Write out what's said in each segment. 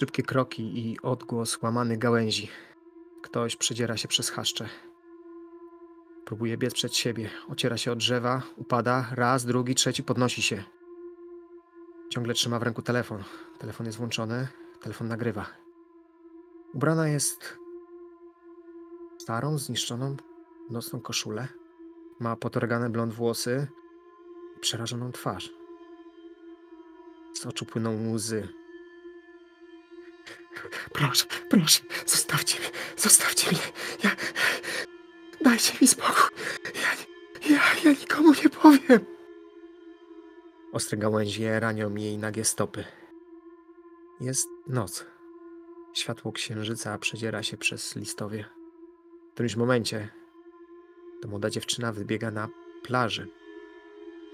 Szybkie kroki i odgłos łamanych gałęzi. Ktoś przedziera się przez chaszcze. Próbuje biec przed siebie. Ociera się o drzewa, upada. Raz, drugi, trzeci, podnosi się. Ciągle trzyma w ręku telefon. Telefon jest włączony. Telefon nagrywa. Ubrana jest starą, zniszczoną, nocną koszulę. Ma potorgane blond włosy i przerażoną twarz. Z oczu płyną łzy. Proszę, proszę, zostawcie mnie, zostawcie mnie. Ja... Dajcie mi spokój. Ja, ja, ja nikomu nie powiem. Ostre gałęzie ranią jej nagie stopy. Jest noc. Światło księżyca przedziera się przez listowie. W którymś momencie to młoda dziewczyna wybiega na plażę.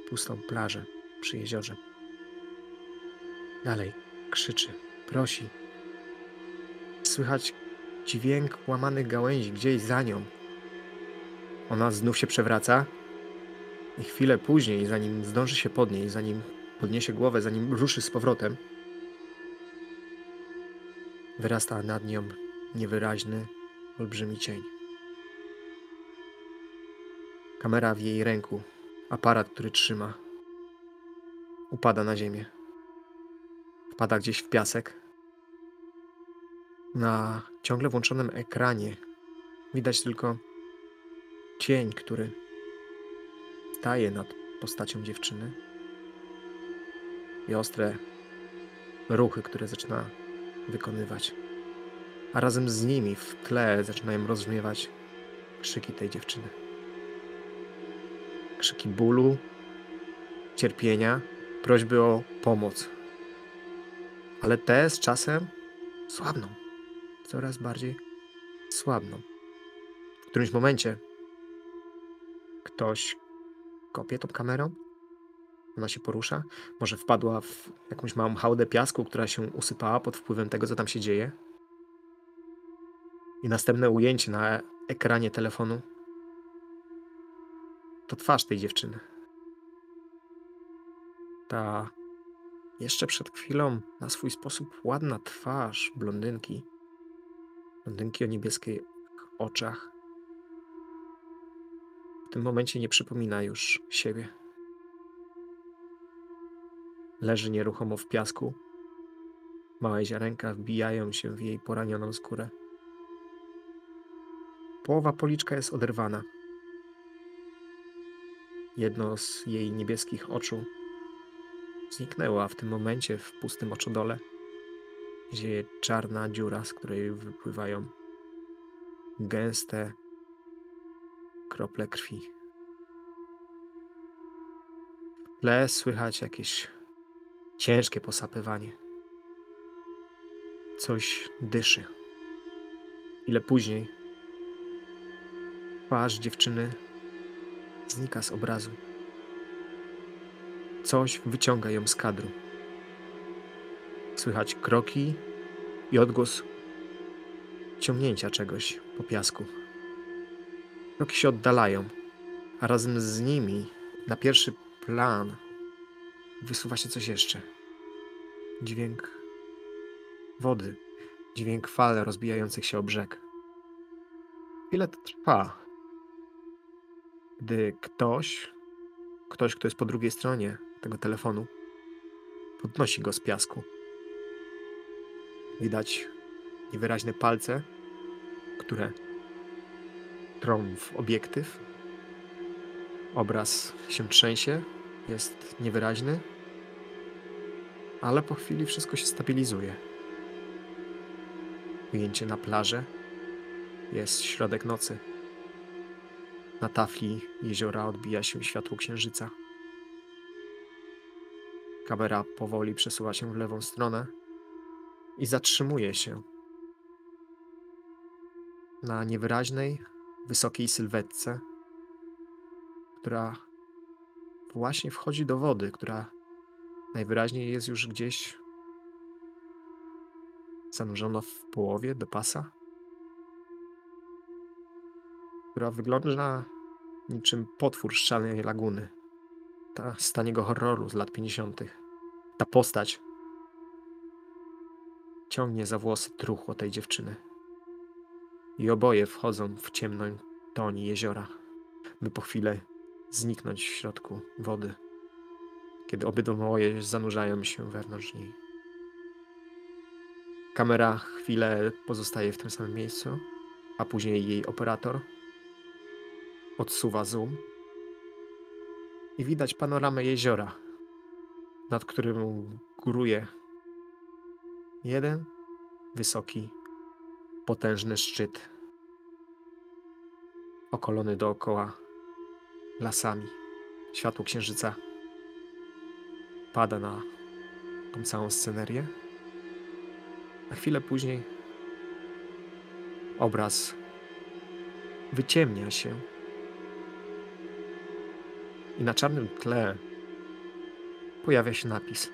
Pustą plażę przy jeziorze. Dalej krzyczy, prosi. Słychać dźwięk łamanych gałęzi gdzieś za nią. Ona znów się przewraca i chwilę później, zanim zdąży się podnieść, zanim podniesie głowę, zanim ruszy z powrotem, wyrasta nad nią niewyraźny, olbrzymi cień. Kamera w jej ręku, aparat, który trzyma, upada na ziemię. Wpada gdzieś w piasek. Na ciągle włączonym ekranie widać tylko cień, który staje nad postacią dziewczyny i ostre ruchy, które zaczyna wykonywać. A razem z nimi w tle zaczynają rozbrzmiewać krzyki tej dziewczyny. Krzyki bólu, cierpienia, prośby o pomoc. Ale te z czasem słabną. Coraz bardziej słabną. W którymś momencie ktoś kopie tą kamerą. Ona się porusza. Może wpadła w jakąś małą hałdę piasku, która się usypała pod wpływem tego, co tam się dzieje. I następne ujęcie na ekranie telefonu to twarz tej dziewczyny. Ta jeszcze przed chwilą na swój sposób ładna twarz blondynki. Blondynki o niebieskich oczach. W tym momencie nie przypomina już siebie. Leży nieruchomo w piasku. Małe ziarenka wbijają się w jej poranioną skórę. Połowa policzka jest oderwana. Jedno z jej niebieskich oczu zniknęło, a w tym momencie w pustym oczodole zieje czarna dziura, z której wypływają gęste krople krwi. W tle słychać jakieś ciężkie posapywanie. Coś dyszy. Ile później twarz dziewczyny znika z obrazu. Coś wyciąga ją z kadru. Słychać kroki i odgłos ciągnięcia czegoś po piasku. Kroki się oddalają, a razem z nimi na pierwszy plan wysuwa się coś jeszcze. Dźwięk wody, dźwięk fal rozbijających się o brzeg. Ile to trwa? Gdy ktoś, ktoś, kto jest po drugiej stronie tego telefonu, podnosi go z piasku. Widać niewyraźne palce, które trą w obiektyw. Obraz się trzęsie, jest niewyraźny, ale po chwili wszystko się stabilizuje. Ujęcie na plażę. Jest środek nocy. Na tafli jeziora odbija się światło księżyca. Kamera powoli przesuwa się w lewą stronę i zatrzymuje się na niewyraźnej, wysokiej sylwetce, która właśnie wchodzi do wody, która najwyraźniej jest już gdzieś zanurzona w połowie do pasa, która wygląda niczym potwór z szalnej laguny. Ta z taniego horroru z lat 50. Ta postać ciągnie za włosy truchło tej dziewczyny. I oboje wchodzą w ciemną toni jeziora, by po chwilę zniknąć w środku wody, kiedy obydwoje zanurzają się wewnątrz niej. Kamera chwilę pozostaje w tym samym miejscu, a później jej operator odsuwa zoom i widać panoramę jeziora, nad którym góruje jeden wysoki, potężny szczyt, okolony dookoła lasami. Światło księżyca pada na tą całą scenerię. A chwilę później obraz wyciemnia się i na czarnym tle pojawia się napis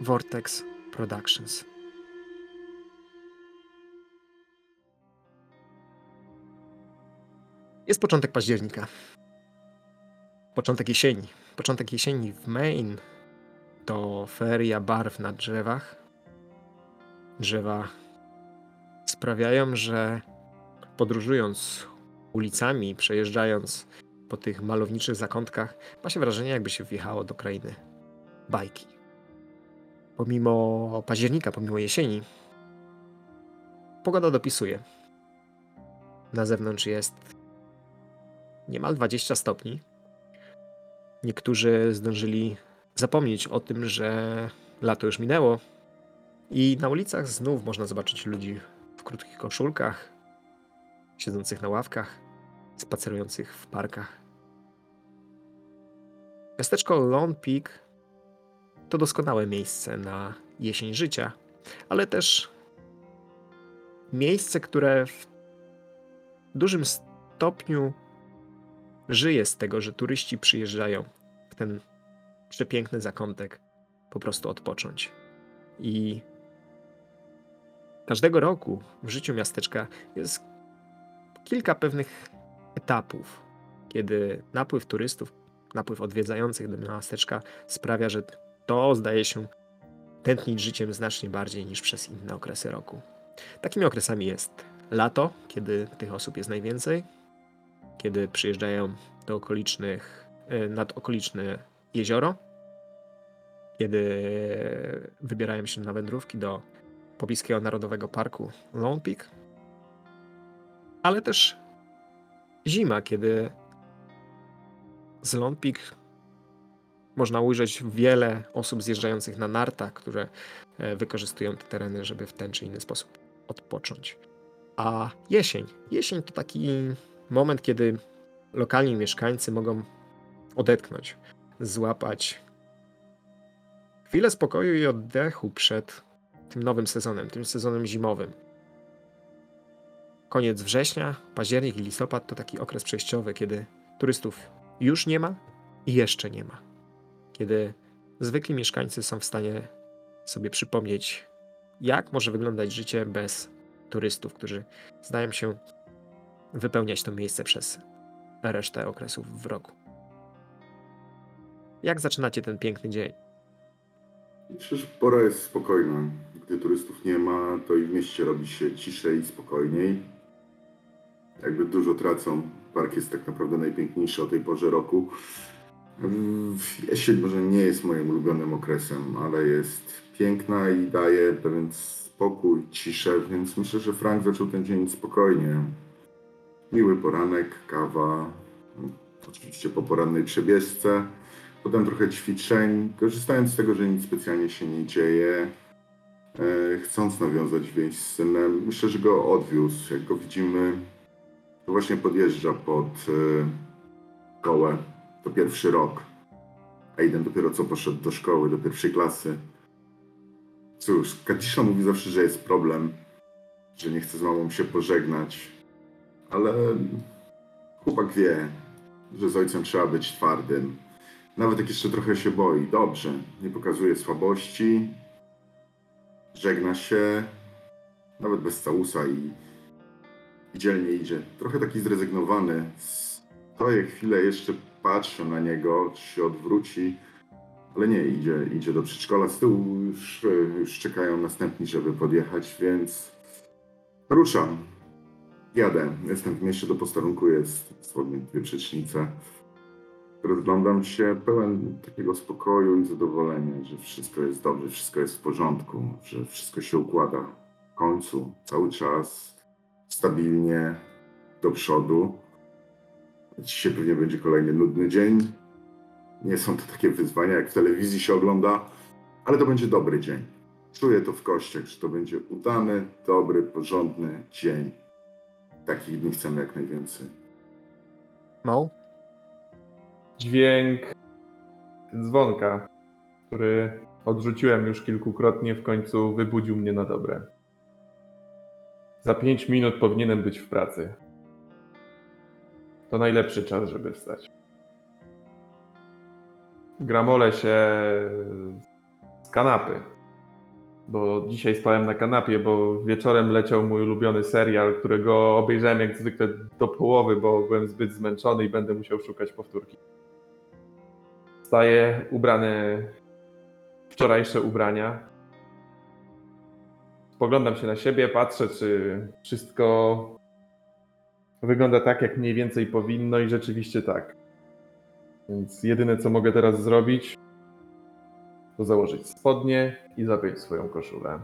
Vortex Productions. Jest początek października. Początek jesieni. Początek jesieni w Maine to feria barw na drzewach. Drzewa sprawiają, że podróżując ulicami, przejeżdżając po tych malowniczych zakątkach, ma się wrażenie, jakby się wjechało do krainy bajki. Pomimo października, pomimo jesieni, pogoda dopisuje. Na zewnątrz jest niemal 20 stopni. Niektórzy zdążyli zapomnieć o tym, że lato już minęło i na ulicach znów można zobaczyć ludzi w krótkich koszulkach, siedzących na ławkach, spacerujących w parkach. Miasteczko Lone Peak to doskonałe miejsce na jesień życia, ale też miejsce, które w dużym stopniu żyje z tego, że turyści przyjeżdżają w ten przepiękny zakątek po prostu odpocząć. I każdego roku w życiu miasteczka jest kilka pewnych etapów, kiedy napływ turystów, napływ odwiedzających do miasteczka sprawia, że to zdaje się tętnić życiem znacznie bardziej niż przez inne okresy roku. Takimi okresami jest lato, kiedy tych osób jest najwięcej, kiedy przyjeżdżają do okolicznych, e, nad okoliczne jezioro, kiedy wybierają się na wędrówki do pobliskiego Narodowego Parku Lone Peak, ale też zima, kiedy z Lone Peak można ujrzeć wiele osób zjeżdżających na nartach, które e, wykorzystują te tereny, żeby w ten czy inny sposób odpocząć. A jesień. Jesień to taki moment, kiedy lokalni mieszkańcy mogą odetchnąć, złapać chwilę spokoju i oddechu przed tym nowym sezonem, tym sezonem zimowym. Koniec września, październik i listopad to taki okres przejściowy, kiedy turystów już nie ma i jeszcze nie ma. Kiedy zwykli mieszkańcy są w stanie sobie przypomnieć, jak może wyglądać życie bez turystów, którzy zdają się wypełniać to miejsce przez resztę okresów w roku. Jak zaczynacie ten piękny dzień? Myślę, że pora jest spokojna. Gdy turystów nie ma, to i w mieście robi się ciszej i spokojniej. Jakby dużo tracą. Park jest tak naprawdę najpiękniejszy o tej porze roku. Jesień może nie jest moim ulubionym okresem, ale jest piękna i daje pewien spokój, ciszę, więc myślę, że Frank zaczął ten dzień spokojnie. Miły poranek, kawa, oczywiście po porannej przebieżce, potem trochę ćwiczeń, korzystając z tego, że nic specjalnie się nie dzieje, e, chcąc nawiązać więź z synem. Myślę, że go odwiózł. Jak go widzimy, to właśnie podjeżdża pod e, szkołę. To pierwszy rok. Aiden dopiero co poszedł do szkoły, do pierwszej klasy. Cóż, Katisza mówi zawsze, że jest problem, że nie chce z mamą się pożegnać, ale chłopak wie, że z ojcem trzeba być twardym. Nawet jak jeszcze trochę się boi, dobrze, nie pokazuje słabości, żegna się, nawet bez całusa i, i dzielnie idzie. Trochę taki zrezygnowany. Stoję chwilę, jeszcze patrzę na niego, czy się odwróci, Ale nie, idzie, idzie do przedszkola. Z tyłu już, e, już czekają następni, żeby podjechać, więc ruszam. Jadę. Jestem w mieście do posterunku, jest dosłownie dwie przecznice. Rozglądam się pełen takiego spokoju i zadowolenia, że wszystko jest dobrze, wszystko jest w porządku, że wszystko się układa w końcu, cały czas, stabilnie, do przodu. Dzisiaj pewnie będzie kolejny nudny dzień. Nie są to takie wyzwania, jak w telewizji się ogląda, ale to będzie dobry dzień. Czuję to w kościach, że to będzie udany, dobry, porządny dzień. Takich dni chcemy jak najwięcej. Mo? Dźwięk dzwonka, który odrzuciłem już kilkukrotnie, w końcu wybudził mnie na dobre. Za pięć minut powinienem być w pracy. To najlepszy czas, żeby wstać. Gramole się z kanapy. Bo dzisiaj spałem na kanapie, bo wieczorem leciał mój ulubiony serial, którego obejrzałem jak zwykle do połowy, bo byłem zbyt zmęczony i będę musiał szukać powtórki. Staję ubrany wczorajsze ubrania. Spoglądam się na siebie, patrzę, czy wszystko wygląda tak, jak mniej więcej powinno, i rzeczywiście tak. Więc jedyne, co mogę teraz zrobić, to założyć spodnie i zapiąć swoją koszulę.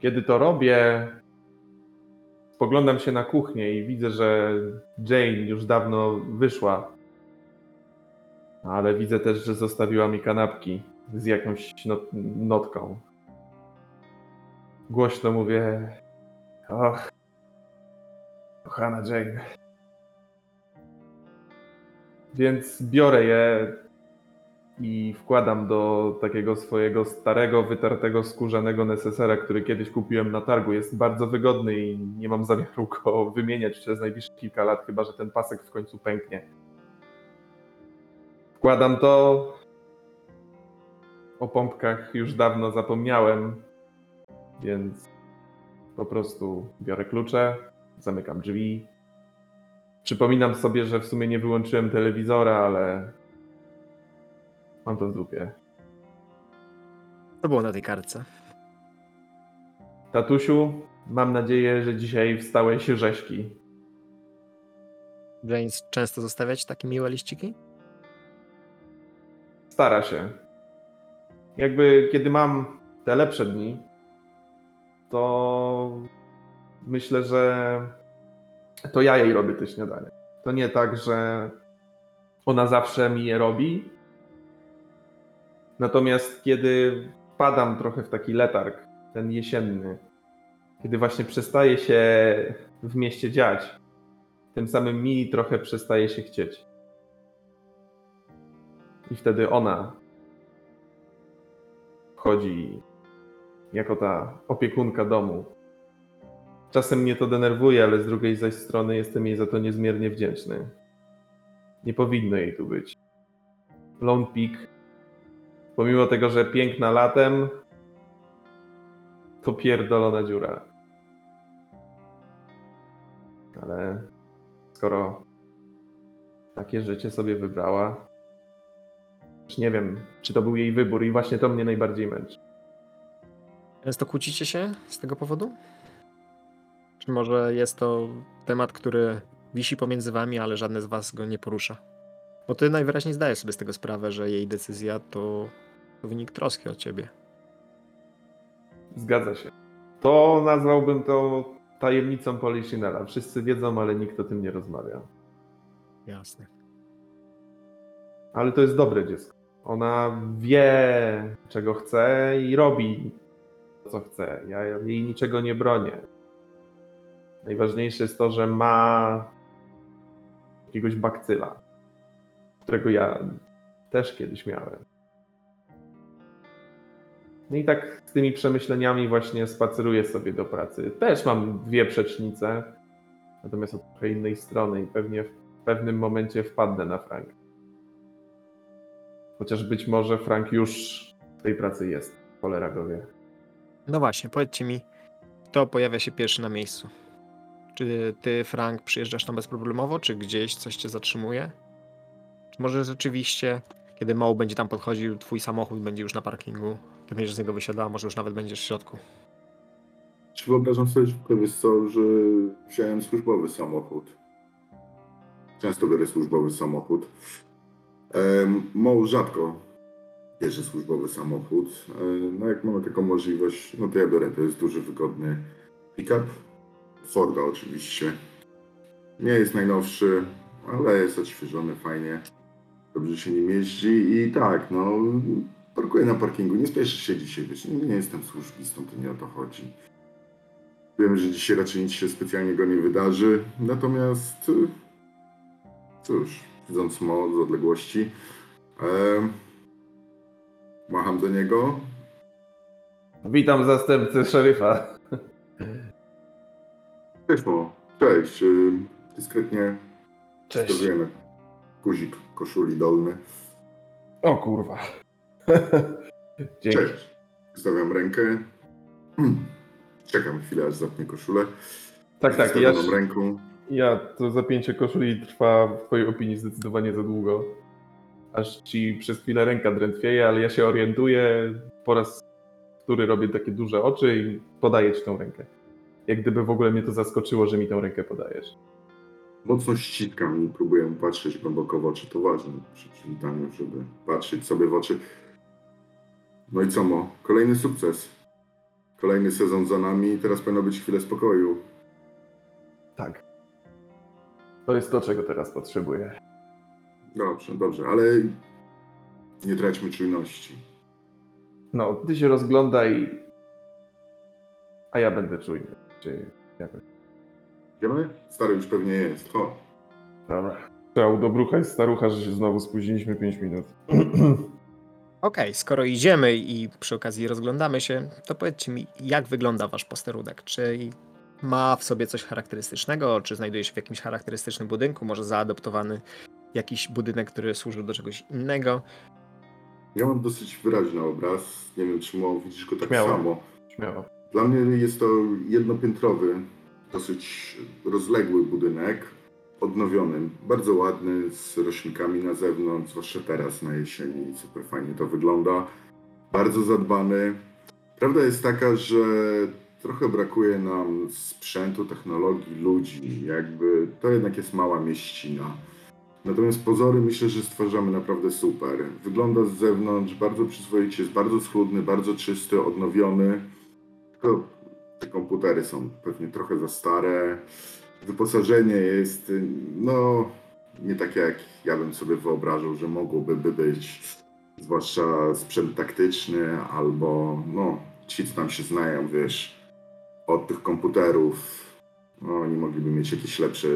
Kiedy to robię, spoglądam się na kuchnię i widzę, że Jane już dawno wyszła ale widzę też, że zostawiła mi kanapki z jakąś not notką. Głośno mówię: Och, kochana Jane. Więc biorę je i wkładam do takiego swojego starego, wytartego, skórzanego nesesera, który kiedyś kupiłem na targu. Jest bardzo wygodny i nie mam zamiaru go wymieniać przez najbliższe kilka lat, chyba że ten pasek w końcu pęknie. Wkładam to. O pompkach już dawno zapomniałem, więc po prostu biorę klucze, zamykam drzwi. Przypominam sobie, że w sumie nie wyłączyłem telewizora, ale mam to w dupie. To było na tej kartce. Tatusiu, mam nadzieję, że dzisiaj wstałeś rzeźki. James często zostawiać takie miłe liściki? Stara się. Jakby kiedy mam te lepsze dni, to myślę, że to ja jej robię te śniadania. To nie tak, że ona zawsze mi je robi. Natomiast kiedy padam trochę w taki letarg, ten jesienny, kiedy właśnie przestaje się w mieście dziać, tym samym mi trochę przestaje się chcieć. I wtedy ona wchodzi jako ta opiekunka domu. Czasem mnie to denerwuje, ale z drugiej zaś strony jestem jej za to niezmiernie wdzięczny. Nie powinno jej tu być. Lone Peak, pomimo tego, że piękna latem, to pierdolona dziura. Ale skoro takie życie sobie wybrała, już nie wiem, czy to był jej wybór i właśnie to mnie najbardziej męczy. Często kłócicie się z tego powodu? Może jest to temat, który wisi pomiędzy wami, ale żadne z was go nie porusza? Bo ty najwyraźniej zdajesz sobie z tego sprawę, że jej decyzja to, to wynik troski o ciebie. Zgadza się. To nazwałbym to tajemnicą Polichinela. Wszyscy wiedzą, ale nikt o tym nie rozmawia. Jasne. Ale to jest dobre dziecko. Ona wie, czego chce i robi, co chce. Ja jej niczego nie bronię. Najważniejsze jest to, że ma jakiegoś bakcyla, którego ja też kiedyś miałem. No i tak z tymi przemyśleniami właśnie spaceruję sobie do pracy. Też mam dwie przecznice, natomiast od trochę innej strony i pewnie w pewnym momencie wpadnę na Frank. Chociaż być może Frank już w tej pracy jest. Cholera go wie. No właśnie, powiedzcie mi, kto pojawia się pierwszy na miejscu? Czy ty, Frank, przyjeżdżasz tam bezproblemowo, czy gdzieś coś cię zatrzymuje? Czy może rzeczywiście Kiedy Moł będzie tam podchodził, twój samochód będzie już na parkingu. Ty będziesz z niego wysiadała, może już nawet będziesz w środku. Czy wyobrażam sobie, wiesz co, że wziąłem służbowy samochód. Często biorę służbowy samochód. Em, Mało rzadko bierze służbowy samochód. E, No jak mamy taką możliwość, no to ja biorę. To jest duży, wygodny pick-up. Forda oczywiście. Nie jest najnowszy, ale jest odświeżony fajnie. Dobrze się nim jeździ i tak, no parkuję na parkingu. Nie spieszę się dzisiaj, wiesz, nie, nie jestem służbistą, to nie o to chodzi. Wiem, że dzisiaj raczej nic się specjalnie go nie wydarzy, natomiast y, cóż, widząc mo z odległości, em, macham do niego. Witam zastępcę szeryfa. Cześć cześć. Dyskretnie Cześć. wskazujemy. Guzik koszuli dolny. O kurwa. Dzięki. Cześć. Stawiam rękę. Hmm. Czekam chwilę, aż zapnie koszulę. Tak, tak. Ja, ręką. ja to zapięcie koszuli trwa w twojej opinii zdecydowanie za długo. Aż ci przez chwilę ręka drętwieje, ale ja się orientuję po raz, który robię takie duże oczy i podaję ci tą rękę. Jak gdyby w ogóle mnie to zaskoczyło, że mi tą rękę podajesz. Mocno ściskam i próbuję patrzeć głęboko w oczy. To ważne przy przywitaniu, żeby patrzeć sobie w oczy. No i co mo? Kolejny sukces. Kolejny sezon za nami i teraz powinno być chwilę spokoju. Tak. To jest to, czego teraz potrzebuję. Dobrze, dobrze, ale nie traćmy czujności. No, ty się rozglądaj, a ja będę czujny. Czy jakoś. Idziemy? Stary już pewnie jest. O, Dobra. Trzeba udobruchać starucha, że się znowu spóźniliśmy 5 minut. Okej, skoro idziemy i przy okazji rozglądamy się, to powiedzcie mi, jak wygląda wasz posterunek? Czy ma w sobie coś charakterystycznego? Czy znajduje się w jakimś charakterystycznym budynku? Może zaadoptowany jakiś budynek, który służył do czegoś innego? ja mam dosyć wyraźny obraz. Nie wiem, czy mo widzisz go tak Śmiało. samo. Śmiało. Dla mnie jest to jednopiętrowy, dosyć rozległy budynek, odnowiony, bardzo ładny, z roślinkami na zewnątrz, zwłaszcza teraz na jesieni, super fajnie to wygląda. Bardzo zadbany. Prawda jest taka, że trochę brakuje nam sprzętu, technologii, ludzi, jakby to jednak jest mała mieścina. Natomiast pozory myślę, że stwarzamy naprawdę super. Wygląda z zewnątrz bardzo przyzwoicie, jest bardzo schludny, bardzo czysty, odnowiony. Tylko te komputery są pewnie trochę za stare. Wyposażenie jest, y, no, nie takie jak ja bym sobie wyobrażał, że mogłoby by być. Zwłaszcza sprzęt taktyczny albo, no, ci, co tam się znają, wiesz, od tych komputerów. No, oni mogliby mieć jakieś lepsze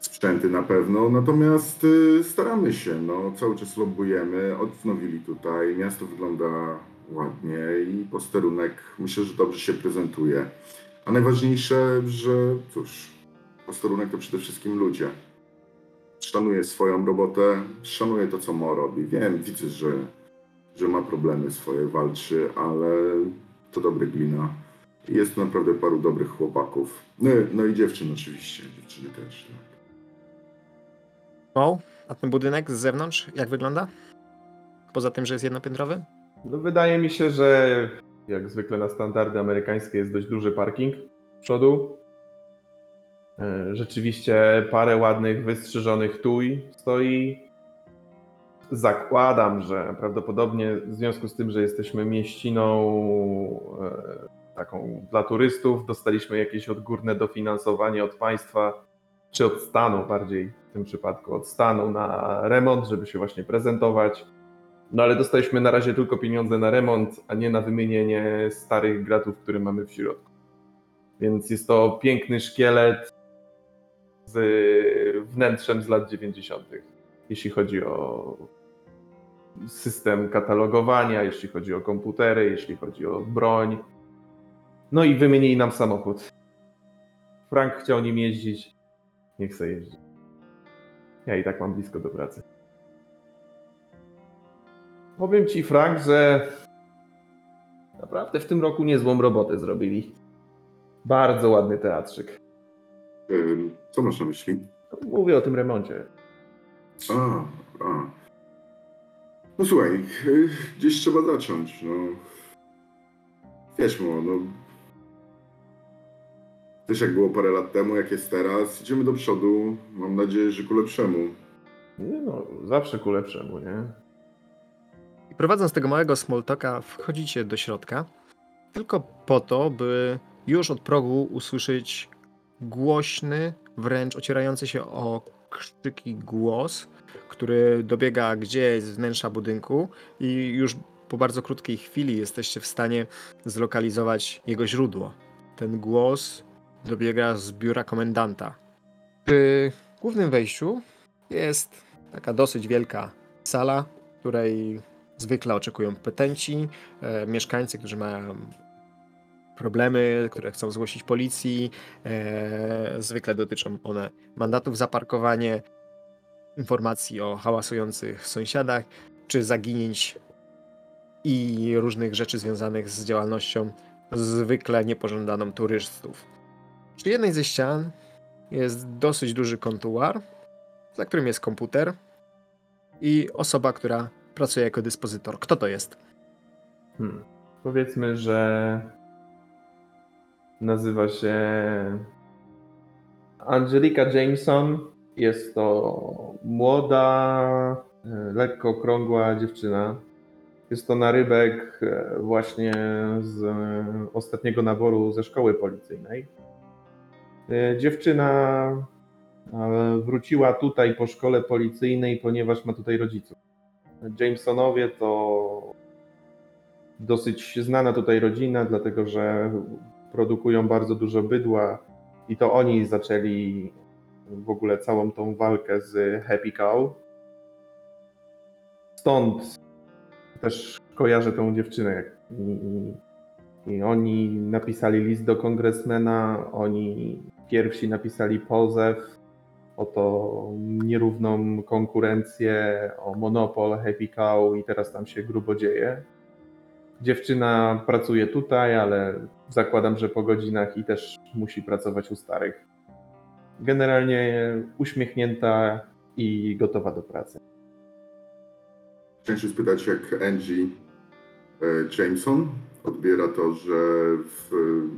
sprzęty na pewno, natomiast y, staramy się, no, cały czas lobbujemy, odnowili tutaj, miasto wygląda ładnie i posterunek myślę, że dobrze się prezentuje. A najważniejsze, że cóż, posterunek to przede wszystkim ludzie. Szanuje swoją robotę, szanuje to, co Mo robi. Wiem, widzę, że, że ma problemy swoje, walczy, ale to dobry glina. Jest naprawdę paru dobrych chłopaków. No, no i dziewczyn oczywiście, dziewczyny też. Tak. O, a ten budynek z zewnątrz, jak wygląda? Poza tym, że jest jednopiętrowy? No, wydaje mi się, że jak zwykle na standardy amerykańskie jest dość duży parking z przodu. E, Rzeczywiście parę ładnych, wystrzyżonych tuj stoi. Zakładam, że prawdopodobnie w związku z tym, że jesteśmy mieściną e, taką dla turystów, dostaliśmy jakieś odgórne dofinansowanie od państwa, czy od stanu bardziej w tym przypadku, od stanu na remont, żeby się właśnie prezentować. No ale dostaliśmy na razie tylko pieniądze na remont, a nie na wymienienie starych gratów, które mamy w środku. Więc jest to piękny szkielet z wnętrzem z lat 90., jeśli chodzi o system katalogowania, jeśli chodzi o komputery, jeśli chodzi o broń. No i wymienili nam samochód. Frank chciał nim jeździć. Niech sobie jeździ. Ja i tak mam blisko do pracy. Powiem ci, Frank, że naprawdę w tym roku niezłą robotę zrobili. Bardzo ładny teatrzyk. Co masz na myśli? Mówię o tym remoncie. A, a. No słuchaj, y, gdzieś trzeba zacząć, no. Wiesz, no. Też jak było parę lat temu, jak jest teraz, idziemy do przodu. Mam nadzieję, że ku lepszemu. Nie no, zawsze ku lepszemu, nie? I prowadząc tego małego smalltalka, wchodzicie do środka, tylko po to, by już od progu usłyszeć głośny, wręcz ocierający się o krzyki głos, który dobiega gdzieś z wnętrza budynku i już po bardzo krótkiej chwili jesteście w stanie zlokalizować jego źródło. Ten głos dobiega z biura komendanta. Przy głównym wejściu jest taka dosyć wielka sala, w której zwykle oczekują petenci, e, mieszkańcy, którzy mają problemy, które chcą zgłosić policji. E, zwykle dotyczą one mandatów za parkowanie, informacji o hałasujących sąsiadach, czy zaginięć i różnych rzeczy związanych z działalnością zwykle niepożądaną turystów. Przy jednej ze ścian jest dosyć duży kontuar, za którym jest komputer i osoba, która pracuje jako dyspozytor. Kto to jest? Hmm. Powiedzmy, że nazywa się Angelika Jameson. Jest to młoda, e, lekko okrągła dziewczyna. Jest to narybek e, właśnie z e, ostatniego naboru ze szkoły policyjnej. Dziewczyna wróciła tutaj po szkole policyjnej, ponieważ ma tutaj rodziców. Jamesonowie to dosyć znana tutaj rodzina, dlatego że produkują bardzo dużo bydła i to oni zaczęli w ogóle całą tą walkę z Happy Cow. Stąd też kojarzę tą dziewczynę. I, i, I oni napisali list do kongresmena, oni pierwsi napisali pozew o to nierówną konkurencję, o monopol Happy Cow i teraz tam się grubo dzieje. Dziewczyna pracuje tutaj, ale zakładam, że po godzinach i też musi pracować u starych. Generalnie uśmiechnięta i gotowa do pracy. Chciałem się spytać, jak Angie e, Jameson odbiera to, że w,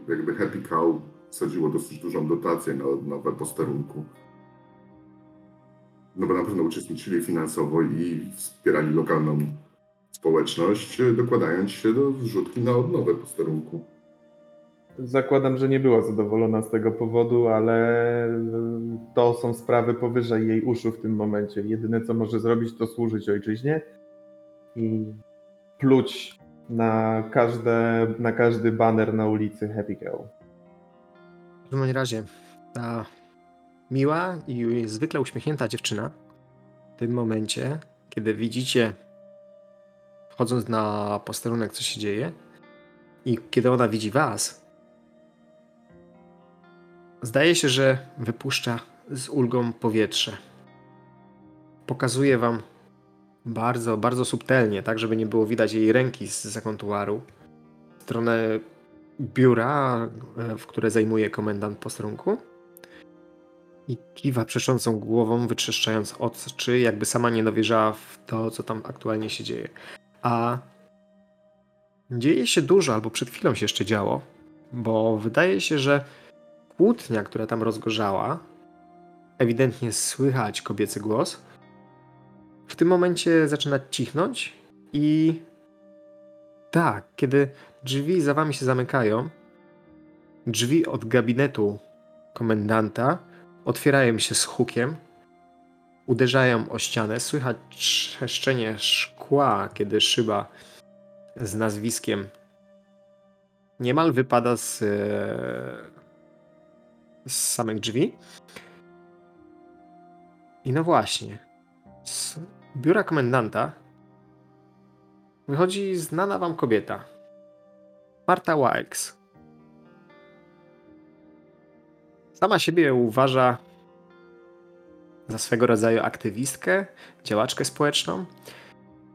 jakby Happy Cow wsadziło dosyć dużą dotację na odnowę posterunku. No bo na pewno uczestniczyli finansowo i wspierali lokalną społeczność, e, dokładając się do wrzutki na odnowę posterunku. Zakładam, że nie była zadowolona z tego powodu, ale to są sprawy powyżej jej uszu w tym momencie. Jedyne co może zrobić, to służyć ojczyźnie i pluć na, każde, na każdy baner na ulicy Happy Cow. W każdym razie ta miła i zwykle uśmiechnięta dziewczyna w tym momencie, kiedy widzicie wchodząc na posterunek, co się dzieje i kiedy ona widzi was, zdaje się, że wypuszcza z ulgą powietrze. Pokazuje wam bardzo, bardzo subtelnie, tak żeby nie było widać jej ręki z zakontuaru, w stronę biura, e, w które zajmuje komendant posterunku. I kiwa przeczącą głową, wytrzeszczając oczy, jakby sama nie dowierzała w to, co tam aktualnie się dzieje. A dzieje się dużo, albo przed chwilą się jeszcze działo, bo wydaje się, że kłótnia, która tam rozgorzała, ewidentnie słychać kobiecy głos, w tym momencie zaczyna cichnąć i tak, kiedy drzwi za wami się zamykają, drzwi od gabinetu komendanta otwierają się z hukiem, uderzają o ścianę, słychać trzeszczenie szkła, kiedy szyba z nazwiskiem niemal wypada z, e, z samych drzwi. I no właśnie, z biura komendanta wychodzi znana wam kobieta. Marta Wilkes. Sama siebie uważa za swego rodzaju aktywistkę, działaczkę społeczną,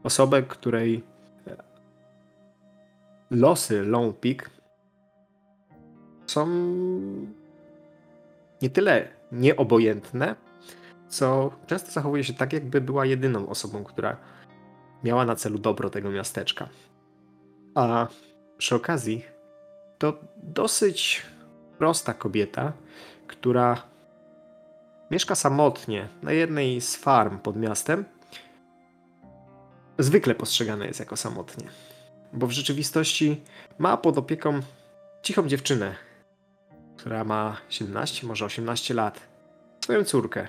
osobę, której e, losy Lone Peak są nie tyle nieobojętne, co często zachowuje się tak, jakby była jedyną osobą, która miała na celu dobro tego miasteczka. A przy okazji to dosyć prosta kobieta, która mieszka samotnie na jednej z farm pod miastem. Zwykle postrzegana jest jako samotnie, bo w rzeczywistości ma pod opieką cichą dziewczynę, która ma 17, może 18 lat, swoją córkę.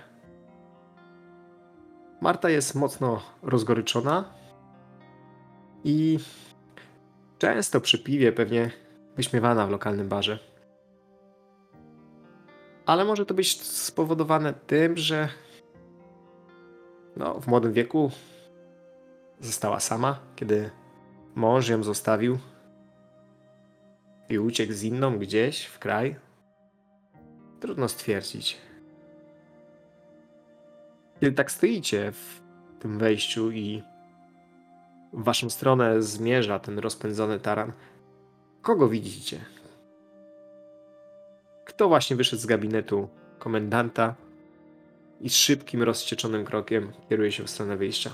Marta jest mocno rozgoryczona i często przy piwie pewnie wyśmiewana w lokalnym barze. Ale może to być spowodowane tym, że no, w młodym wieku została sama, kiedy mąż ją zostawił i uciekł z inną gdzieś w kraj. Trudno stwierdzić. Kiedy tak stoicie w tym wejściu i w waszą stronę zmierza ten rozpędzony taran, kogo widzicie? Kto właśnie wyszedł z gabinetu komendanta i szybkim, rozcieczonym krokiem kieruje się w stronę wyjścia?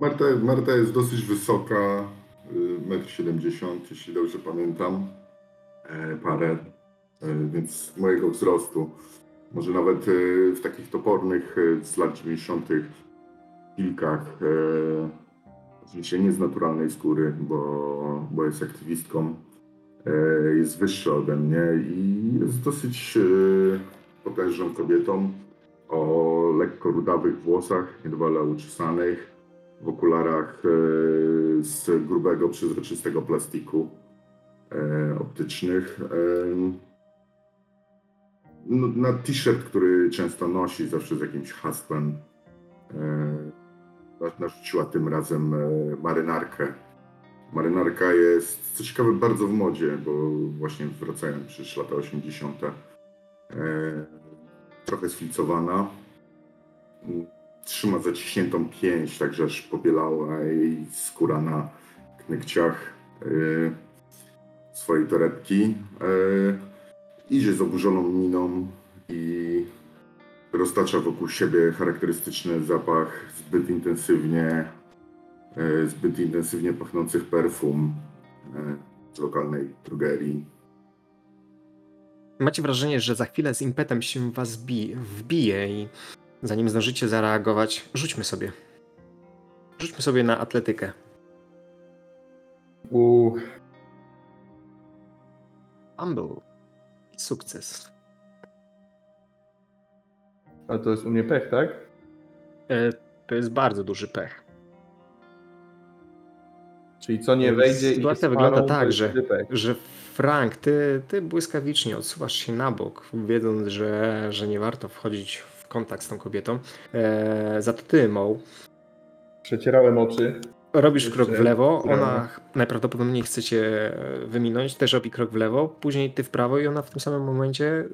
Marta, Marta jest dosyć wysoka, y, 1,70 m, jeśli dobrze pamiętam, e, parę, e, więc mojego wzrostu. Może nawet e, w takich topornych z lat 90. kilkach, oczywiście nie z naturalnej skóry, bo, bo jest aktywistką, jest wyższa ode mnie i jest dosyć e, potężną kobietą o lekko rudawych włosach, niedbale uczesanych, w okularach e, z grubego, przezroczystego plastiku e, optycznych. E, Na t-shirt, który często nosi, zawsze z jakimś hasłem, e, na- narzuciła tym razem e, marynarkę. Marynarka jest, co ciekawe, bardzo w modzie, bo właśnie wracają przecież lata 80. E, trochę sfilcowana trzyma zaciśniętą pięść, także aż pobielała jej skóra na knykciach yy, swojej torebki. Yy, idzie z oburzoną miną i roztacza wokół siebie charakterystyczny zapach zbyt intensywnie, zbyt intensywnie pachnących perfum yy, z lokalnej drogerii. Macie wrażenie, że za chwilę z impetem się w was bi- wbije i zanim zdążycie zareagować, rzućmy sobie. Rzućmy sobie na atletykę. U, Fumble. Sukces. a to jest u mnie pech, tak? E, to jest bardzo duży pech. Czyli co nie wejdzie i Sytuacja jest wygląda tak, że-. Że Frank, ty, ty błyskawicznie odsuwasz się na bok, wiedząc, że, że nie warto wchodzić w kontakt z tą kobietą. E, za to ty, Mo, Przecierałem oczy. robisz Jeszcze krok w lewo, ona najprawdopodobniej chce cię wyminąć, też robi krok w lewo, później ty w prawo i ona w tym samym momencie,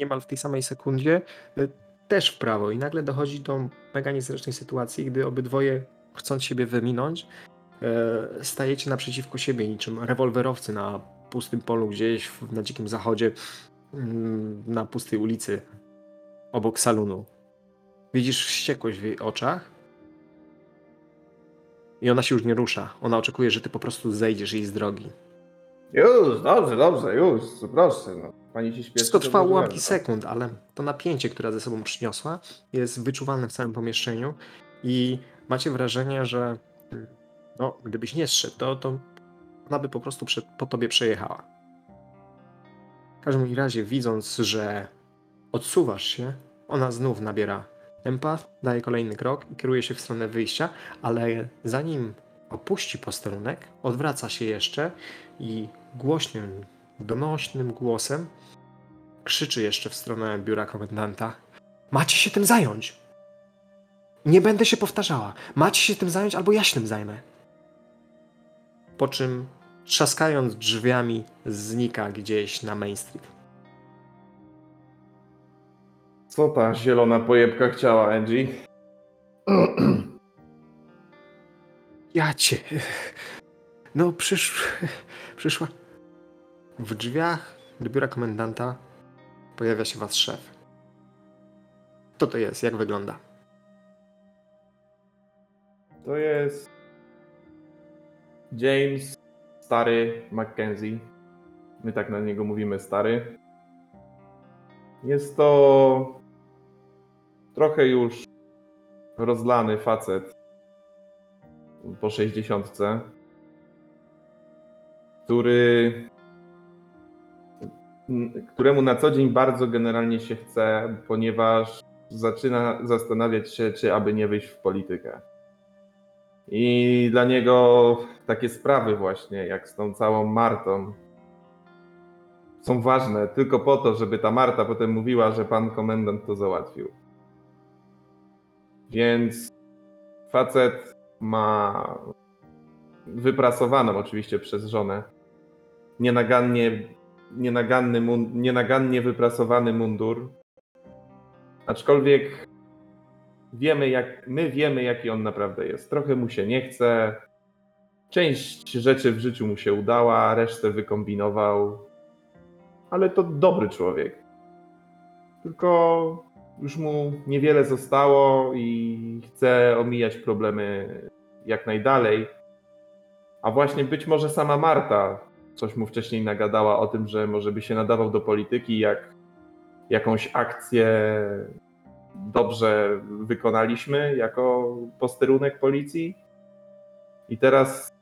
niemal w tej samej sekundzie, y, też w prawo i nagle dochodzi do mega niezręcznej sytuacji, gdy obydwoje chcąc siebie wyminąć, e, stajecie naprzeciwko siebie niczym rewolwerowcy na pustym polu gdzieś na dzikim zachodzie, mm, na pustej ulicy obok salonu. Widzisz wściekłość w jej oczach, i ona się już nie rusza. Ona oczekuje, że ty po prostu zejdziesz jej z drogi. Już, dobrze, dobrze, już, proszę. No. Pani się śpieszy. Wszystko trwa ułamki bardzo. sekund, ale to napięcie, które ze sobą przyniosła, jest wyczuwalne w całym pomieszczeniu i macie wrażenie, że no, gdybyś nie zszedł, to, to ona by po prostu przed, po tobie przejechała. W każdym razie, widząc, że odsuwasz się, ona znów nabiera tempa, daje kolejny krok i kieruje się w stronę wyjścia, ale zanim opuści posterunek, odwraca się jeszcze i głośnym, donośnym głosem krzyczy jeszcze w stronę biura komendanta. Macie się tym zająć! Nie będę się powtarzała. Macie się tym zająć, albo ja się tym zajmę. Po czym, trzaskając drzwiami, znika gdzieś na Main Street. Co ta zielona pojebka chciała, Angie? Ja cię. No, przysz... przyszła. W drzwiach do biura komendanta pojawia się was szef. Kto to jest? Jak wygląda? To jest James, stary Mackenzie. My tak na niego mówimy stary. Jest to trochę już rozlany facet po 60, który któremu na co dzień bardzo generalnie się chce, ponieważ zaczyna zastanawiać się, czy aby nie wyjść w politykę. I dla niego takie sprawy właśnie, jak z tą całą Martą, są ważne tylko po to, żeby ta Marta potem mówiła, że pan komendant to załatwił. Więc facet ma wyprasowaną oczywiście przez żonę nienagannie, nienaganny, nienagannie wyprasowany mundur. Aczkolwiek wiemy, jak, my wiemy, jaki on naprawdę jest. Trochę mu się nie chce. Część rzeczy w życiu mu się udała, resztę wykombinował. Ale to dobry człowiek. Tylko już mu niewiele zostało i chce omijać problemy jak najdalej. A właśnie być może sama Marta coś mu wcześniej nagadała o tym, że może by się nadawał do polityki, jak jakąś akcję dobrze wykonaliśmy jako posterunek policji. I teraz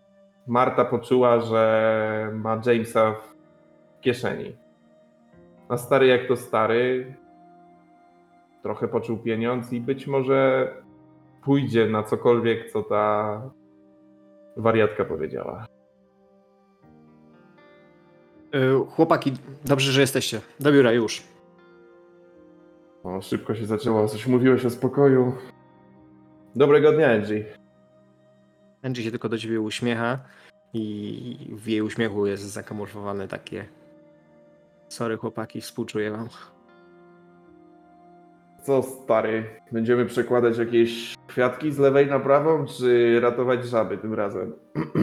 Marta poczuła, że ma Jamesa w kieszeni. A stary jak to stary, trochę poczuł pieniądz i być może pójdzie na cokolwiek, co ta wariatka powiedziała. Y, chłopaki, dobrze, że jesteście. Do biura już. O, szybko się zaczęło. Coś mówiłeś o spokoju. Dobrego dnia, Angie. Angie się tylko do ciebie uśmiecha i w jej uśmiechu jest zakamuflowane takie sorry chłopaki, współczuję wam. Co, stary? Będziemy przekładać jakieś kwiatki z lewej na prawą, czy ratować żaby tym razem?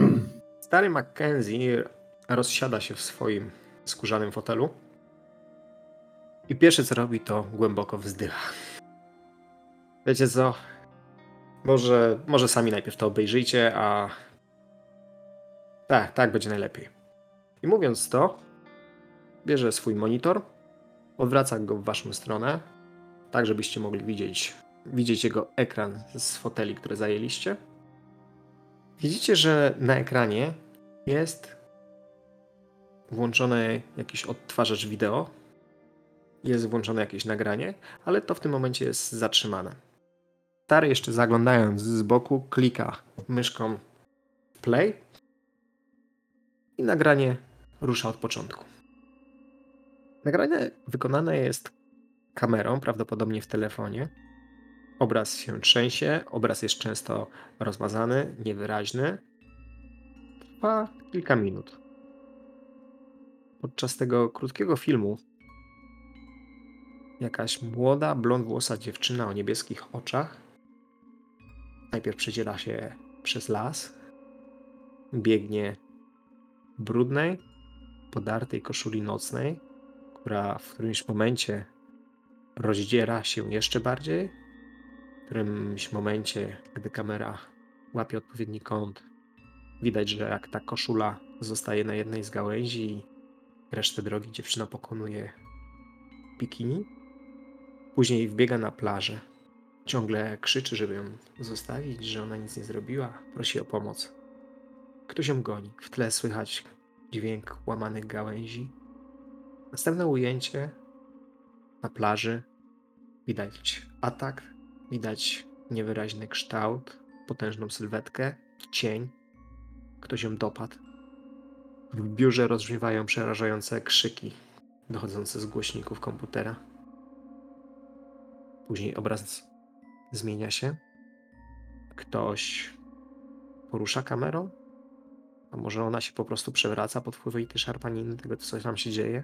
Stary Mackenzie rozsiada się w swoim skórzanym fotelu i pierwsze co robi to głęboko wzdycha. Wiecie co? Może, może sami najpierw to obejrzyjcie, a tak, tak będzie najlepiej. I mówiąc to, bierze swój monitor, odwraca go w waszą stronę, tak żebyście mogli widzieć, widzieć jego ekran z foteli, które zajęliście. Widzicie, że na ekranie jest włączony jakiś odtwarzacz wideo, jest włączone jakieś nagranie, ale to w tym momencie jest zatrzymane. Stary jeszcze zaglądając z boku klika myszką play i nagranie rusza od początku. Nagranie wykonane jest kamerą, prawdopodobnie w telefonie. Obraz się trzęsie, obraz jest często rozmazany, niewyraźny. Trwa kilka minut. Podczas tego krótkiego filmu jakaś młoda, blondwłosa dziewczyna o niebieskich oczach najpierw przedziela się przez las, biegnie brudnej, podartej koszuli nocnej, która w którymś momencie rozdziera się jeszcze bardziej. W którymś momencie, gdy kamera łapie odpowiedni kąt, widać, że jak ta koszula zostaje na jednej z gałęzi resztę drogi dziewczyna pokonuje bikini. Później wbiega na plażę. Ciągle krzyczy, żeby ją zostawić, że ona nic nie zrobiła. Prosi o pomoc. Ktoś ją goni. W tle słychać dźwięk łamanych gałęzi. Następne ujęcie na plaży. Widać atak, widać niewyraźny kształt, potężną sylwetkę, cień. Ktoś ją dopadł. W biurze rozbrzmiewają przerażające krzyki dochodzące z głośników komputera. Później obraz zmienia się. Ktoś porusza kamerą, a może ona się po prostu przewraca pod wpływem tej szarpaniny, tego co tam się dzieje.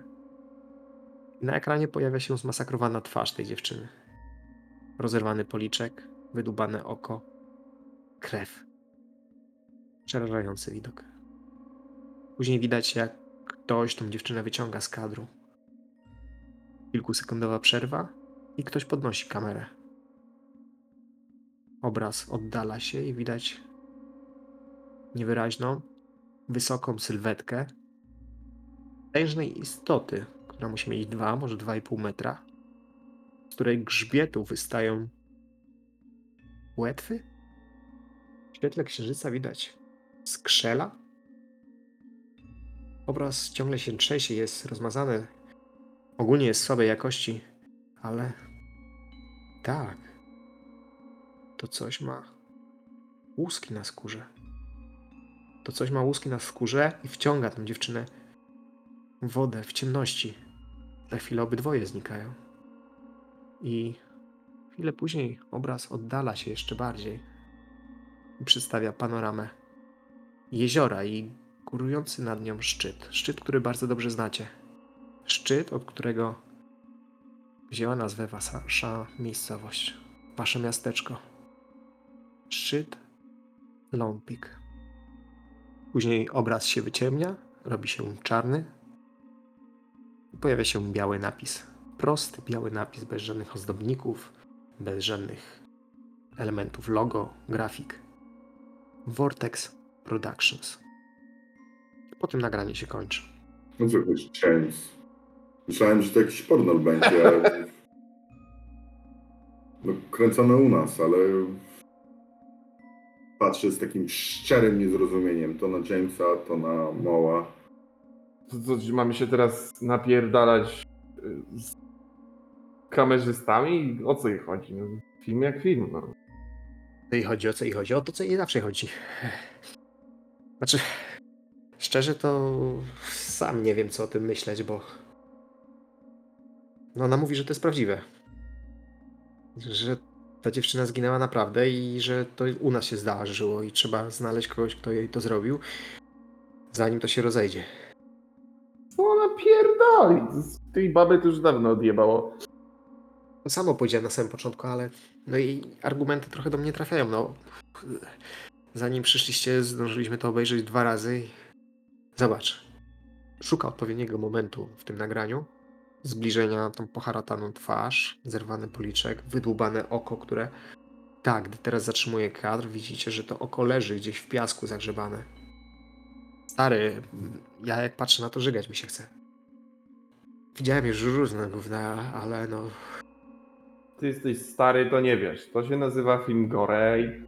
I na ekranie pojawia się zmasakrowana twarz tej dziewczyny. Rozerwany policzek, wydubane oko, krew. Przerażający widok. Później widać, jak ktoś tą dziewczynę wyciąga z kadru. Kilkusekundowa przerwa i ktoś podnosi kamerę. Obraz oddala się i widać niewyraźną, wysoką sylwetkę tężnej istoty, która musi mieć 2, może 2,5 metra, z której grzbietu wystają łetwy. W świetle księżyca widać skrzela. Obraz ciągle się trzęsie, jest rozmazany. Ogólnie jest słabej jakości, ale tak. To coś ma łuski na skórze. To coś ma łuski na skórze i wciąga tę dziewczynę w wodę, w ciemności. Za chwilę obydwoje znikają. I chwilę później obraz oddala się jeszcze bardziej i przedstawia panoramę jeziora i górujący nad nią szczyt. Szczyt, który bardzo dobrze znacie. Szczyt, od którego wzięła nazwę wasza miejscowość, wasze miasteczko. Szczyt Peak. Później obraz się wyciemnia, robi się czarny. Pojawia się biały napis. Prosty biały napis, bez żadnych ozdobników, bez żadnych elementów logo, grafik. Vortex Productions. Po tym nagranie się kończy. No co chodzi, James? Myślałem, że to jakiś pornol będzie. ale- No, kręcone u nas, ale patrzę z takim szczerym niezrozumieniem to na Jamesa, to na Moła. To, co, mamy się teraz napierdalać y, z kamerzystami? O co jej chodzi? No, film jak film, no. Co jej chodzi, o co jej chodzi? O to, co jej zawsze chodzi. Znaczy, szczerze to sam nie wiem, co o tym myśleć, bo no ona mówi, że to jest prawdziwe. Że ta dziewczyna zginęła naprawdę i że to u nas się zdarzyło i trzeba znaleźć kogoś, kto jej to zrobił, zanim to się rozejdzie. Co ona pierdoli? Z tej baby to już dawno odjebało. To samo powiedziałem na samym początku, ale no i argumenty trochę do mnie trafiają. No, zanim przyszliście, zdążyliśmy to obejrzeć dwa razy. Zobacz. Szuka odpowiedniego momentu w tym nagraniu. Zbliżenia, tą poharataną twarz, zerwany policzek, wydłubane oko, które. Tak, gdy teraz zatrzymuje kadr, widzicie, że to oko leży gdzieś w piasku zagrzebane. Stary, ja jak patrzę na to, żygać mi się chce. Widziałem już różne gówna, ale no, Ty jesteś stary, to nie wiesz. To się nazywa film Gore. i-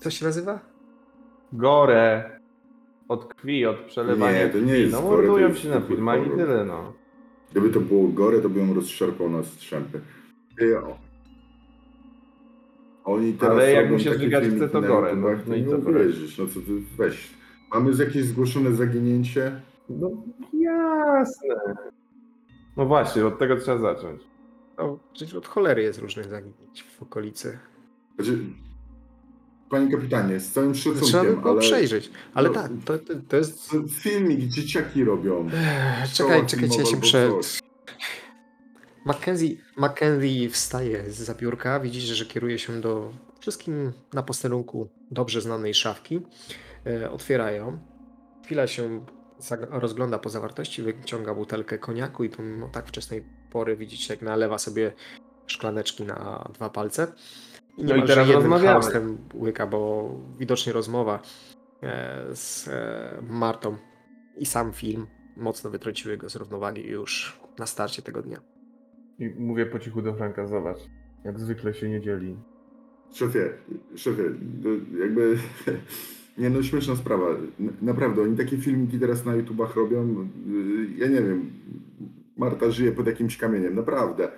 Co się nazywa? Gore. Od krwi, od przelewania Nie, to nie krwi. jest No mordują się na filmach i tyle, no. Gdyby to było gore, to by ją rozszarpał na strzępy. Ty, o. Oni teraz Ale jak mu się filmiki chce, to gore, no. to No i nie co uwierzysz, no co ty, weź. Mamy jakieś zgłoszone zaginięcie? No jasne. No właśnie, od tego trzeba zacząć. No, przecież od cholery jest różnych zaginięć w okolicy. Znaczy, panie kapitanie, z całym Trzeba by szacunkiem, było ale przejrzeć. Ale no, tak, to, to, jest. filmik dzieciaki robią. Szkoła Czekaj, czekajcie, ja się coś. Mackenzie, Mackenzie wstaje z zabiórka, widzicie, że kieruje się do wszystkim na posterunku dobrze znanej szafki. E, otwiera ją. Chwila się rozgląda po zawartości, wyciąga butelkę koniaku i pomimo tak wczesnej pory widzicie, jak nalewa sobie szklaneczki na dwa palce. I No i teraz rozmawiamy. haustem łyka, bo widocznie rozmowa e, z e, Martą i sam film mocno wytrąciły go z równowagi już na starcie tego dnia. I mówię po cichu do Franka, zobacz. Jak zwykle się nie dzieli. Szefie, szefie, no, jakby... Nie no, śmieszna sprawa. Naprawdę, oni takie filmiki teraz na YouTubach robią. yy, Ja nie wiem. Marta żyje pod jakimś kamieniem, naprawdę.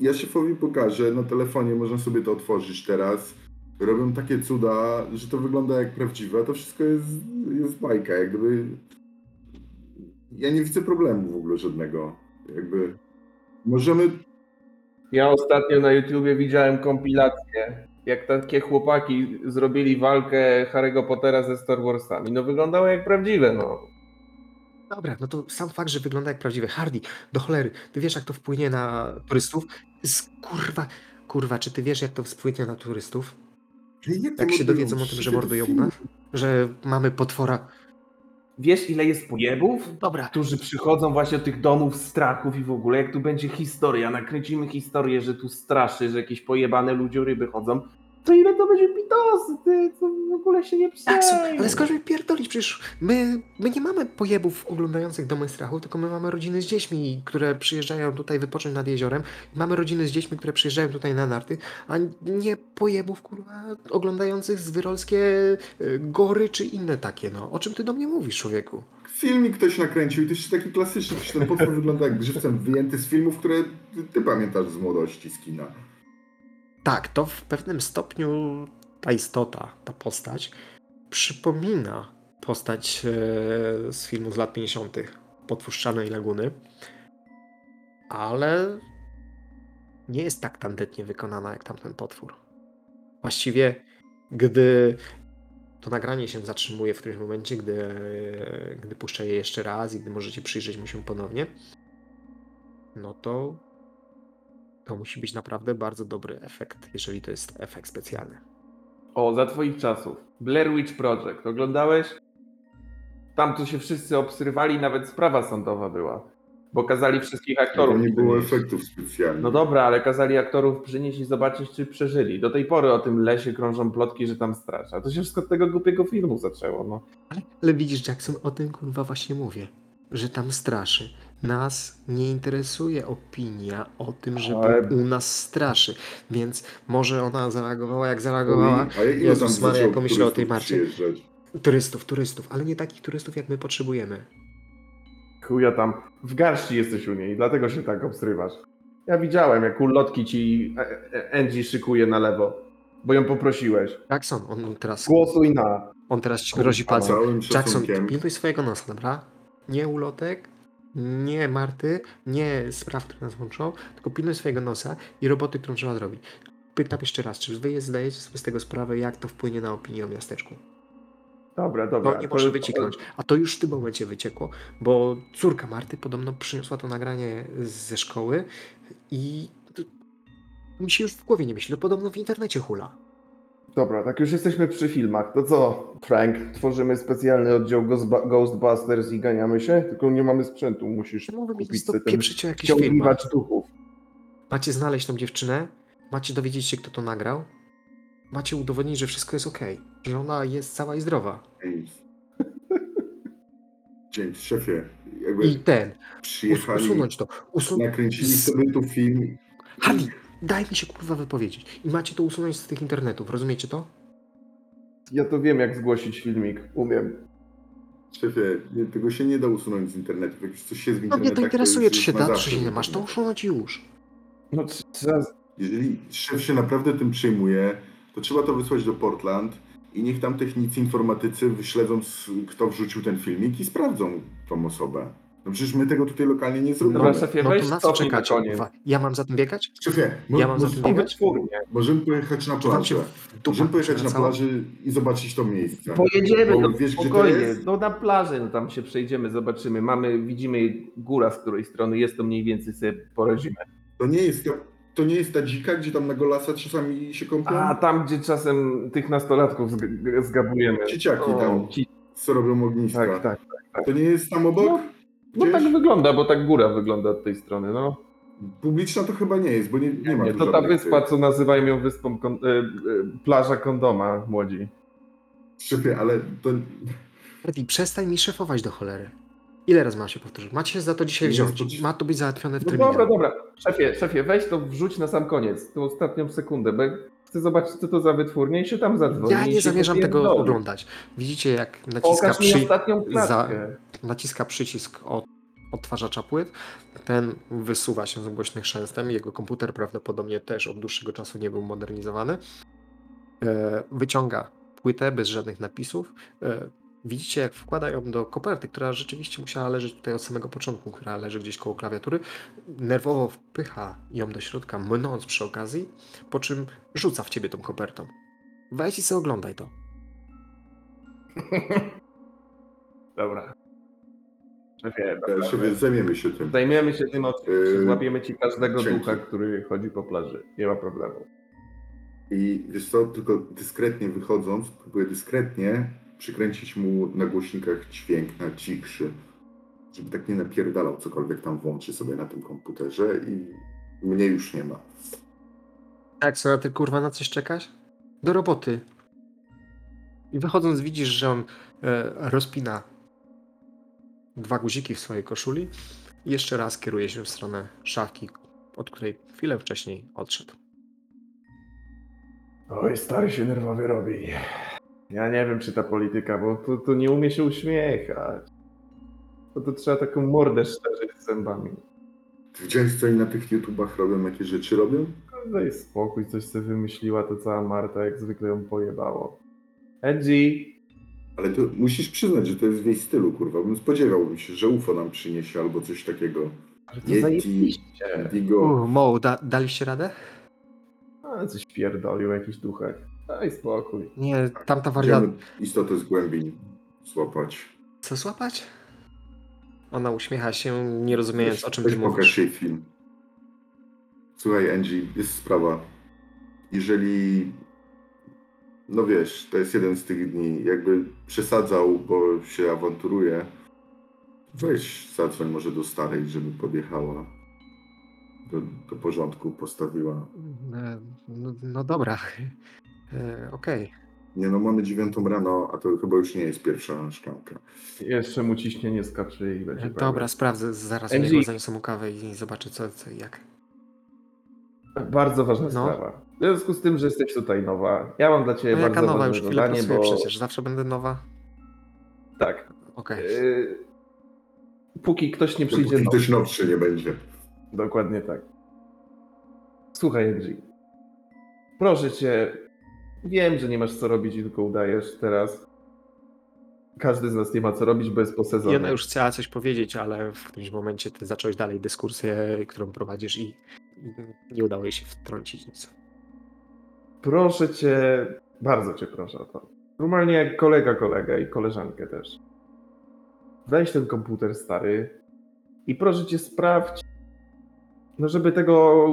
Ja szefowi pokażę, na telefonie można sobie to otworzyć teraz. Robią takie cuda, że to wygląda jak prawdziwe, to wszystko jest, jest bajka, jak gdyby... Ja nie widzę problemu w ogóle żadnego. Jakby... Możemy Ja ostatnio na YouTubie widziałem kompilację, jak takie chłopaki zrobili walkę Harry'ego Pottera ze Star Warsami. No wyglądało jak prawdziwe, no. Dobra, no to sam fakt, że wygląda jak prawdziwy. Hardy, do cholery, ty wiesz jak to wpłynie na turystów? Z, kurwa, kurwa, czy ty wiesz jak to wpłynie na turystów? Jak się dowiedzą o tym, że mordują nas? Że mamy potwora. Wiesz ile jest pojebów? Dobra, Którzy przychodzą właśnie do tych domów strachów i w ogóle, jak tu będzie historia, nakręcimy historię, że tu straszy, że jakieś pojebane ludzie ryby chodzą, To ile to będzie pitosy, ty, to w ogóle się nie Tak, są, przejmuj. ale skąd mi pierdolić? Przecież my, my nie mamy pojebów oglądających Domy Strachu, tylko my mamy rodziny z dziećmi, które przyjeżdżają tutaj wypocząć nad jeziorem. Mamy rodziny z dziećmi, które przyjeżdżają tutaj na narty, a nie pojebów, kurwa, oglądających zwyrolskie y, gory czy inne takie, no. O czym ty do mnie mówisz, człowieku? Filmik ktoś nakręcił i to jest taki klasyczny, przecież ten potwór wygląda jak żywcem wyjęty z filmów, które ty, ty pamiętasz z młodości, z kina. Tak, to w pewnym stopniu ta istota, ta postać przypomina postać e, z filmu z lat 50. Potwór Laguny, ale nie jest tak tandetnie wykonana jak tamten potwór. Właściwie, gdy to nagranie się zatrzymuje w którymś momencie, gdy, gdy puszczę je jeszcze raz i gdy możecie przyjrzeć mu się ponownie, no to to musi być naprawdę bardzo dobry efekt, jeżeli to jest efekt specjalny. O, za twoich czasów. Blair Witch Project. Oglądałeś? Tam to się wszyscy obsrywali, nawet sprawa sądowa była. Bo kazali wszystkich aktorów To nie było przynieść. efektów specjalnych. No dobra, ale kazali aktorów przynieść i zobaczyć, czy przeżyli. Do tej pory o tym lesie krążą plotki, że tam strasza. To się wszystko od tego głupiego filmu zaczęło, no. Ale, ale widzisz, Jackson, o tym kurwa właśnie mówię, że tam straszy. Nas nie interesuje opinia o tym, że Ale- u nas straszy, więc może ona zareagowała jak zareagowała. A Jezus Maria, jak myślę o tej marcie. Turystów, turystów, ale nie takich turystów, jak my potrzebujemy. Chuja tam. W garści jesteś u niej, dlatego się tak obsrywasz. Ja widziałem, jak ulotki ci e, e, Angie szykuje na lewo. Bo ją poprosiłeś. Jackson, on teraz, Głosuj na. on teraz ci grozi palcem. Jackson, pilnuj swojego nosa, dobra? Nie ulotek, nie Marty, nie spraw, które nas łączą, tylko pilnuj swojego nosa i roboty, którą trzeba zrobić. Pytam jeszcze raz, czy wy zdajecie sobie z tego sprawę, jak to wpłynie na opinię o miasteczku? Dobra, dobra. To nie może wycieknąć. A to już w tym momencie wyciekło, bo córka Marty podobno przyniosła to nagranie ze szkoły i mi się już w głowie nie myśli. To podobno w internecie hula. Dobra, tak już jesteśmy przy filmach. To co, Frank? Tworzymy specjalny oddział Ghostbusters i ganiamy się? Tylko nie mamy sprzętu, musisz Mówię mi, kupić to ten filmach. ciągniwacz duchów. Macie znaleźć tą dziewczynę, macie dowiedzieć się, kto to nagrał, macie udowodnić, że wszystko jest ok, że ona jest cała i zdrowa. James, szefie, jakby I ten, us- usunąć to, usunąć. nakręcili sobie tu film. Hadi, daj mi się kurwa wypowiedzieć. I macie to usunąć z tych internetów, rozumiecie to? Ja to wiem, jak zgłosić filmik. Umiem. Szefie, nie, tego się nie da usunąć z internetu. Jak już coś jest w No mnie to interesuje, czy się da, czy się nie masz, to usunąć już. No tr- trzeba... Jeżeli szef się naprawdę tym przejmuje, to trzeba to wysłać do Portland i niech tam technicy informatycy wyśledzą, s- kto wrzucił ten filmik i sprawdzą tą osobę. No przecież my tego tutaj lokalnie nie zrobimy. Dobra, szefie, No weź to na co cofnij na czekacie, koniec. kurwa? Ja mam za tym biegać? Szefie, mo- Ja mam za mo- tym To biegać? wytwórnie. możemy pojechać na się plażę. Możemy pojechać na plaży i zobaczyć to miejsce. Pojedziemy, Bo no wiesz, gdzie to spokojnie. jest? No na plaży, no tam się przejdziemy, zobaczymy. Mamy, widzimy góra, z której strony jest, to mniej więcej sobie poradzimy. To nie jest ta, to nie jest ta dzika, gdzie tam na golasa czasami się kąpią? A tam, gdzie czasem tych nastolatków zg- zgabujemy. Dzieciaki O, tam, ci- co robią ogniska. Tak, tak. To nie jest tam obok? No, No Gdzieś? tak wygląda, bo tak góra wygląda od tej strony, no. Publiczna to chyba nie jest, bo nie, nie ma Nie, tu to ta żadnych wyspa, tych- co nazywają ją wyspą, kon- e, e, plaża kondoma, młodzi. Szefie, ale to Freddy, przestań mi szefować do cholery. Ile razy mam się powtórzyć? Macie się za to dzisiaj Nie, wziąć. to- Ma to być załatwione w No terminie. dobra, dobra. Szefie, szefie, weź to wrzuć na sam koniec, tą ostatnią sekundę, bo chcę zobaczyć, co to za wytwórnia i się tam zadzwoni. Ja nie zamierzam tego oglądać. Widzicie, jak naciska, przy... za- naciska przycisk od odtwarzacza płyt, ten wysuwa się z głośnych chrzęstem. Jego komputer prawdopodobnie też od dłuższego czasu nie był modernizowany. E, wyciąga płytę bez żadnych napisów. Widzicie, jak wkłada ją do koperty, która rzeczywiście musiała leżeć tutaj od samego początku, która leży gdzieś koło klawiatury. Nerwowo wpycha ją do środka, mnąc przy okazji, po czym rzuca w ciebie tą kopertą. Weź i sobie oglądaj to. Dobra. Dobra. szefie, zajmiemy się tym. Zajmiemy się tym oczywiście. Yy, Złapiemy ci każdego dzięki. ducha, który chodzi po plaży. Nie ma problemu. I wiesz co, tylko dyskretnie wychodząc, próbuję dyskretnie przykręcić mu na głośnikach dźwięk na cichszy, żeby tak nie napierdalał cokolwiek tam włączy sobie na tym komputerze i mnie już nie ma. Tak, co ty kurwa na coś czekasz? do roboty. I wychodząc widzisz, że on e, rozpina dwa guziki w swojej koszuli i jeszcze raz kieruje się w stronę szafki, od której chwilę wcześniej odszedł. Oj, stary się nerwowy robi. Ja nie wiem, czy ta polityka, bo tu, tu nie umie się uśmiechać. Bo to trzeba taką mordę szczerzyć z zębami. Ty widziałeś, co oni na tych YouTubach robią, jakie rzeczy robią? Daj spokój, coś sobie wymyśliła, to cała Marta jak zwykle ją pojebało. Edgy, Ale to musisz przyznać, że to jest w jej stylu, kurwa. Bym spodziewałbym się, że UFO nam przyniesie albo coś takiego. ale to zajebiście. Digo. Uh, Mo, da, daliście radę? A, coś pierdolił, jakiś duchek. Daj spokój. Nie, tamta wariat... Idziemy istotę z głębi złapać. Co złapać? Ona uśmiecha się, nie rozumiejąc o czym Weź ty pokaż mówisz. jej film. Słuchaj, Angie, jest sprawa. Jeżeli, no wiesz, to jest jeden z tych dni, jakby przesadzał, bo się awanturuje, weź zadzwoń może do starej, żeby podjechała. Do, do porządku postawiła. E, No, no dobra. Okej. Nie no, mamy dziewiątą rano, a to chyba już nie jest pierwsza szklanka. Jeszcze mu ciśnienie skacze i będzie E, Dobra, sprawdzę zaraz u Angie. niego zaniosę mu kawę i zobaczę co, co i jak. Bardzo ważna No. sprawa. W związku z tym, że jesteś tutaj nowa, ja mam dla ciebie No bardzo jaka nowa, ważne już chwilę zadanie, pracuję bo... przecież, zawsze będę nowa. Tak. Okej. Yy, Póki ktoś nie przyjdzie Dopóki nowy. ktoś nowszy nie będzie. Dokładnie tak. Słuchaj, Angie. Proszę cię. Wiem, że nie masz co robić i tylko udajesz teraz. Każdy z nas nie ma co robić bez po sezonie. Jedna już chciała coś powiedzieć, ale w którymś momencie ty zacząłeś dalej dyskusję, którą prowadzisz i i nie udało jej się wtrącić nic. Proszę cię, bardzo cię proszę o to. Normalnie jak kolega kolega i koleżankę też. Weź ten komputer stary i proszę cię sprawdź, no żeby tego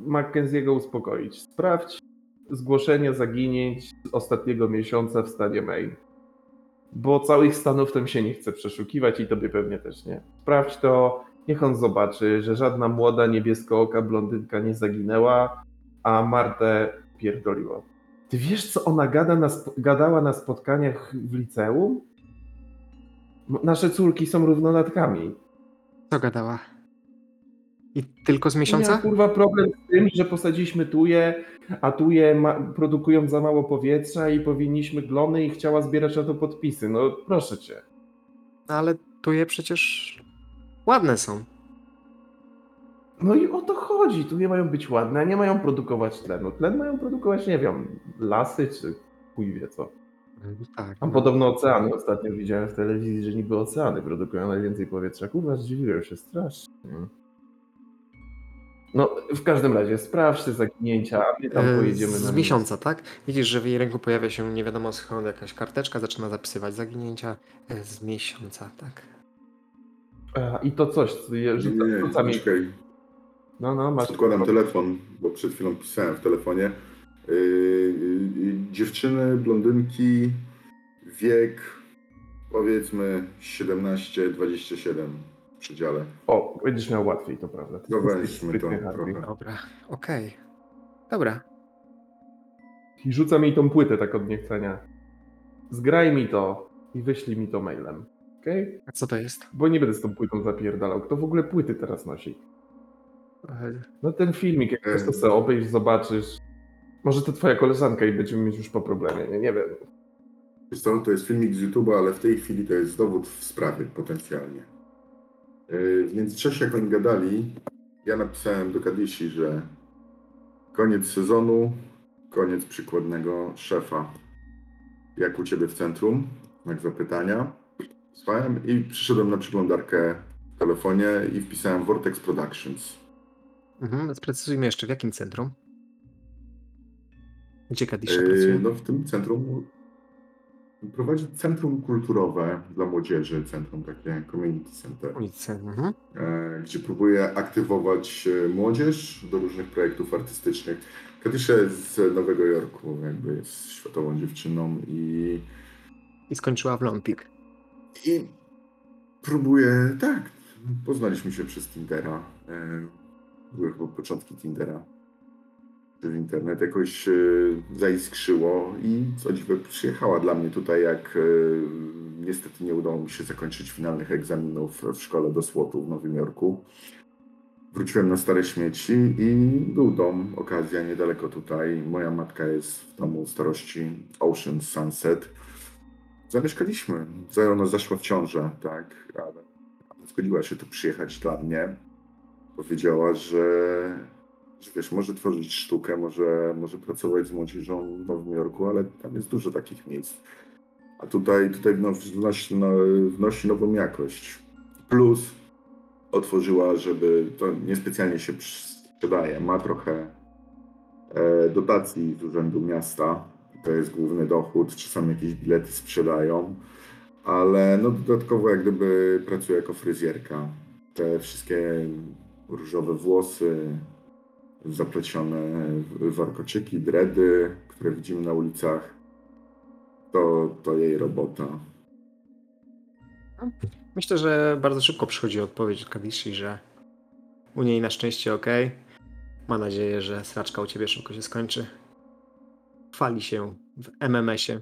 Mackenzie'ego uspokoić. Sprawdź zgłoszenia zaginięć z ostatniego miesiąca w stanie main. Bo całych stanów tam się nie chce przeszukiwać i tobie pewnie też nie. Sprawdź to, niech on zobaczy, że żadna młoda niebieskooka blondynka nie zaginęła, a Martę pierdoliło. Ty wiesz, co ona gada na gadała na spotkaniach w liceum? M- Nasze córki są równolatkami. Co gadała? I tylko z miesiąca? kurwa problem z tym, że posadziliśmy tuje, a tuje ma- produkują za mało powietrza i powinniśmy glony i chciała zbierać na to podpisy. No proszę cię. No ale tu je przecież ładne są. No i o to chodzi. Tu nie mają być ładne, a nie mają produkować tlenu. Tlen mają produkować, nie wiem, lasy czy chuj wie co. Tak. Tam no. podobno oceany. Ostatnio widziałem w telewizji, że niby oceany produkują najwięcej powietrza. Kurwa, zdziwiłem się strasznie. No, w każdym razie, sprawdź te zaginięcia, a my tam E, pojedziemy Z na miesiąca, tak? Widzisz, że w jej ręku pojawia się nie wiadomo skąd jakaś karteczka, zaczyna zapisywać zaginięcia e, z miesiąca, tak? A, I to coś, co je- Nie, rzuca, nie, rzuca mi. czekaj. No, no, masz. Odkładam telefon, bo przed chwilą pisałem w telefonie. Yy, yy, dziewczyny, blondynki, wiek powiedzmy 17-27 w przedziale. O, będziesz miał łatwiej, to prawda. Ty No jesteś to trochę. Dobra, okej. Dobra. I rzuca mi tą płytę tak od niechcenia. Zgraj mi to i wyślij mi to mailem. Okej? A co to jest? Bo nie będę z tą płytą zapierdalał. Kto w ogóle płyty teraz nosi? No ten filmik, jak E. to sobie obejrzysz, zobaczysz. Może to twoja koleżanka i będziemy mieć już po problemie, nie, nie wiem. Wiesz to jest filmik z YouTube'a, ale w tej chwili to jest dowód w sprawie potencjalnie. Yy, w międzyczasie, jak oni gadali, ja napisałem do Kadishi, że koniec sezonu, koniec przykładnego szefa. Jak u ciebie w centrum? Znak zapytania. Spałem i przyszedłem na przeglądarkę w telefonie i wpisałem Vortex Productions. Mhm, sprecyzujmy jeszcze, w jakim centrum? Gdzie Kadisza Yy, pracuje? No w tym centrum prowadzi centrum kulturowe dla młodzieży, centrum takie community center. Mhm. e, gdzie próbuje aktywować e, młodzież do różnych projektów artystycznych. Kadisza jest z Nowego Jorku, jakby jest światową dziewczyną i, I skończyła w Lompik. i próbuje, tak, poznaliśmy się przez Tindera. E, były chyba początki Tindera. Przez internet jakoś y, zaiskrzyło i co dziwne przyjechała dla mnie tutaj, jak y, niestety nie udało mi się zakończyć finalnych egzaminów w szkole do słotu w Nowym Jorku. Wróciłem na stare śmieci i był dom, okazja niedaleko tutaj. Moja matka jest w domu starości Ocean Sunset. Zamieszkaliśmy. Za- Ona zaszła w ciążę, tak, ale zgodziła się tu przyjechać dla mnie. Powiedziała, że wiesz, może tworzyć sztukę, może, może pracować z młodzieżą w Nowym Jorku, ale tam jest dużo takich miejsc. A tutaj, tutaj wno- wnosi, no, wnosi nową jakość. Plus otworzyła, żeby to niespecjalnie się sprzedaje. Ma trochę e, dotacji z Urzędu Miasta. To jest główny dochód. Czasami jakieś bilety sprzedają. Ale no dodatkowo jak gdyby pracuje jako fryzjerka. Te wszystkie różowe włosy, zaplecione warkoczyki, dredy, które widzimy na ulicach, to, to jej robota. Myślę, że bardzo szybko przychodzi odpowiedź od Kadishi, że u niej na szczęście ok. Ma nadzieję, że sraczka u ciebie szybko się skończy. Chwali się w MMS-ie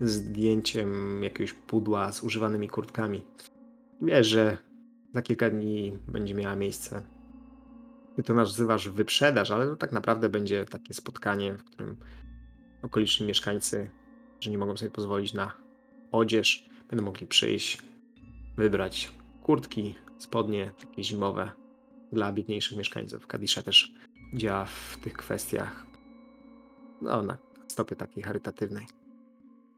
zdjęciem jakiegoś pudła z używanymi kurtkami. Wiesz, że za kilka dni będzie miała miejsce. Ty to nazywasz wyprzedaż, ale to tak naprawdę będzie takie spotkanie, w którym okoliczni mieszkańcy, że nie mogą sobie pozwolić na odzież, będą mogli przyjść, wybrać kurtki, spodnie takie zimowe dla biedniejszych mieszkańców. Kadisza też działa w tych kwestiach no, na stopie takiej charytatywnej.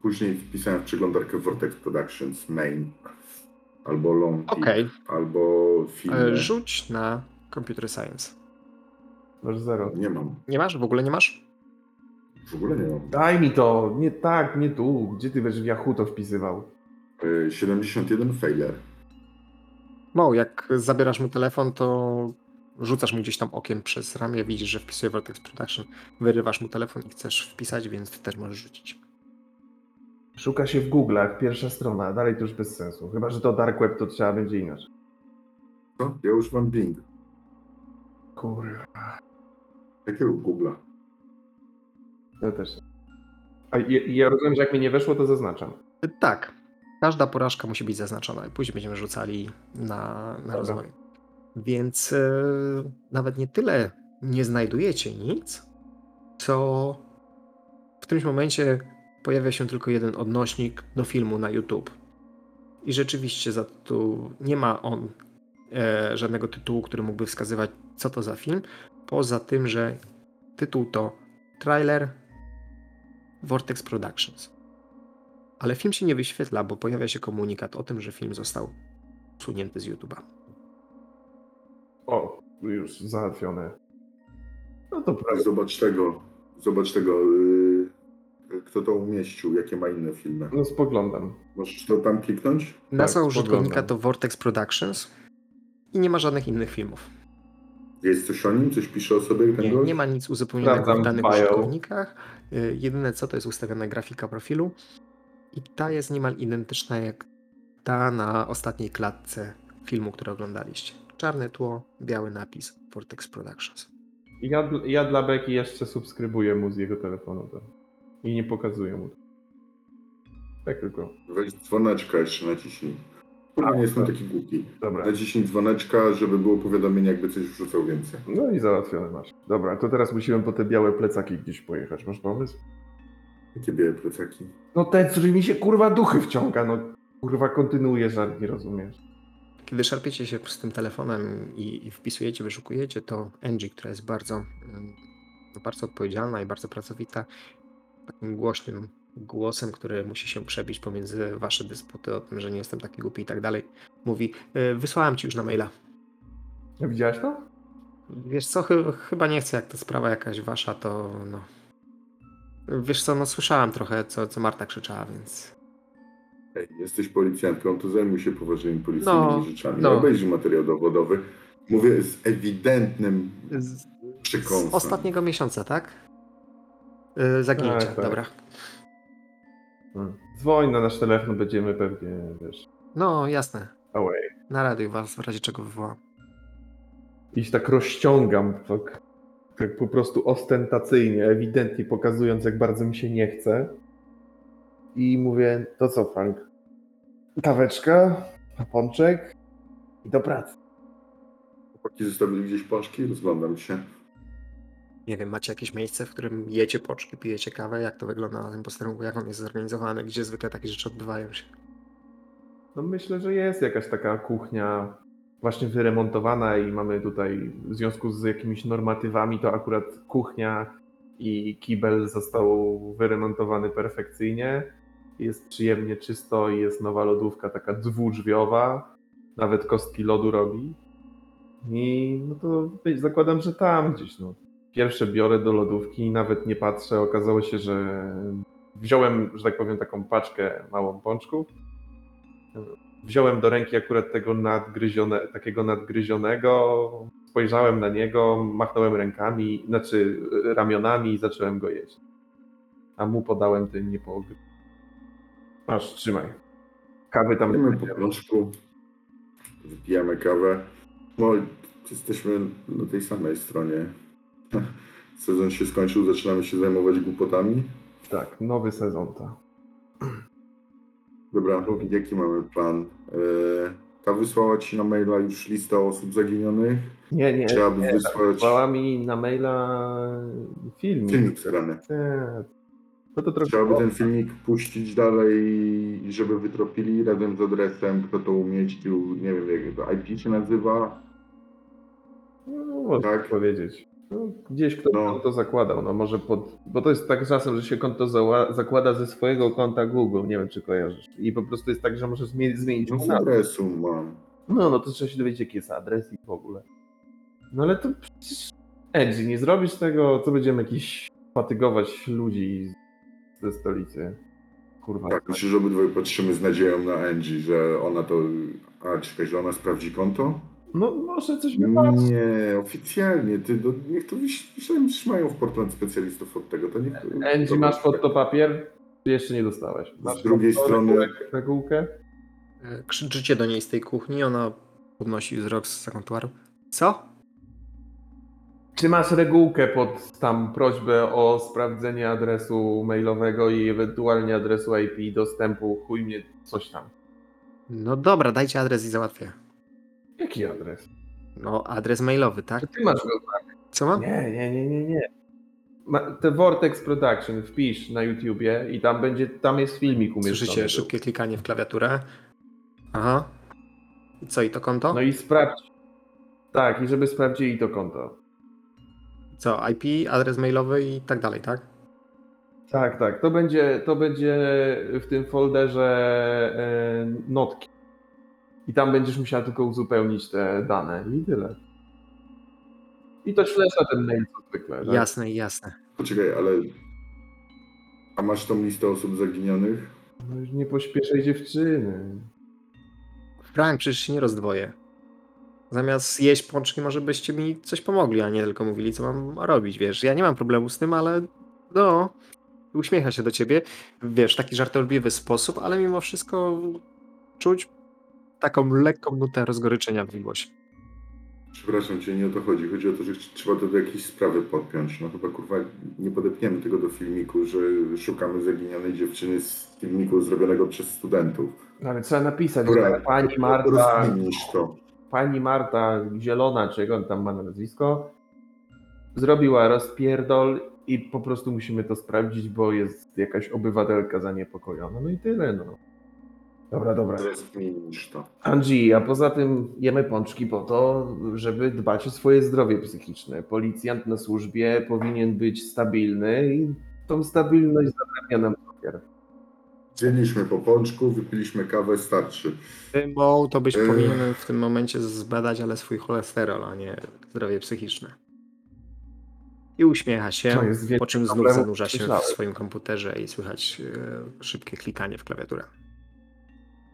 Później wpisałem w przeglądarkę Vortex Productions Main albo Long Okej, albo filmy. e, rzuć na Computer Science. Masz zero. Nie mam. Nie masz? W ogóle nie masz? W ogóle nie mam. Daj mi to! Nie tak, nie tu. Gdzie ty będziesz w Yahoo to wpisywał? Y, 71 failure. No, jak zabierasz mu telefon, to rzucasz mu gdzieś tam okiem przez ramię, widzisz, że wpisuje Vortex Production, wyrywasz mu telefon i chcesz wpisać, więc ty też możesz rzucić. Szuka się w Google'ach, pierwsza strona, dalej to już bez sensu. Chyba, że to Dark Web, to trzeba będzie inaczej. Co? Ja już mam Bing. Kurwa, Jakiego Google'a? ja też. A ja, ja rozumiem, że jak mi nie weszło, to zaznaczam. Tak. Każda porażka musi być zaznaczona i później będziemy rzucali na, na. Więc e, nawet nie tyle nie znajdujecie nic, co w którymś momencie pojawia się tylko jeden odnośnik do filmu na YouTube. I rzeczywiście za tytuł nie ma on e, żadnego tytułu, który mógłby wskazywać, co to za film, poza tym, że tytuł to trailer Vortex Productions. Ale film się nie wyświetla, bo pojawia się komunikat o tym, że film został usunięty z YouTube'a. O, już załatwione. No to prawda. Zobacz tego. Zobacz tego. y, kto to umieścił, jakie ma inne filmy. No spoglądam. Możesz to tam kliknąć? Nazwa Tak, użytkownika spoglądam. to Vortex Productions i nie ma żadnych innych filmów. Jest coś o nim? Coś pisze o sobie ten Nie, gość? nie ma nic uzupełnionego w danych bio. użytkownikach. Y, Jedyne co to jest ustawiona grafika profilu i ta jest niemal identyczna jak ta na ostatniej klatce filmu, który oglądaliście. Czarne tło, biały napis Vortex Productions. Ja, ja dla Beki jeszcze subskrybuję mu z jego telefonu. To. I nie pokazuję mu. Tak tylko. Weź dzwoneczka jeszcze naciśnij. Kurwa, A, nie jestem to- taki głupi. Dobra. Naciśnij dzwoneczka, żeby było powiadomienie, jakby coś wrzucał więcej. No i załatwione masz. Dobra, to teraz musimy po te białe plecaki gdzieś pojechać. Masz pomysł? Jakie białe plecaki. No te, z którymi się kurwa duchy wciąga. No kurwa kontynuuje żart, nie rozumiesz. Kiedy szarpiecie się z tym telefonem i, i wpisujecie, wyszukujecie, to Angie, która jest bardzo, mm, bardzo odpowiedzialna i bardzo pracowita, takim głośnym głosem, który musi się przebić pomiędzy wasze dysputy o tym, że nie jestem taki głupi i tak dalej, mówi: "Y, Wysłałam ci już na maila. A Widziałeś to? Wiesz co, chy- chyba nie chcę, jak to sprawa jakaś wasza, to no. Wiesz co, no słyszałam trochę, co, co Marta krzyczała, więc. Ej, jesteś policjantką, to zajmuj się poważnymi policyjnymi No, rzeczami. no. Obejrzyj materiał dowodowy. Mówię z ewidentnym Z, z ostatniego miesiąca, tak? Y, Zaginięcia, Tak, tak. dobra. Hmm. Dzwoń na nasz telefon, będziemy pewnie, wiesz, No, jasne. away. Na radiu was w razie czego wywołam. I się tak rozciągam. Tak. tak po prostu ostentacyjnie, ewidentnie pokazując, jak bardzo mi się nie chce. I mówię, to co, Frank? Kaweczka, pączek i do pracy. Chłopaki zostawili gdzieś pączki? Rozglądam się. Nie wiem, macie jakieś miejsce, w którym jecie poczki, pijecie kawę? Jak to wygląda na tym posterunku? Jak on jest zorganizowany? Gdzie zwykle takie rzeczy odbywają się? No myślę, że jest jakaś taka kuchnia właśnie wyremontowana i mamy tutaj w związku z jakimiś normatywami, to akurat kuchnia i kibel został wyremontowany perfekcyjnie. Jest przyjemnie czysto i jest nowa lodówka taka dwudrzwiowa. Nawet kostki lodu robi. I no to zakładam, że tam gdzieś. No. Pierwsze biorę do lodówki i nawet nie patrzę. Okazało się, że wziąłem, że tak powiem, taką paczkę małą pączków wziąłem do ręki akurat tego nadgryzione, takiego nadgryzionego, spojrzałem na niego, machnąłem rękami, znaczy ramionami i zacząłem go jeść. A mu podałem ten niepogry. Masz, trzymaj. Kawy tam Pijemy po pączku. Wypijamy kawę. No, jesteśmy na tej samej stronie. Sezon się skończył, zaczynamy się zajmować głupotami. Tak, nowy sezon to. Dobra, jaki mamy plan? Yy, ta wysłała ci na maila już listę osób zaginionych? Nie, nie, Trzeba by wysłać wysłała mi na maila filmik. filmik. Nie. No to trochę... Trzeba by ten filmik puścić dalej, żeby wytropili razem z adresem, kto to umieścił, nie wiem jak to IP się nazywa. No, można Tak. tak powiedzieć. No, gdzieś ktoś No. konto zakładał, no może pod... Bo to jest tak czasem, że się konto zała- zakłada ze swojego konta Google, nie wiem czy kojarzysz. I po prostu jest tak, że możesz zmienić, zmienić No adresu mam. No, no to trzeba się dowiedzieć jaki jest adres i w ogóle. No ale to przecież Edgy, nie zrobisz tego, to będziemy jakiś fatygować ludzi ze stolicy. Kurwa. Tak, myślę, że obydwoje patrzymy z nadzieją na Angie, że ona to... A, czekaj, że ona sprawdzi konto? No może coś wypadnie. Nie, oficjalnie. Ty, do, niech to myślałem, że mają w Portland specjalistów od tego. To niech, Angie, to- masz pod to papier? Ty jeszcze nie dostałeś. Masz Z drugiej pod to strony- regułek- Regułkę? E, Krzyczycie do niej z tej kuchni, ona podnosi wzrok z kontuaru. Co? Czy masz regułkę pod tam prośbę o sprawdzenie adresu mailowego i ewentualnie adresu IP dostępu, chuj mnie, coś tam. No dobra, dajcie adres i załatwię. Jaki adres? No, adres mailowy, tak? Czy ty masz go? Co mam? Nie, nie, nie, nie, nie. Ma, te Vortex Production wpisz na YouTubie i tam będzie, tam jest filmik umieszczony. Słyszycie szybkie klikanie w klawiaturę. Aha. I co, i to konto? No i sprawdź. Tak, i żeby sprawdzili to konto. Co, IP, adres mailowy i tak dalej, tak? Tak, tak. To będzie, to będzie w tym folderze e, notki. I tam będziesz musiała tylko uzupełnić te dane i tyle. I to ślesz na ten mail co zwykle. Tak? Jasne, jasne. Poczekaj, ale... A masz tą listę osób zaginionych? No już nie pośpieszaj dziewczyny. Frank, przecież się nie rozdwoję. Zamiast jeść pączki, może byście mi coś pomogli, a nie tylko mówili, co mam robić, wiesz. Ja nie mam problemu z tym, ale no, uśmiecha się do ciebie, wiesz, w taki żartobliwy sposób, ale mimo wszystko czuć taką lekką nutę rozgoryczenia w głosie. Przepraszam cię, nie o to chodzi. Chodzi o to, że trzeba to do jakiejś sprawy podpiąć. No chyba kurwa nie podepniemy tego do filmiku, że szukamy zaginionej dziewczyny z filmiku zrobionego przez studentów. No ale trzeba napisać, Dobra, pani Marta, to. pani Marta Zielona, czy jak on tam ma na nazwisko, zrobiła rozpierdol i po prostu musimy to sprawdzić, bo jest jakaś obywatelka zaniepokojona. No i tyle, no. Dobra, dobra. Rozkminisz to. Angie, a poza tym jemy pączki po to, żeby dbać o swoje zdrowie psychiczne. Policjant na służbie powinien być stabilny i tą stabilność zapewnia nam cukier. Zjedliśmy po pączku, wypiliśmy kawę, starczy. Bo to byś Ech. powinien w tym momencie zbadać, ale swój cholesterol, a nie zdrowie psychiczne. I uśmiecha się, po czym znów zanurza się w swoim komputerze i słychać e, szybkie klikanie w klawiaturę.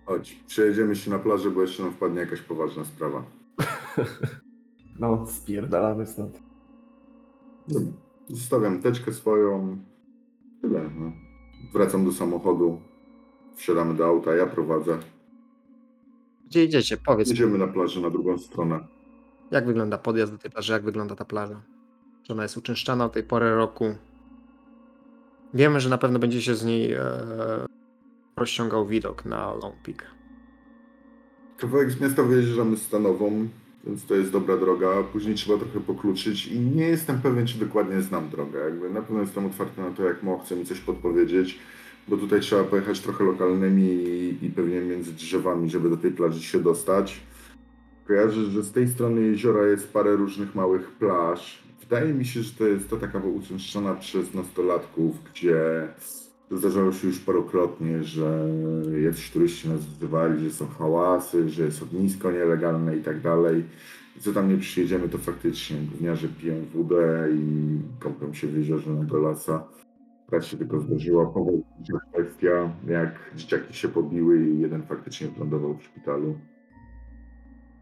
Chodź, przejedziemy się na plażę, bo jeszcze nam wpadnie jakaś poważna sprawa. No, spierdalamy stąd. Zostawiam teczkę swoją. Tyle. No. Wracam do samochodu. Wsiadamy do auta, ja prowadzę. Gdzie idziecie? Powiedz mi, Jedziemy na plażę na drugą stronę. jak wygląda podjazd do tej plaży, jak wygląda ta plaża? że ona jest uczęszczana o tej pory roku. Wiemy, że na pewno będzie się z niej e, rozciągał widok na Long Peak. Kawałek z miasta wyjeżdżamy stanową, więc to jest dobra droga. Później trzeba trochę pokluczyć i nie jestem pewien, czy dokładnie znam drogę. Jakby na pewno jestem otwarty na to, jak Mo chce mi coś podpowiedzieć, bo tutaj trzeba pojechać trochę lokalnymi i, pewnie między drzewami, żeby do tej plaży się dostać. Kojarzę, że z tej strony jeziora jest parę różnych małych plaż. Wydaje mi się, że to jest to taka uczęszczana przez nastolatków, gdzie zdarzało się już parokrotnie, że jacyś turyści nas wzywali, że są hałasy, że jest ognisko nielegalne i tak dalej. Co tam nie przyjedziemy, to faktycznie gówniarze piją wódę i kąpią się w jeziorze na Golasa. Raz się tylko zdarzyła powolna kwestia, jak dzieciaki się pobiły i jeden faktycznie wylądował w szpitalu.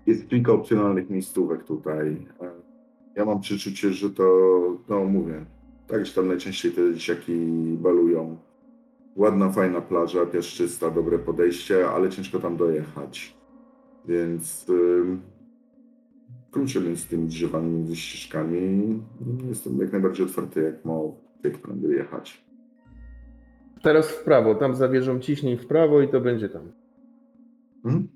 Jest kilka opcjonalnych miejscówek tutaj. Ja mam przeczucie, że to, no mówię, tak, że tam najczęściej te dzieciaki balują. Ładna, fajna plaża, piaszczysta, dobre podejście, ale ciężko tam dojechać. Więc króczymy z tymi drzewami między ścieżkami. Jestem jak najbardziej otwarty, jak ma jak będę jechać. Teraz w prawo, tam za wieżą ciśnij w prawo i to będzie tam. Mhm.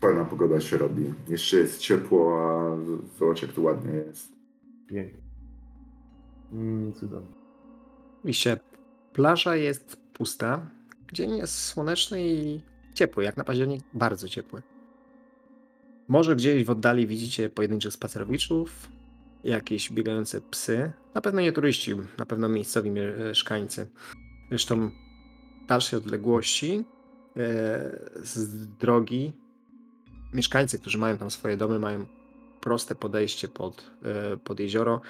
Fajna pogoda się robi. Jeszcze jest ciepło, a zobacz jak tu ładnie jest. Pięknie. Mm, cudownie. Oczywiście plaża jest pusta. Dzień jest słoneczny i ciepły, jak na październik bardzo ciepły. Może gdzieś w oddali widzicie pojedynczych spacerowiczów, jakieś biegające psy. Na pewno nie turyści, na pewno miejscowi mieszkańcy. Zresztą w dalszej odległości e, z drogi mieszkańcy, którzy mają tam swoje domy, mają proste podejście pod, e, pod jezioro.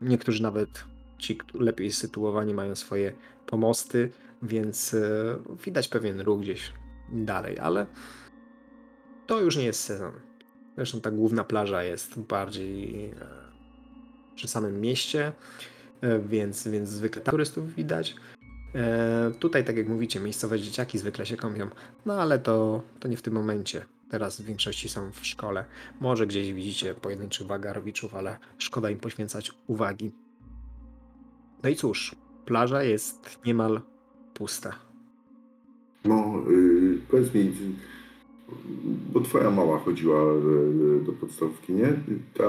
Niektórzy nawet ci lepiej sytuowani mają swoje pomosty, więc e, widać pewien ruch gdzieś dalej, ale to już nie jest sezon. Zresztą ta główna plaża jest bardziej e, przy samym mieście, e, więc, więc zwykle turystów widać. Tutaj, tak jak mówicie, miejscowe dzieciaki zwykle się kąpią, no ale to, to nie w tym momencie. Teraz w większości są w szkole. Może gdzieś widzicie pojedynczych wagarowiczów, ale szkoda im poświęcać uwagi. No i cóż, plaża jest niemal pusta. No, yy, powiedz mi, bo twoja mała chodziła yy, do podstawówki, nie? Ta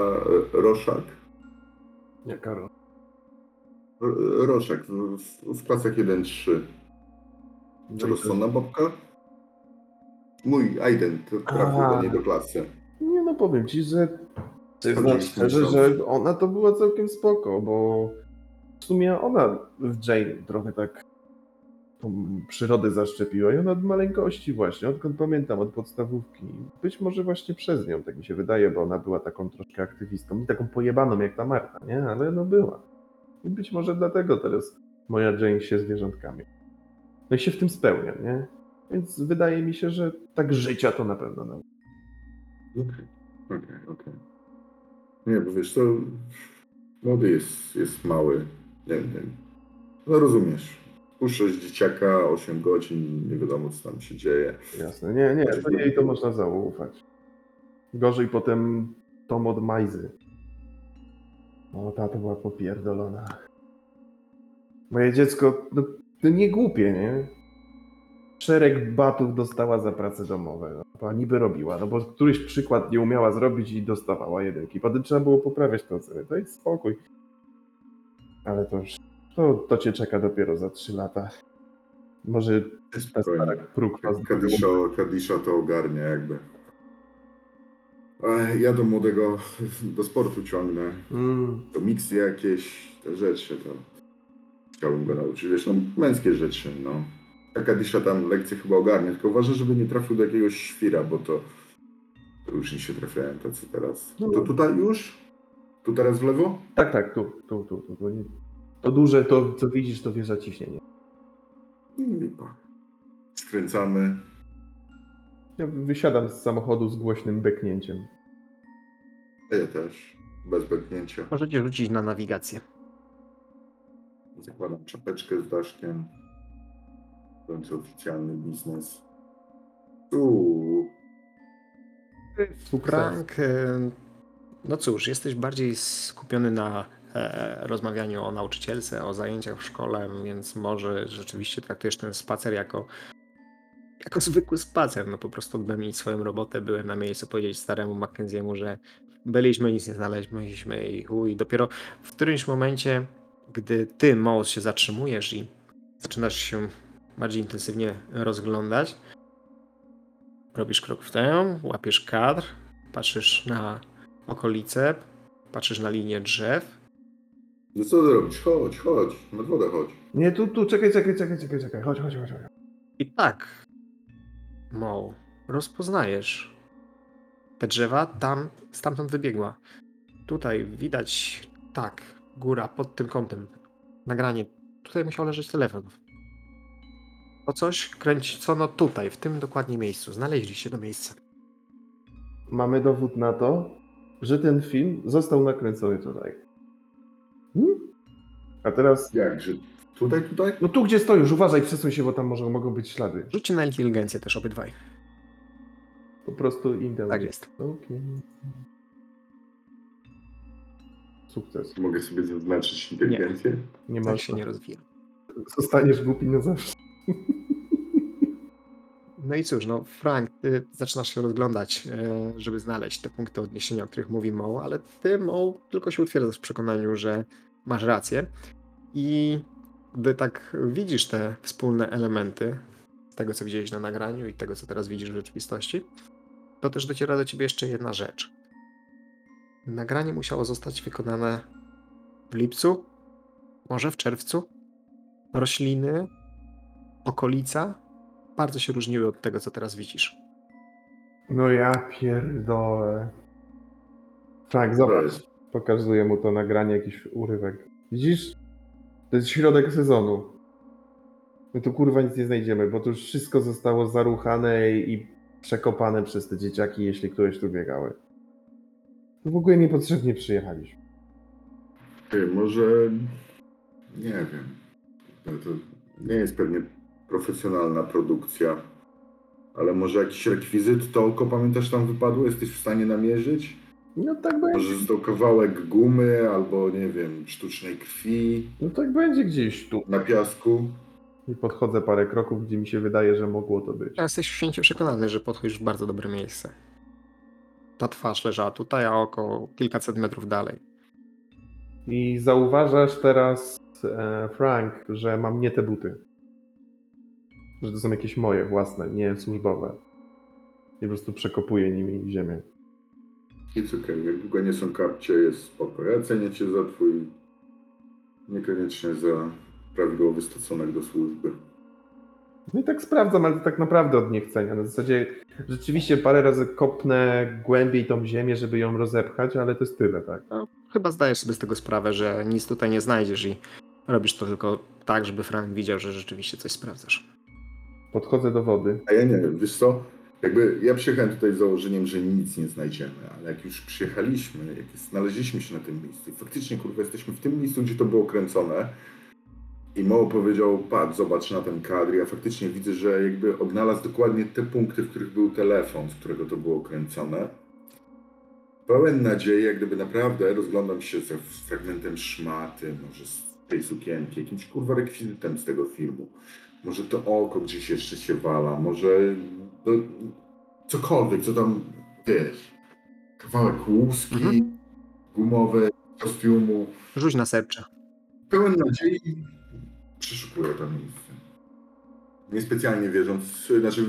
yy, Roszak? Nie, Karol. R- Roszak w, w, w klasach 1-3. No Czy rozsądna babka? Mój Aiden to trafił do niej do klasy. Nie no, powiem ci, że przyznam szczerze, że ona to była całkiem spoko, bo w sumie ona w Jane trochę tak tą przyrodę zaszczepiła i ona od maleńkości właśnie, odkąd pamiętam, od podstawówki. Być może właśnie przez nią, tak mi się wydaje, bo ona była taką troszkę aktywistką, nie taką pojebaną jak ta Marta, nie? Ale no była. I być może dlatego teraz moja Jane się zwierzątkami. No i się w tym spełnia, nie? Więc wydaje mi się, że tak życia to na pewno nauczy. Okej, okej, okej. Nie, bo wiesz, to młody jest, jest mały. Nie wiem. No rozumiesz. Puszczasz dzieciaka 8 godzin, nie wiadomo co tam się dzieje. Jasne, nie, nie, to jej to można zaufać. Gorzej potem Tom od Majzy. O, ta to była popierdolona. Moje dziecko, no, to nie głupie, nie? Szereg batów dostała za prace domowe. No, to niby robiła, no bo któryś przykład nie umiała zrobić i dostawała jedynki. Potem trzeba było poprawiać to ocenę. To jest spokój. Ale to już, to, to cię czeka dopiero za 3 lata. Może ta stara Kadisza, Kadisza to ogarnia jakby. Ja do młodego do sportu ciągnę. Mm. To miksy jakieś, te rzeczy, to chciałbym go nauczyć. Wiesz, no męskie rzeczy, no. Ta Kadisza tam lekcje chyba ogarnia, tylko uważaj, żeby nie trafił do jakiegoś świra, bo to, to już nie się trafiają tacy teraz. No. To tutaj już? Tu teraz w lewo? Tak, tak, tu, tu, tu. tu, tu. To duże, to co widzisz, to wieża ciśnienia. Lipa. Skręcamy. Ja wysiadam z samochodu z głośnym beknięciem. Ja też. Bez beknięcia. Możecie rzucić na nawigację. Zakładam czapeczkę z daszkiem. W końcu oficjalny biznes. Uuu. Frank, e, No cóż, jesteś bardziej skupiony na e, rozmawianiu o nauczycielce, o zajęciach w szkole, więc może rzeczywiście traktujesz ten spacer jako, jako zwykły spacer. No po prostu odbyłem swoją robotę, byłem na miejscu powiedzieć staremu Mackenziemu, że byliśmy, nic nie znaleźliśmy i chuj. Dopiero w którymś momencie, gdy ty, Mouse, się zatrzymujesz i zaczynasz się bardziej intensywnie rozglądać, robisz krok w tę, łapiesz kadr, patrzysz na okolice, patrzysz na linię drzew. No co ty robisz? Chodź, chodź, nad wodę chodź. Nie, tu, tu, czekaj, czekaj, czekaj, czekaj, czekaj. Chodź, chodź, chodź. chodź. I tak, Mo, rozpoznajesz te drzewa, tam, stamtąd wybiegła. Tutaj widać, tak, góra pod tym kątem. Nagranie. Tutaj musiał leżeć telefon. O coś kręcono tutaj, w tym dokładnie miejscu. Znaleźliście do miejsca. Mamy dowód na to, że ten film został nakręcony tutaj. Hmm? A teraz. Jak, że tutaj, tutaj? No tu, gdzie stoisz, uważaj, przesuń się, bo tam może, mogą być ślady. Rzućcie na inteligencję też obydwaj. Po prostu intel. Tak jest. Okej. Sukces. Mogę sobie zaznaczyć inteligencję? Nie Tak masz. się nie rozwija. Zostaniesz głupi na zawsze. No i cóż, no Frank, ty zaczynasz się rozglądać, e, żeby znaleźć te punkty odniesienia, o których mówi Mo, ale ty, Mo, tylko się utwierdzasz w przekonaniu, że masz rację. I gdy tak widzisz te wspólne elementy tego, co widziałeś na nagraniu i tego, co teraz widzisz w rzeczywistości, to też dociera do ciebie jeszcze jedna rzecz. Nagranie musiało zostać wykonane w lipcu, może w czerwcu. Rośliny, okolica bardzo się różniły od tego, co teraz widzisz. No ja pierdolę. Tak, To zobacz. Pokazuję mu to nagranie, jakiś urywek. Widzisz? To jest środek sezonu. My tu kurwa nic nie znajdziemy, bo tu już wszystko zostało zaruchane i przekopane przez te dzieciaki, jeśli któreś tu biegały. Tu w ogóle niepotrzebnie przyjechaliśmy. Ty, może... Nie wiem. No to nie jest pewnie profesjonalna produkcja, ale może jakiś rekwizyt to oko, pamiętasz, tam wypadło? Jesteś w stanie namierzyć? No tak będzie. Może został kawałek gumy albo, nie wiem, sztucznej krwi No tak będzie gdzieś tu. na piasku. I podchodzę parę kroków, gdzie mi się wydaje, że mogło to być. Ja jesteś święcie przekonany, że podchodzisz w bardzo dobre miejsce. Ta twarz leżała tutaj, a oko kilkaset metrów dalej. I zauważasz teraz, e, Frank, że mam nie te buty. Że to są jakieś moje własne, nie służbowe. I po prostu przekopuję nimi ziemię. Nic okej, jak długo nie są kapcie, jest spoko. Ja cenię cię za twój... Niekoniecznie za prawidłowy stosunek do służby. No i tak sprawdzam, ale to tak naprawdę od niechcenia. Na zasadzie rzeczywiście parę razy kopnę głębiej tą ziemię, żeby ją rozepchać, ale to jest tyle, tak? No, chyba zdajesz sobie z tego sprawę, że nic tutaj nie znajdziesz i robisz to tylko tak, żeby Frank widział, że rzeczywiście coś sprawdzasz. Podchodzę do wody. A ja nie wiem, wiesz co? Jakby ja przyjechałem tutaj z założeniem, że nic nie znajdziemy, ale jak już przyjechaliśmy, jak znaleźliśmy się na tym miejscu, faktycznie kurwa jesteśmy w tym miejscu, gdzie to było kręcone i Mo powiedział, patrz, zobacz na ten kadr, ja faktycznie widzę, że jakby odnalazł dokładnie te punkty, w których był telefon, z którego to było kręcone. Pełen nadziei, jak gdyby naprawdę rozglądam się za fragmentem szmaty, może z tej sukienki, jakimś kurwa rekwizytem z tego filmu. Może to oko gdzieś jeszcze się wala, może no, cokolwiek, co tam, wiesz, kawałek łuski, Mhm. gumowe, kostiumu. Rzuć na sercze. Pełen nadziei przeszukuję to miejsce. Niespecjalnie wierząc, znaczy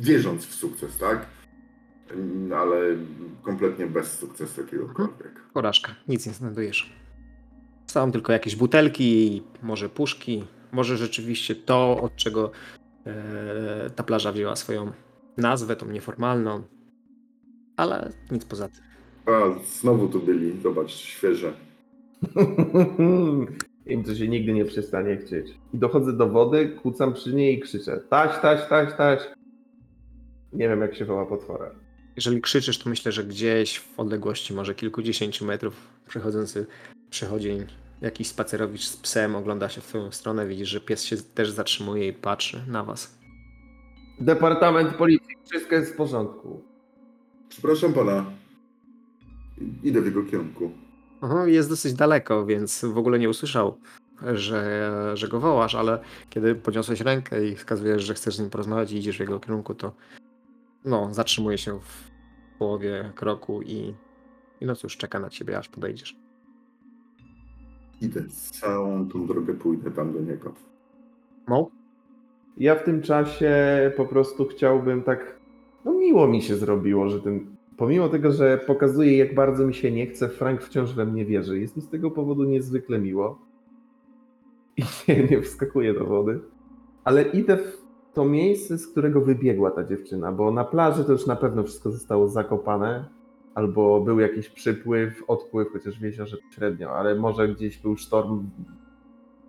wierząc w sukces, tak? Ale kompletnie bez sukcesu jakiegokolwiek. Porażka, nic nie znajdujesz. Są tylko jakieś butelki, może puszki, może rzeczywiście to, od czego e, ta plaża wzięła swoją nazwę, tą nieformalną, ale nic poza tym. A, znowu tu byli, zobacz, świeże. Im to się nigdy nie przestanie chcieć. I dochodzę do wody, kłócam przy niej i krzyczę. Taś, taś, taś, taś. Nie wiem, jak się woła potwora. Jeżeli krzyczysz, to myślę, że gdzieś w odległości może kilkudziesięciu metrów przechodzący przechodzi jakiś spacerowicz z psem, ogląda się w twoją stronę, widzisz, że pies się też zatrzymuje i patrzy na was. Departament Policji, wszystko jest w porządku. Przepraszam pana. Idę w jego kierunku. Aha, jest dosyć daleko, więc w ogóle nie usłyszał, że, że go wołasz, ale kiedy podniosłeś rękę i wskazujesz, że chcesz z nim porozmawiać i idziesz w jego kierunku, to no, zatrzymuje się w połowie kroku i, i no cóż, czeka na ciebie, aż podejdziesz. Idę całą tą drogę, pójdę tam do niego. Mo? Ja w tym czasie po prostu chciałbym tak. No miło mi się zrobiło, że ten. Pomimo tego, że pokazuje, jak bardzo mi się nie chce, Frank wciąż we mnie wierzy. Jest mi z tego powodu niezwykle miło. I nie, nie wskakuję do wody. Ale idę w to miejsce, z którego wybiegła ta dziewczyna, bo na plaży to już na pewno wszystko zostało zakopane. Albo był jakiś przypływ, odpływ, chociaż w jeziorze średnio, ale może gdzieś był sztorm,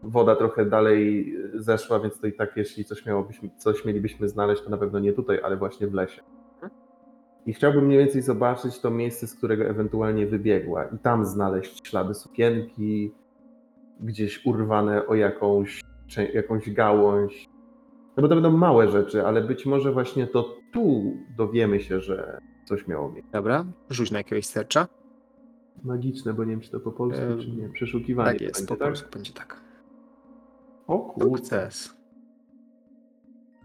woda trochę dalej zeszła, więc to i tak, jeśli coś, miałobyśmy, coś mielibyśmy znaleźć, to na pewno nie tutaj, ale właśnie w lesie. I chciałbym mniej więcej zobaczyć to miejsce, z którego ewentualnie wybiegła, i tam znaleźć ślady sukienki, gdzieś urwane o jakąś, jakąś gałąź. No bo to będą małe rzeczy, ale być może właśnie to tu dowiemy się, że coś miało miejsce. Dobra, rzuć na jakiegoś sercza. Magiczne, bo nie wiem, czy to po polsku, Em, czy nie. Przeszukiwanie Tak jest, będzie, po tak? polsku będzie tak. O Sukces.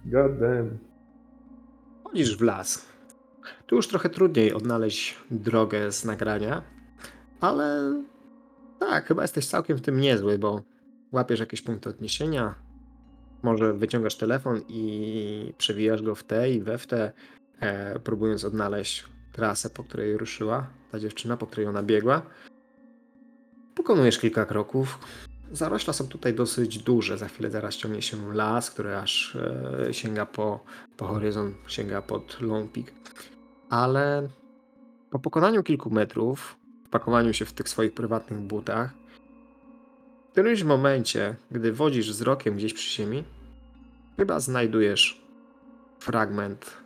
god damn. Chodzisz w las. Tu już trochę trudniej odnaleźć drogę z nagrania, ale tak, chyba jesteś całkiem w tym niezły, bo łapiesz jakieś punkty odniesienia, może wyciągasz telefon i przewijasz go w te i we w te, e, próbując odnaleźć trasę, po której ruszyła ta dziewczyna, po której ona biegła. Pokonujesz kilka kroków. Zarośla są tutaj dosyć duże. Za chwilę zaraz ciągnie się las, który aż e, sięga po, po horyzont, sięga pod Long Peak. Ale po pokonaniu kilku metrów, pakowaniu się w tych swoich prywatnych butach, w którymś momencie, gdy wodzisz wzrokiem gdzieś przy ziemi, chyba znajdujesz fragment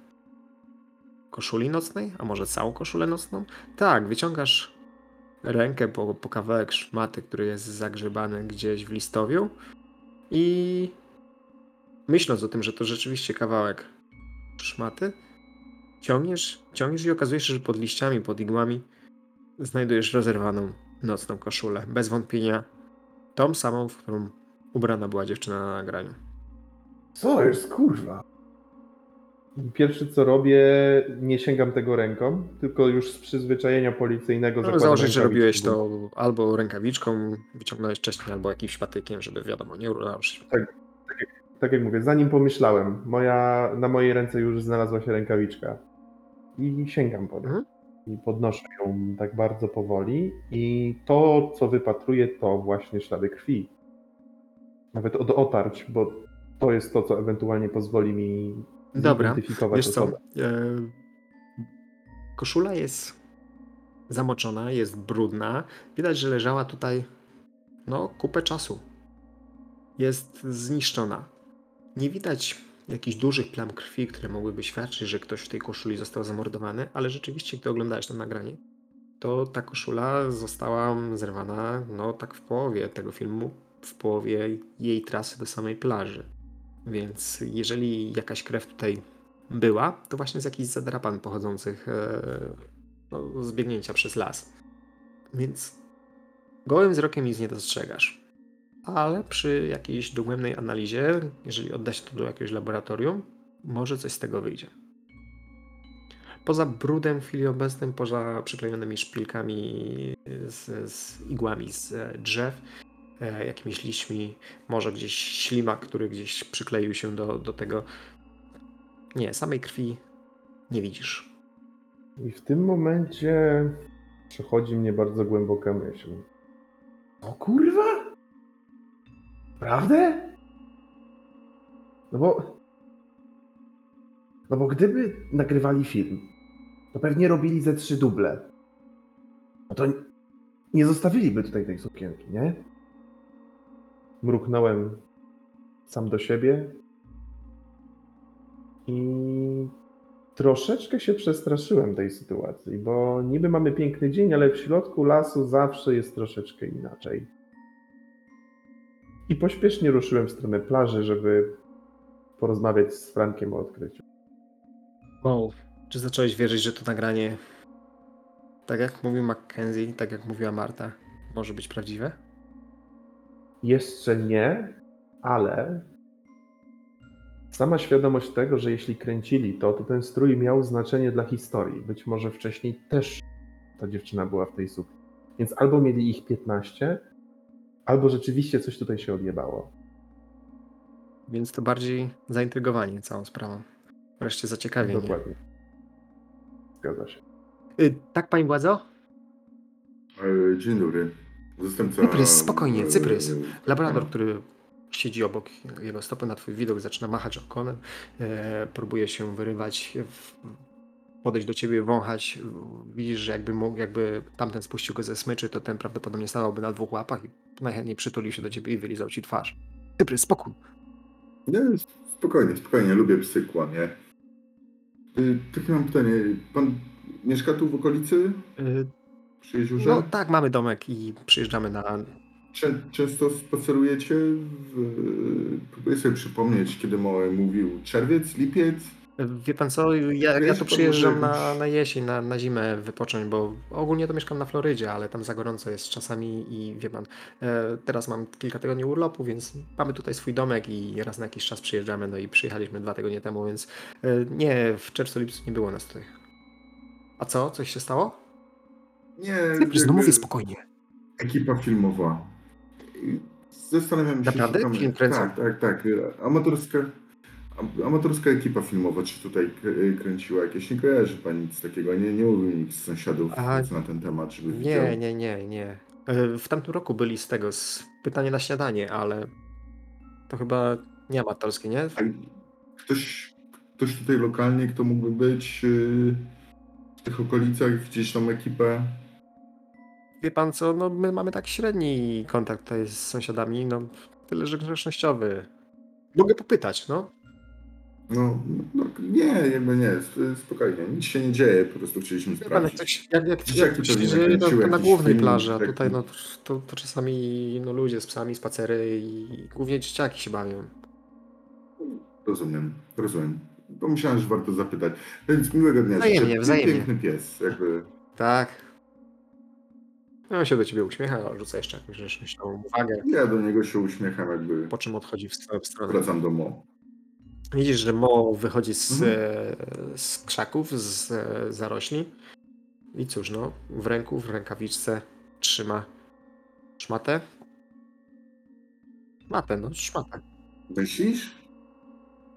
koszuli nocnej, a może całą koszulę nocną? Tak, wyciągasz rękę po, po kawałek szmaty, który jest zagrzebany gdzieś w listowiu i myśląc o tym, że to rzeczywiście kawałek szmaty, ciągniesz, ciągniesz i okazuje się, że pod liściami, pod igłami znajdujesz rozerwaną nocną koszulę. Bez wątpienia tą samą, w którą ubrana była dziewczyna na nagraniu. Co jest, kurwa? Pierwsze co robię, nie sięgam tego ręką, tylko już z przyzwyczajenia policyjnego No, założyć, że robiłeś to albo rękawiczką, wyciągnąłeś wcześniej, albo jakimś patykiem, żeby wiadomo, nie urwać. Tak jak mówię, zanim pomyślałem, moja, na mojej ręce już znalazła się rękawiczka. I sięgam po nią. Mhm. I podnoszę ją tak bardzo powoli. I to, co wypatruję, to właśnie ślady krwi. Nawet od otarć, bo to jest to, co ewentualnie pozwoli mi Dobra, Wiesz co, e, koszula jest zamoczona, jest brudna. Widać, że leżała tutaj no kupę czasu. Jest zniszczona. Nie widać jakichś dużych plam krwi, które mogłyby świadczyć, że ktoś w tej koszuli został zamordowany, ale rzeczywiście, gdy oglądałeś to nagranie, to ta koszula została zerwana, no tak w połowie tego filmu, w połowie jej trasy do samej plaży. Więc jeżeli jakaś krew tutaj była, to właśnie z jakichś zadrapań pochodzących e, no, z biegnięcia przez las. Więc gołym wzrokiem nic nie dostrzegasz. Ale przy jakiejś dogłębnej analizie, jeżeli odda się to do jakiegoś laboratorium, może coś z tego wyjdzie. Poza brudem w chwili obecnej, poza przyklejonymi szpilkami z, z igłami z e, drzew, e, jakimiś liśćmi, może gdzieś ślimak, który gdzieś przykleił się do, do tego. Nie, samej krwi nie widzisz. I w tym momencie przechodzi mnie bardzo głęboka myśl. O kurwa? Prawdę? No bo. No bo gdyby nagrywali film, to pewnie robili ze trzy duble. No to nie zostawiliby tutaj tej sukienki, nie? Mruknąłem sam do siebie i troszeczkę się przestraszyłem tej sytuacji, bo niby mamy piękny dzień, ale w środku lasu zawsze jest troszeczkę inaczej. I pośpiesznie ruszyłem w stronę plaży, żeby porozmawiać z Frankiem o odkryciu. Wow. Czy zacząłeś wierzyć, że to nagranie Tak jak mówił Mackenzie, tak jak mówiła Marta, może być prawdziwe? Jeszcze nie, ale sama świadomość tego, że jeśli kręcili to, to ten strój miał znaczenie dla historii. Być może wcześniej też ta dziewczyna była w tej sukni. Więc albo mieli ich 15, albo rzeczywiście coś tutaj się odjebało. Więc to bardziej zaintrygowani całą sprawą. Wreszcie zaciekawieni. Dokładnie. Zgadza się. Y, tak, pani władzo? E, Dzień dobry. Zastępca... Cyprys, spokojnie, e, Cyprys. e, Labrador, pana. który siedzi obok jego stopy na twój widok, zaczyna machać okonem, e, próbuje się wyrywać, w, podejść do ciebie, wąchać. Widzisz, że jakby, mógł, jakby tamten spuścił go ze smyczy, to ten prawdopodobnie stawałby na dwóch łapach i najchętniej przytulił się do ciebie i wylizał ci twarz. Cyprys, spokój. Nie, spokojnie, spokojnie, lubię psy kłamie. Y, Takie mam pytanie, pan mieszka tu w okolicy? Y, Jeziorze? no tak, mamy domek i przyjeżdżamy na... Czę, często spacerujecie? W... Próbuję sobie przypomnieć, kiedy Moe mówił czerwiec, lipiec? Wie pan co, ja, ja tu przyjeżdżam na, na jesień, na, na zimę wypocząć, bo ogólnie to mieszkam na Florydzie, ale tam za gorąco jest czasami i wie pan, e, teraz mam kilka tygodni urlopu, więc mamy tutaj swój domek i raz na jakiś czas przyjeżdżamy, no i przyjechaliśmy dwa tygodnie temu, więc e, nie, w czerwcu, lipcu nie było nas tutaj. A co? Coś się stało? Nie, Cyprys, no mówię spokojnie. Ekipa filmowa. Zastanawiam się... Naprawdę? szukamy- Film kręcą? Tak, tak, tak. Amatorska, am- amatorska ekipa filmowa, czy tutaj kręciła jakieś? Nie kojarzy pani nic takiego? Nie, nie mówił nikt z sąsiadów A, nic na ten temat, żeby Nie, widział? nie, nie, nie. E, W tamtym roku byli z tego, z pytanie na śniadanie, ale to chyba nie amatorskie, nie? A ktoś, ktoś tutaj lokalnie, kto mógłby być yy, w tych okolicach, gdzieś tam ekipę? Wie pan co, no my mamy tak średni kontakt tutaj z sąsiadami, no tyle, że grzecznościowy. Mogę popytać, no. No, no nie, jakby nie, sp- spokojnie, nic się nie dzieje, po prostu chcieliśmy Wie pan, jak, sprawdzić. coś, jak, jak, Dzieciaki jak coś się pewnie dzieje, no, nakręciły to na jakiś głównej film, plaży, a tutaj no to, to czasami no, ludzie z psami, spacery i głównie dzieciaki się bawią. Rozumiem, rozumiem. Pomyślałem, że warto zapytać. Więc miłego dnia. Wzajemnie, wzajemnie. Piękny pies, jakby. Tak. No, on się do ciebie uśmiecha, rzuca jeszcze jakąś grzecznościową uwagę, Ja do niego się uśmiecham, jakby po czym odchodzi w swoją stronę. wracam do Mo. Widzisz, że Mo wychodzi z, Mhm. e, z krzaków, z e, zarośli. I cóż, no, w ręku, w rękawiczce trzyma szmatę. Szmatę, no, szmatę. Myślisz?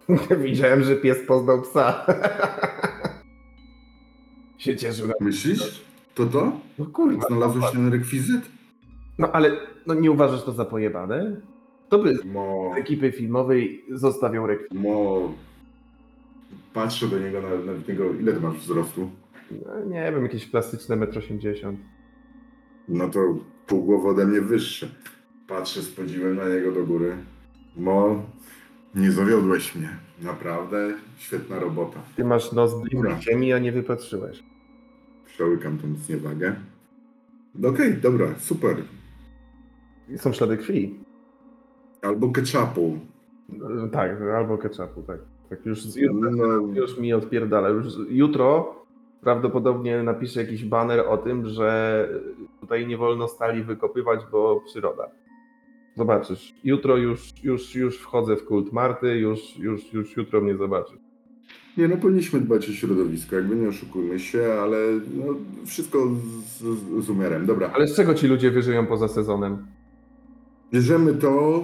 Widziałem, że pies poznał psa. się cieszył. Myślisz? To to? No kurwa. Znalazłeś ten rekwizyt? No ale no, nie uważasz to za pojebane? To by Mo, z ekipy filmowej zostawiał rekwizyt. Mo. Patrzę do niego, na, na niego. Ile ty masz wzrostu? No, nie wiem, jakieś plastyczne 1,80 m. No to pół głowy ode mnie wyższy. Patrzę z podziwem na niego do góry. Mo, nie zawiodłeś mnie. Naprawdę świetna robota. Ty masz nos Dobra. ziemi, a nie wypatrzyłeś. Przełykam tą zniewagę. No Okej, dobra, super. Są ślady krwi. Albo ketchupu. No, Tak, albo ketchupu, tak. Tak już, z- już, No, już mi odpierdala. Już jutro prawdopodobnie napiszę jakiś baner o tym, że tutaj nie wolno stali wykopywać, bo przyroda. Zobaczysz. Jutro już, już, już wchodzę w kult Marty, już, już, już jutro mnie zobaczysz. Nie no, powinniśmy dbać o środowisko, jakby nie oszukujmy się, ale no, wszystko z, z, z umiarem. Dobra, Ale z czego ci ludzie wyżyją poza sezonem? bierzemy to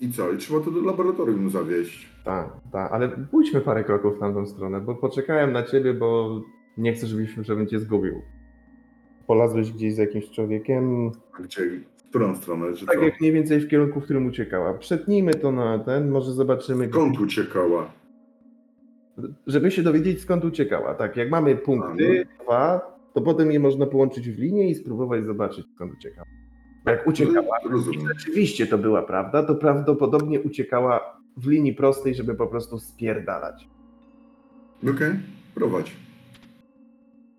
i co? I trzeba to do laboratorium zawieźć. Tak, tak, ale pójdźmy parę kroków w tamtą stronę, bo poczekałem na ciebie, bo nie chcę, żebyś, żebym cię zgubił. Polazłeś gdzieś z jakimś człowiekiem, A Gdzie, w którą stronę, że tak co? jak mniej więcej w kierunku, w którym uciekała. Przetnijmy to na ten, może zobaczymy, Skąd uciekała? Żeby się dowiedzieć skąd uciekała. Tak, jak mamy punkty, A, dwa, to potem je można połączyć w linię i spróbować zobaczyć skąd uciekała. Jak uciekała, No, rozumiem. rzeczywiście to była prawda, to prawdopodobnie uciekała w linii prostej, żeby po prostu spierdalać. Okej, prowadź.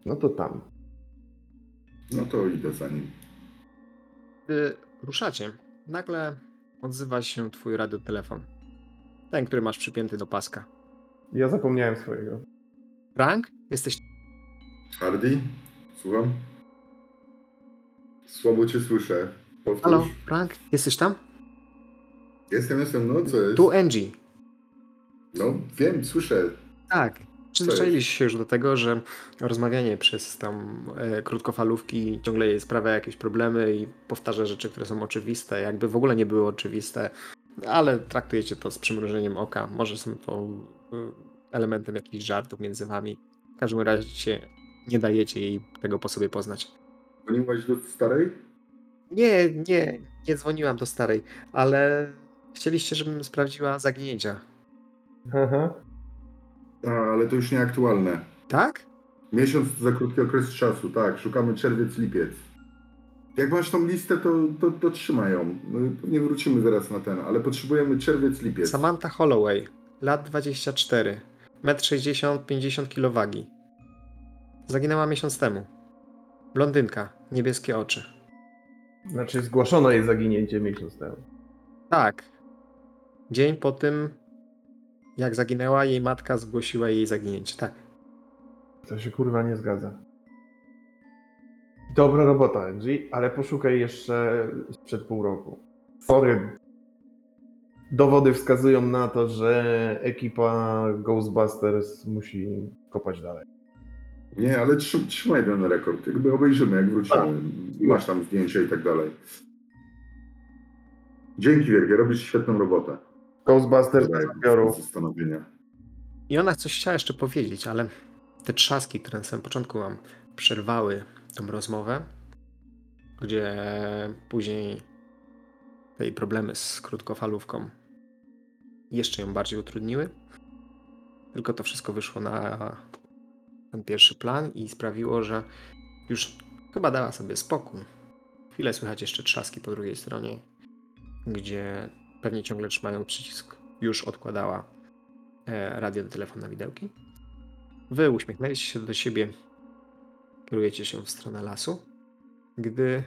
No to tam. No to idę za nim. Gdy ruszacie, nagle odzywa się twój radiotelefon. Ten, który masz przypięty do paska. Ja zapomniałem swojego. Frank? Jesteś... Hardy? Słucham? Słabo cię słyszę. Powtórz. Halo, Frank, jesteś tam? Jestem, jestem, no co jest? Tu Angie. No, wiem, słyszę. Tak. Przyzwyczailiście się już do tego, że rozmawianie przez tam e, krótkofalówki ciągle jej sprawia jakieś problemy i powtarza rzeczy, które są oczywiste, jakby w ogóle nie były oczywiste, ale traktujecie to z przymrużeniem oka. Może są to elementem jakichś żartów między wami. W każdym razie nie dajecie jej tego po sobie poznać. Dzwoniłaś do starej? Nie, nie, nie dzwoniłam do starej, ale chcieliście, żebym sprawdziła zaginięcia. Aha. A, ale to już nieaktualne. Tak? Miesiąc to za krótki okres czasu, tak. Szukamy czerwiec, lipiec. Jak masz tą listę, to, to, to trzymaj ją. My pewnie wrócimy zaraz na ten, ale potrzebujemy czerwiec, lipiec. Samantha Holloway, lat 24, 1,60 m, 50 kg wagi. Zaginęła miesiąc temu. Blondynka, niebieskie oczy. Znaczy zgłoszono jej zaginięcie miesiąc temu. Tak. Dzień po tym, jak zaginęła, jej matka zgłosiła jej zaginięcie. Tak. To się kurwa nie zgadza. Dobra robota, Angie, ale poszukaj jeszcze sprzed pół roku. Sorry. Dowody wskazują na to, że ekipa Ghostbusters musi kopać dalej. Nie, ale trzy, trzymaj ten rekord. Jakby obejrzymy, jak wrócimy. Masz tam zdjęcia i tak dalej. Dzięki wielkie, robisz świetną robotę. Ghostbusters Daję zastanowienia. I ona coś chciała jeszcze powiedzieć, ale te trzaski, które na samym początku mam, przerwały tą rozmowę, gdzie później te jej problemy z krótkofalówką jeszcze ją bardziej utrudniły. Tylko to wszystko wyszło na ten pierwszy plan i sprawiło, że już chyba dała sobie spokój. Chwilę słychać jeszcze trzaski po drugiej stronie, gdzie pewnie ciągle trzymają przycisk. Już odkładała e, radio do telefonu na widełki. Wy uśmiechnęliście się do siebie, kierujecie się w stronę lasu, gdy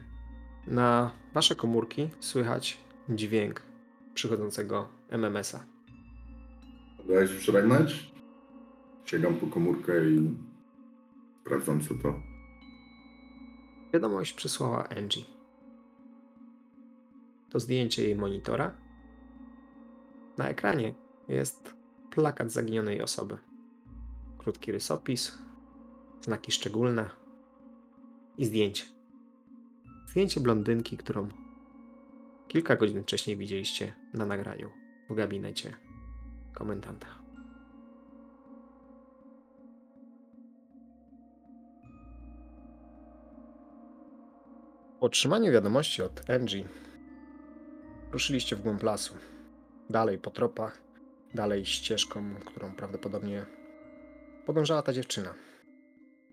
na wasze komórki słychać dźwięk przychodzącego MMS-a. Dałeś przegnać? Sięgam po komórkę i sprawdzam co to. Wiadomość przysłała Angie. To zdjęcie jej monitora. Na ekranie jest plakat zaginionej osoby. Krótki rysopis, znaki szczególne i zdjęcie. Zdjęcie blondynki, którą kilka godzin wcześniej widzieliście na nagraniu w gabinecie komendanta. Po otrzymaniu wiadomości od Angie ruszyliście w głąb lasu. Dalej po tropach, dalej ścieżką, którą prawdopodobnie podążała ta dziewczyna.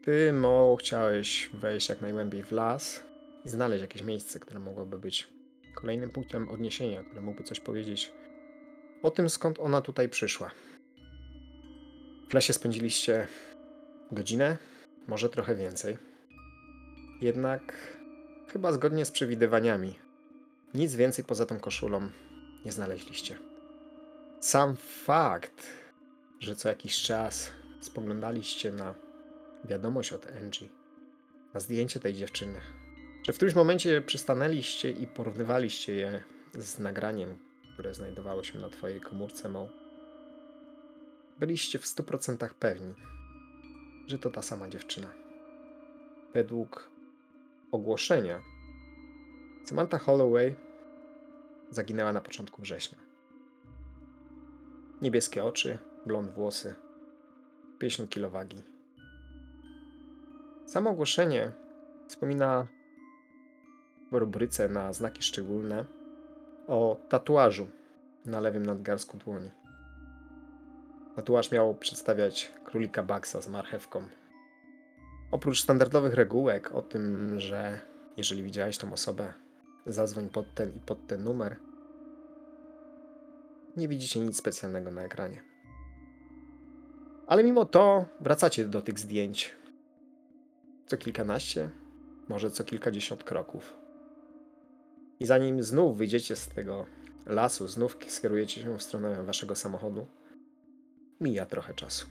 Ty, Mo, chciałeś wejść jak najgłębiej w las i znaleźć jakieś miejsce, które mogłoby być kolejnym punktem odniesienia, które mógłby coś powiedzieć o tym, skąd ona tutaj przyszła. W lesie spędziliście godzinę, może trochę więcej. Jednak chyba zgodnie z przewidywaniami, nic więcej poza tą koszulą nie znaleźliście. Sam fakt, że co jakiś czas spoglądaliście na wiadomość od Angie, na zdjęcie tej dziewczyny, że w którymś momencie przystanęliście i porównywaliście je z nagraniem, które znajdowało się na twojej komórce Mo, byliście w 100% pewni, że to ta sama dziewczyna. Według ogłoszenia Samantha Holloway zaginęła na początku września. Niebieskie oczy, blond włosy, 50 kg wagi. Samo ogłoszenie wspomina w rubryce na znaki szczególne o tatuażu na lewym nadgarstku dłoni. Tatuaż miał przedstawiać królika Baxa z marchewką. Oprócz standardowych regułek o tym, że jeżeli widziałeś tą osobę, zadzwoń pod ten i pod ten numer, nie widzicie nic specjalnego na ekranie. Ale mimo to wracacie do tych zdjęć co kilkanaście, może co kilkadziesiąt kroków. I zanim znów wyjdziecie z tego lasu, znów skierujecie się w stronę waszego samochodu, mija trochę czasu.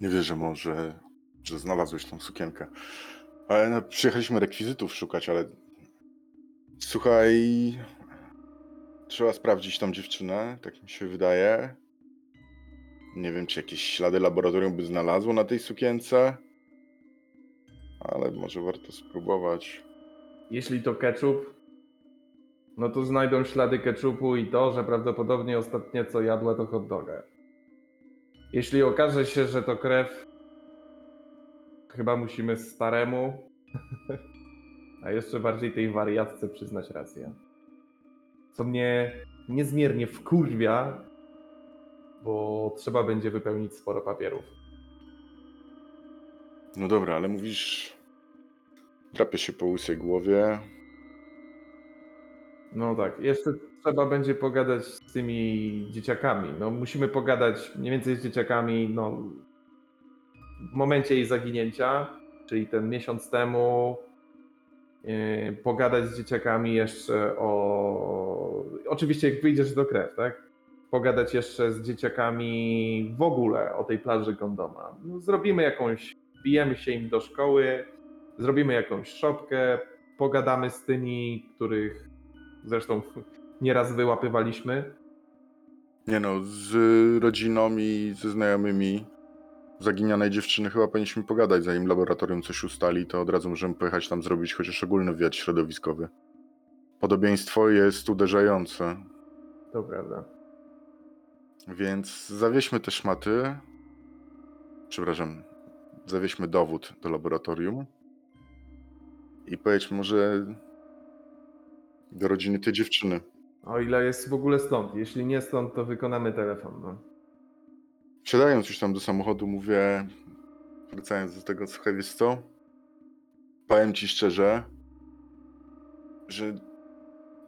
Nie wierzę może, że znalazłeś tą sukienkę. Ale no, przyjechaliśmy rekwizytów szukać, ale słuchaj, trzeba sprawdzić tą dziewczynę, tak mi się wydaje. Nie wiem, czy jakieś ślady laboratorium by znalazło na tej sukience, ale może warto spróbować. Jeśli to ketchup, no to znajdą ślady ketchupu i to, że prawdopodobnie ostatnie co jadła to hot doga. Jeśli okaże się, że to krew, chyba musimy staremu, a jeszcze bardziej tej wariatce przyznać rację. Co mnie niezmiernie wkurwia, bo trzeba będzie wypełnić sporo papierów. No dobra, ale mówisz, drapie się po łysej głowie. No tak, jeszcze trzeba będzie pogadać z tymi dzieciakami. No musimy pogadać mniej więcej z dzieciakami, no w momencie jej zaginięcia, czyli ten miesiąc temu, yy, pogadać z dzieciakami jeszcze o... Oczywiście jak wyjdziesz do krew, tak? Pogadać jeszcze z dzieciakami w ogóle o tej plaży Gondoma. No, zrobimy jakąś, bijemy się im do szkoły, zrobimy jakąś szopkę, pogadamy z tymi, których zresztą nieraz wyłapywaliśmy. Nie no, z rodziną i ze znajomymi zaginionej dziewczyny chyba powinniśmy pogadać, zanim laboratorium coś ustali, to od razu możemy pojechać tam zrobić chociaż ogólny wywiad środowiskowy. Podobieństwo jest uderzające, To prawda. więc zawieźmy te szmaty. Przepraszam, zawieźmy dowód do laboratorium i pojedźmy może do rodziny tej dziewczyny. O ile jest w ogóle stąd. Jeśli nie stąd, to wykonamy telefon. No. Wsiadając już tam do samochodu, mówię, wracając do tego, słuchaj, wiesz co? Powiem ci szczerze, że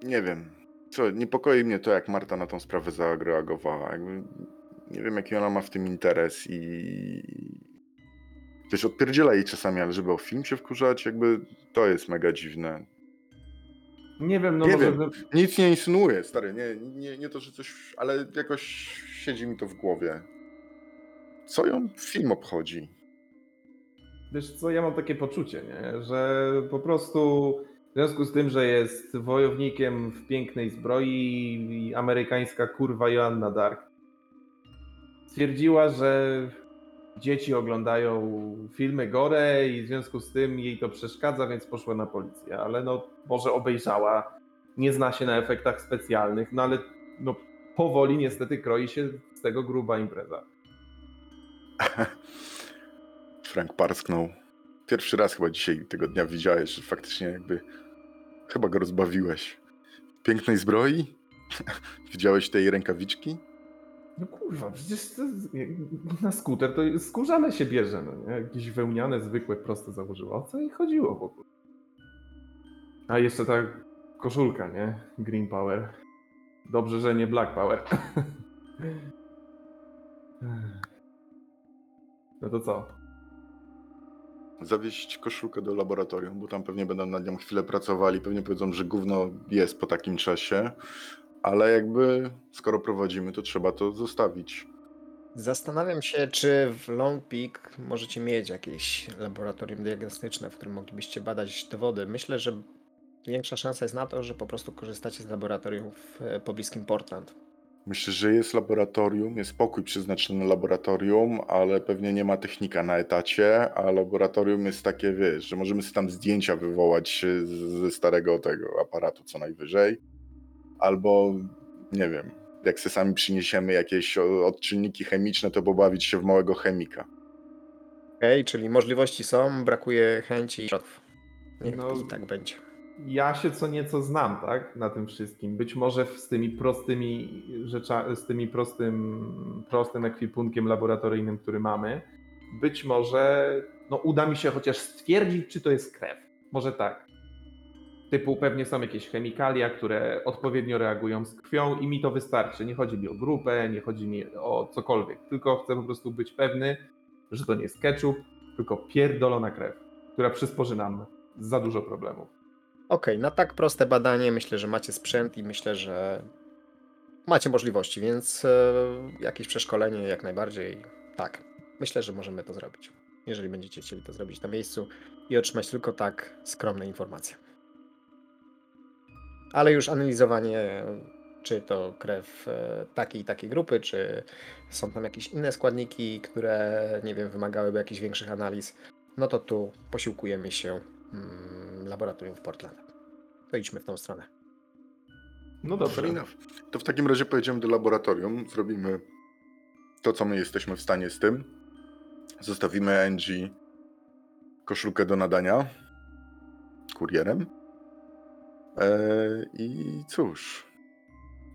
nie wiem, co, niepokoi mnie to, jak Marta na tą sprawę zareagowała. Jakby nie wiem, jaki ona ma w tym interes i też odpierdziela jej czasami, ale żeby o film się wkurzać, jakby to jest mega dziwne. Nie wiem, no Nie może. wiem. Nic nie insynuuję, stary, nie, nie, nie to, że coś, ale jakoś siedzi mi to w głowie. Co ją film obchodzi? Wiesz co, ja mam takie poczucie, nie? że po prostu w związku z tym, że jest wojownikiem w pięknej zbroi i amerykańska kurwa Joanna Dark, stwierdziła, że dzieci oglądają filmy gore i w związku z tym jej to przeszkadza, więc poszła na policję. Ale no, może obejrzała, nie zna się na efektach specjalnych, no ale no, powoli niestety kroi się z tego gruba impreza. Frank parsknął. Pierwszy raz chyba dzisiaj tego dnia widziałeś, że faktycznie jakby chyba go rozbawiłeś. Pięknej zbroi? Widziałeś tej rękawiczki? No kurwa, przecież to, na skuter to skórzane się bierze, no nie? Jakieś wełniane, zwykłe, proste założyło. O co jej chodziło w ogóle? A jeszcze ta koszulka, nie? Green Power. Dobrze, że nie Black Power. No to co? Zawieźć koszulkę do laboratorium, bo tam pewnie będą nad nią chwilę pracowali, pewnie powiedzą, że gówno jest po takim czasie, ale jakby skoro prowadzimy, to trzeba to zostawić. Zastanawiam się, czy w Long Peak możecie mieć jakieś laboratorium diagnostyczne, w którym moglibyście badać dowody. Myślę, że większa szansa jest na to, że po prostu korzystacie z laboratorium w e, pobliskim Portland. Myślę, że jest laboratorium, jest pokój przeznaczony na laboratorium, ale pewnie nie ma technika na etacie, a laboratorium jest takie, wiesz, że możemy sobie tam zdjęcia wywołać z- ze starego tego aparatu co najwyżej. Albo, nie wiem, jak sobie sami przyniesiemy jakieś odczynniki chemiczne, to pobawić się w małego chemika. Okej, czyli możliwości są, brakuje chęci i środków. Niech No, i tak będzie. Ja się co nieco znam, tak? Na tym wszystkim. Być może z tymi prostymi rzeczami, z tymi prostym, prostym ekwipunkiem laboratoryjnym, który mamy, być może no, uda mi się chociaż stwierdzić, czy to jest krew. Może tak. Typu pewnie są jakieś chemikalia, które odpowiednio reagują z krwią i mi to wystarczy. Nie chodzi mi o grupę, nie chodzi mi o cokolwiek. Tylko chcę po prostu być pewny, że to nie jest ketchup, tylko pierdolona krew, która przysporzy nam za dużo problemów. Okej, na tak proste badanie myślę, że macie sprzęt i myślę, że macie możliwości, więc e, jakieś przeszkolenie jak najbardziej tak. Myślę, że możemy to zrobić, jeżeli będziecie chcieli to zrobić na miejscu i otrzymać tylko tak skromne informacje. Ale już analizowanie, czy to krew e, takiej i takiej grupy, czy są tam jakieś inne składniki, które, nie wiem, wymagałyby jakichś większych analiz, no to tu posiłkujemy się mm, laboratorium w Portland. To idźmy w tą stronę. No dobrze. To w takim razie pojedziemy do laboratorium, zrobimy to, co my jesteśmy w stanie z tym. Zostawimy Angie koszulkę do nadania kurierem. Eee, I cóż,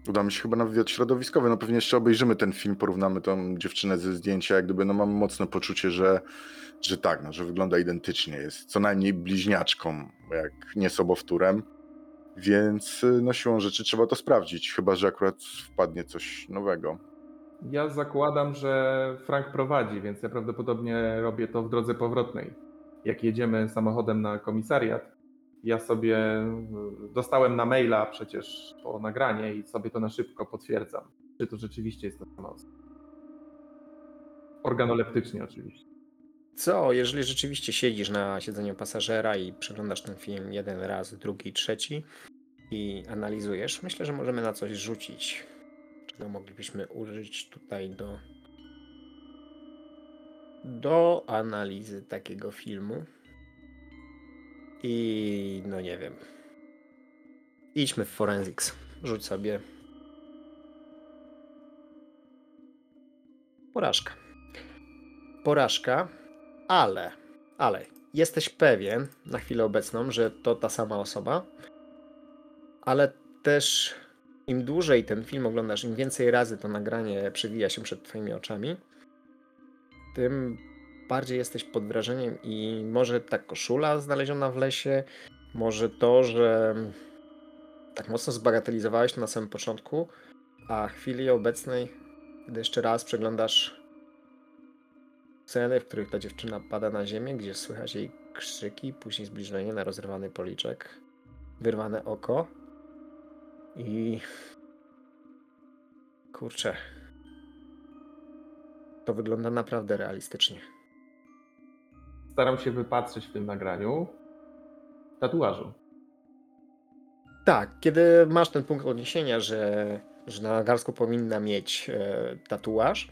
udamy się chyba na wywiad środowiskowy. No pewnie jeszcze obejrzymy ten film, porównamy tą dziewczynę ze zdjęcia. Jak gdyby, no mam mocne poczucie, że, że tak, no, że wygląda identycznie. Jest co najmniej bliźniaczką, jak nie sobowtórem. Więc y, no siłą rzeczy trzeba to sprawdzić, chyba że akurat wpadnie coś nowego. Ja zakładam, że Frank prowadzi, więc ja prawdopodobnie robię to w drodze powrotnej. Jak jedziemy samochodem na komisariat, ja sobie y, dostałem na maila przecież to nagranie i sobie to na szybko potwierdzam, czy to rzeczywiście jest ta sama osoba. Organoleptycznie oczywiście. Co, jeżeli rzeczywiście siedzisz na siedzeniu pasażera i przeglądasz ten film jeden raz, drugi, trzeci i analizujesz, myślę, że możemy na coś rzucić, czego moglibyśmy użyć tutaj do, do analizy takiego filmu. I no nie wiem. Idźmy w Forensics. Rzuć sobie. Porażka. Porażka, ale, ale jesteś pewien na chwilę obecną, że to ta sama osoba, ale też im dłużej ten film oglądasz, im więcej razy to nagranie przewija się przed twoimi oczami, tym bardziej jesteś pod wrażeniem i może ta koszula znaleziona w lesie, może to, że tak mocno zbagatelizowałeś to na samym początku, a w chwili obecnej, gdy jeszcze raz przeglądasz sceny, w których ta dziewczyna pada na ziemię, gdzie słychać jej krzyki, później zbliżenie na rozrywany policzek, wyrwane oko i kurczę, to wygląda naprawdę realistycznie. Staram się wypatrzeć w tym nagraniu tatuażu. Tak, kiedy masz ten punkt odniesienia, że, że na nadgarsku powinna mieć e, tatuaż,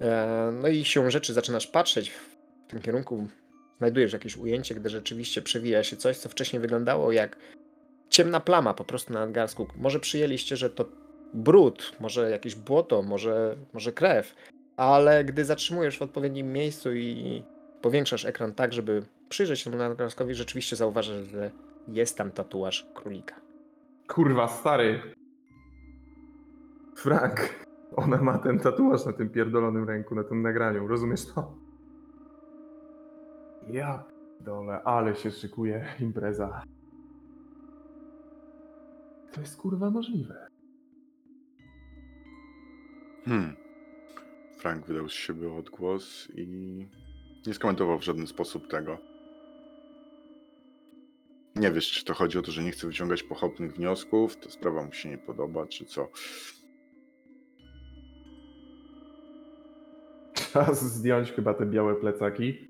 e, no i się rzeczy zaczynasz patrzeć w tym kierunku, znajdujesz jakieś ujęcie, gdy rzeczywiście przewija się coś, co wcześniej wyglądało jak ciemna plama po prostu na nadgarsku. Może przyjęliście, że to brud, może jakieś błoto, może, może krew, ale gdy zatrzymujesz w odpowiednim miejscu i powiększasz ekran tak, żeby przyjrzeć się temu nadgarstkowi, rzeczywiście zauważasz, że jest tam tatuaż królika. Kurwa, stary. Frank, ona ma ten tatuaż na tym pierdolonym ręku, na tym nagraniu, rozumiesz to? Ja dole, ale się szykuje impreza. To jest kurwa możliwe. Hmm. Frank wydał z siebie odgłos i nie skomentował w żaden sposób tego. Nie wiesz, czy to chodzi o to, że nie chce wyciągać pochopnych wniosków, to sprawa mu się nie podoba, czy co. Czas zdjąć chyba te białe plecaki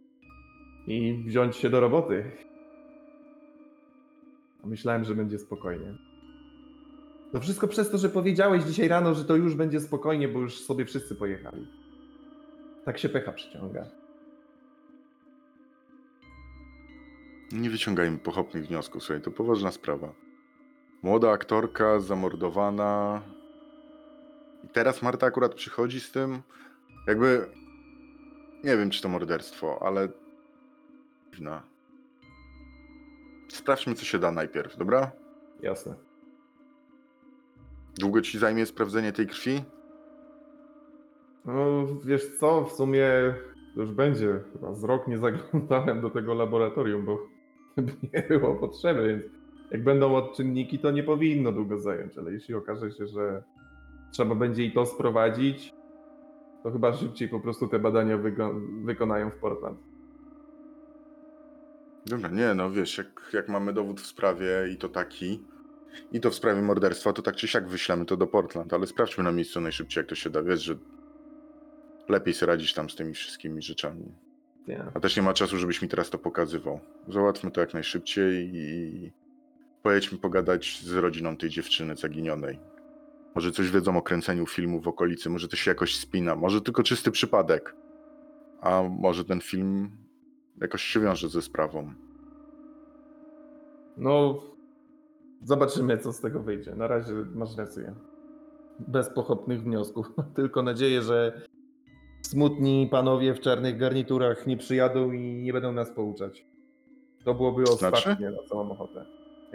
i wziąć się do roboty. Myślałem, że będzie spokojnie. To wszystko przez to, że powiedziałeś dzisiaj rano, że to już będzie spokojnie, bo już sobie wszyscy pojechali. Tak się pecha przyciąga. Nie wyciągajmy pochopnych wniosków, słuchaj, to poważna sprawa. Młoda aktorka zamordowana. I teraz Marta akurat przychodzi z tym, jakby. Nie wiem, czy to morderstwo, ale. Dziwna. Sprawdźmy, co się da najpierw, dobra? Jasne. Długo ci zajmie sprawdzenie tej krwi? No, wiesz co, w sumie już będzie. Chyba z rok nie zaglądałem do tego laboratorium, bo nie było potrzeby, więc jak będą odczynniki, to nie powinno długo zająć, ale jeśli okaże się, że trzeba będzie i to sprowadzić, to chyba szybciej po prostu te badania wygo- wykonają w Portland. Dobra, nie, no wiesz, jak, jak mamy dowód w sprawie i to taki, i to w sprawie morderstwa, to tak czy siak wyślemy to do Portland, ale sprawdźmy na miejscu najszybciej, jak to się da. Wiesz, że lepiej sobie radzisz tam z tymi wszystkimi rzeczami. Nie. A też nie ma czasu, żebyś mi teraz to pokazywał. Załatwmy to jak najszybciej i pojedźmy pogadać z rodziną tej dziewczyny zaginionej. Może coś wiedzą o kręceniu filmu w okolicy, może to się jakoś spina, może tylko czysty przypadek. A może ten film jakoś się wiąże ze sprawą. No, zobaczymy, co z tego wyjdzie. Na razie masz rację. Bez pochopnych wniosków. Tylko nadzieję, że smutni panowie w czarnych garniturach nie przyjadą i nie będą nas pouczać. To byłoby Znaczy? ostatnie, na co mam ochotę.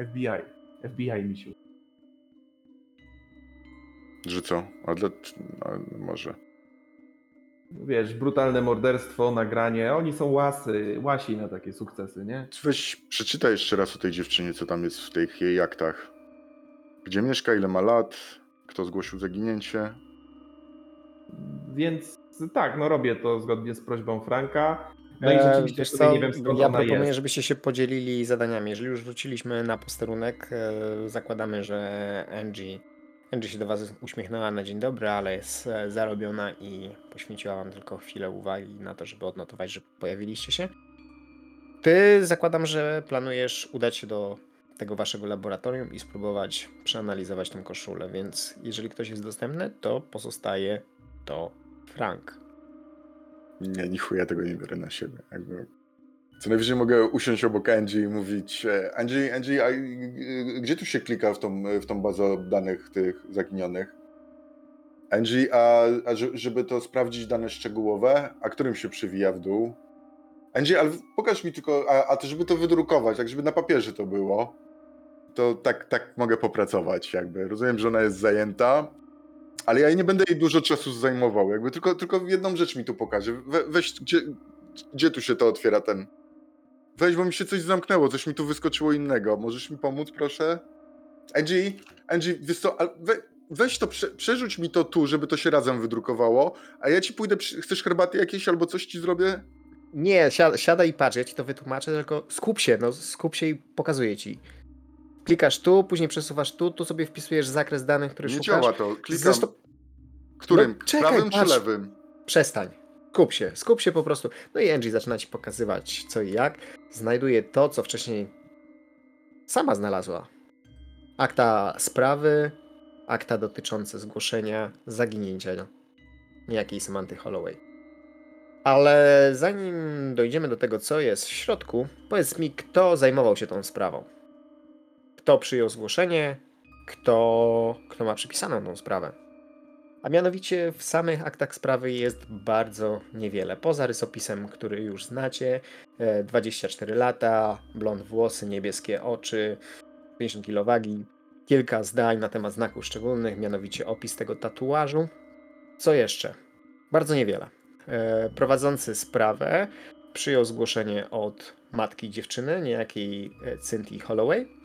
FBI. FBI, misiu. Że co? A dla... a może. Wiesz, brutalne morderstwo, nagranie. Oni są łasy, łasi na takie sukcesy, nie? Weź przeczytaj jeszcze raz o tej dziewczynie, co tam jest w tych jej aktach. Gdzie mieszka, ile ma lat, kto zgłosił zaginięcie. Więc tak, no robię to zgodnie z prośbą Franka. No i E, rzeczywiście wiesz co, nie wiem skąd ja ona proponuję, jest. żebyście się podzielili zadaniami. Jeżeli już wróciliśmy na posterunek, e, zakładamy, że Angie, Angie się do Was uśmiechnęła na dzień dobry, ale jest e, zarobiona i poświęciła Wam tylko chwilę uwagi na to, żeby odnotować, że pojawiliście się. Ty zakładam, że planujesz udać się do tego Waszego laboratorium i spróbować przeanalizować tę koszulę, więc jeżeli ktoś jest dostępny, to pozostaje to Frank. Nie, ni chuja tego nie biorę na siebie. Jakby. Co najwyżej mogę usiąść obok Angie i mówić e, Angie, Angie, a y, gdzie tu się klika w tą, w tą bazę danych tych zaginionych? Angie, a, a że- żeby to sprawdzić dane szczegółowe, a którym się przywija w dół? Angie, ale pokaż mi tylko, a, a to żeby to wydrukować, tak żeby na papierze to było, to tak, tak mogę popracować jakby. Rozumiem, że ona jest zajęta, ale ja nie będę jej dużo czasu zajmował. Jakby tylko, tylko jedną rzecz mi tu pokaże. We, weź, gdzie, gdzie tu się to otwiera ten. Weź, bo mi się coś zamknęło, coś mi tu wyskoczyło innego. Możesz mi pomóc, proszę? Angie, Angie, wiesz co, we, weź to, prze, przerzuć mi to tu, żeby to się razem wydrukowało, a ja ci pójdę, chcesz herbaty jakieś albo coś ci zrobię? Nie, siada, siadaj i patrz, ja ci to wytłumaczę, tylko skup się, no skup się i pokazuję ci. Klikasz tu, później przesuwasz tu, tu sobie wpisujesz zakres danych, który nie szukasz. działa to. Klikam. Zresztą Którym? No, czekaj, Prawym czy patrz. lewym? przestań. Skup się, skup się po prostu. No i Angie zaczyna ci pokazywać co i jak. Znajduje to, co wcześniej sama znalazła. Akta sprawy, akta dotyczące zgłoszenia zaginięcia niejakiej Samanty Holloway. Ale zanim dojdziemy do tego, co jest w środku, powiedz mi, kto zajmował się tą sprawą? Kto przyjął zgłoszenie? Kto, kto ma przypisaną tą sprawę? A mianowicie w samych aktach sprawy jest bardzo niewiele. Poza rysopisem, który już znacie, e, 24 lata, blond włosy, niebieskie oczy, 50 kg wagi, kilka zdań na temat znaków szczególnych, mianowicie opis tego tatuażu. Co jeszcze? Bardzo niewiele. E, Prowadzący sprawę przyjął zgłoszenie od matki dziewczyny, niejakiej e, Cynthia Holloway,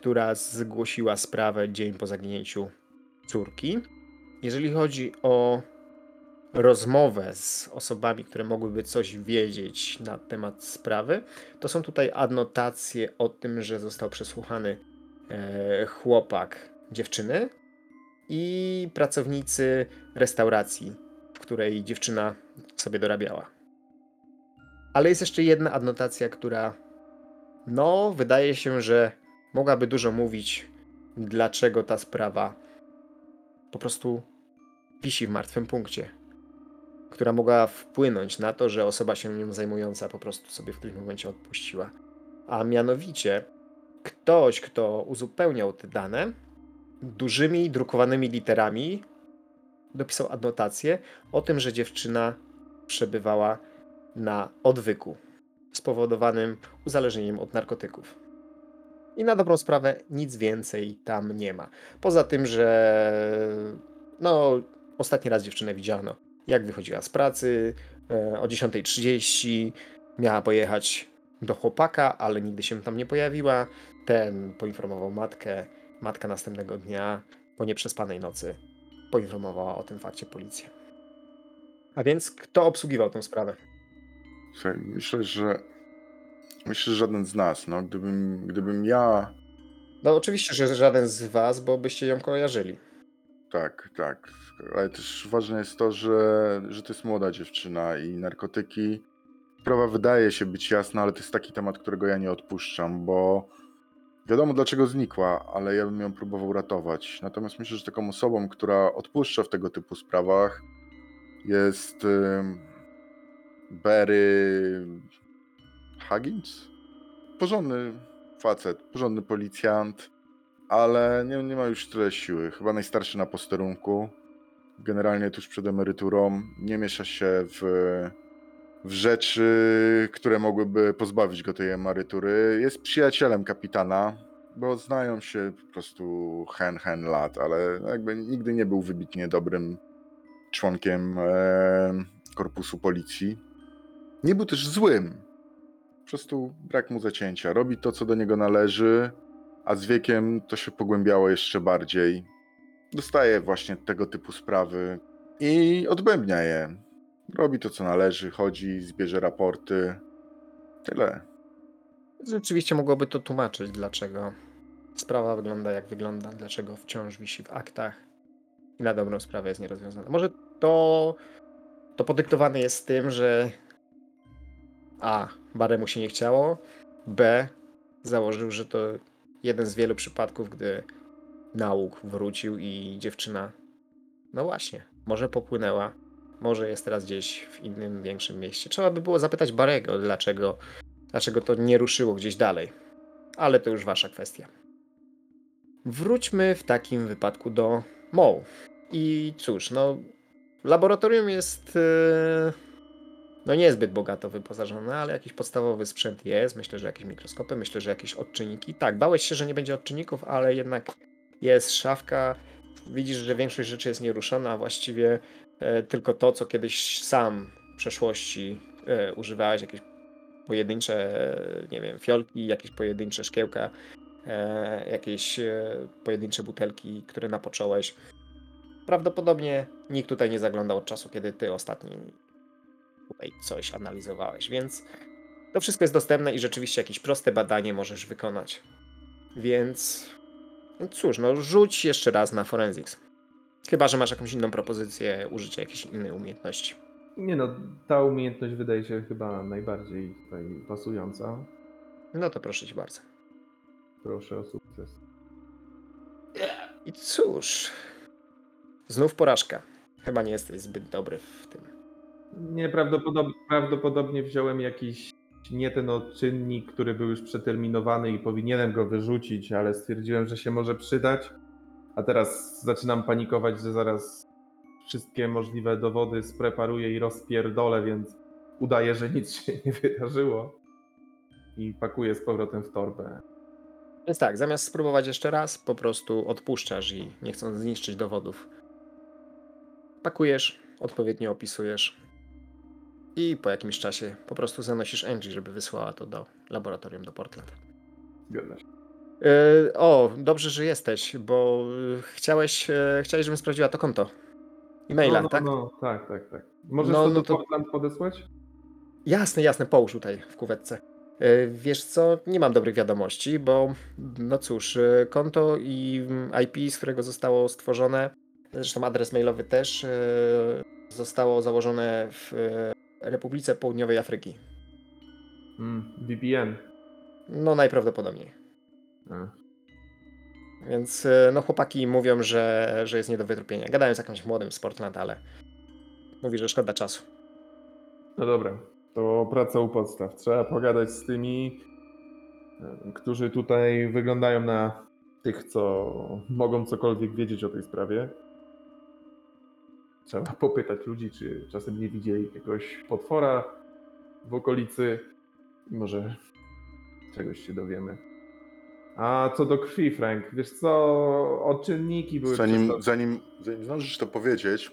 która zgłosiła sprawę dzień po zaginięciu córki. Jeżeli chodzi o rozmowę z osobami, które mogłyby coś wiedzieć na temat sprawy, to są tutaj adnotacje o tym, że został przesłuchany e, chłopak dziewczyny i pracownicy restauracji, w której dziewczyna sobie dorabiała. Ale jest jeszcze jedna adnotacja, która no, wydaje się, że mogłaby dużo mówić, dlaczego ta sprawa po prostu wisi w martwym punkcie, która mogła wpłynąć na to, że osoba się nią zajmująca po prostu sobie w którymś momencie odpuściła. A mianowicie ktoś, kto uzupełniał te dane dużymi drukowanymi literami, dopisał adnotację o tym, że dziewczyna przebywała na odwyku spowodowanym uzależnieniem od narkotyków. I na dobrą sprawę nic więcej tam nie ma. Poza tym, że no, ostatni raz dziewczynę widziano, jak wychodziła z pracy e, o 10.30, miała pojechać do chłopaka, ale nigdy się tam nie pojawiła. Ten poinformował matkę. Matka następnego dnia, po nieprzespanej nocy, poinformowała o tym fakcie policję. A więc kto obsługiwał tę sprawę? Myślę, że myślę, że żaden z nas, no, gdybym, gdybym ja No oczywiście, że żaden z was, bo byście ją kojarzyli. Tak, tak. Ale też ważne jest to, że, że to jest młoda dziewczyna i narkotyki. Sprawa wydaje się być jasna, ale to jest taki temat, którego ja nie odpuszczam, bo wiadomo dlaczego znikła, ale ja bym ją próbował ratować. Natomiast myślę, że taką osobą, która odpuszcza w tego typu sprawach jest ym, Barry Huggins? Porządny facet, porządny policjant, ale nie, nie ma już tyle siły. Chyba najstarszy na posterunku. Generalnie tuż przed emeryturą. Nie miesza się w, w rzeczy, które mogłyby pozbawić go tej emerytury. Jest przyjacielem kapitana, bo znają się po prostu hen, hen lat, ale jakby nigdy nie był wybitnie dobrym członkiem e, korpusu policji. Nie był też złym. Prostu brak mu zacięcia. Robi to, co do niego należy, a z wiekiem to się pogłębiało jeszcze bardziej. Dostaje właśnie tego typu sprawy i odbębnia je. Robi to, co należy, chodzi, zbierze raporty. Tyle. Rzeczywiście mogłoby to tłumaczyć, dlaczego sprawa wygląda jak wygląda, dlaczego wciąż wisi w aktach i na dobrą sprawę jest nierozwiązana. Może to, to podyktowane jest tym, że A. Baremu się nie chciało, B. Założył, że to jeden z wielu przypadków, gdy nauk wrócił i dziewczyna, no właśnie, może popłynęła, może jest teraz gdzieś w innym, większym mieście. Trzeba by było zapytać Barego, dlaczego dlaczego to nie ruszyło gdzieś dalej. Ale to już wasza kwestia. Wróćmy w takim wypadku do MOł. I cóż, no, laboratorium jest e, no niezbyt bogato wyposażone, ale jakiś podstawowy sprzęt jest. Myślę, że jakieś mikroskopy, myślę, że jakieś odczynniki. Tak, bałeś się, że nie będzie odczynników, ale jednak jest szafka. Widzisz, że większość rzeczy jest nieruszona, a właściwie e, tylko to, co kiedyś sam w przeszłości e, używałeś, jakieś pojedyncze, e, nie wiem, fiolki, jakieś pojedyncze szkiełka, e, jakieś e, pojedyncze butelki, które napocząłeś. Prawdopodobnie nikt tutaj nie zaglądał od czasu, kiedy ty ostatni tutaj coś analizowałeś, więc to wszystko jest dostępne i rzeczywiście jakieś proste badanie możesz wykonać. Więc, więc cóż, no rzuć jeszcze raz na Forensics. Chyba, że masz jakąś inną propozycję użycia jakiejś innej umiejętności. Nie no, ta umiejętność wydaje się chyba najbardziej tutaj pasująca. No to proszę cię bardzo. Proszę o sukces. I cóż, znów porażka. Chyba nie jesteś zbyt dobry w tym. Nie, prawdopodobnie, prawdopodobnie wziąłem jakiś nie ten odczynnik, który był już przeterminowany i powinienem go wyrzucić, ale stwierdziłem, że się może przydać. A teraz zaczynam panikować, że zaraz wszystkie możliwe dowody spreparuję i rozpierdolę, więc udaję, że nic się nie wydarzyło. I pakuję z powrotem w torbę. Więc tak, zamiast spróbować jeszcze raz, po prostu odpuszczasz i nie chcąc zniszczyć dowodów. Pakujesz, odpowiednio opisujesz i po jakimś czasie po prostu zanosisz Angie, żeby wysłała to do laboratorium do Portland. Zgadza się. Yy, o, dobrze, że jesteś, bo yy, chciałeś, yy, chciałeś, żebym sprawdziła to konto. E-maila, no, no, tak? No, tak, tak, tak. Możesz No, to no do to- Portland podesłać? Jasne, jasne, połóż tutaj w kuwetce. Wiesz co, nie mam dobrych wiadomości, bo no cóż, konto i mm, IP, z którego zostało stworzone, zresztą adres mailowy też, zostało założone w Republice Południowej Afryki. Mm, VPN. No najprawdopodobniej. Więc yy, no chłopaki mówią, że, że jest nie do wytrupienia. Gadają z jakimś młodym z Portland, ale mówi, że szkoda czasu. No dobra, to praca u podstaw. Trzeba pogadać z tymi, e, którzy tutaj wyglądają na tych, co mogą cokolwiek wiedzieć o tej sprawie. Trzeba popytać ludzi, czy czasem nie widzieli jakiegoś potwora w okolicy. I Może czegoś się dowiemy. A co do krwi, Frank, wiesz co, odczynniki były Zanim, przysta- zanim, zanim zdążysz to powiedzieć,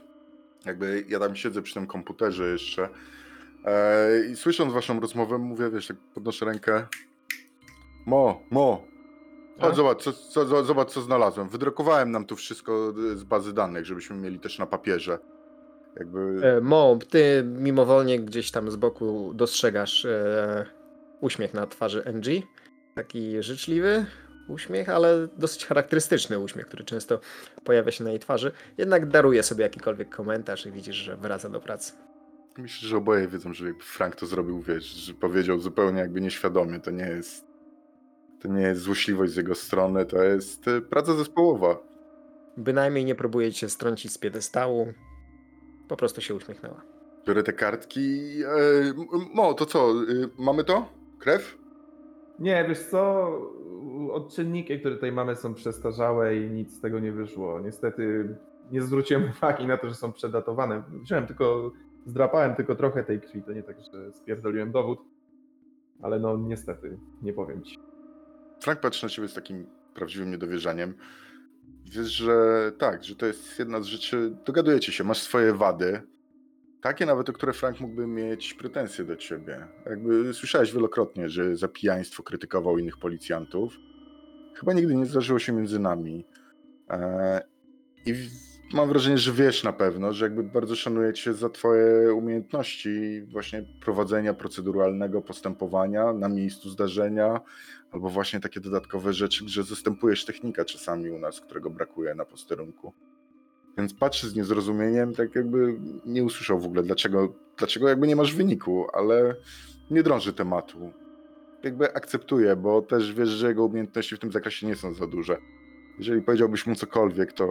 jakby ja tam siedzę przy tym komputerze jeszcze e, i słysząc waszą rozmowę, mówię, wiesz, tak podnoszę rękę. Mo, Mo, chodź A? zobacz co, co, zo- zobacz, co znalazłem. Wydrukowałem nam tu wszystko z bazy danych, żebyśmy mieli też na papierze. Jakby... E, Mo, ty mimowolnie gdzieś tam z boku dostrzegasz e, uśmiech na twarzy NG. Taki życzliwy. uśmiech, ale dosyć charakterystyczny uśmiech, który często pojawia się na jej twarzy. Jednak daruje sobie jakikolwiek komentarz i widzisz, że wraca do pracy. Myślę, że oboje wiedzą, że Frank to zrobił, wiesz, że powiedział zupełnie jakby nieświadomie. To nie jest. To nie jest złośliwość z jego strony, to jest e, praca zespołowa. Bynajmniej nie próbuje cię strącić z piedestału. Po prostu się uśmiechnęła. Biorę te kartki. Mo, to co? e, Mamy to? Krew? Nie, wiesz co, odczynniki, które tutaj mamy są przestarzałe i nic z tego nie wyszło. Niestety nie zwróciłem uwagi na to, że są przedatowane. Wziąłem tylko, zdrapałem tylko trochę tej krwi, to nie tak, że spierdoliłem dowód. Ale no niestety, nie powiem ci. Frank patrzy na ciebie z takim prawdziwym niedowierzaniem. Wiesz, że tak, że to jest jedna z rzeczy. Dogadujecie się, masz swoje wady. Takie nawet, o które Frank mógłby mieć pretensje do ciebie. Jakby słyszałeś wielokrotnie, że za pijaństwo krytykował innych policjantów. Chyba nigdy nie zdarzyło się między nami. Eee, I mam wrażenie, że wiesz na pewno, że jakby bardzo szanuję cię za twoje umiejętności właśnie prowadzenia proceduralnego postępowania na miejscu zdarzenia, albo właśnie takie dodatkowe rzeczy, że zastępujesz technika czasami u nas, którego brakuje na posterunku. Więc patrzy z niezrozumieniem, tak jakby nie usłyszał w ogóle, dlaczego, dlaczego jakby nie masz wyniku, ale nie drąży tematu. Jakby akceptuje, bo też wiesz, że jego umiejętności w tym zakresie nie są za duże. Jeżeli powiedziałbyś mu cokolwiek, to,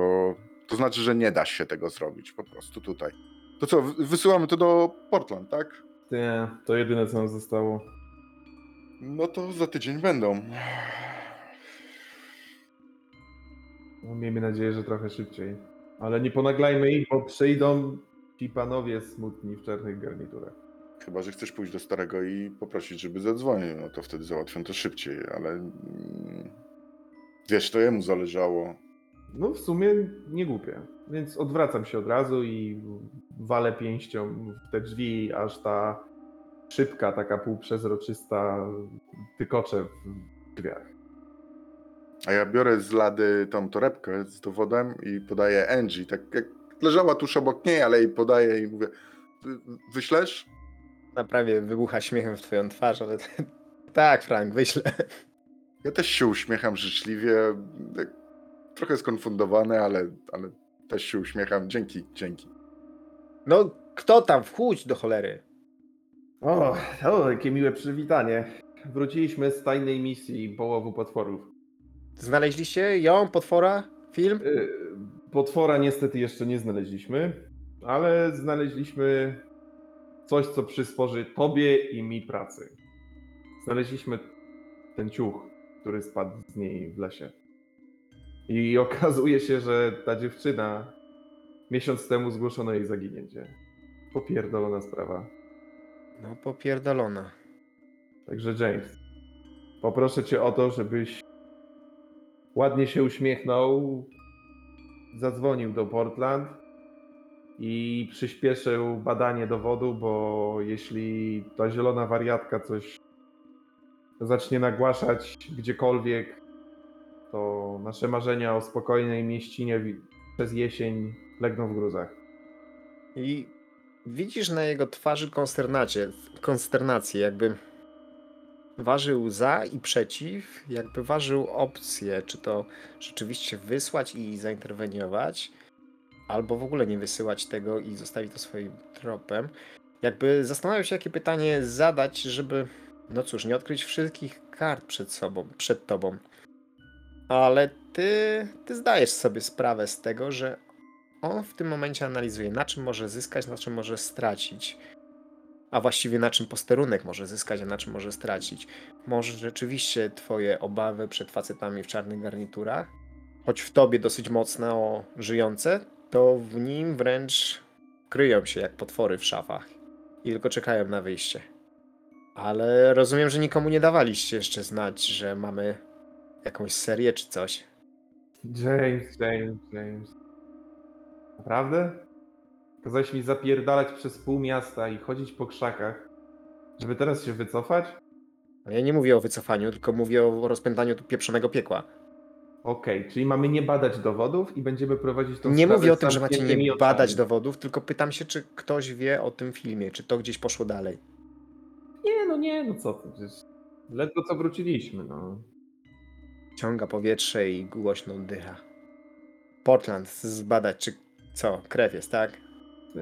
to znaczy, że nie da się tego zrobić po prostu tutaj. To co, wy- wysyłamy to do Portland, tak? Nie, to jedyne co nam zostało. No to za tydzień będą. No, miejmy nadzieję, że trochę szybciej. Ale nie ponaglajmy ich, bo przyjdą ci panowie smutni w czarnych garniturach. Chyba, że chcesz pójść do starego i poprosić, żeby zadzwonił, no to wtedy załatwią to szybciej, ale mm, wiesz, to jemu zależało. No w sumie nie głupie. Więc odwracam się od razu i walę pięścią w te drzwi, aż ta szybka, taka półprzezroczysta tykocze w drzwiach. A ja biorę z lady tą torebkę z dowodem i podaję Angie, tak jak leżała tuż obok niej, ale jej podaję i mówię, "Wy- wyślesz? Naprawie wybucha śmiechem w twoją twarz, ale tak, Frank, wyślę. Ja też się uśmiecham życzliwie, tak trochę skonfundowany, ale, ale też się uśmiecham. Dzięki, dzięki. No, kto tam? Wchódź do cholery. O, o, jakie miłe przywitanie. Wróciliśmy z tajnej misji połowu potworów. Znaleźliście ją, potwora, film? Y, Potwora niestety jeszcze nie znaleźliśmy, ale znaleźliśmy coś, co przysporzy tobie i mi pracy. Znaleźliśmy ten ciuch, który spadł z niej w lesie. I okazuje się, że ta dziewczyna miesiąc temu zgłoszono jej zaginięcie. Popierdolona sprawa. No, popierdolona. Także James, poproszę cię o to, żebyś ładnie się uśmiechnął, zadzwonił do Portland i przyspieszył badanie dowodu, bo jeśli ta zielona wariatka coś zacznie nagłaszać gdziekolwiek, to nasze marzenia o spokojnej mieścinie przez jesień legną w gruzach. I widzisz na jego twarzy konsternacie, konsternację, jakby ważył za i przeciw, jakby ważył opcje, czy to rzeczywiście wysłać i zainterweniować, albo w ogóle nie wysyłać tego i zostawić to swoim tropem. Jakby zastanawiał się, jakie pytanie zadać, żeby, no cóż, nie odkryć wszystkich kart przed sobą, przed tobą. Ale ty, ty zdajesz sobie sprawę z tego, że on w tym momencie analizuje, na czym może zyskać, na czym może stracić. A właściwie na czym posterunek może zyskać, a na czym może stracić. Może rzeczywiście twoje obawy przed facetami w czarnych garniturach, choć w tobie dosyć mocno żyjące, to w nim wręcz kryją się jak potwory w szafach i tylko czekają na wyjście. Ale rozumiem, że nikomu nie dawaliście jeszcze znać, że mamy jakąś serię czy coś. James, James, James. Naprawdę? Kazałeś mi zapierdalać przez pół miasta i chodzić po krzakach, żeby teraz się wycofać? No Ja nie mówię o wycofaniu, tylko mówię o rozpętaniu tu pieprzonego piekła. Okej, czyli mamy nie badać dowodów i będziemy prowadzić tą Nie sprawę mówię o tym, że macie zamkniętymi nie oczami. badać dowodów, tylko pytam się, czy ktoś wie o tym filmie, czy to gdzieś poszło dalej. Nie, no nie, no co ty, przecież ledwo co wróciliśmy, no. Ciąga powietrze i głośno oddycha. Portland, zbadać czy co, krew jest, tak?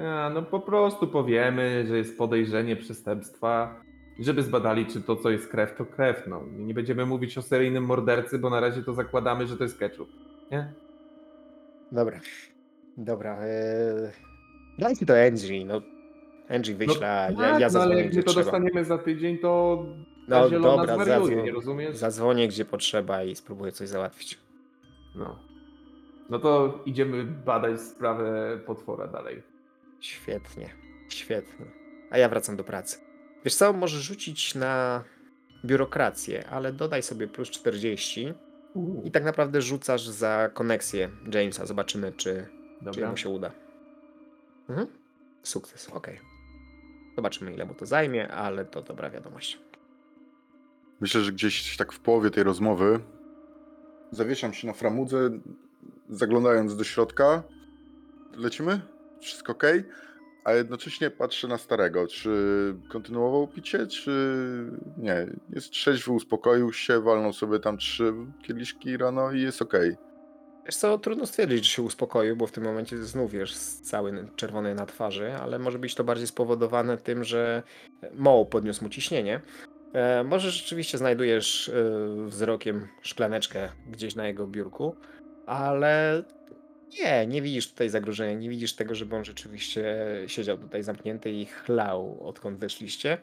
A, no po prostu powiemy, że jest podejrzenie przestępstwa, żeby zbadali, czy to, co jest krew, to krew. No. Nie będziemy mówić o seryjnym mordercy, bo na razie to zakładamy, że to jest ketchup. Nie? Dobra. Dobra. Yy... Dajcie to Angie, no. Angie wyśle, a ja, tak, ja no ale zadzwonię jak my to trzeba. dostaniemy za tydzień, to No dobra, zwariuje, zadzwoń- nie rozumiesz? Zadzwonię gdzie potrzeba i spróbuję coś załatwić. No. No to idziemy badać sprawę potwora dalej. Świetnie, świetnie. A ja wracam do pracy. Wiesz co, możesz rzucić na biurokrację, ale dodaj sobie plus 40 i tak naprawdę rzucasz za koneksję Jamesa. Zobaczymy, czy, czy mu się uda. Mhm. Sukces, okej. Zobaczymy, ile mu to zajmie, ale to dobra wiadomość. Myślę, że gdzieś tak w połowie tej rozmowy zawieszam się na framudze, zaglądając do środka. Lecimy? Wszystko ok? A jednocześnie patrzę na starego. Czy kontynuował picie, czy nie? Jest trzeźwy, uspokoił się, walnął sobie tam trzy kieliszki rano i jest ok. Wiesz co, trudno stwierdzić, że się uspokoił, bo w tym momencie znów jest cały czerwony na twarzy, ale może być to bardziej spowodowane tym, że Mo podniósł mu ciśnienie. E, może rzeczywiście znajdujesz e, wzrokiem szklaneczkę gdzieś na jego biurku, ale nie, nie widzisz tutaj zagrożenia, nie widzisz tego, żeby on rzeczywiście siedział tutaj zamknięty i chlał, odkąd wyszliście.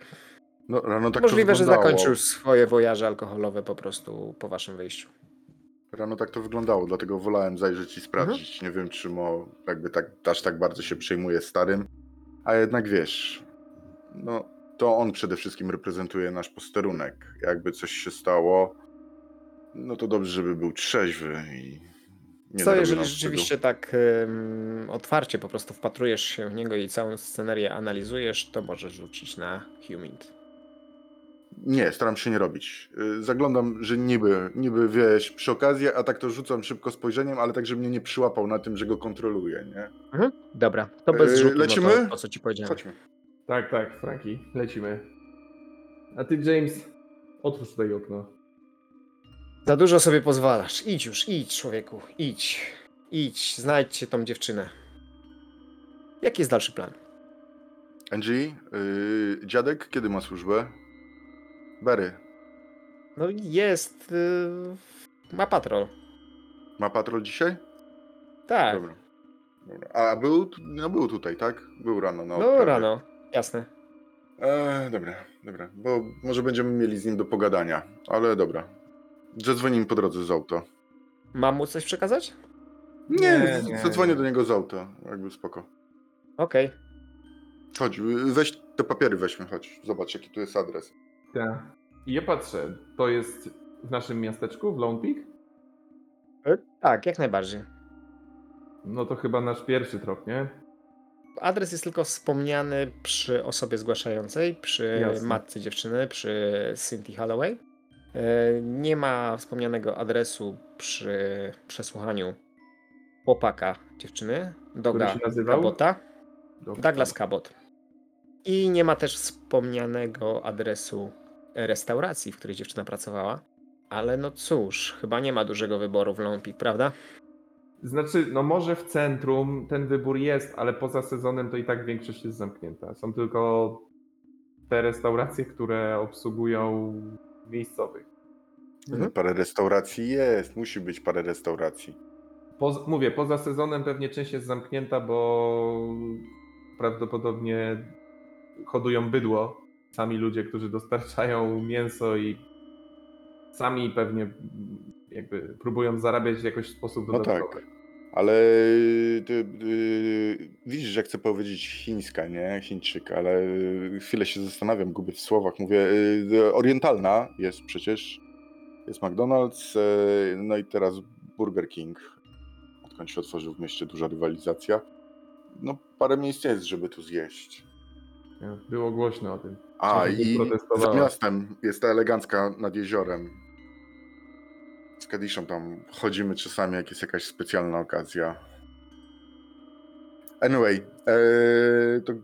No, rano tak Możliwe, to że wyglądało. zakończył swoje wojaże alkoholowe po prostu po waszym wyjściu. Rano tak to wyglądało, dlatego wolałem zajrzeć i sprawdzić. Nie wiem, czy Mo jakby tak, aż tak bardzo się przejmuje starym, a jednak wiesz, no to on przede wszystkim reprezentuje nasz posterunek. Jakby coś się stało, no to dobrze, żeby był trzeźwy i nie Co jeżeli rzeczywiście tak ym, otwarcie po prostu wpatrujesz się w niego i całą scenerię analizujesz, to możesz rzucić na Humint. Nie, staram się nie robić. Y, Zaglądam, że niby, niby wiesz, przy okazji, a tak to rzucam szybko spojrzeniem, ale tak, żeby mnie nie przyłapał na tym, że go kontroluję, nie? Dobra, to bez Yy, rzutu, No lecimy? to, to co ci powiedziałem. Chodźmy. Tak, tak, Franki, lecimy. A ty, James, otwórz tutaj okno. Za dużo sobie pozwalasz. Idź już, idź człowieku, idź. Idź, znajdźcie tą dziewczynę. Jaki jest dalszy plan? Angie, yy, dziadek kiedy ma służbę? Barry, No jest... Yy, ma patrol. ma patrol dzisiaj? Tak, Dobra. Dobra. A był, no był tutaj, tak? Był rano na no rano, jasne. E, dobra, dobra, bo może będziemy mieli z nim do pogadania, ale dobra. Zadzwonimy po drodze z auta. Mam mu coś przekazać? Nie, Nie, nie. zadzwonię do niego z auta, jakby spoko. Okej. Chodź, weź te papiery, weźmy, chodź. Zobacz, jaki tu jest adres. Tak. I ja patrzę, to jest w naszym miasteczku, w Lone Peak? E, Tak, jak najbardziej. No to chyba nasz pierwszy trop, nie? Adres jest tylko wspomniany przy osobie zgłaszającej, przy Jasne. matce dziewczyny, przy Cynthia Holloway. E, Nie ma wspomnianego adresu przy przesłuchaniu chłopaka dziewczyny, Doga? Cabota. Douglas Cabot. I nie ma też wspomnianego adresu restauracji, w której dziewczyna pracowała. Ale no cóż, chyba nie ma dużego wyboru w Peak, prawda? Znaczy, no może w centrum ten wybór jest, ale poza sezonem to i tak większość jest zamknięta. Są tylko te restauracje, które obsługują miejscowych. Mhm. Parę restauracji jest, musi być parę restauracji. Poz, mówię, poza sezonem pewnie część jest zamknięta, bo prawdopodobnie hodują bydło. Sami ludzie, którzy dostarczają mięso i sami pewnie jakby próbują zarabiać w jakoś sposób No dodatkowy. tak. Ale ty, y, widzisz, że chcę powiedzieć chińska, nie? Chińczyk, ale chwilę się zastanawiam, gubię w słowach. Mówię, y, orientalna jest przecież. Jest McDonald's, y, no i teraz Burger King. Odkąd się otworzył w mieście duża rywalizacja. No parę miejsc jest, żeby tu zjeść. Było głośno o tym. A Część i za miastem jest ta elegancka nad jeziorem. Z Kadiszą tam chodzimy czasami, jak jest jakaś specjalna okazja. Anyway, e, to e,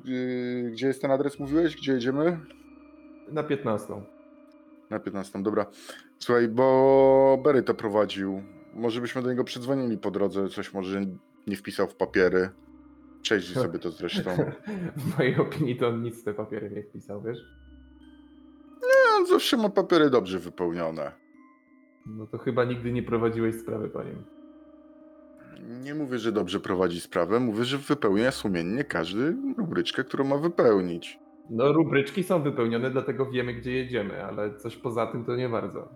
gdzie jest ten adres mówiłeś? Gdzie jedziemy? Na 15. Na 15, dobra. Słuchaj, bo Berry to prowadził. Może byśmy do niego przydzwonili po drodze, coś może nie wpisał w papiery. Przejrzyj sobie to zresztą. W mojej opinii to on nic te papiery nie wpisał, wiesz? No, on zawsze ma papiery dobrze wypełnione. No to chyba nigdy nie prowadziłeś sprawy po nim. Nie mówię, że dobrze prowadzi sprawę, mówię, że wypełnia sumiennie każdy rubryczkę, którą ma wypełnić. No rubryczki są wypełnione, dlatego wiemy gdzie jedziemy, ale coś poza tym to nie bardzo.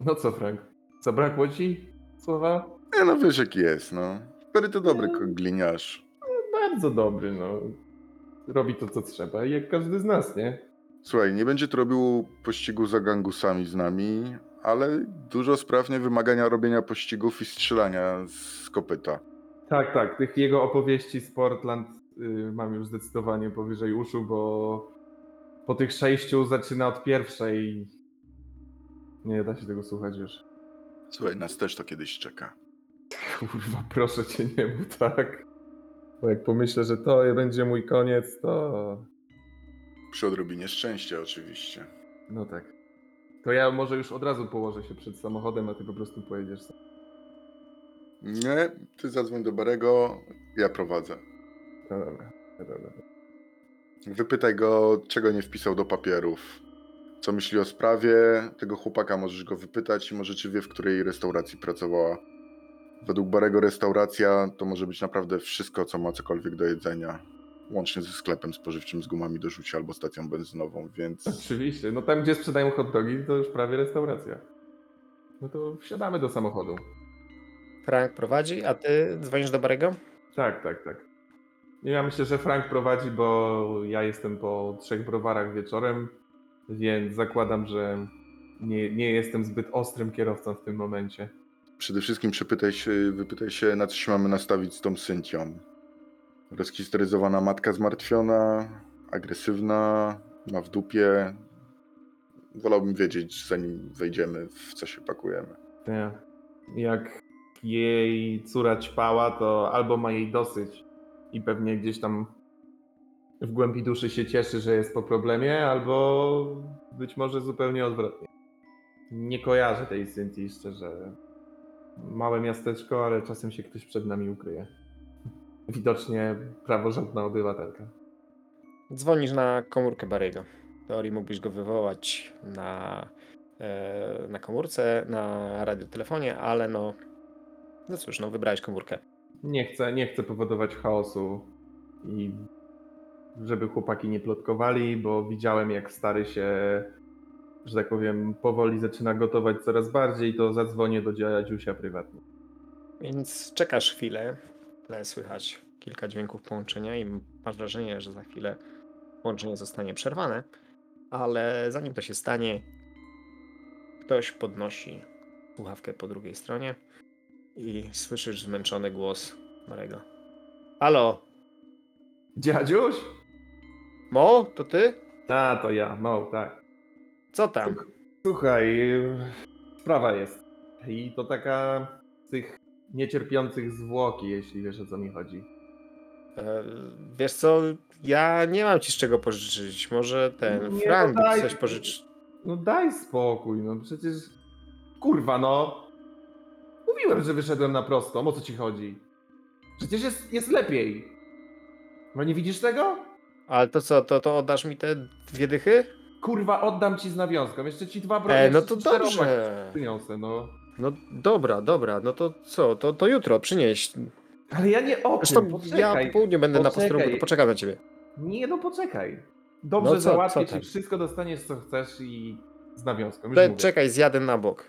No co Frank? Zabrakło ci słowa? Nie no, wiesz jak jest, no. Berry to dobry ko- gliniarz. Bardzo dobry, no. Robi to co trzeba, jak każdy z nas, nie? Słuchaj, nie będzie to robił pościgu za gangusami z nami, ale dużo sprawnie wymagania robienia pościgów i strzelania z kopyta. Tak, tak. Tych jego opowieści z Portland y, mam już zdecydowanie powyżej uszu, bo po tych sześciu zaczyna od pierwszej. Nie da się tego słuchać już. Słuchaj, nas też to kiedyś czeka. Kurwa, proszę cię, nie mów tak. Bo jak pomyślę, że to będzie mój koniec, to. Przy odrobinie szczęścia oczywiście. No tak. To ja może już od razu położę się przed samochodem, a ty po prostu pojedziesz sam. Nie, ty zadzwoń do Barego, ja prowadzę. No dobra, no dobra. Wypytaj go, czego nie wpisał do papierów. Co myśli o sprawie tego chłopaka, możesz go wypytać i może czy wie, w której restauracji pracowała. Według Barego restauracja to może być naprawdę wszystko, co ma cokolwiek do jedzenia. Łącznie ze sklepem spożywczym z gumami do rzucia albo stacją benzynową, więc Oczywiście. No tam, gdzie sprzedają hot dogi, to już prawie restauracja. No to wsiadamy do samochodu. Frank prowadzi, a ty dzwonisz do Barego? Tak, tak, tak. Ja myślę, że Frank prowadzi, bo ja jestem po trzech browarach wieczorem, więc zakładam, że nie, nie jestem zbyt ostrym kierowcą w tym momencie. przede wszystkim przepytaj się, wypytaj się, na co się mamy nastawić z tą Cynthią. Rozhistoryzowana matka zmartwiona, agresywna, ma w dupie. Wolałbym wiedzieć, zanim wejdziemy, w co się pakujemy. Nie. Jak jej córa ćpała, to albo ma jej dosyć i pewnie gdzieś tam w głębi duszy się cieszy, że jest po problemie, albo być może zupełnie odwrotnie. Nie kojarzę tej Cynthii, szczerze. Małe miasteczko, ale czasem się ktoś przed nami ukryje. Widocznie praworządna obywatelka. Dzwonisz na komórkę Barego. W teorii mógłbyś go wywołać na, e, na komórce, na radiotelefonie, ale no. No cóż, no wybrałeś komórkę. Nie chcę, nie chcę powodować chaosu i żeby chłopaki nie plotkowali, bo widziałem jak stary się, że tak powiem, powoli zaczyna gotować coraz bardziej, to zadzwonię do dziadziusia prywatnie. Więc czekasz chwilę. Tle słychać kilka dźwięków połączenia i masz wrażenie, że za chwilę połączenie zostanie przerwane. Ale zanim to się stanie, ktoś podnosi słuchawkę po drugiej stronie i słyszysz zmęczony głos Marego. Halo, Dziadziuś? Mo, to ty? A, to ja, no tak. Co tam? Słuchaj, sprawa jest. I to taka z tych niecierpiących zwłoki, jeśli wiesz o co mi chodzi. E, wiesz co, ja nie mam ci z czego pożyczyć. Może ten Nie, Frank no ci daj- coś pożyczy. No daj spokój, no przecież. Kurwa, no. Mówiłem, że wyszedłem na prostą, o co ci chodzi? Przecież jest, jest lepiej. No nie widzisz tego? Ale to co, to, to oddasz mi te dwie dychy? Kurwa, oddam ci z nawiązką. Jeszcze ci dwa bronie. E, no to dobrze. Przyniosę, no. No dobra, dobra, no to co, to, to jutro przynieś. Ale ja nie o tym, Zresztą poczekaj. ja po południu będę na poczekaj. posterunku, to poczekam na ciebie. Nie, no poczekaj. Dobrze No co- załatwię co ci, tam? wszystko dostaniesz co chcesz i z nawiązką. Już mówię. Czekaj, zjadę na bok.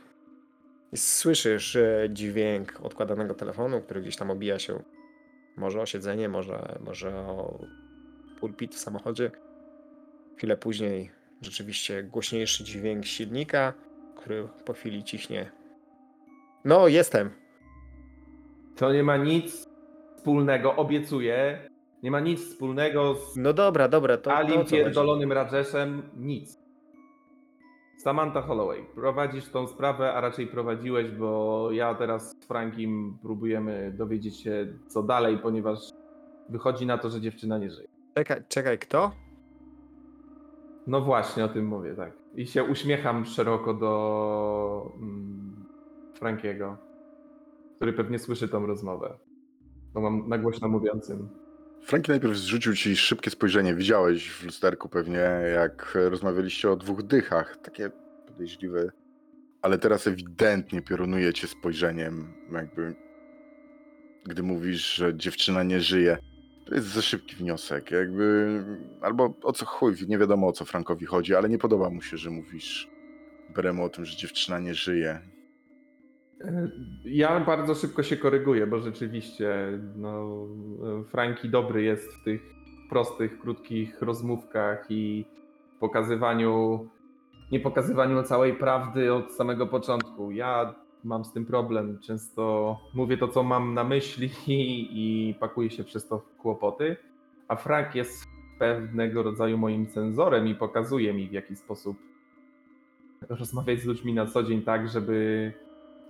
I Słyszysz e, dźwięk odkładanego telefonu, który gdzieś tam obija się. Może o siedzenie, może, może o pulpit w samochodzie. Chwilę później rzeczywiście głośniejszy dźwięk silnika, który po chwili cichnie. No, jestem. To nie ma nic wspólnego, obiecuję. Nie ma nic wspólnego z No dobra, dobra, to, to o Alim co pierdolonym Rajeszem. Nic. Samantha Holloway, prowadzisz tą sprawę, a raczej prowadziłeś, bo ja teraz z Frankiem próbujemy dowiedzieć się co dalej, ponieważ wychodzi na to, że dziewczyna nie żyje. Czekaj, czekaj, kto? No właśnie, o tym mówię, tak. I się uśmiecham szeroko do mm, Frankiego, który pewnie słyszy tą rozmowę. Bo mam na głośno mówiącym. Franki najpierw zrzucił ci szybkie spojrzenie. Widziałeś w lusterku pewnie, jak rozmawialiście o dwóch dychach. Takie podejrzliwe. Ale teraz ewidentnie piorunuje cię spojrzeniem. Jakby, gdy mówisz, że dziewczyna nie żyje. To jest za szybki wniosek. Jakby, albo o co chuj, nie wiadomo o co Frankowi chodzi, ale nie podoba mu się, że mówisz Beremu o tym, że dziewczyna nie żyje. Ja bardzo szybko się koryguję, bo rzeczywiście no, Franki dobry jest w tych prostych, krótkich rozmówkach i pokazywaniu, nie pokazywaniu całej prawdy od samego początku. Ja mam z tym problem. Często mówię to, co mam na myśli i, i pakuję się przez to w kłopoty, a Frank jest pewnego rodzaju moim cenzorem i pokazuje mi, w jaki sposób rozmawiać z ludźmi na co dzień tak, żeby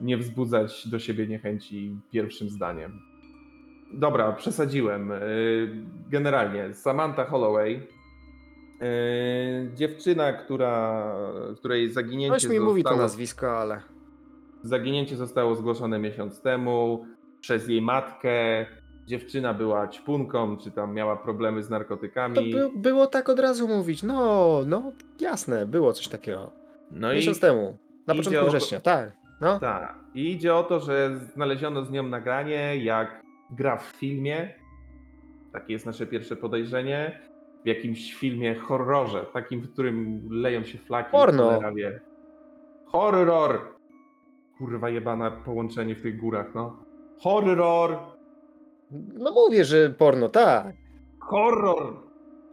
nie wzbudzać do siebie niechęci pierwszym zdaniem. Dobra, przesadziłem. Yy, Generalnie, Samantha Holloway, yy, dziewczyna, która, której zaginięcie Ktoś mi mówi to zostało, nazwisko, ale... zaginięcie zostało zgłoszone miesiąc temu przez jej matkę. Dziewczyna była ćpunką, czy tam miała problemy z To narkotykami. by, było tak od razu mówić. No, no, jasne, było coś takiego. No Miesiąc i temu, na początku września, tak. No, Tak. I idzie o to, że znaleziono z nią nagranie, jak gra w filmie. Takie jest nasze pierwsze podejrzenie. W jakimś filmie horrorze, takim, w którym leją się flaki. Porno. Horror! Kurwa jebana połączenie w tych górach, no. Horror! no mówię, że porno, tak. Horror!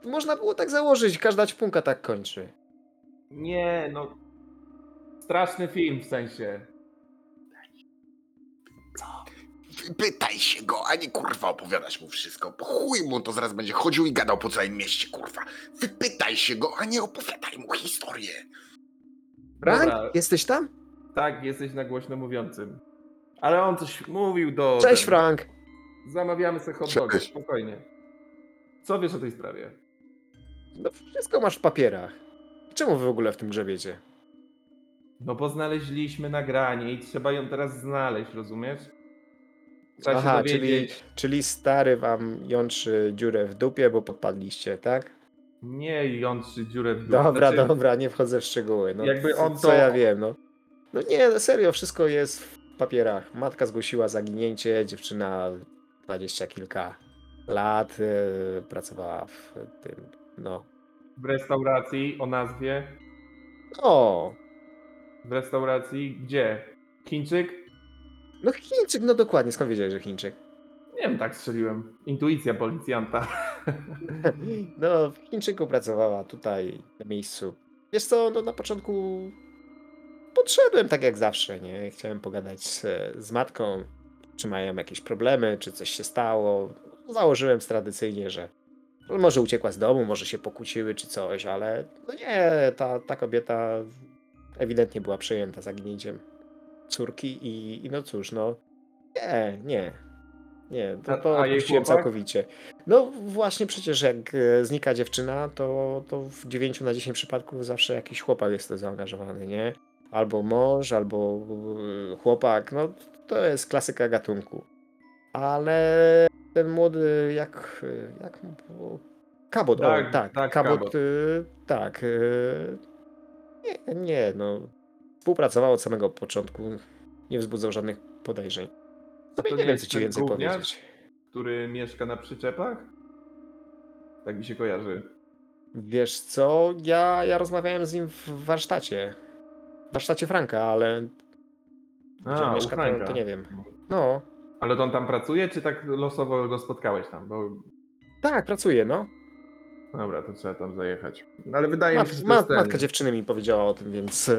Można było tak założyć, każda ćpunka tak kończy. Nie, no. Straszny film w sensie. Pytaj się go, a nie kurwa opowiadasz mu wszystko. Bo chuj mu to zaraz będzie chodził i gadał po całym mieście, kurwa. Wypytaj się go, a nie opowiadaj mu historię. Frank, Dobra. jesteś tam? Tak, jesteś na głośno mówiącym. Ale on coś mówił do. Cześć, ten- Frank. Zamawiamy sobie hot Cześć. spokojnie. Co wiesz o tej sprawie? No, wszystko masz w papierach. Czemu wy w ogóle w tym grzebiecie? No bo znaleźliśmy nagranie i trzeba ją teraz znaleźć, rozumiesz? Trzeba Aha, się czyli, dowiedzieć. czyli stary wam jątrzy dziurę w dupie, bo podpadliście, tak? Nie jątrzy dziurę w dół. Dobra, Znaczy, dobra, nie wchodzę w szczegóły. No, Jakby co- on co to- ja wiem, no. No nie, serio, wszystko jest w papierach. Matka zgłosiła zaginięcie, dziewczyna dwadzieścia kilka lat, e, pracowała w tym, no. W restauracji o nazwie. O, W restauracji gdzie? Chińczyk? No Chińczyk, no dokładnie, skąd wiedziałeś, że Chińczyk? Nie wiem, tak strzeliłem. Intuicja policjanta. No, w Chińczyku pracowała tutaj na miejscu. Wiesz co, no na początku podszedłem tak jak zawsze, nie? Chciałem pogadać z, z matką, czy mają jakieś problemy, czy coś się stało. Założyłem tradycyjnie, że że może uciekła z domu, może się pokłóciły, czy coś, ale no nie, ta, ta kobieta ewidentnie była przejęta zaginięciem córki i, i no cóż, no nie, nie. Nie, to, to a całkowicie. No właśnie przecież jak e, znika dziewczyna, to, to w 9 na 10 przypadków zawsze jakiś chłopak jest to zaangażowany, nie? Albo mąż, albo e, chłopak, no to jest klasyka gatunku. Ale ten młody, jak, e, jak mu było? Kabot, Tak, o, tak, tak, Kabot, Cabot. e, tak. Nie, nie, no. Współpracował od samego początku, nie wzbudzał żadnych podejrzeń. To nie nie wiem, co ci więcej gówniarz? powiedzieć. Który mieszka na przyczepach? Tak mi się kojarzy. Wiesz co, ja, ja rozmawiałem z nim w warsztacie. W warsztacie Franka, ale gdzie A, on u mieszka, to, Franka. to nie wiem. No, Ale to on tam pracuje, czy tak losowo go spotkałeś tam? Bo tak, pracuje, no. Dobra, to trzeba tam zajechać. No, ale wydaje Mat, mi się, że to mat, jest ten. matka dziewczyny mi powiedziała o tym, więc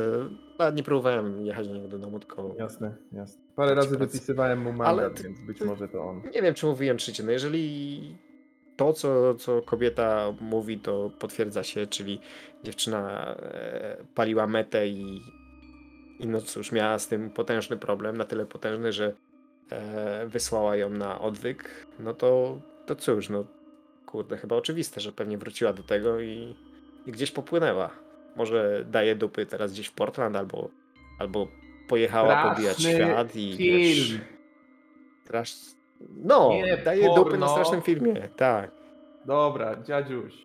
nawet nie próbowałem jechać do niego do domu, tylko Jasne, jasne. Parę razy pracy. wypisywałem mu Ale mandat, ty- więc być ty- może to on. nie wiem, czy mówiłem trzecie. No jeżeli to, co, co kobieta mówi, to potwierdza się, czyli dziewczyna e, paliła metę i, i no cóż, miała z tym potężny problem, na tyle potężny, że e, wysłała ją na odwyk, no to, to cóż, no kurde, chyba oczywiste, że pewnie wróciła do tego i i gdzieś popłynęła. Może daje dupy teraz gdzieś w Portland albo, albo pojechała pobijać Straszny świat i wiesz, Film. strasz... No, Nie daje dupy na porno. strasznym filmie, tak. Dobra, dziadziuś.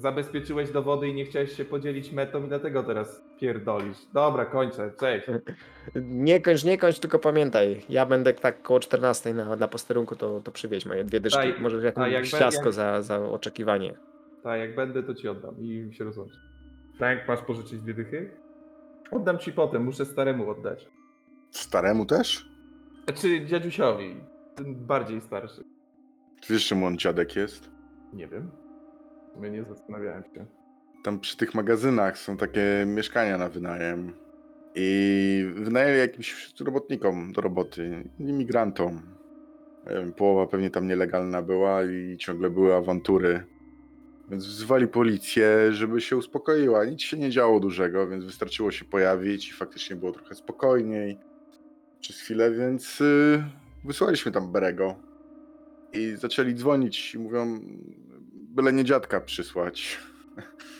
Zabezpieczyłeś dowody i nie chciałeś się podzielić metą i dlatego teraz pierdolisz. Dobra, kończę, cześć. Nie kończ, nie kończ, tylko pamiętaj, ja będę tak koło 14 na, na posterunku, to, to przywieź moje dwie dyszki, Daj, może a jakieś jak ciastko jak- za, za oczekiwanie. Tak, jak będę, to ci oddam i się rozłączę. Frank, masz pożyczyć dwie dychy? Oddam ci potem, muszę staremu oddać. Staremu też? Znaczy dziadziusiowi, ten bardziej starszy. Ty wiesz, czemu on dziadek jest? Nie wiem. Sumie nie zastanawiałem się. Tam przy tych magazynach są takie mieszkania na wynajem. I wynajęli jakimś robotnikom do roboty, imigrantom. Połowa pewnie tam nielegalna była i ciągle były awantury. Więc wzywali policję, żeby się uspokoiła. Nic się nie działo dużego, więc wystarczyło się pojawić i faktycznie było trochę spokojniej przez chwilę, więc yy, wysłaliśmy tam Berego. I zaczęli dzwonić i mówią, byle nie dziadka przysłać.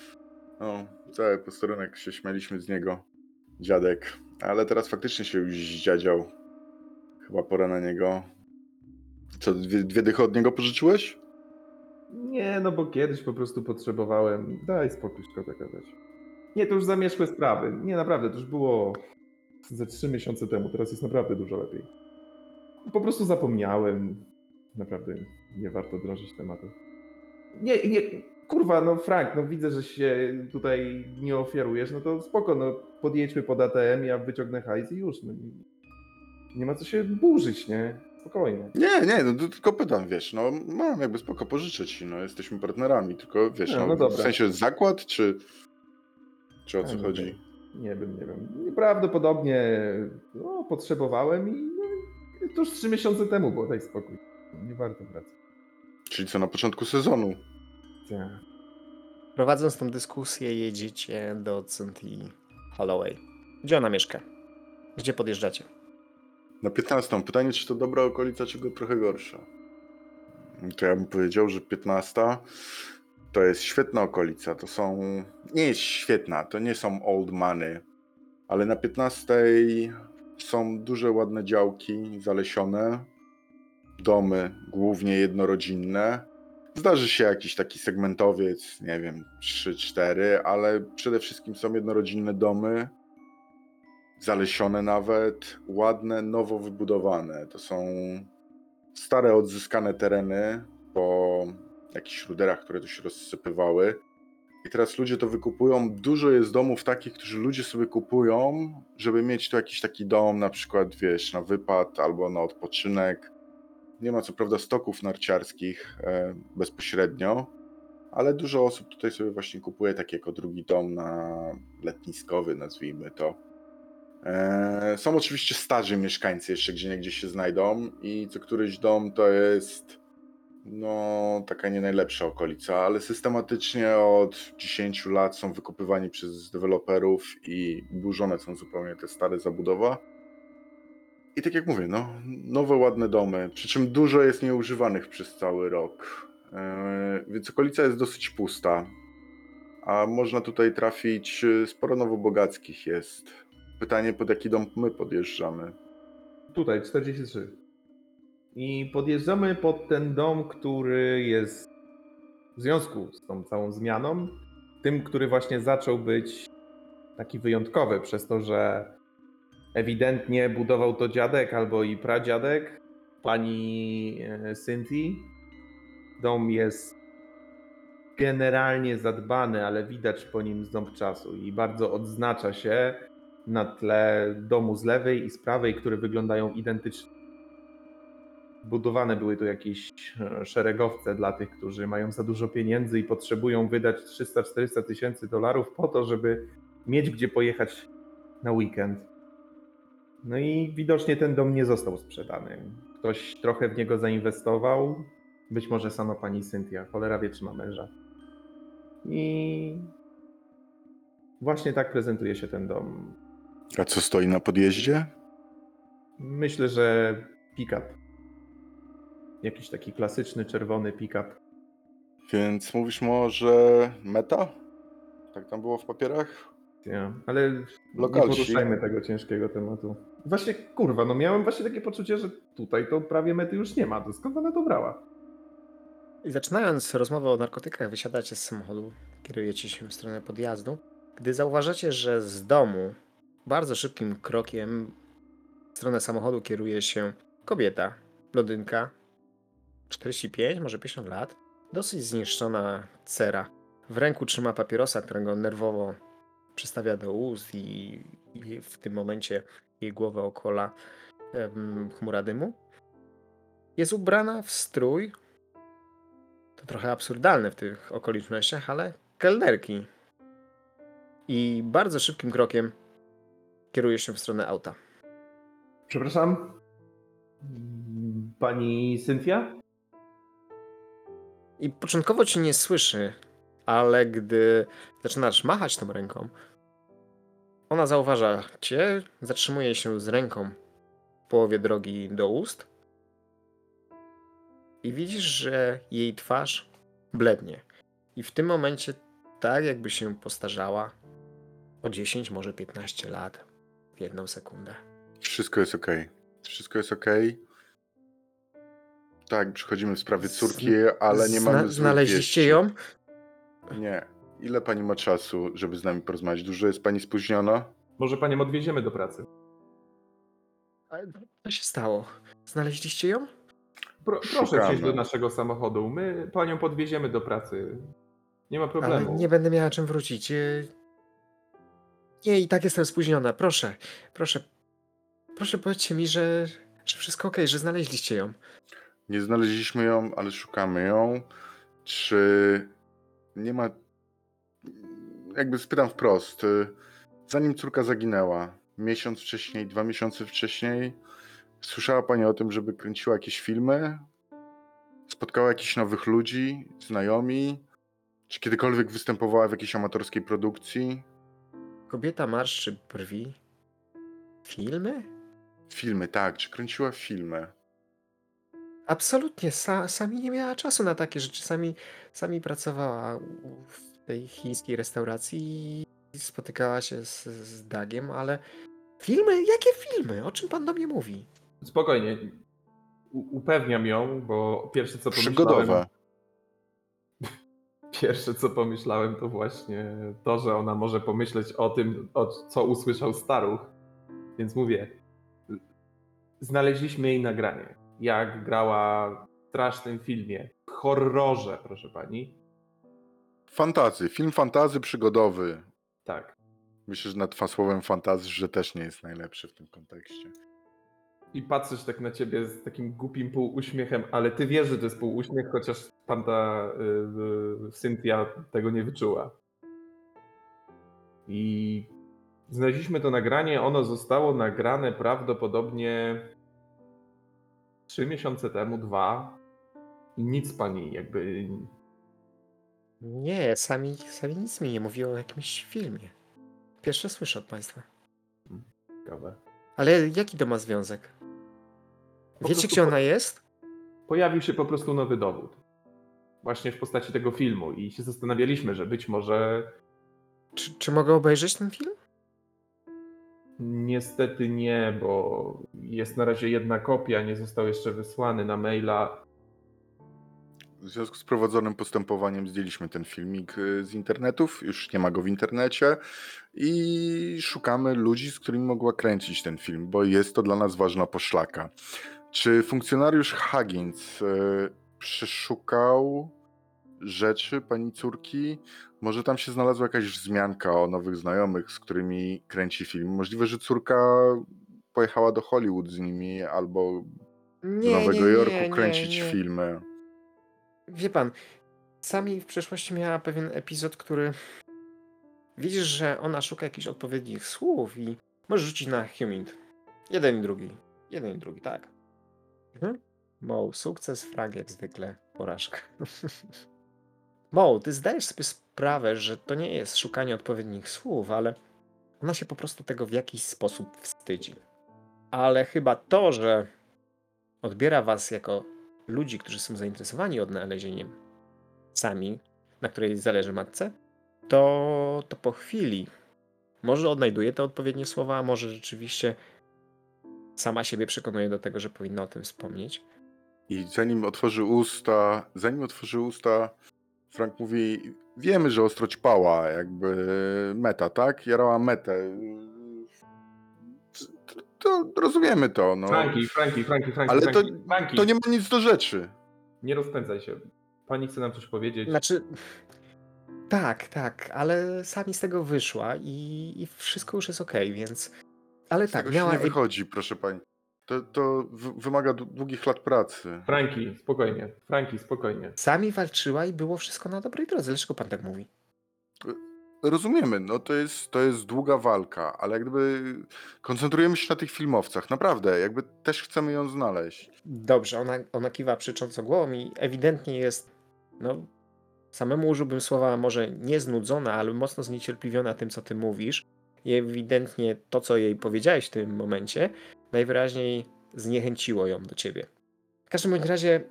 No, cały posterunek się śmialiśmy z niego. Dziadek. Ale teraz faktycznie się już zdziadział. Chyba pora na niego. Co, dwie, dwie dychy od niego pożyczyłeś? Nie, no bo kiedyś po prostu potrzebowałem. Daj spokój, szkoda gadać. Nie, to już zamierzchłe sprawy. Nie, naprawdę, to już było ze trzy miesiące temu. Teraz jest naprawdę dużo lepiej. Po prostu zapomniałem. Naprawdę nie warto drążyć tematu. Nie, nie, kurwa, no Frank, no widzę, że się tutaj nie ofiarujesz, no to spoko, no podjedźmy pod ATM, ja wyciągnę hajs i już. No, nie- nie ma co się burzyć, nie? Spokojnie. Nie, nie, no tylko pytam, wiesz, no mam jakby spoko pożyczyć ci, no jesteśmy partnerami, tylko wiesz, Nie, no, no w sensie zakład, czy, czy o co no chodzi? Nie wiem, nie wiem. Prawdopodobnie no, potrzebowałem i no, to już trzy miesiące temu było, daj spokój. Nie warto wracać. Czyli co, na początku sezonu? Tak. Prowadząc tą dyskusję, jedziecie do Cynthii Holloway. Gdzie ona mieszka? Gdzie podjeżdżacie? Na 15. Pytanie, czy to dobra okolica, czy go trochę gorsza? To ja bym powiedział, że 15 to jest świetna okolica. To są. Nie jest świetna, to nie są old money, ale na 15 są duże, ładne działki zalesione, domy, głównie jednorodzinne. Zdarzy się jakiś taki segmentowiec, nie wiem, 3-4, ale przede wszystkim są jednorodzinne domy, zalesione nawet, ładne, nowo wybudowane. To są stare, odzyskane tereny po jakichś ruderach, które tu się rozsypywały. I teraz ludzie to wykupują. Dużo jest domów takich, którzy ludzie sobie kupują, żeby mieć tu jakiś taki dom, na przykład, wiesz, na wypad albo na odpoczynek. Nie ma co prawda stoków narciarskich e, bezpośrednio, ale dużo osób tutaj sobie właśnie kupuje tak jako drugi dom na letniskowy, nazwijmy to. E, Są oczywiście starzy mieszkańcy jeszcze gdzie niegdzie się znajdą i co któryś dom to jest no taka nie najlepsza okolica, ale systematycznie od 10 lat są wykupywani przez deweloperów i burzone są zupełnie te stare zabudowa. I tak jak mówię, no, nowe ładne domy, przy czym dużo jest nieużywanych przez cały rok. E, Więc okolica jest dosyć pusta. A można tutaj trafić, e, sporo nowobogackich jest. Pytanie, pod jaki dom my podjeżdżamy. Tutaj, 43. I podjeżdżamy pod ten dom, który jest w związku z tą całą zmianą, tym, który właśnie zaczął być taki wyjątkowy, przez to, że ewidentnie budował to dziadek albo i pradziadek pani e, Cynthii. Dom jest generalnie zadbany, ale widać po nim ząb czasu i bardzo odznacza się na tle domu z lewej i z prawej, które wyglądają identycznie. Budowane były tu jakieś e, szeregowce dla tych, którzy mają za dużo pieniędzy i potrzebują wydać 300-400 tysięcy dolarów po to, żeby mieć gdzie pojechać na weekend. No i widocznie ten dom nie został sprzedany. Ktoś trochę w niego zainwestował. Być może sama pani Cynthia. Cholera wie, czy ma męża. I właśnie tak prezentuje się ten dom. A co stoi na podjeździe? Myślę, że pick-up. Jakiś taki klasyczny czerwony pick-up. Więc mówisz może meta? Tak tam było w papierach? Ja, ale Lokalsi. nie poruszajmy tego ciężkiego tematu. Właśnie, kurwa, no miałem właśnie takie poczucie, że tutaj to prawie mety już nie ma. To skąd ona to brała? I zaczynając rozmowę o narkotykach, wysiadacie z samochodu, kierujecie się w stronę podjazdu, gdy zauważacie, że z domu bardzo szybkim krokiem w stronę samochodu kieruje się kobieta, blondynka, 45, może 50 lat, dosyć zniszczona cera. W ręku trzyma papierosa, którego nerwowo przystawia do ust i, i w tym momencie jej głowę okola em, chmura dymu. Jest ubrana w strój to trochę absurdalne w tych okolicznościach, ale kelnerki. I bardzo szybkim krokiem kieruje się w stronę auta. Przepraszam? Pani Cynthia? I początkowo cię nie słyszy, ale gdy zaczynasz machać tą ręką, ona zauważa cię, zatrzymuje się z ręką w połowie drogi do ust i widzisz, że jej twarz blednie. I w tym momencie tak jakby się postarzała o 10, może 15 lat w jedną sekundę. Wszystko jest ok. Wszystko jest ok. Tak, przychodzimy w sprawie córki, ale nie Zna- mamy złych Znaleźliście wieści. ją? Nie. Ile pani ma czasu, żeby z nami porozmawiać? Dużo jest pani spóźniona? Może panią odwieziemy do pracy? Ale Co się stało? Znaleźliście ją? Pro, proszę Szukamy. wsiąść do naszego samochodu. My panią podwieziemy do pracy. Nie ma Ale problemu. nie będę miała czym wrócić. E, Nie, i tak jestem spóźniona. Proszę, proszę. Proszę powiedzcie mi, że, że wszystko ok, że znaleźliście ją. Nie znaleźliśmy ją, ale szukamy ją. Czy nie ma. Jakby spytam wprost. y, Zanim córka zaginęła, miesiąc wcześniej, dwa miesiące wcześniej, słyszała pani o tym, żeby kręciła jakieś filmy? Spotkała jakichś nowych ludzi, znajomi? Czy kiedykolwiek występowała w jakiejś amatorskiej produkcji? Kobieta marszczy brwi. Filmy? Filmy, tak. Czy kręciła filmy? Absolutnie. Sa, sami nie miała czasu na takie rzeczy. Sami, sami pracowała tej chińskiej restauracji i spotykała się z, z Dagiem, ale filmy? Jakie filmy? O czym pan do mnie mówi? Spokojnie. U- upewniam ją, bo pierwsze co pomyślałem... Przygodowe. Pierwsze co pomyślałem to właśnie to, że ona może pomyśleć o tym, o co usłyszał staruch. Więc mówię, znaleźliśmy jej nagranie, jak grała w strasznym filmie, w horrorze, proszę pani. Fantazy. Film fantazy przygodowy. Tak. Myślę, że nad słowem fantazy, że też nie jest najlepszy w tym kontekście. I patrzysz tak na ciebie z takim głupim półuśmiechem, ale ty wiesz, że to jest półuśmiech, chociaż panta y, y, Cynthia tego nie wyczuła. I znaleźliśmy to nagranie. Ono zostało nagrane prawdopodobnie trzy miesiące temu, dwa. I nic pani jakby. Nie, sami, sami nic mi nie mówiło o jakimś filmie. Pierwsze słyszę od państwa. Ciekawe. Ale jaki to ma związek? Po Wiecie, gdzie po- ona jest? Pojawił się po prostu nowy dowód. Właśnie w postaci tego filmu. I się zastanawialiśmy, że być może Czy, czy mogę obejrzeć ten film? Niestety nie, bo jest na razie jedna kopia, nie został jeszcze wysłany na maila. W związku z prowadzonym postępowaniem zdjęliśmy ten filmik y, z internetów, już nie ma go w internecie i szukamy ludzi, z którymi mogła kręcić ten film, bo jest to dla nas ważna poszlaka. Czy funkcjonariusz Huggins y, przeszukał rzeczy pani córki? Może tam się znalazła jakaś wzmianka o nowych znajomych, z którymi kręci film? Możliwe, że córka pojechała do Hollywood z nimi albo do Nie, Nowego nie, Jorku nie, kręcić filmy. Wie pan, sami w przeszłości miała pewien epizod, który widzisz, że ona szuka jakichś odpowiednich słów i możesz rzucić na Humint. Jeden i drugi. Jeden i drugi, tak. Mhm. Mo, sukces, frag jak zwykle, porażka. Mo, ty zdajesz sobie sprawę, że to nie jest szukanie odpowiednich słów, ale ona się po prostu tego w jakiś sposób wstydzi. Ale chyba to, że odbiera was jako ludzi, którzy są zainteresowani odnalezieniem sami, na której zależy matce, to, to po chwili może odnajduje te odpowiednie słowa, a może rzeczywiście sama siebie przekonuje do tego, że powinna o tym wspomnieć. I zanim otworzy usta, zanim otworzy usta, Frank mówi, wiemy, że ostro ćpała, jakby meta, tak? Jarała metę. To, rozumiemy to, no. Franki, Franki, Franki, Franki. Ale to, Franki, Franki. to nie ma nic do rzeczy. Nie rozpędzaj się. Pani chce nam coś powiedzieć. Znaczy, tak, tak, ale sami z tego wyszła i, i wszystko już jest okej, więc. Ale Z tak, tego miała. nie wychodzi, proszę pani. To, to w- wymaga dłu- długich lat pracy. Franki, spokojnie. Franki, spokojnie. Sami walczyła i było wszystko na dobrej drodze. Dlaczego pan tak mówi? Rozumiemy, no to jest, to jest długa walka, ale jak gdyby koncentrujemy się na tych filmowcach, naprawdę, jakby też chcemy ją znaleźć. Dobrze, ona, ona kiwa przycząco głową i ewidentnie jest, no, samemu użyłbym słowa może nie znudzona, ale mocno zniecierpliwiona tym, co ty mówisz. I ewidentnie to, co jej powiedziałeś w tym momencie, najwyraźniej zniechęciło ją do ciebie. W każdym bądź razie,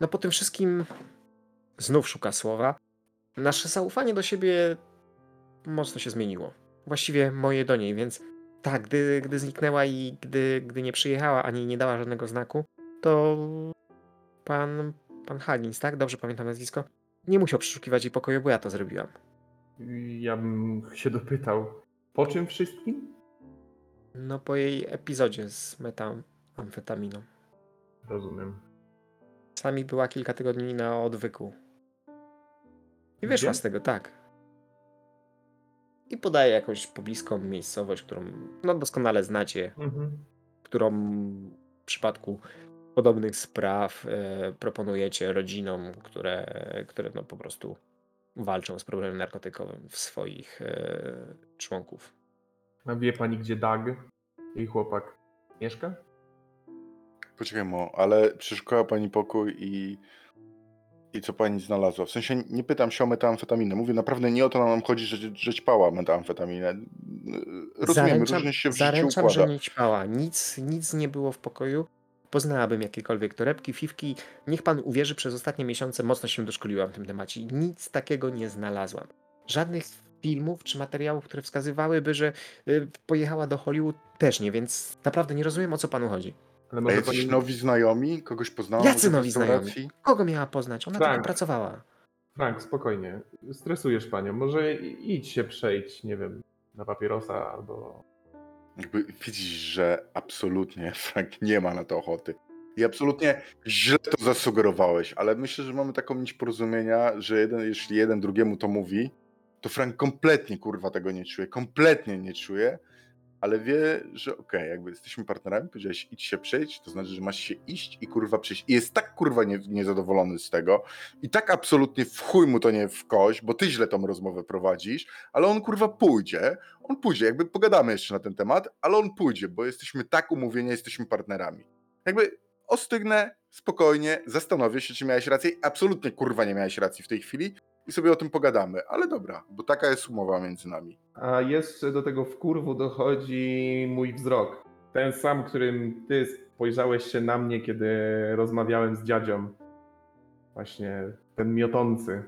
no po tym wszystkim znów szuka słowa. Nasze zaufanie do siebie mocno się zmieniło. Właściwie moje do niej, więc tak, gdy, gdy zniknęła i gdy, gdy nie przyjechała ani nie dała żadnego znaku, to pan, pan Huggins, tak? Dobrze pamiętam nazwisko? Nie musiał przeszukiwać jej pokoju, bo ja to zrobiłam. Ja bym się dopytał, po czym wszystkim? No po jej epizodzie z metamfetaminą. Rozumiem. Sami była kilka tygodni na odwyku. I wyszła Gdzie? z tego, tak. I podaje jakąś pobliską miejscowość, którą no doskonale znacie, Mhm. którą w przypadku podobnych spraw e, proponujecie rodzinom, które, które no po prostu walczą z problemem narkotykowym w swoich e, członków. A wie pani, gdzie Doug, jej chłopak, mieszka? Poczekaj, mo, ale przeszukała pani pokój i, i co pani znalazła? W sensie nie pytam się o metamfetaminę. Mówię naprawdę nie o to nam chodzi, że, że ćpała metamfetaminę. Rozumiemy, różnie się w życiu zaręczam układa. że nie ćpała. Nic, nic nie było w pokoju. Poznałabym jakiekolwiek torebki, fifki. Niech pan uwierzy, przez ostatnie miesiące mocno się doszkoliłam w tym temacie i nic takiego nie znalazłam. Żadnych filmów czy materiałów, które wskazywałyby, że y, pojechała do Hollywood, też nie, więc naprawdę nie rozumiem, o co panu chodzi. Ale A może jacyś pani... nowi znajomi? Kogoś poznałam? Jacy nowi restauracji? Kogo miała poznać? Ona Frank. tylko pracowała. Frank, spokojnie. Stresujesz panią. Może i- idź się przejść, nie wiem, na papierosa albo... Jakby widzisz, że absolutnie Frank nie ma na to ochoty. I absolutnie źle to zasugerowałeś, ale myślę, że mamy taką nić porozumienia, że jeden, jeśli jeden drugiemu to mówi, to Frank kompletnie kurwa tego nie czuje, kompletnie nie czuje, ale wie, że okej, jakby jesteśmy partnerami, powiedziałeś idź się przejść, to znaczy, że masz się iść i kurwa przejść. I jest tak kurwa nie, niezadowolony z tego i tak absolutnie w chuj mu to nie w kość, bo ty źle tą rozmowę prowadzisz, ale on kurwa pójdzie, on pójdzie, jakby pogadamy jeszcze na ten temat, ale on pójdzie, bo jesteśmy tak umówieni, jesteśmy partnerami. Jakby ostygnę, spokojnie, zastanowię się, czy miałeś rację. Absolutnie kurwa nie miałeś racji w tej chwili i sobie o tym pogadamy, ale dobra, bo taka jest umowa między nami. A jeszcze do tego wkurwu dochodzi mój wzrok. Ten sam, którym ty spojrzałeś się na mnie, kiedy rozmawiałem z dziadzią. Właśnie ten miotący.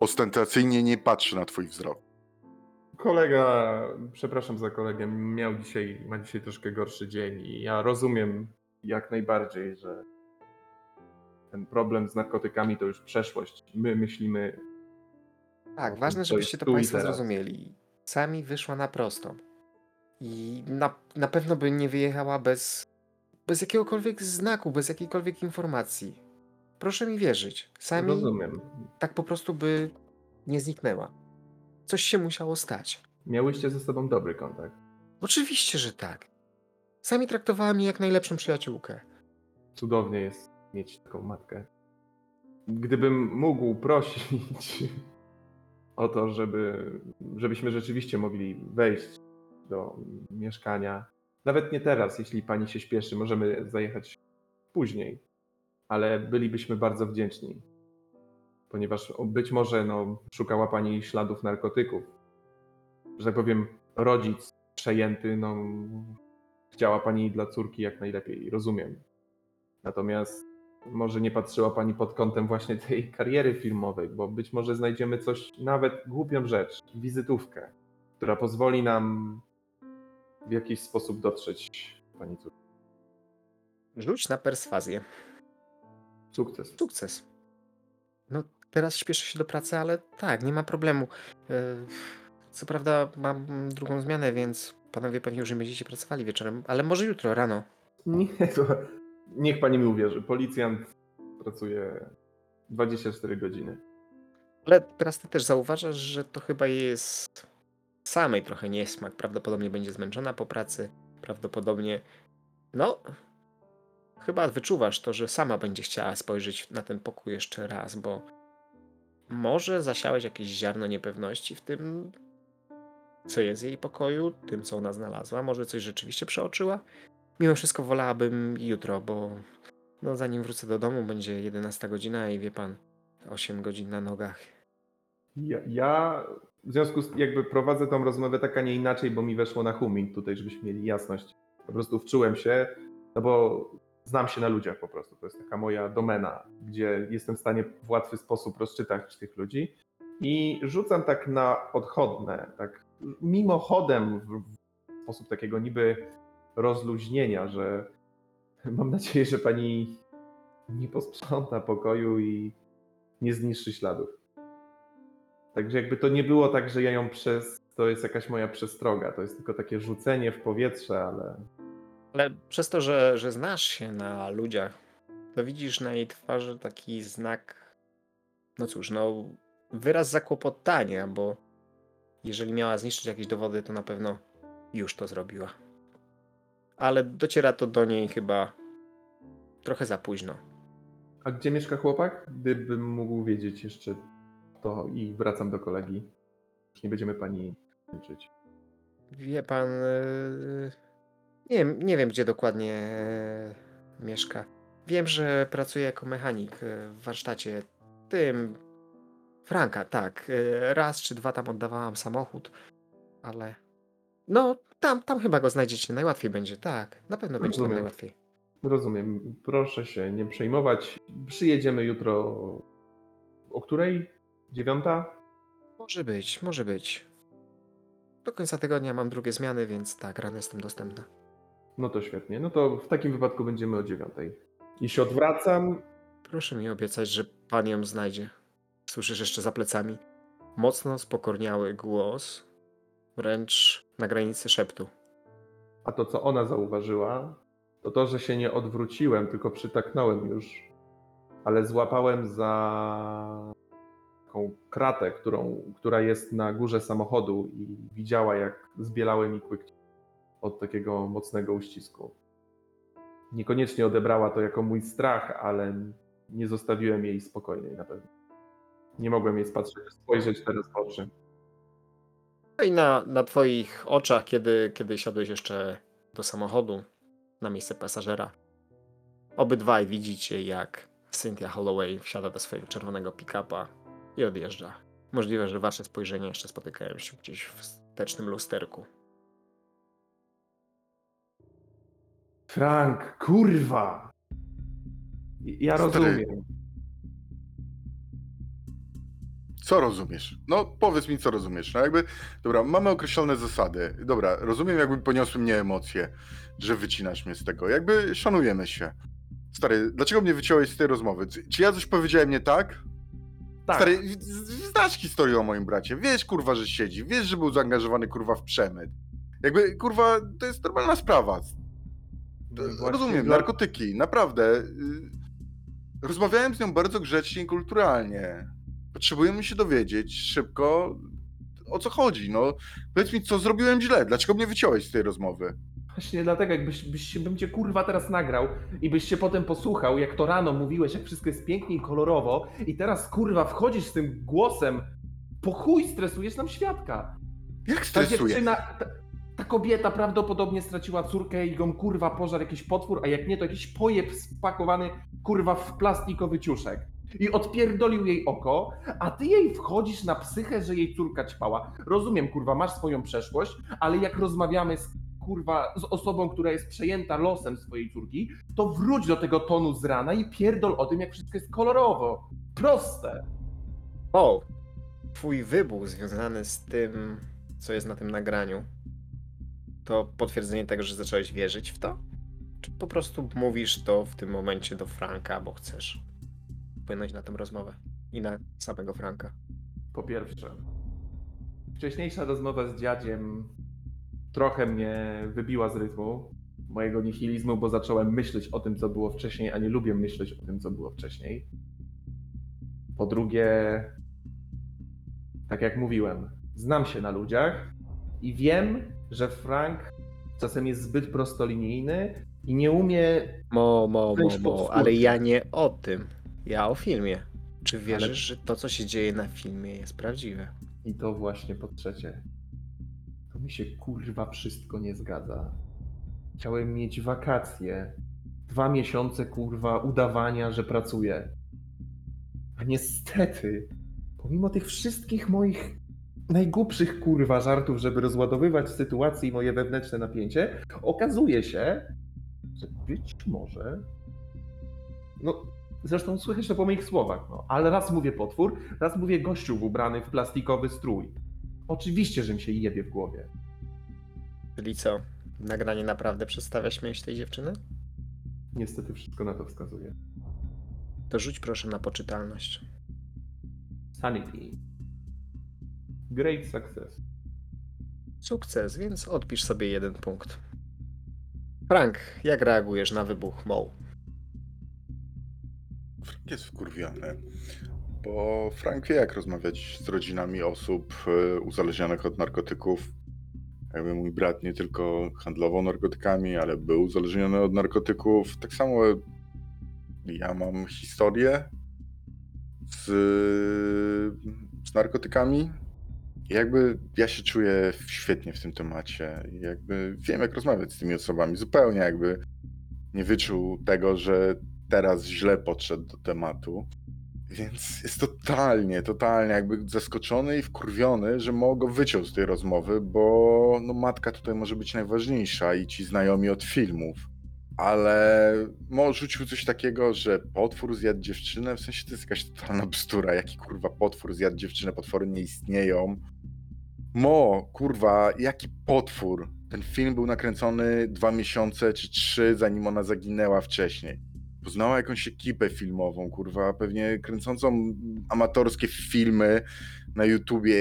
Ostentacyjnie nie patrzę na twój wzrok. Kolega, przepraszam za kolegę, miał dzisiaj, ma dzisiaj troszkę gorszy dzień i ja rozumiem jak najbardziej, że ten problem z narkotykami to już przeszłość. My myślimy, Tak, ważne, żebyście to Państwo zrozumieli. Sami wyszła na prostą. I na, na pewno by nie wyjechała bez, bez jakiegokolwiek znaku, bez jakiejkolwiek informacji. Proszę mi wierzyć. Sami rozumiem. tak po prostu by nie zniknęła. Coś się musiało stać. Miałyście ze sobą dobry kontakt. Oczywiście, że tak. Sami traktowała mnie jak najlepszą przyjaciółkę. Cudownie jest mieć taką matkę. Gdybym mógł prosić o to, żeby, żebyśmy rzeczywiście mogli wejść do mieszkania. Nawet nie teraz, jeśli pani się śpieszy, możemy zajechać później, ale bylibyśmy bardzo wdzięczni, ponieważ być może no, szukała pani śladów narkotyków. Że tak powiem, rodzic przejęty, no, chciała pani dla córki jak najlepiej, rozumiem. Natomiast może nie patrzyła pani pod kątem właśnie tej kariery filmowej, bo być może znajdziemy coś, nawet głupią rzecz, wizytówkę, która pozwoli nam w jakiś sposób dotrzeć pani córki. Rzuć na perswazję. Sukces. Sukces. No, teraz śpieszę się do pracy, ale tak, nie ma problemu. E, Co prawda mam drugą zmianę, więc panowie pewnie już nie będziecie pracowali wieczorem, ale może jutro rano. Nie, to niech pani mi uwierzy. Policjant pracuje 24 godziny. Ale teraz ty też zauważasz, że to chyba jest samej trochę niesmak. Prawdopodobnie będzie zmęczona po pracy. Prawdopodobnie, no, chyba wyczuwasz to, że sama będzie chciała spojrzeć na ten pokój jeszcze raz, bo może zasiałeś jakieś ziarno niepewności w tym, co jest w jej pokoju, tym, co ona znalazła. Może coś rzeczywiście przeoczyła. Mimo wszystko wolałabym jutro, bo no, zanim wrócę do domu, będzie 11 godzina i wie pan, 8 godzin na nogach. Ja, ja w związku z jakby prowadzę tą rozmowę tak, a nie inaczej, bo mi weszło na huming tutaj, żebyśmy mieli jasność. Po prostu wczułem się, no bo znam się na ludziach po prostu. To jest taka moja domena, gdzie jestem w stanie w łatwy sposób rozczytać tych ludzi i rzucam tak na odchodne, tak mimochodem w, sposób takiego niby rozluźnienia, że mam nadzieję, że pani nie posprząta pokoju i nie zniszczy śladów. Także jakby to nie było tak, że ja ją przez. To jest jakaś moja przestroga. To jest tylko takie rzucenie w powietrze, ale. Ale przez to, że, że znasz się na ludziach, to widzisz na jej twarzy taki znak, no cóż, no wyraz zakłopotania, bo jeżeli miała zniszczyć jakieś dowody, to na pewno już to zrobiła. Ale dociera to do niej chyba trochę za późno. A gdzie mieszka chłopak? Gdybym mógł wiedzieć jeszcze to i wracam do kolegi. Już nie będziemy pani liczyć. Wie pan, yy, nie, wiem- nie wiem gdzie dokładnie yy, mieszka. Wiem, że pracuje jako mechanik yy, w warsztacie tym Franka, tak. Yy, Raz czy dwa tam oddawałam samochód, ale no tam, tam chyba go znajdziecie. Najłatwiej będzie, tak. Na pewno będzie tam Rozumiem. najłatwiej. Rozumiem. Proszę się nie przejmować. Przyjedziemy jutro. O której? Dziewiąta? Może być, może być. Do końca tygodnia mam drugie zmiany, więc tak, rano jestem dostępna. No to świetnie. No to w takim wypadku będziemy o dziewiątej. I się odwracam. Proszę mi obiecać, że pan ją znajdzie. Słyszysz jeszcze za plecami mocno spokorniały głos, wręcz na granicy szeptu. A to, co ona zauważyła, to to, że się nie odwróciłem, tylko przytaknąłem już, ale złapałem za taką kratę, którą, która jest na górze samochodu i widziała, jak zbielały mi kłyki od takiego mocnego uścisku. Niekoniecznie odebrała to jako mój strach, ale nie zostawiłem jej spokojnej na pewno. Nie mogłem jej spatrzeć, spojrzeć teraz w oczy. No i na, na twoich oczach, kiedy, kiedy siadłeś jeszcze do samochodu na miejsce pasażera, obydwaj widzicie, jak Cynthia Holloway wsiada do swojego czerwonego pick-upa i odjeżdża. Możliwe, że wasze spojrzenia jeszcze spotykają się gdzieś w wstecznym lusterku. Frank, kurwa! Ja Stary. rozumiem. Co rozumiesz? No powiedz mi, co rozumiesz. No jakby, dobra, mamy określone zasady. Dobra, rozumiem, jakby poniosły mnie emocje, że wycinasz mnie z tego. Jakby szanujemy się. Stary, dlaczego mnie wyciąłeś z tej rozmowy? Czy, czy ja coś powiedziałem nie tak? Tak. Stary, znasz historię o moim bracie. Wiesz, kurwa, że siedzi. Wiesz, że był zaangażowany, kurwa, w przemyt. Jakby, kurwa, to jest normalna sprawa. Właśnie rozumiem, dla- narkotyki, naprawdę. y, Rozmawiałem z nią bardzo grzecznie i kulturalnie. Potrzebujemy się dowiedzieć szybko, o co chodzi. No, powiedz mi, co zrobiłem źle? Dlaczego mnie wyciąłeś z tej rozmowy? Właśnie dlatego, jakbyś byś, się- bym cię kurwa teraz nagrał i byś się potem posłuchał, jak to rano mówiłeś, jak wszystko jest pięknie i kolorowo, i teraz kurwa wchodzisz z tym głosem, po chuj stresujesz nam świadka. Jak Ta stresuję? dziewczyna, ta, ta kobieta prawdopodobnie straciła córkę i ją kurwa pożar jakiś potwór, a jak nie, to jakiś pojeb spakowany kurwa w plastikowy ciuszek. I odpierdolił jej oko, a ty jej wchodzisz na psychę, że jej córka ćpała. Rozumiem, kurwa, masz swoją przeszłość, ale jak rozmawiamy z kurwa z osobą, która jest przejęta losem swojej córki, to wróć do tego tonu z rana i pierdol o tym, jak wszystko jest kolorowo. Proste. O! Twój wybuch związany z tym, co jest na tym nagraniu, to potwierdzenie tego, że zacząłeś wierzyć w to? Czy po prostu mówisz to w tym momencie do Franka, bo chcesz wpłynąć na tę rozmowę i na samego Franka? Po pierwsze, wcześniejsza rozmowa z dziadziem trochę mnie wybiła z rytmu mojego nihilizmu, bo zacząłem myśleć o tym, co było wcześniej, a nie lubię myśleć o tym, co było wcześniej. Po drugie, tak jak mówiłem, znam się na ludziach i wiem, że Frank czasem jest zbyt prostolinijny i nie umie. Mo, mo, mo, mo, ale ja nie o tym. Ja o filmie. Czy wierzysz, że to, co się dzieje na filmie, jest prawdziwe? I to właśnie po trzecie. To mi się kurwa wszystko nie zgadza. Chciałem mieć wakacje. Dwa miesiące kurwa udawania, że pracuję. A niestety, pomimo tych wszystkich moich najgłupszych kurwa żartów, żeby rozładowywać sytuację i moje wewnętrzne napięcie, okazuje się, że być może. No, zresztą słychać to po moich słowach, no, ale raz mówię potwór, raz mówię gościu ubrany w plastikowy strój. Oczywiście, że mi się jebie w głowie. Czyli co? Nagranie naprawdę przedstawia śmierć tej dziewczyny? Niestety wszystko na to wskazuje. To rzuć proszę na poczytalność. Sanity. Great success. Sukces, więc odpisz sobie jeden punkt. Frank, jak reagujesz na wybuch Moł? Frank jest wkurwiony, bo Frank wie, jak rozmawiać z rodzinami osób e, uzależnionych od narkotyków. Jakby mój brat nie tylko handlował narkotykami, ale był uzależniony od narkotyków. Tak samo ja mam historię z, z narkotykami. Jakby ja się czuję świetnie w tym temacie. Jakby wiem, jak rozmawiać z tymi osobami. Zupełnie jakby nie wyczuł tego, że teraz źle podszedł do tematu. Więc jest totalnie, totalnie jakby zaskoczony i wkurwiony, że mogę wyciął z tej rozmowy, bo no matka tutaj może być najważniejsza i ci znajomi od filmów. Ale Mo rzucił coś takiego, że potwór zjadł dziewczynę, w sensie to jest jakaś totalna bzdura, jaki kurwa potwór zjadł dziewczynę, potwory nie istnieją. Mo, kurwa, jaki potwór? Ten film był nakręcony dwa miesiące czy trzy, zanim ona zaginęła wcześniej poznała jakąś ekipę filmową, kurwa, pewnie kręcącą amatorskie filmy na YouTubie,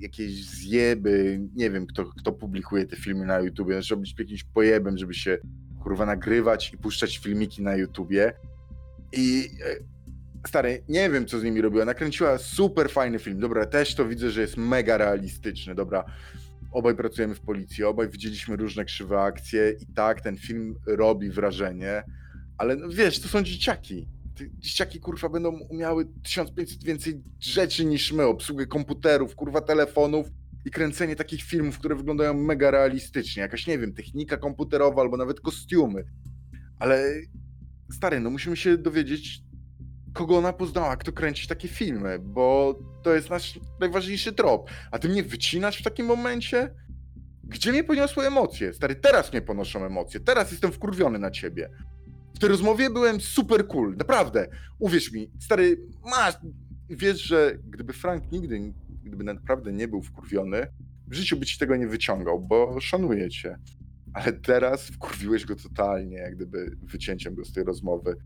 jakieś zjeby, nie wiem, kto, kto publikuje te filmy na YouTubie, trzeba być jakimś pojebem, żeby się, kurwa, nagrywać i puszczać filmiki na YouTubie. I e, stary, nie wiem, co z nimi robiła, nakręciła super fajny film, dobra, też to widzę, że jest mega realistyczny, dobra, obaj pracujemy w policji, obaj widzieliśmy różne krzywe akcje i tak, ten film robi wrażenie, ale no wiesz, to są dzieciaki. Dzieciaki, kurwa, będą umiały 1500 więcej rzeczy niż my. Obsługę komputerów, kurwa, telefonów i kręcenie takich filmów, które wyglądają mega realistycznie. Jakaś, nie wiem, technika komputerowa albo nawet kostiumy. Ale stary, no musimy się dowiedzieć, kogo ona poznała, kto kręci takie filmy, bo to jest nasz najważniejszy trop. A ty mnie wycinasz w takim momencie? Gdzie mnie poniosły emocje? Stary, teraz mnie ponoszą emocje. Teraz jestem wkurwiony na ciebie. W tej rozmowie byłem super cool, naprawdę. Uwierz mi, stary, masz. Wiesz, że gdyby Frank nigdy, gdyby naprawdę nie był wkurwiony, w życiu by ci tego nie wyciągał, bo szanuję cię. Ale teraz wkurwiłeś go totalnie, jak gdyby wycięciem go z tej rozmowy.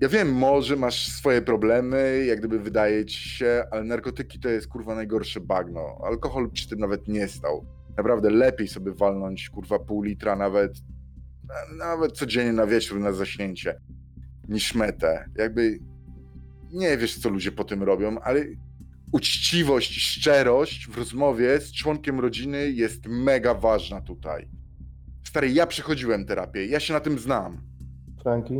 Ja wiem, może masz swoje problemy, jak gdyby wydaje ci się, ale narkotyki to jest kurwa najgorsze bagno. Alkohol przy tym nawet nie stał. Naprawdę lepiej sobie walnąć kurwa pół litra nawet nawet codziennie na wieczór na zaśnięcie niż metę. Jakby nie wiesz, co ludzie po tym robią, ale uczciwość i szczerość w rozmowie z członkiem rodziny jest mega ważna tutaj. Stary, ja przechodziłem terapię, ja się na tym znam. Franki?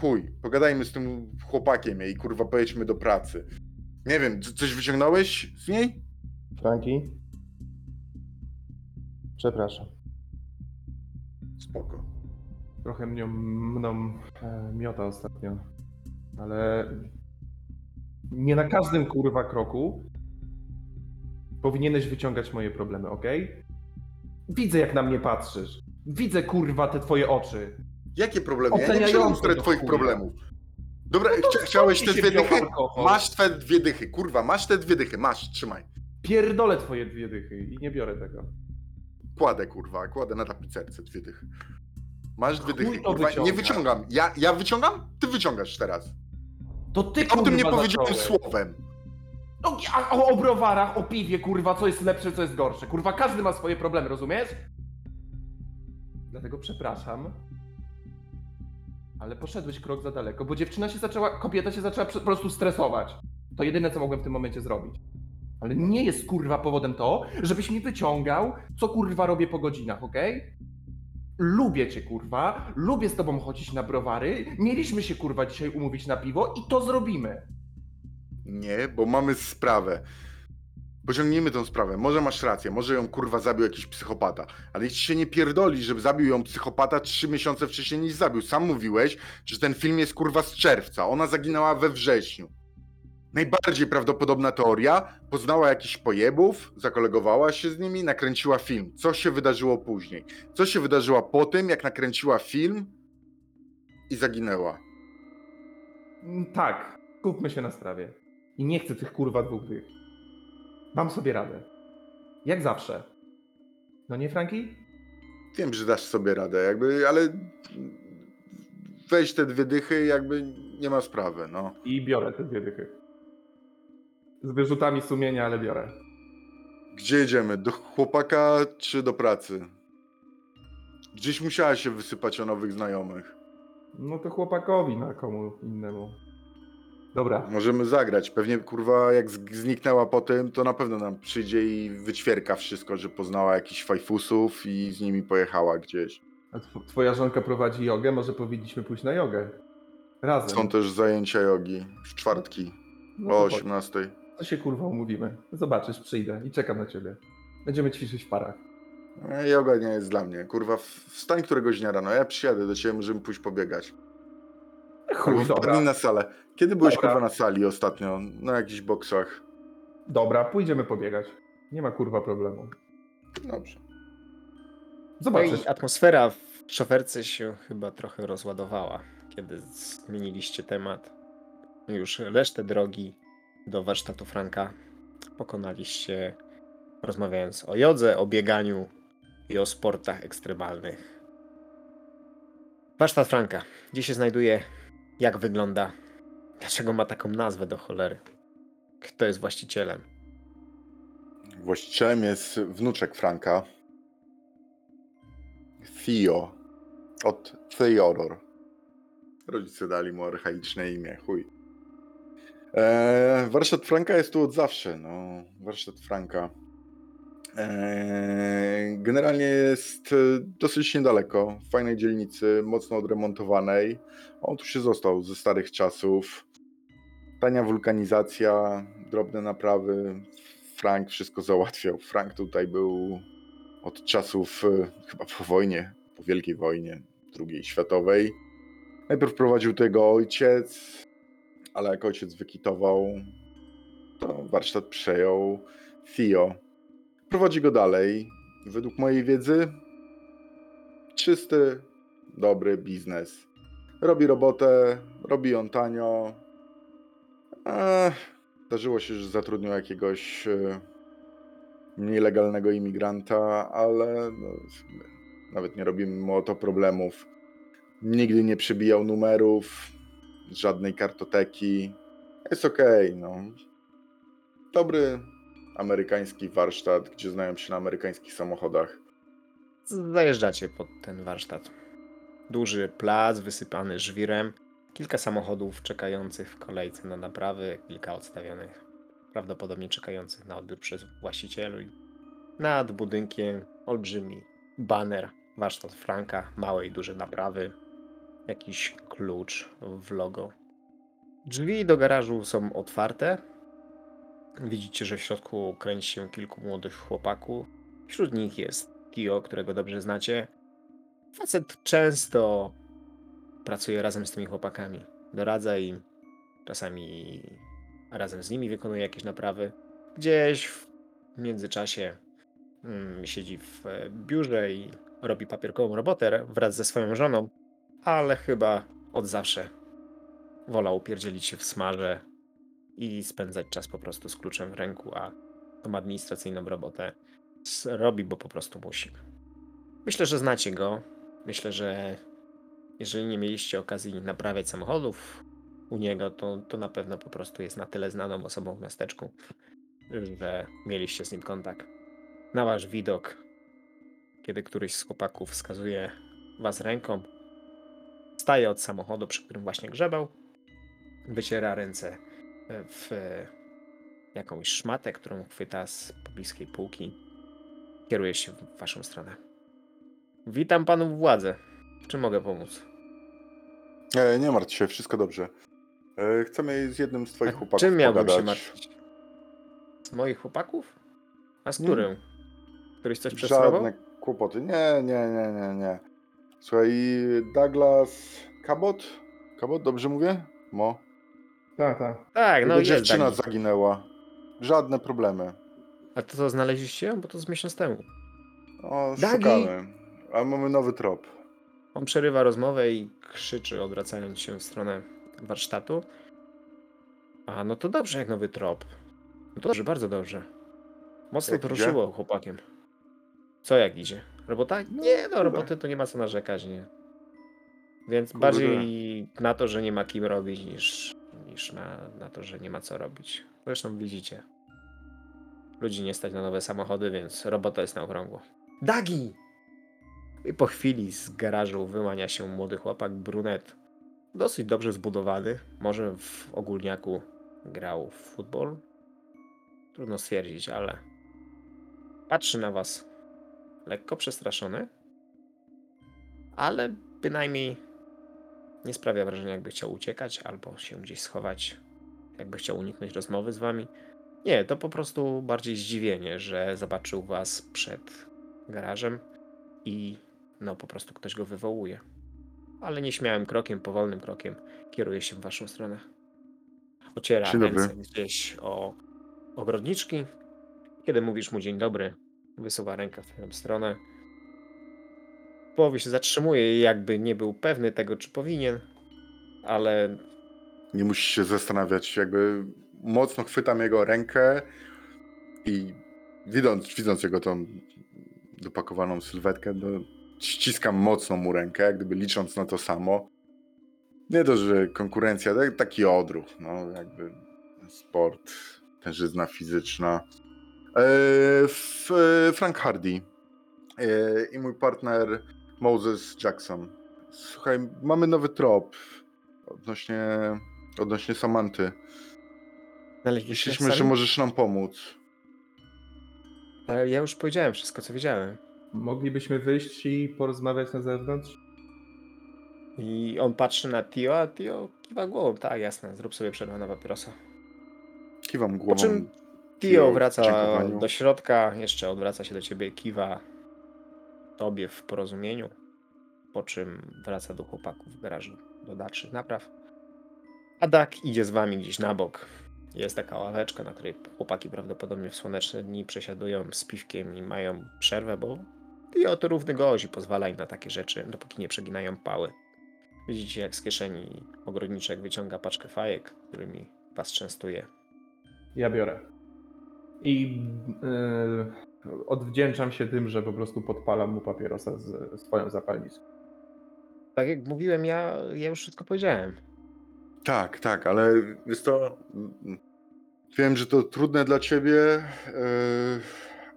Chuj, pogadajmy z tym chłopakiem i kurwa pojedźmy do pracy. Nie wiem, coś wyciągnąłeś z niej? Franki? Przepraszam. Spoko. Trochę mnie mną e, miota ostatnio. Ale nie na każdym kurwa kroku powinieneś wyciągać moje problemy, ok? Widzę, jak na mnie patrzysz. Widzę, kurwa, te twoje oczy. Jakie problemy? Ja nie przełam które twoich problemów. Dobra, No to chcia- chciałeś skąd te ci dwie się wziął dychy? alkohol? Masz te dwie dychy, kurwa, masz te dwie dychy, masz, trzymaj. Pierdolę twoje dwie dychy i nie biorę tego. Kładę, kurwa, kładę na tapicerce dwie dychy. Masz dwie Chuj dychy, to kurwa, nie wyciągam. Ja, ja wyciągam? Ty wyciągasz teraz. To ty, O tym nie kurwa, powiedziałem zacząłeś. słowem. No, a o, o browarach, o piwie, kurwa, co jest lepsze, co jest gorsze. Kurwa, każdy ma swoje problemy, rozumiesz? Dlatego przepraszam. Ale poszedłeś krok za daleko, bo dziewczyna się zaczęła, kobieta się zaczęła prze- po prostu stresować. To jedyne, co mogłem w tym momencie zrobić. Ale nie jest kurwa powodem to, żebyś mi wyciągał, co kurwa robię po godzinach, okej? Lubię cię, kurwa, lubię z tobą chodzić na browary, mieliśmy się, kurwa, dzisiaj umówić na piwo i to zrobimy. Nie, bo mamy sprawę. Pociągnijmy tą sprawę. Może masz rację, może ją kurwa zabił jakiś psychopata. Ale jeśli się nie pierdoli, żeby zabił ją psychopata trzy miesiące wcześniej niż zabił. Sam mówiłeś, że ten film jest kurwa z czerwca. Ona zaginęła we wrześniu. Najbardziej prawdopodobna teoria, poznała jakichś pojebów, zakolegowała się z nimi, nakręciła film. Co się wydarzyło później? Co się wydarzyło po tym, jak nakręciła film i zaginęła? Mm, Tak, skupmy się na sprawie. I nie chcę tych kurwa dwóch dych. Mam sobie radę. Jak zawsze. No nie, Franki? Wiem, że dasz sobie radę, jakby, ale weź te dwie dychy, jakby nie ma sprawy, no. I biorę te dwie dychy. Z wyrzutami sumienia, ale biorę. Gdzie jedziemy? Do chłopaka czy do pracy? Gdzieś musiała się wysypać o nowych znajomych. No to chłopakowi, na komu innemu. Dobra, Możemy zagrać. Pewnie kurwa, jak z- zniknęła po tym, to na pewno nam przyjdzie i wyćwierka wszystko, że poznała jakichś fajfusów i z nimi pojechała gdzieś. a tw- twoja żonka prowadzi jogę, może powinniśmy pójść na jogę. Razem. Są też zajęcia jogi w czwartki no o chodź. 18. To się kurwa umówimy. Zobaczysz, przyjdę i czekam na ciebie. Będziemy ćwiczyć w parach. E, Yoga nie jest dla mnie. Kurwa, wstań któregoś dnia rano. Ja przyjadę do ciebie, możemy pójść pobiegać. Chuj, Albo dobra. wpadnij na salę. Kiedy byłeś Dobra. kurwa na sali ostatnio? Na jakichś boksach? Dobra, pójdziemy pobiegać. Nie ma kurwa problemu. Dobrze. Zobaczysz. i atmosfera w szoferce się chyba trochę rozładowała, kiedy zmieniliście temat. Już resztę drogi do warsztatu Franka pokonaliście rozmawiając o jodze, o bieganiu i o sportach ekstremalnych. Warsztat Franka. Gdzie się znajduje? Jak wygląda? Dlaczego ma taką nazwę do cholery? Kto jest właścicielem? Właścicielem jest wnuczek Franka. Theo. Od Theodor. Rodzice dali mu archaiczne imię, chuj. Eee, warsztat Franka jest tu od zawsze, no. Warsztat Franka. Eee, generalnie jest e, dosyć niedaleko, w fajnej dzielnicy, mocno odremontowanej. On tu się został ze starych czasów. Tania wulkanizacja, drobne naprawy. Frank wszystko załatwiał. Frank tutaj był od czasów e, chyba po wojnie, po Wielkiej Wojnie II światowej. Najpierw prowadził to jego ojciec, ale jak ojciec wykitował, to warsztat przejął Theo. Prowadzi go dalej. Według mojej wiedzy czysty, dobry biznes. Robi robotę, robi ją tanio. Eee, zdarzyło się, że zatrudnił jakiegoś e, mniej legalnego imigranta, ale no, nawet nie robimy mu o to problemów. Nigdy nie przebijał numerów, żadnej kartoteki. Jest okej, no. Dobry amerykański warsztat, gdzie znają się na amerykańskich samochodach. Zajeżdżacie pod ten warsztat. Duży plac wysypany żwirem, kilka samochodów czekających w kolejce na naprawy, kilka odstawionych, prawdopodobnie czekających na odbiór przez właścicieli. Nad budynkiem olbrzymi baner, warsztat Franka, małe i duże naprawy, jakiś klucz w logo. Drzwi do garażu są otwarte. Widzicie, że w środku kręci się kilku młodych chłopaków. Wśród nich jest Tio, którego dobrze znacie. Facet często pracuje razem z tymi chłopakami. Doradza im, czasami razem z nimi wykonuje jakieś naprawy. Gdzieś w międzyczasie mm, siedzi w e, biurze i robi papierkową robotę wraz ze swoją żoną, ale chyba od zawsze wolał upierdzielić się w smarze i spędzać czas po prostu z kluczem w ręku, a tą administracyjną robotę robi, bo po prostu musi. Myślę, że znacie go. Myślę, że jeżeli nie mieliście okazji naprawiać samochodów u niego, to, to na pewno po prostu jest na tyle znaną osobą w miasteczku, że mieliście z nim kontakt. Na wasz widok, kiedy któryś z chłopaków wskazuje was ręką, staje od samochodu, przy którym właśnie grzebał, wyciera ręce w jakąś szmatę, którą chwyta z pobliskiej półki, kieruje się w waszą stronę. Witam panów władzę. Czy mogę pomóc? E, nie martw się, wszystko dobrze. E, chcemy z jednym z twoich A chłopaków czym miałbym pogadać. się martwić? Z moich chłopaków? A z którym? Któryś coś przestrował? Żadne kłopoty. Nie, nie, nie, nie, nie. Słuchaj, Douglas Cabot? Cabot, dobrze mówię? Mo. Tak, tak. Tak, no jest dziewczyna Dani. zaginęła. Żadne problemy. A to co, znaleźliście ją? Bo to z miesiąc temu. O, Dagi! szukamy. Ale mamy nowy trop. On przerywa rozmowę i krzyczy, odwracając się w stronę warsztatu. A, no to dobrze, jak nowy trop. No to dobrze, bardzo dobrze. Mocno Jak to ruszyło chłopakiem. Co jak idzie? Robota? No, Nie, no roboty to nie ma co narzekać, nie. Więc Kurde. bardziej na to, że nie ma kim robić, niż, niż na, na to, że nie ma co robić. Zresztą widzicie. Ludzi nie stać na nowe samochody, więc robota jest na okrągło. Dagi! I po chwili z garażu wyłania się młody chłopak, brunet. Dosyć dobrze zbudowany. Może w ogólniaku grał w futbol. Trudno stwierdzić, ale patrzy na was lekko przestraszony, ale bynajmniej nie sprawia wrażenia, jakby chciał uciekać albo się gdzieś schować, jakby chciał uniknąć rozmowy z wami. Nie, to po prostu bardziej zdziwienie, że zobaczył was przed garażem i no po prostu ktoś go wywołuje. Ale nieśmiałym krokiem, powolnym krokiem kieruje się w waszą stronę. Ociera ręce gdzieś o ogrodniczki. Kiedy mówisz mu dzień dobry, wysuwa rękę w twoją stronę. Połowie się zatrzymuje, jakby nie był pewny tego, czy powinien, ale Nie musisz się zastanawiać, jakby mocno chwytam jego rękę i widząc, widząc jego tą dopakowaną sylwetkę, no, ściskam mocno mu rękę, jak gdyby licząc na to samo. Nie to, że konkurencja, tak- taki odruch, no jakby sport, tężyzna fizyczna. E, e, Frank Hardy e, i mój partner Moses Jackson. Słuchaj, mamy nowy trop odnośnie, odnośnie Samanty. Myśleliśmy, że możesz nam pomóc. Ale ja już powiedziałem wszystko, co wiedziałem. Moglibyśmy wyjść i porozmawiać na zewnątrz? I on patrzy na Tio, a Tio kiwa głową. Tak, jasne, zrób sobie przerwę na papierosa. Kiwam głową. czym Tio wraca dziękowaniu. do środka, jeszcze odwraca się do ciebie, kiwa tobie w porozumieniu, po czym wraca do chłopaków w garażu do dalszych napraw. A Dak idzie z wami gdzieś na bok. Jest taka ławeczka, na której chłopaki prawdopodobnie w słoneczne dni przesiadują z piwkiem i mają przerwę, bo Tio to równy gość i pozwala im na takie rzeczy, dopóki nie przeginają pały. Widzicie, jak z kieszeni ogrodniczek wyciąga paczkę fajek, którymi was częstuje. Ja biorę. I yy, odwdzięczam się tym, że po prostu podpalam mu papierosa z swoją zapalniczką. Tak jak mówiłem, ja, ja już wszystko powiedziałem. Tak, tak, ale jest to. Wiem, że to trudne dla ciebie, yy,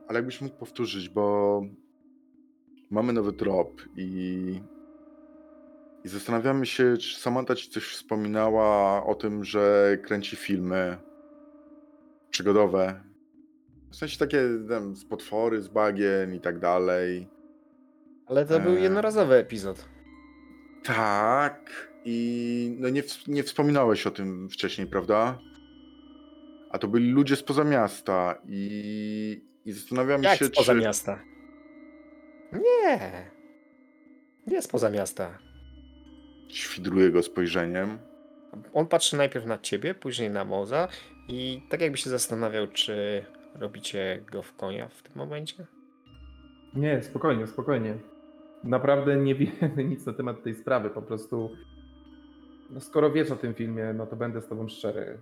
ale jakbyś mógł powtórzyć, bo mamy nowy trop i, i zastanawiamy się, czy Samantha ci coś wspominała o tym, że kręci filmy przygodowe. W sensie takie tam, z potwory, z bagien i tak dalej. Ale to był Eee. jednorazowy epizod. Tak, i no nie, ws- nie wspominałeś o tym wcześniej, prawda? A to byli ludzie spoza miasta i, i zastanawiam Jak się, spoza czy... miasta? Nie. Nie spoza miasta. Świdruję go spojrzeniem. On patrzy najpierw na ciebie, później na Moza i tak jakby się zastanawiał, czy robicie go w konia w tym momencie. Nie, spokojnie, spokojnie. Naprawdę nie wiemy nic na temat tej sprawy. Po prostu, no skoro wiesz o tym filmie, no to będę z tobą szczery.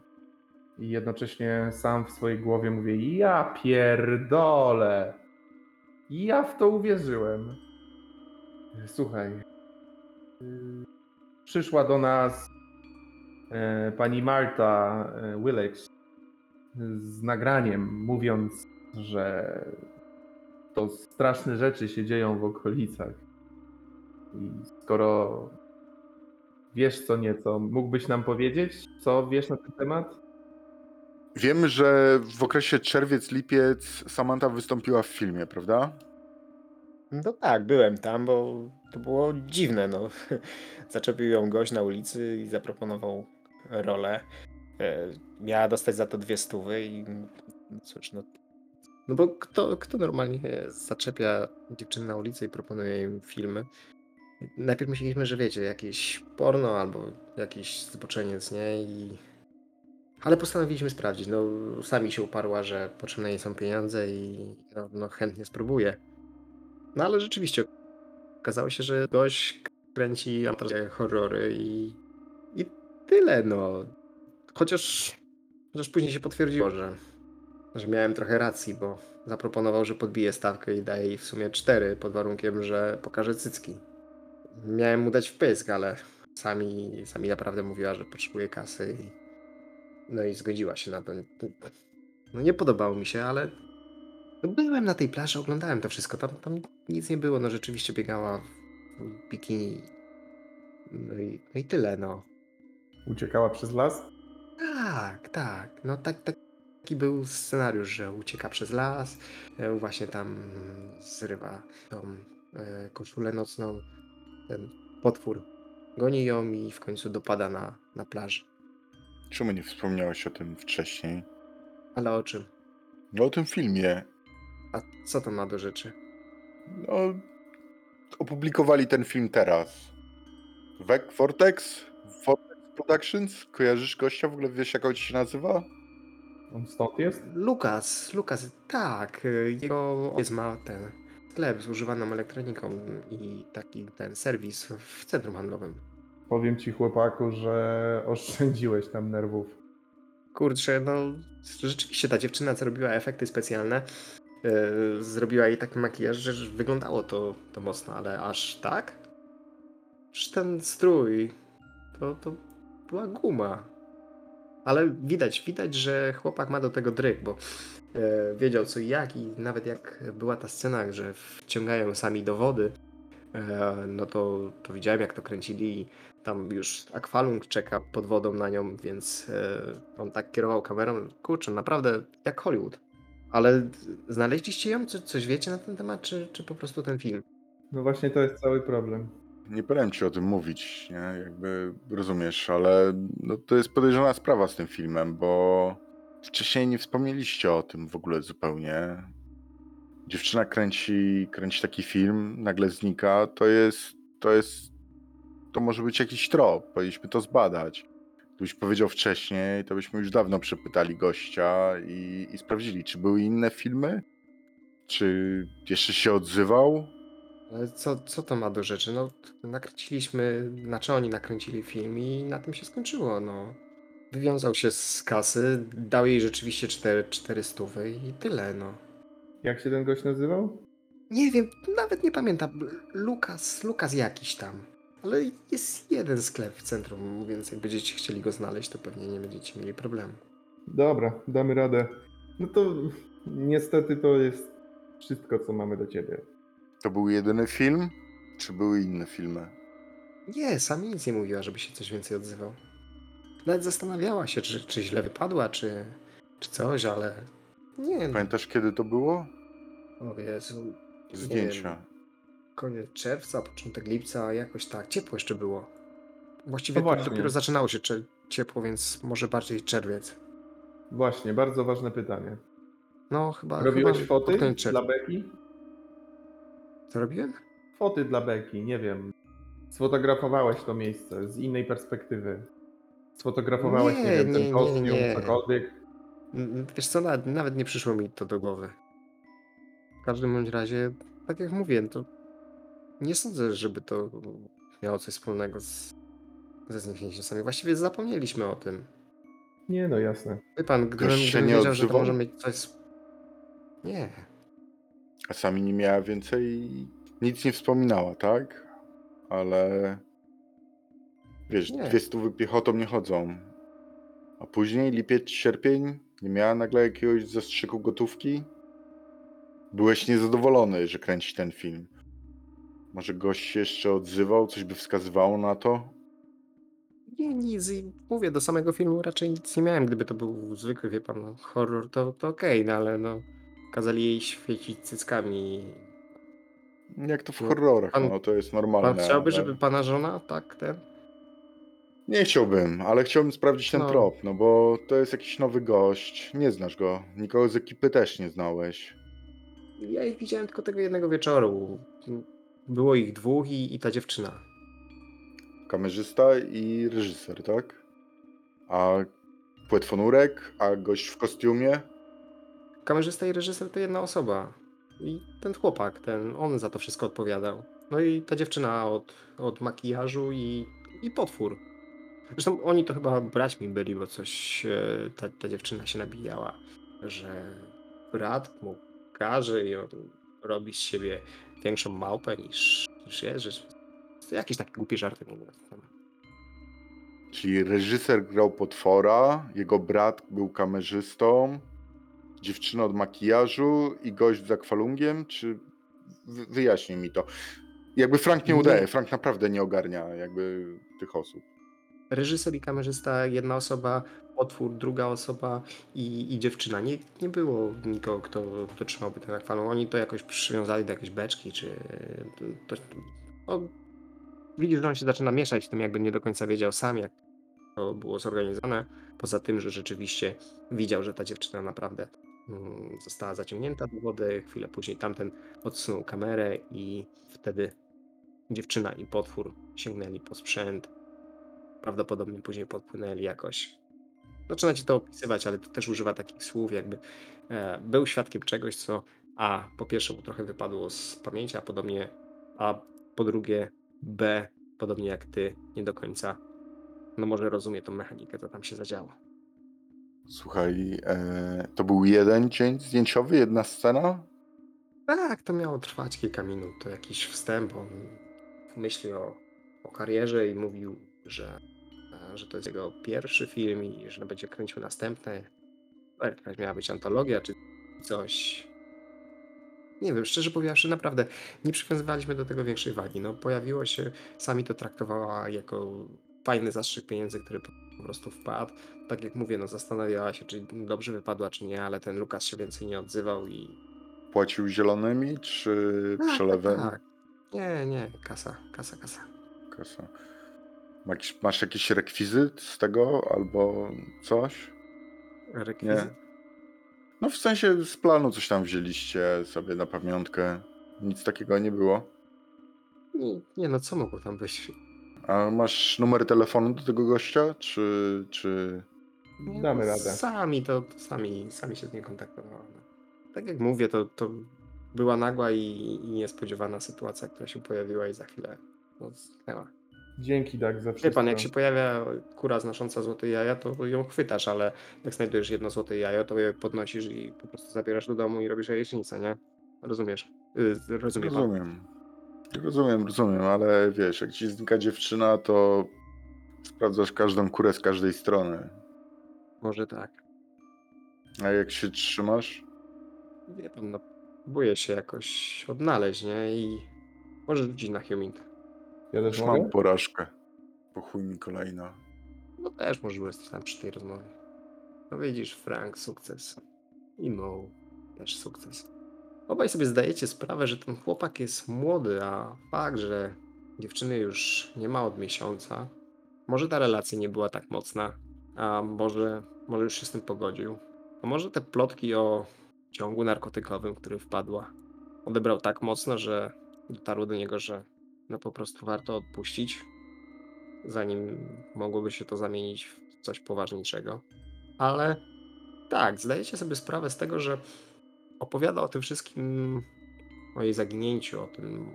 I jednocześnie sam w swojej głowie mówię: Ja pierdolę. Ja w to uwierzyłem. Słuchaj. Przyszła do nas e, pani Marta e, Willeks z nagraniem, mówiąc, że to straszne rzeczy się dzieją w okolicach. I skoro wiesz co nieco, mógłbyś nam powiedzieć, co wiesz na ten temat? Wiemy, że w okresie czerwiec-lipiec Samantha wystąpiła w filmie, prawda? No tak, byłem tam, bo to było dziwne, no. Zaczepił ją gość na ulicy i zaproponował rolę. E, Miała dostać za to dwie stówy i no cóż, no. No bo kto, kto normalnie zaczepia dziewczynę na ulicy i proponuje im filmy? Najpierw myśleliśmy, że wiecie, jakieś porno albo jakiś zboczeniec, nie? I... Ale postanowiliśmy sprawdzić. No, sami się uparła, że potrzebne jej są pieniądze i no, no chętnie spróbuję. No ale rzeczywiście okazało się, że gość kręci horrory i, i tyle, no. Chociaż, chociaż później się potwierdziło, że, że miałem trochę racji, bo zaproponował, że podbije stawkę i daje jej w sumie cztery pod warunkiem, że pokaże cycki. Miałem mu dać wpysk, ale sami, sami naprawdę mówiła, że potrzebuje kasy i no i zgodziła się na to. No nie podobało mi się, ale no byłem na tej plaży, oglądałem to wszystko. Tam, tam nic nie było. No rzeczywiście biegała w bikini. No i, no i tyle, no. Uciekała przez las? Tak, tak. No tak, tak, taki był scenariusz, że ucieka przez las, e, właśnie tam zrywa tą e, koszulę nocną. Ten potwór goni ją i w końcu dopada na, na plaży. Czemu nie wspomniałeś o tym wcześniej? Ale o czym? No o tym filmie. A co to ma do rzeczy? No, opublikowali ten film teraz. Vec Vortex? Productions? Kojarzysz gościa? W ogóle wiesz jak on się nazywa? On stąd jest? Lukas, Lukas, tak. y, Jego ojciec ma ten sklep z używaną elektroniką i taki ten serwis w centrum handlowym. Powiem ci chłopaku, że oszczędziłeś tam nerwów. Kurczę, no rzeczywiście ta dziewczyna, co robiła efekty specjalne, yy, zrobiła jej taki makijaż, że wyglądało to, to mocno, ale aż tak? Przecież ten strój to, to była guma. Ale widać, widać, że chłopak ma do tego dryk, bo e, wiedział co i jak i nawet jak była ta scena, że wciągają sami do wody, e, no to, to widziałem jak to kręcili i tam już akwalung czeka pod wodą na nią, więc e, on tak kierował kamerą. Kurczę, naprawdę jak Hollywood. Ale znaleźliście ją? Co, coś wiecie na ten temat, czy, czy po prostu ten film? No właśnie to jest cały problem. Nie powinien ci o tym mówić, nie? Jakby rozumiesz, ale no, to jest podejrzana sprawa z tym filmem, bo wcześniej nie wspomnieliście o tym w ogóle zupełnie. Dziewczyna kręci, kręci taki film, nagle znika, to jest, to jest, to może być jakiś trop, powinniśmy to zbadać. Gdybyś powiedział wcześniej, to byśmy już dawno przepytali gościa i, i sprawdzili, czy były inne filmy, czy jeszcze się odzywał, Ale co, co to ma do rzeczy? No, nakręciliśmy, znaczy oni nakręcili film i na tym się skończyło, no. Wywiązał się z kasy, dał jej rzeczywiście 4, 400 i tyle, no. Jak się ten gość nazywał? Nie wiem, nawet nie pamiętam. Lukas, Lukas jakiś tam. Ale jest jeden sklep w centrum, więc jak będziecie chcieli go znaleźć, to pewnie nie będziecie mieli problemu. Dobra, damy radę. No to niestety to jest wszystko, co mamy do ciebie. To był jedyny film, czy były inne filmy? Nie, sami nic nie mówiła, żeby się coś więcej odzywał. Nawet zastanawiała się, czy, czy źle wypadła, czy, czy coś, ale nie. Pamiętasz, kiedy to było? O Jezu. Zdjęcia. wiem, Koniec czerwca, początek lipca, jakoś tak. Ciepło jeszcze było. Właściwie No dopiero zaczynało się ciepło, więc może bardziej czerwiec. Właśnie, bardzo ważne pytanie. No chyba. Robiłeś chyba foty dla Beki? Co robiłem? Foty dla Beki, nie wiem. Sfotografowałeś to miejsce z innej perspektywy. Sfotografowałeś, nie, Nie, wiem, nie, ten kostium, nie. cokolwiek. N- Wiesz co, nawet, nawet nie przyszło mi to do głowy. W każdym bądź razie tak jak mówię, to nie sądzę, żeby to miało coś wspólnego z, ze zniknięciem sami. Właściwie zapomnieliśmy o tym. Nie, no jasne. Wie pan, gdybym, nie wiedział, że to może mieć coś... Nie. A sami nie miała więcej, nic nie wspominała, tak? Ale wiesz, Nie. dwie stówy piechotą nie chodzą. A później lipiec, sierpień nie miała nagle jakiegoś zastrzyku gotówki? Byłeś niezadowolony, że kręci ten film. Może gość się jeszcze odzywał, coś by wskazywało na to? Nie, nic. I mówię, do samego filmu raczej nic nie miałem. Gdyby to był zwykły, wie pan, no, horror, to, to okej, no ale no... Kazali jej świecić cyckami. Jak to w No, horrorach, pan- no to jest normalne. Pan chciałby, ale- żeby pana żona tak ten... Nie chciałbym, ale chciałbym sprawdzić ten No. trop, no bo to jest jakiś nowy gość, nie znasz go, nikogo z ekipy też nie znałeś. Ja ich widziałem tylko tego jednego wieczoru. Było ich dwóch i, i ta dziewczyna. Kamerzysta i reżyser, tak? A płetwonurek, a gość w kostiumie? Kamerzysta i reżyser to jedna osoba. I ten chłopak, ten, on za to wszystko odpowiadał. No i ta dziewczyna od, od makijażu i, i potwór. Zresztą oni to chyba braćmi byli, bo coś e, ta, ta dziewczyna się nabijała, że brat mu każe i on robi z siebie większą małpę niż, niż jest. Że, to mówię na ten temat. Czyli reżyser grał potwora, jego brat był kamerzystą, dziewczyna od makijażu i gość z akwalungiem, czy wy- wyjaśnij mi to. Jakby Frank nie udaje, Frank naprawdę nie ogarnia jakby tych osób. reżyser i kamerzysta, jedna osoba, potwór, druga osoba i, i dziewczyna. Nie, nie było nikogo, kto, kto trzymałby ten akwarium. Oni to jakoś przywiązali do jakiejś beczki, czy... To, no, widzisz, że on się zaczyna mieszać w tym, jakby nie do końca wiedział sam, jak to było zorganizowane. Poza tym, że rzeczywiście widział, że ta dziewczyna naprawdę została zaciągnięta do wody. Chwilę później tamten odsunął kamerę i wtedy dziewczyna i potwór sięgnęli po sprzęt, prawdopodobnie później podpłynęli jakoś. Zaczyna ci to opisywać, ale to też używa takich słów, jakby e, był świadkiem czegoś, co A po pierwsze mu trochę wypadło z pamięci, a podobnie, a po drugie B, podobnie jak ty, nie do końca, no może rozumie tą mechanikę, co tam się zadziało. Słuchaj, e, to był jeden dzień zdjęciowy, jedna scena? Tak, to miało trwać kilka minut, to jakiś wstęp, on myśli o, o karierze i mówił, że, e, że to jest jego pierwszy film i że będzie kręcił następne. Jakaś miała być antologia czy coś. Nie wiem, szczerze powiedziawszy, naprawdę nie przywiązywaliśmy do tego większej wagi. No, pojawiło się, sami to traktowała jako fajny zastrzyk pieniędzy, który po prostu wpadł. Tak jak mówię, no zastanawiała się, czy dobrze wypadła, czy nie, ale ten Lukas się więcej nie odzywał i Płacił zielonymi czy tak, przelewem? Tak, tak. Nie, nie, kasa, kasa, kasa. Kasa. Masz, masz jakiś rekwizyt z tego albo coś? Rekwizyt. Nie. No w sensie z planu coś tam wzięliście sobie na pamiątkę. Nic takiego nie było. Nie, nie, no co mogło tam być? A masz numer telefonu do tego gościa? Czy. czy... Nie, Damy no, radę. Sami to, to sami, sami się z nim kontaktowałem. Tak jak mówię, to, to była nagła i, i niespodziewana sytuacja, która się pojawiła i za chwilę no, zniknęła. Dzięki, Dak, za wszystko. Wie pan, jak się pojawia kura znosząca złote jaja, to ją chwytasz, ale jak znajdujesz jedno złote jajo, to je podnosisz i po prostu zabierasz do domu i robisz jajecznicę, nie? Rozumiesz? Y, rozumie pan? Rozumiem. Rozumiem, rozumiem, ale wiesz, jak ci znika dziewczyna, to sprawdzasz każdą kurę z każdej strony. Może tak. A jak się trzymasz? Wie pan, no, próbuję się jakoś odnaleźć, nie? I może rzucić na Humint. Ja też Już mogę? mam porażkę. Po chuj mi kolejna. No też możemy jesteś tam przy tej rozmowie. No widzisz, Frank, sukces. I Mo, też sukces. Obaj sobie zdajecie sprawę, że ten chłopak jest młody, a fakt, że dziewczyny już nie ma od miesiąca, może ta relacja nie była tak mocna, a może, może już się z tym pogodził. A może te plotki o ciągu narkotykowym, który wpadła, odebrał tak mocno, że dotarło do niego, że no po prostu warto odpuścić, zanim mogłoby się to zamienić w coś poważniejszego. Ale tak, zdajecie sobie sprawę z tego, że opowiada o tym wszystkim o jej zaginięciu, o tym,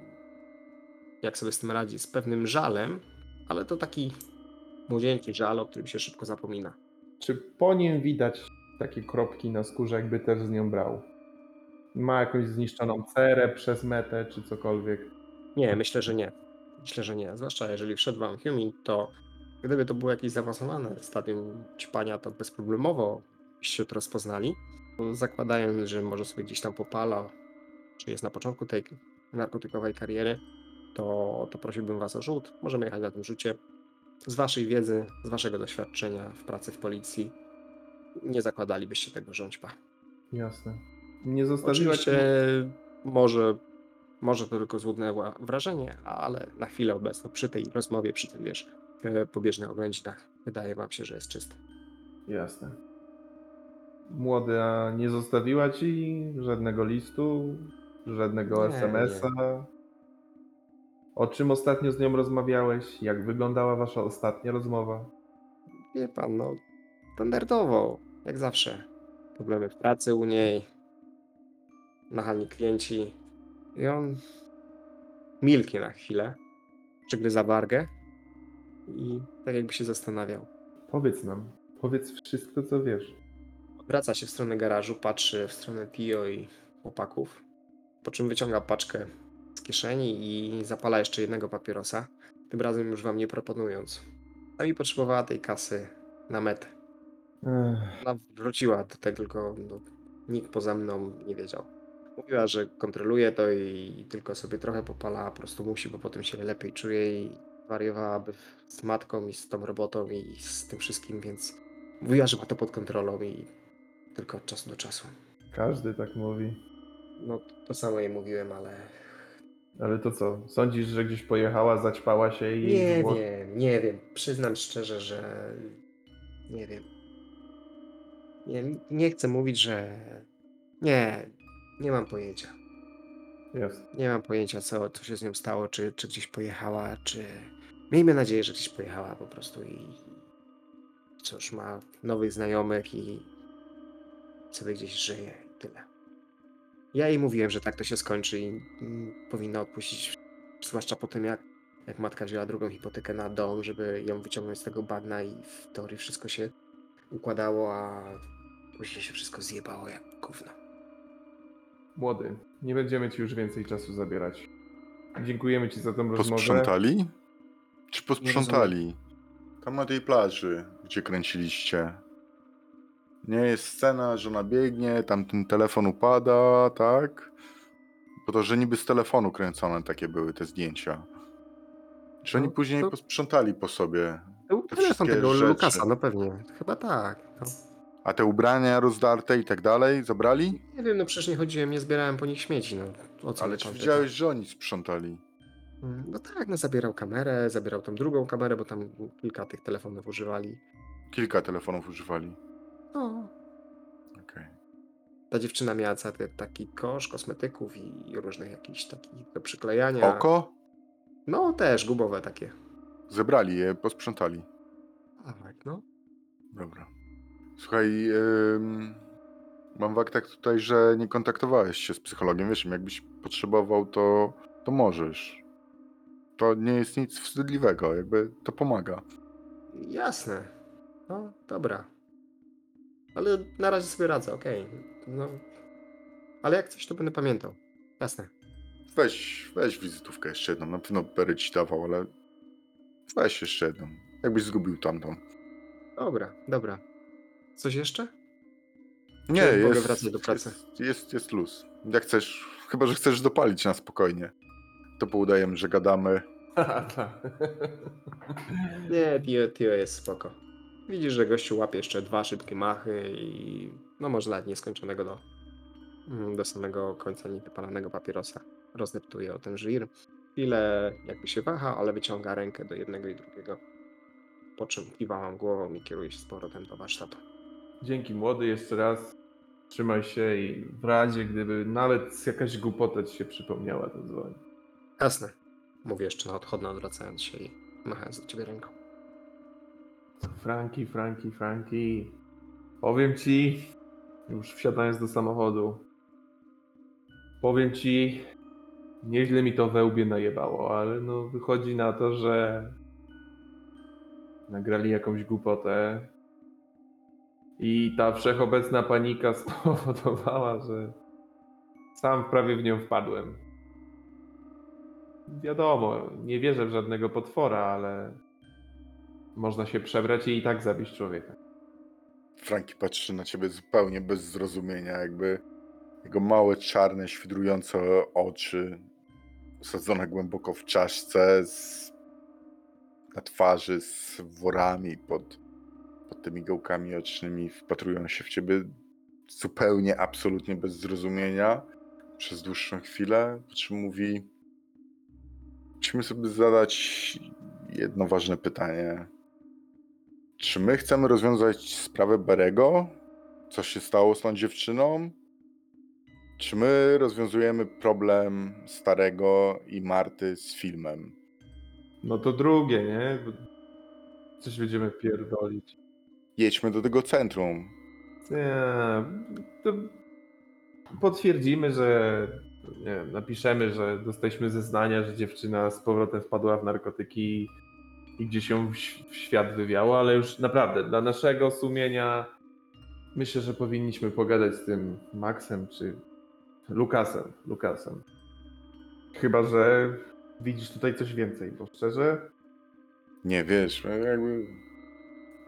jak sobie z tym radzi, z pewnym żalem, ale to taki młodzieńczy żal, o którym się szybko zapomina. Czy po nim widać takie kropki na skórze, jakby też z nią brał? Ma jakąś zniszczoną cerę przez metę, czy cokolwiek? Nie, myślę, że nie. Myślę, że nie. Zwłaszcza jeżeli wszedł wam Humin, to gdyby to było jakieś zaawansowane stadium ćpania, to bezproblemowo byście to rozpoznali. Zakładając, że może sobie gdzieś tam popala, czy jest na początku tej narkotykowej kariery, to, to prosiłbym was o rzut. Możemy jechać na tym rzucie. Z waszej wiedzy, z waszego doświadczenia w pracy w policji, nie zakładalibyście tego rządźpa. Jasne. Nie zostawiła Oczywiście może, może to tylko złudne wrażenie, ale na chwilę obecną przy tej rozmowie, przy tym wiesz, e, pobieżnych oględzinach, wydaje wam się, że jest czysty. Jasne. Młoda nie zostawiła ci żadnego listu, żadnego Nie, SMS-a. O czym ostatnio z nią rozmawiałeś? Jak wyglądała wasza ostatnia rozmowa? Wie pan, no, standardowo, jak zawsze. Problemy w pracy u niej, nachalni klienci. I on milknie na chwilę, przygryza wargę i tak jakby się zastanawiał. Powiedz nam, powiedz wszystko, co wiesz. Wraca się w stronę garażu, patrzy w stronę Tio i chłopaków, po czym wyciąga paczkę z kieszeni i zapala jeszcze jednego papierosa, tym razem już wam nie proponując. Sami potrzebowała tej kasy na metę. Ona wróciła do tego, tylko no, nikt poza mną nie wiedział. Mówiła, że kontroluje to i tylko sobie trochę popala, po prostu musi, bo potem się lepiej czuje i wariowałaby z matką i z tą robotą i z tym wszystkim, więc mówiła, że ma to pod kontrolą i tylko od czasu do czasu. każdy tak mówi. No, to samo jej mówiłem, ale Ale to co? Sądzisz, że gdzieś pojechała, zaćpała się i. nie było- wiem, nie wiem. Przyznam szczerze, że nie wiem. Nie, nie chcę mówić, że nie, nie mam pojęcia. Jasne. Nie mam pojęcia, co, co się z nią stało, czy, czy gdzieś pojechała, czy. Miejmy nadzieję, że gdzieś pojechała po prostu i. Cóż, ma nowych znajomych i sobie gdzieś żyje i tyle. Ja jej mówiłem, że tak to się skończy i powinna odpuścić, zwłaszcza po tym, jak, jak matka wzięła drugą hipotekę na dom, żeby ją wyciągnąć z tego bagna i w teorii wszystko się układało, a później się wszystko zjebało jak gówno. Młody, nie będziemy ci już więcej czasu zabierać. Dziękujemy ci za tą rozmowę. Posprzątali? Czy posprzątali? Tam na tej plaży, gdzie kręciliście. Nie jest scena, że ona biegnie, tam ten telefon upada, tak? Bo to, że niby z telefonu kręcone takie były te zdjęcia. Czy oni No, później to- posprzątali po sobie? Te telefon wszystkie tego rzeczy. Lukasa, no pewnie. Chyba tak. No. A te ubrania rozdarte i tak dalej zabrali? Nie wiem, no przecież nie chodziłem, nie zbierałem po nich śmieci, no. O co Ale czy pan widziałeś, że oni sprzątali? Mm, No tak, no zabierał kamerę, zabierał tą drugą kamerę, bo tam kilka tych telefonów używali. Kilka telefonów używali. No, Okej. ta dziewczyna miała cały taki kosz kosmetyków i różnych jakichś takich do przyklejania. Oko? No też, gubowe takie. Zebrali je, posprzątali. Tak, no. Dobra. Słuchaj, ym, mam w aktach tutaj, że nie kontaktowałeś się z psychologiem. Wiesz, jakbyś potrzebował, to, to możesz. To nie jest nic wstydliwego, jakby to pomaga. Jasne. No, dobra. Ale na razie sobie radzę, okej. No. Ale jak coś, to będę pamiętał. Jasne. Weź, weź wizytówkę jeszcze jedną. Na pewno Berry ci dawał, ale weź jeszcze jedną. Jakbyś zgubił tamtą. Dobra, dobra. Coś jeszcze? Nie, Czy mogę jest, wracać do pracy? Jest, jest, jest luz. Jak chcesz, chyba że chcesz dopalić na spokojnie. To poudajemy, że gadamy. Tak. Nie, Tio, Tio jest spoko. Widzisz, że gościu łapie jeszcze dwa szybkie machy i no może nawet nieskończonego do, mm, do samego końca niewypalanego papierosa. Rozdeptuje o ten żwir. Chwilę jakby się waha, ale wyciąga rękę do jednego i drugiego. Po czym kiwałam głową i kieruje się z powrotem do warsztatu. Dzięki młody jeszcze raz. Trzymaj się i w razie gdyby nawet jakaś głupota ci się przypomniała, to dzwoń. Jasne. Mówię jeszcze na odchodne, odwracając się i machając do ciebie ręką. Franki, Franki, Franki. Powiem ci, już wsiadając do samochodu, powiem ci, Nieźle mi to we łbie najebało, ale no wychodzi na to, że nagrali jakąś głupotę i ta wszechobecna panika spowodowała, że sam prawie w nią wpadłem. Wiadomo, nie wierzę w żadnego potwora, ale można się przebrać i i tak zabić człowieka. Franki patrzy na ciebie zupełnie bez zrozumienia, jakby jego małe, czarne, świdrujące oczy, osadzone głęboko w czaszce, z, na twarzy, z worami pod, pod tymi gałkami ocznymi, wpatrują się w ciebie zupełnie, absolutnie bez zrozumienia przez dłuższą chwilę, po czym mówi musimy sobie zadać jedno ważne pytanie. Czy my chcemy rozwiązać sprawę Berego? Co się stało z tą dziewczyną? Czy my rozwiązujemy problem Starego i Marty z filmem? No to drugie, nie? Coś będziemy pierdolić. Jedźmy do tego centrum. Nie, to potwierdzimy, że nie wiem, napiszemy, że dostaliśmy zeznania, że dziewczyna z powrotem wpadła w narkotyki i gdzieś ją w, świat wywiało, ale już naprawdę dla naszego sumienia myślę, że powinniśmy pogadać z tym Maxem czy Lukasem. Lukasem. Chyba, że widzisz tutaj coś więcej, bo szczerze Nie wiesz, jakby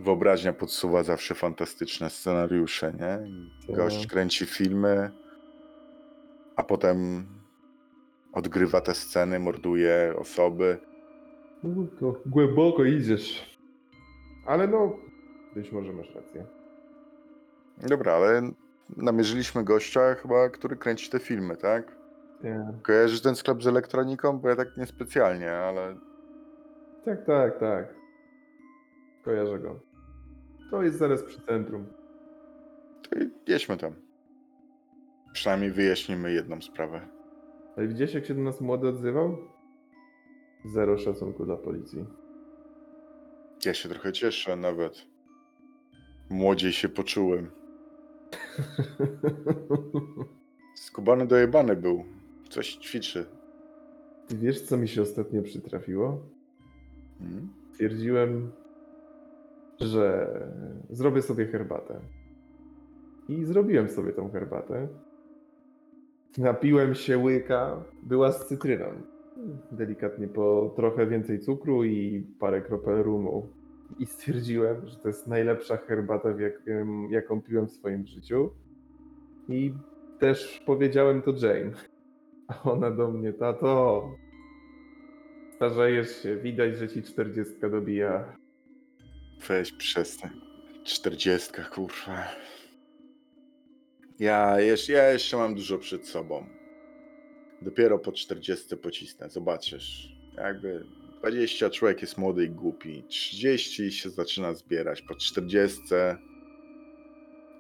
wyobraźnia podsuwa zawsze fantastyczne scenariusze, nie? Gość Tak. kręci filmy, a potem odgrywa te sceny, morduje osoby. To głęboko idziesz. Ale no, być może masz rację. Dobra, ale namierzyliśmy gościa chyba, który kręci te filmy, tak? Nie. Kojarzysz ten sklep z elektroniką? Bo ja tak niespecjalnie, ale Tak, tak, tak. Kojarzę go. To jest zaraz przy centrum. to jedźmy tam. Przynajmniej wyjaśnimy jedną sprawę. Ale widziałeś, jak się do nas młody odzywał? Zero szacunku dla policji. Ja się trochę cieszę nawet. Młodziej się poczułem. Skubany dojebany był. Coś ćwiczy. Wiesz, co mi się ostatnio przytrafiło? Hmm? Twierdziłem, że zrobię sobie herbatę. I zrobiłem sobie tą herbatę. Napiłem się łyka, była z cytryną. Delikatnie po trochę więcej cukru i parę kropel rumu. I stwierdziłem, że to jest najlepsza herbata, w jakim, jaką piłem w swoim życiu. I też powiedziałem to Jane. A ona do mnie, tato, starzejesz się, widać, że ci czterdziestka dobija. Weź przestań. Czterdziestka, kurwa. Ja, jeszcze, ja jeszcze mam dużo przed sobą. Dopiero po czterdziestce pocisnę, zobaczysz. Jakby 20 człowiek jest młody i głupi. 30 się zaczyna zbierać. Po 40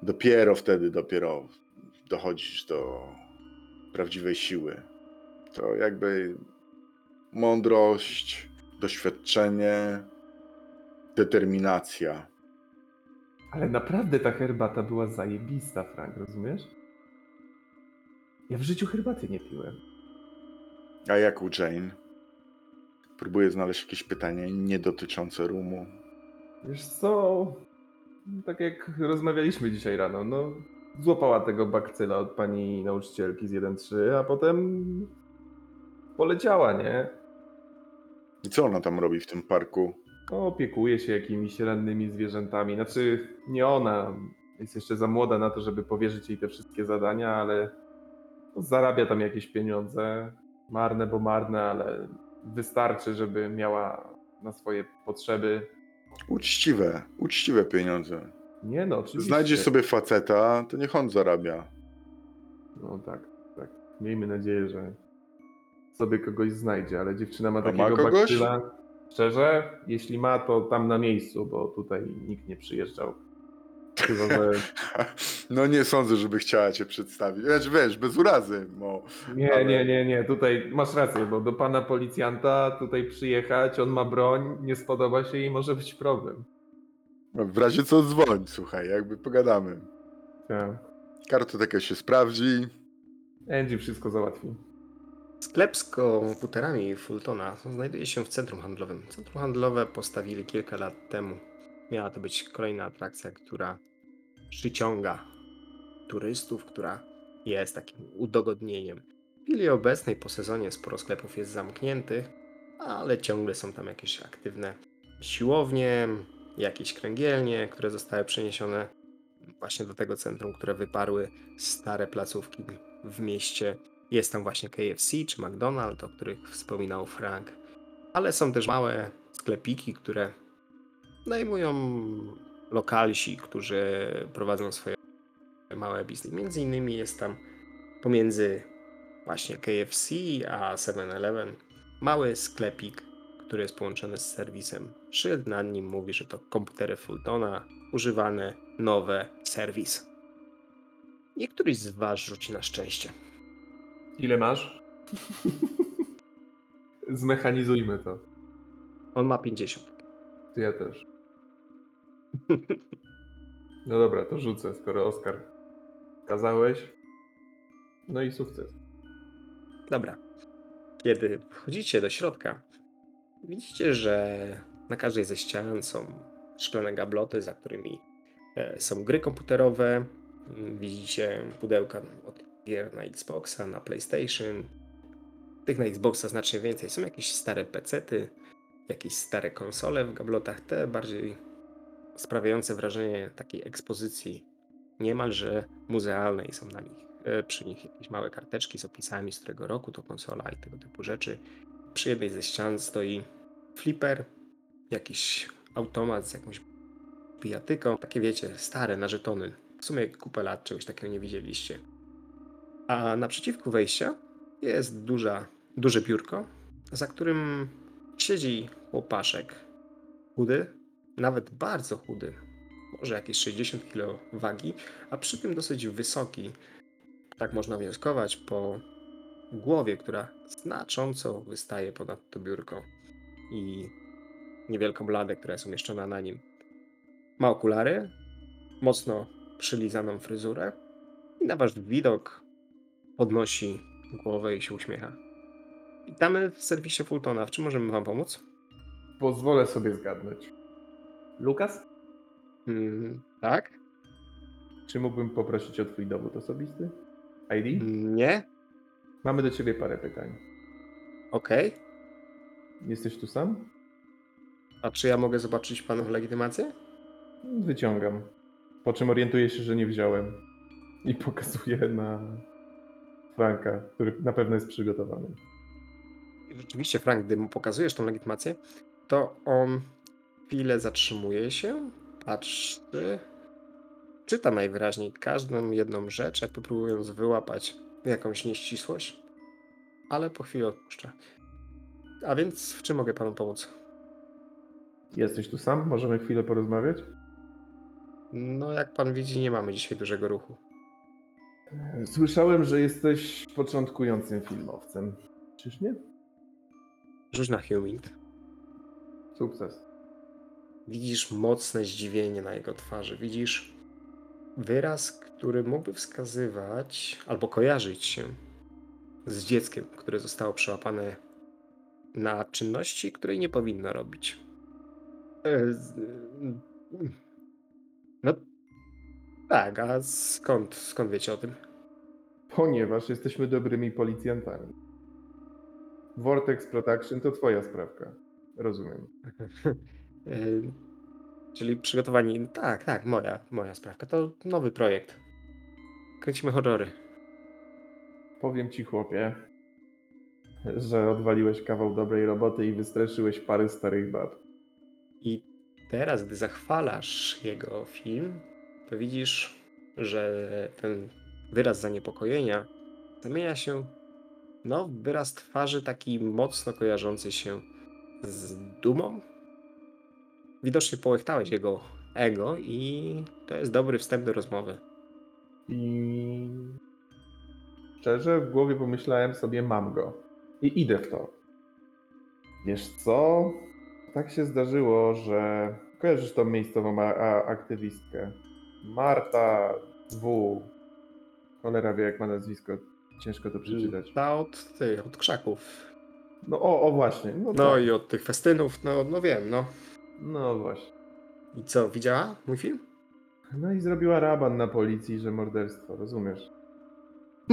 dopiero wtedy, dopiero dochodzisz do prawdziwej siły. To jakby mądrość, doświadczenie, determinacja. Ale naprawdę ta herbata była zajebista, Frank, rozumiesz? Ja w życiu herbaty nie piłem. A jak u Jane? Próbuję znaleźć jakieś pytanie nie dotyczące rumu. Wiesz co? Tak jak rozmawialiśmy dzisiaj rano, no złapała tego bakcyla od pani nauczycielki z 1.3, a potem poleciała, nie? I co ona tam robi w tym parku? No, opiekuje się jakimiś rannymi zwierzętami. Znaczy, nie ona. Jest jeszcze za młoda na to, żeby powierzyć jej te wszystkie zadania, ale zarabia tam jakieś pieniądze. Marne, bo marne, ale wystarczy, żeby miała na swoje potrzeby. Uczciwe, uczciwe pieniądze. Nie no, oczywiście. Znajdzie sobie faceta, to niech on zarabia. No tak, tak. Miejmy nadzieję, że sobie kogoś znajdzie, ale dziewczyna ma A ma takiego kogoś? bakcyla. Szczerze, jeśli ma, to tam na miejscu, bo tutaj nikt nie przyjeżdżał. Chyba, że No nie sądzę, żeby chciała cię przedstawić. Znaczy wiesz, bez urazy. No. Nie, Ale- nie, nie, nie. Tutaj masz rację, bo do pana policjanta tutaj przyjechać, on ma broń, nie spodoba się i może być problem. W razie co dzwoń, słuchaj, jakby pogadamy. Tak. Kartoteka się sprawdzi. Angie wszystko załatwi. Sklep z komputerami Fultona znajduje się w centrum handlowym. Centrum handlowe postawili kilka lat temu. Miała to być kolejna atrakcja, która przyciąga turystów, która jest takim udogodnieniem. W chwili obecnej po sezonie sporo sklepów jest zamkniętych, ale ciągle są tam jakieś aktywne siłownie, jakieś kręgielnie, które zostały przeniesione właśnie do tego centrum, które wyparły stare placówki w mieście. Jest tam właśnie KFC czy McDonald's, o których wspominał Frank, ale są też małe sklepiki, które najmują lokalsi, którzy prowadzą swoje małe biznesy. Między innymi jest tam pomiędzy właśnie KFC a 7-Eleven mały sklepik, który jest połączony z serwisem. Szyld nad nim mówi, że to komputery Fultona, używane, nowe, serwis. I któryś z was rzuci na szczęście. Ile masz? Zmechanizujmy to. On ma 50. Ty ja też. No dobra, to rzucę, skoro Oskar kazałeś. No i sukces. Dobra. Kiedy wchodzicie do środka, widzicie, że na każdej ze ścian są szklane gabloty, za którymi e, są gry komputerowe. Widzicie pudełka od gier na Xboxa, na PlayStation. Tych na Xboxa znacznie więcej. Są jakieś stare pecety, jakieś stare konsole w gablotach, te bardziej sprawiające wrażenie takiej ekspozycji niemalże muzealnej są na nich. E, Przy nich jakieś małe karteczki z opisami, z którego roku to konsola i tego typu rzeczy. Przy jednej ze ścian stoi flipper, jakiś automat z jakąś pijatyką. Takie wiecie, stare, na żetony. W sumie kupę lat czegoś takiego nie widzieliście. A naprzeciwku wejścia jest duża, duże biurko, za którym siedzi chłopaszek. Chudy, nawet bardzo chudy. Może jakieś 60 kg wagi, a przy tym dosyć wysoki. Tak można wnioskować po głowie, która znacząco wystaje ponad to biurko i niewielką bladę, która jest umieszczona na nim. Ma okulary, mocno przylizaną fryzurę i na wasz widok podnosi głowę i się uśmiecha. Witamy w serwisie Fultona. W czym możemy wam pomóc? Pozwolę sobie zgadnąć. Lukas? Mm, tak? Czy mógłbym poprosić o twój dowód osobisty? ID? Nie? Mamy do ciebie parę pytań. Okej. Jesteś tu sam? A czy ja mogę zobaczyć panów legitymację? Wyciągam. Po czym orientuję się, że nie wziąłem. I pokazuję na Franka, który na pewno jest przygotowany. I Rzeczywiście, Frank, gdy mu pokazujesz tą legitymację, to on chwilę zatrzymuje się, patrzy, czyta najwyraźniej każdą jedną rzecz, jakby próbując wyłapać jakąś nieścisłość, ale po chwili odpuszcza. A więc w czym mogę panu pomóc? Jesteś tu sam? Możemy chwilę porozmawiać? No, jak pan widzi, nie mamy dzisiaj dużego ruchu. Słyszałem, że jesteś początkującym filmowcem. Czyż nie? Rzuć na Humint. Sukces. Widzisz mocne zdziwienie na jego twarzy. Widzisz wyraz, który mógłby wskazywać albo kojarzyć się z dzieckiem, które zostało przełapane na czynności, której nie powinno robić. E, No tak, a skąd, skąd wiecie o tym? Ponieważ jesteśmy dobrymi policjantami. Vortex Protection to twoja sprawka. Rozumiem. E, Czyli przygotowani. Tak, tak, moja, moja sprawka. To nowy projekt. Kręcimy horrory. Powiem ci, chłopie, że odwaliłeś kawał dobrej roboty i wystraszyłeś pary starych bab. I teraz, gdy zachwalasz jego film, to widzisz, że ten wyraz zaniepokojenia zamienia się no, wyraz twarzy taki mocno kojarzący się z dumą. Widocznie połechtałeś jego ego i to jest dobry wstęp do rozmowy. I szczerze w głowie pomyślałem sobie, mam go. I idę w to. Wiesz co? Tak się zdarzyło, że kojarzysz tą miejscową aktywistkę. Marta W. Cholera wie jak ma nazwisko. Ciężko to przeczytać. Ta od, ty, od krzaków. No o, o właśnie. No, No tak. i od tych festynów, no, no wiem, no. No właśnie. I co, widziała mój film? No i zrobiła raban na policji, że morderstwo, rozumiesz?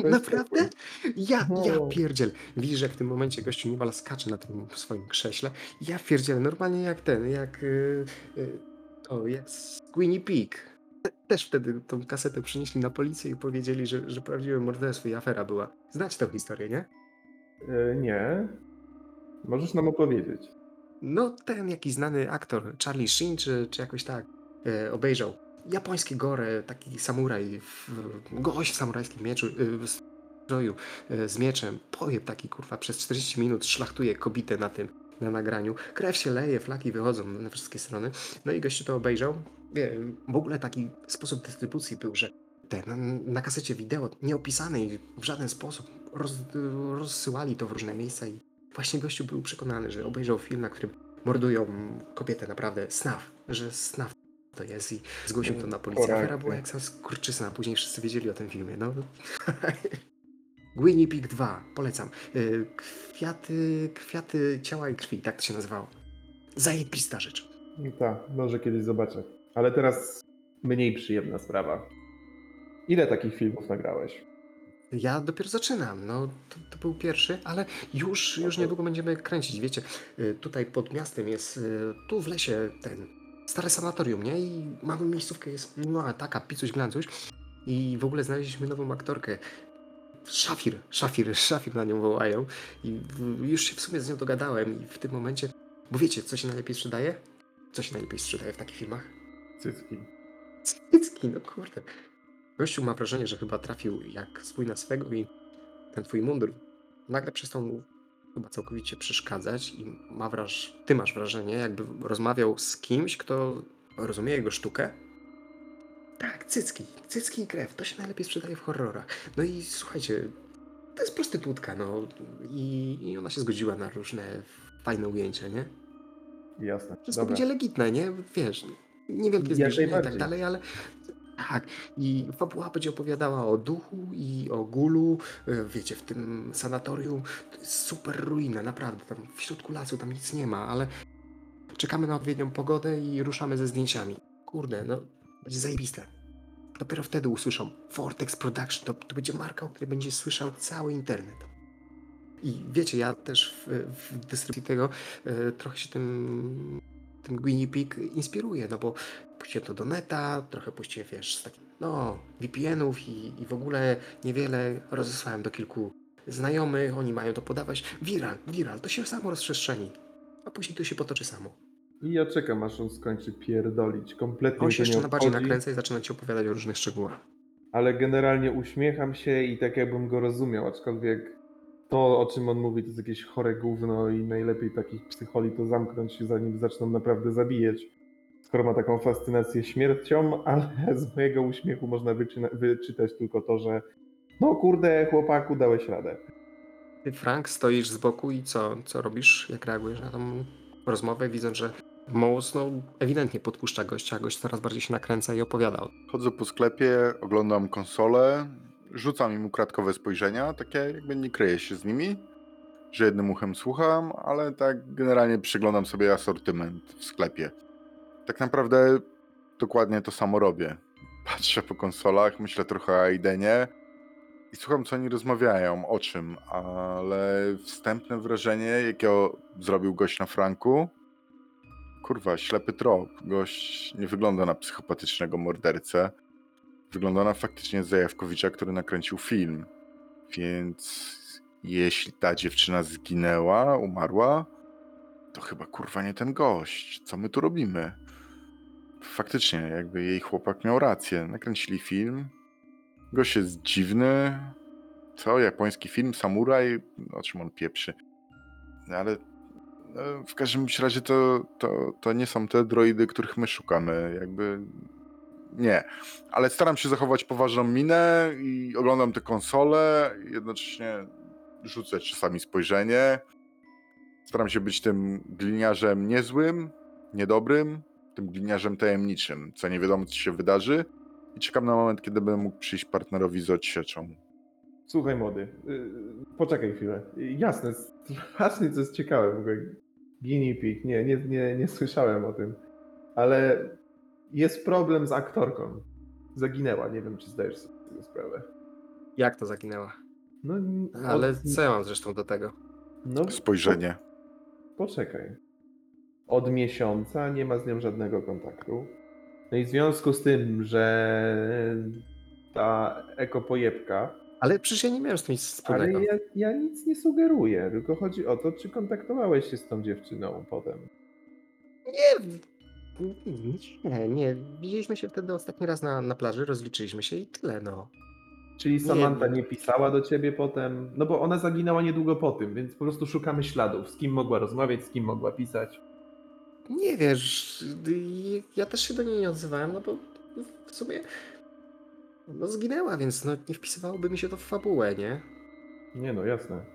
To jest Naprawdę? Ja, No. ja pierdziel. Widzisz, jak w tym momencie gościu niebal skacze na tym swoim krześle. Ja pierdziel, normalnie jak ten, jak y, y, o, jak z Queenie Peak. Te- Też wtedy tą kasetę przynieśli na policję i powiedzieli, że, że prawdziwe morderstwo i afera była. Znacie tę historię, nie? E, nie. Możesz nam opowiedzieć. No, ten jakiś znany aktor, Charlie Sheen, czy, czy jakoś tak, e, obejrzał. Japoński gore, taki samuraj, w, gość w samurajskim mieczu, e, w stroju, e, z mieczem. Pojeb taki, kurwa, przez 40 minut szlachtuje kobietę na tym, na nagraniu. Krew się leje, flaki wychodzą na wszystkie strony. No i gościu to obejrzał. W ogóle taki sposób dystrybucji był, że ten, na kasecie wideo nieopisanej w żaden sposób roz, rozsyłali to w różne miejsca i Właśnie gościu był przekonany, że obejrzał film, na którym mordują kobietę naprawdę snaf, że snaf to jest i zgłosił to na policję. Afera była jak sam skurczysyna, później wszyscy wiedzieli o tym filmie. No. Guinea Pig 2, polecam. Y, Kwiaty, kwiaty ciała i krwi, tak to się nazywało. Zajebista rzecz. Tak, może kiedyś zobaczę. Ale teraz mniej przyjemna sprawa. Ile takich filmów nagrałeś? Ja dopiero zaczynam, no to, to był pierwszy, ale już, już niedługo będziemy kręcić, wiecie, y, tutaj pod miastem jest, y, tu w lesie ten stare sanatorium, nie? I mamy miejscówkę, jest no taka, picuś glancuś i w ogóle znaleźliśmy nową aktorkę, Szafir, Szafir, Szafir na nią wołają i już się w sumie z nią dogadałem i w tym momencie, bo wiecie, co się najlepiej sprzedaje? Co się najlepiej sprzedaje w takich filmach? Cycki. Cycki, no kurde. Gościu ma wrażenie, że chyba trafił jak swój na swego i ten twój mundur nagle przestał mu chyba całkowicie przeszkadzać i ma wraż... ty masz wrażenie, jakby rozmawiał z kimś, kto rozumie jego sztukę. Tak, cycki, cycki i krew, to się najlepiej sprzedaje w horrorach. No i słuchajcie, to jest prostytutka, no i, i ona się zgodziła na różne fajne ujęcia, nie? Jasne. Wszystko Dobra. będzie legitne, nie? Wiesz, niewielkie Jak zbliżenia i tak dalej, ale tak. I fabuła będzie opowiadała o duchu i o gulu, e, wiecie, w tym sanatorium. To jest super ruina, naprawdę. Tam w środku lasu tam nic nie ma, ale czekamy na odpowiednią pogodę i ruszamy ze zdjęciami. Kurde, no, będzie zajebiste. Dopiero wtedy usłyszą Vortex Production. To, to będzie marka, o której będzie słyszał cały internet. I wiecie, ja też w, w dystrybucji tego e, trochę się tym, tym Guinea Pig inspiruje, no bo puściłem to do neta, trochę puściłem, wiesz, z takich, no, VPN-ów i, i w ogóle niewiele rozesłałem do kilku znajomych, oni mają to podawać. Viral, viral, to się samo rozprzestrzeni. A później to się potoczy samo. I ja czekam, aż on skończy pierdolić. Kompletnie On się jeszcze na bardziej nakręca i zaczyna ci opowiadać o różnych szczegółach. ale generalnie uśmiecham się i tak jakbym go rozumiał, aczkolwiek to, o czym on mówi, to jest jakieś chore gówno i najlepiej takich psycholi to zamknąć, zanim zaczną naprawdę zabijać. Skoro ma taką fascynację śmiercią, ale z mojego uśmiechu można wyczyna- wyczytać tylko to, że no kurde, chłopaku, dałeś radę. Ty, Frank, stoisz z boku i co, co robisz? Jak reagujesz na tą rozmowę, widząc, że Mouse no, ewidentnie podpuszcza gościa, a gość coraz bardziej się nakręca i opowiada Chodzę po sklepie, oglądam konsolę, rzucam im ukradkowe spojrzenia, takie jakby nie kryję się z nimi, że jednym uchem słucham, ale tak generalnie przyglądam sobie asortyment w sklepie. Tak naprawdę dokładnie to samo robię. Patrzę po konsolach, myślę trochę o Aidenie i słucham, co oni rozmawiają, o czym, ale wstępne wrażenie, jakie zrobił gość na Franku, kurwa, ślepy trop. Gość nie wygląda na psychopatycznego mordercę. Wygląda na faktycznie Zajawkowicza, który nakręcił film. Więc jeśli ta dziewczyna zginęła, umarła, to chyba kurwa nie ten gość. Co my tu robimy? Faktycznie, jakby jej chłopak miał rację. Nakręcili film. Gość jest dziwny. Co? Japoński film? Samuraj? O czym on pieprzy? No ale no, w każdym razie to, to, to nie są te droidy, których my szukamy. Jakby nie. Ale staram się zachować poważną minę i oglądam te konsole. Jednocześnie rzucę czasami spojrzenie. Staram się być tym gliniarzem niezłym, niedobrym, tym gliniarzem tajemniczym, co nie wiadomo, co się wydarzy. I czekam na moment, kiedy będę mógł przyjść partnerowi z odsieczą. Słuchaj młody, yy, poczekaj chwilę. Jasne, strasznie to jest ciekawe w ogóle. Guinea pig, nie, nie, nie, nie słyszałem o tym. Ale jest problem z aktorką. Zaginęła, nie wiem czy zdajesz sobie z tego sprawę. Jak to zaginęła? No, Ale od- co ja mam zresztą do tego? no, Spojrzenie. Poczekaj. Od miesiąca nie ma z nią żadnego kontaktu. No i w związku z tym, że ta ekopojebka, Ale przecież ja nie miałem z tym nic wspólnego. ale ja, ja nic nie sugeruję, tylko chodzi o to, czy kontaktowałeś się z tą dziewczyną potem. Nie, nie, nie. Widzieliśmy się wtedy ostatni raz na, na plaży, rozliczyliśmy się i tyle, no. Czyli Samantha Nie. pisała do ciebie potem, no bo ona zaginęła niedługo po tym, więc po prostu szukamy śladów, z kim mogła rozmawiać, z kim mogła pisać. Nie wiesz, ja też się do niej nie odzywałem, no bo w sumie no zginęła, więc no nie wpisywałoby mi się to w fabułę, nie? Nie no, jasne.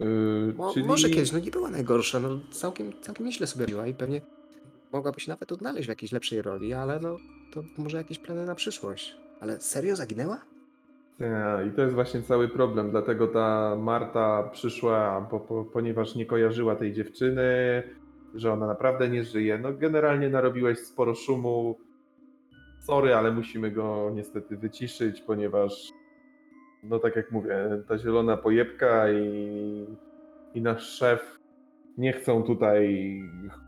Yy, Mo, czyli... Może kiedyś, no nie była najgorsza, no całkiem, całkiem nieźle sobie robiła i pewnie mogłaby się nawet odnaleźć w jakiejś lepszej roli, ale no to może jakieś plany na przyszłość. Ale serio zaginęła? Tak, I to jest właśnie cały problem, dlatego ta Marta przyszła, po, ponieważ nie kojarzyła tej dziewczyny, że ona naprawdę nie żyje. No generalnie narobiłeś sporo szumu. Sorry, ale musimy go niestety wyciszyć, ponieważ no tak jak mówię, ta zielona pojebka i, i nasz szef nie chcą tutaj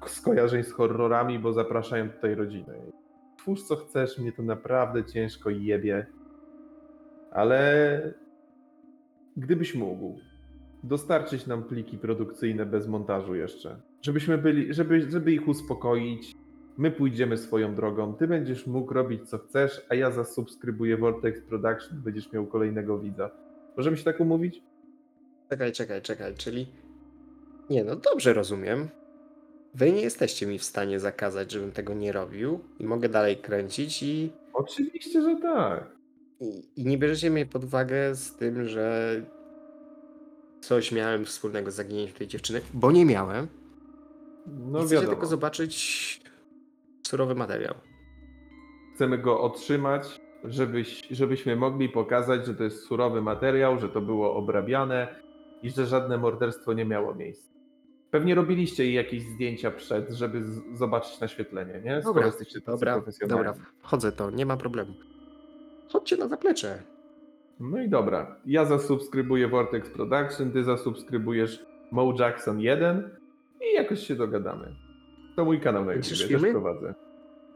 skojarzeń z horrorami, bo zapraszają tutaj rodzinę. Twórz co chcesz, mnie to naprawdę ciężko jebie. Ale gdybyś mógł dostarczyć nam pliki produkcyjne bez montażu jeszcze, żebyśmy byli, żeby, żeby ich uspokoić, my pójdziemy swoją drogą, ty będziesz mógł robić co chcesz, a ja zasubskrybuję Vortex Production, będziesz miał kolejnego widza. Możemy się tak umówić? Czekaj, czekaj, czekaj, czyli... Nie, no dobrze rozumiem. Wy nie jesteście mi w stanie zakazać, żebym tego nie robił i mogę dalej kręcić i, Oczywiście, że tak. i, i nie bierzecie mnie pod uwagę z tym, że coś miałem wspólnego z zaginięciem tej dziewczyny, bo nie miałem. No chcecie wiadomo. tylko zobaczyć surowy materiał. Chcemy go otrzymać, żebyś, żebyśmy mogli pokazać, że to jest surowy materiał, że to było obrabiane i że żadne morderstwo nie miało miejsca. Pewnie robiliście jej jakieś zdjęcia przed, żeby z- zobaczyć naświetlenie, nie? Skoro Dobra, jesteście tacy dobra, profesjonalni. dobra, wchodzę to, nie ma problemu. Chodźcie na zaplecze. No i dobra. Ja zasubskrybuję Vortex Production, ty zasubskrybujesz Mo Jackson 1 i jakoś się dogadamy. To mój kanał na Kręcisz YouTube, też prowadzę.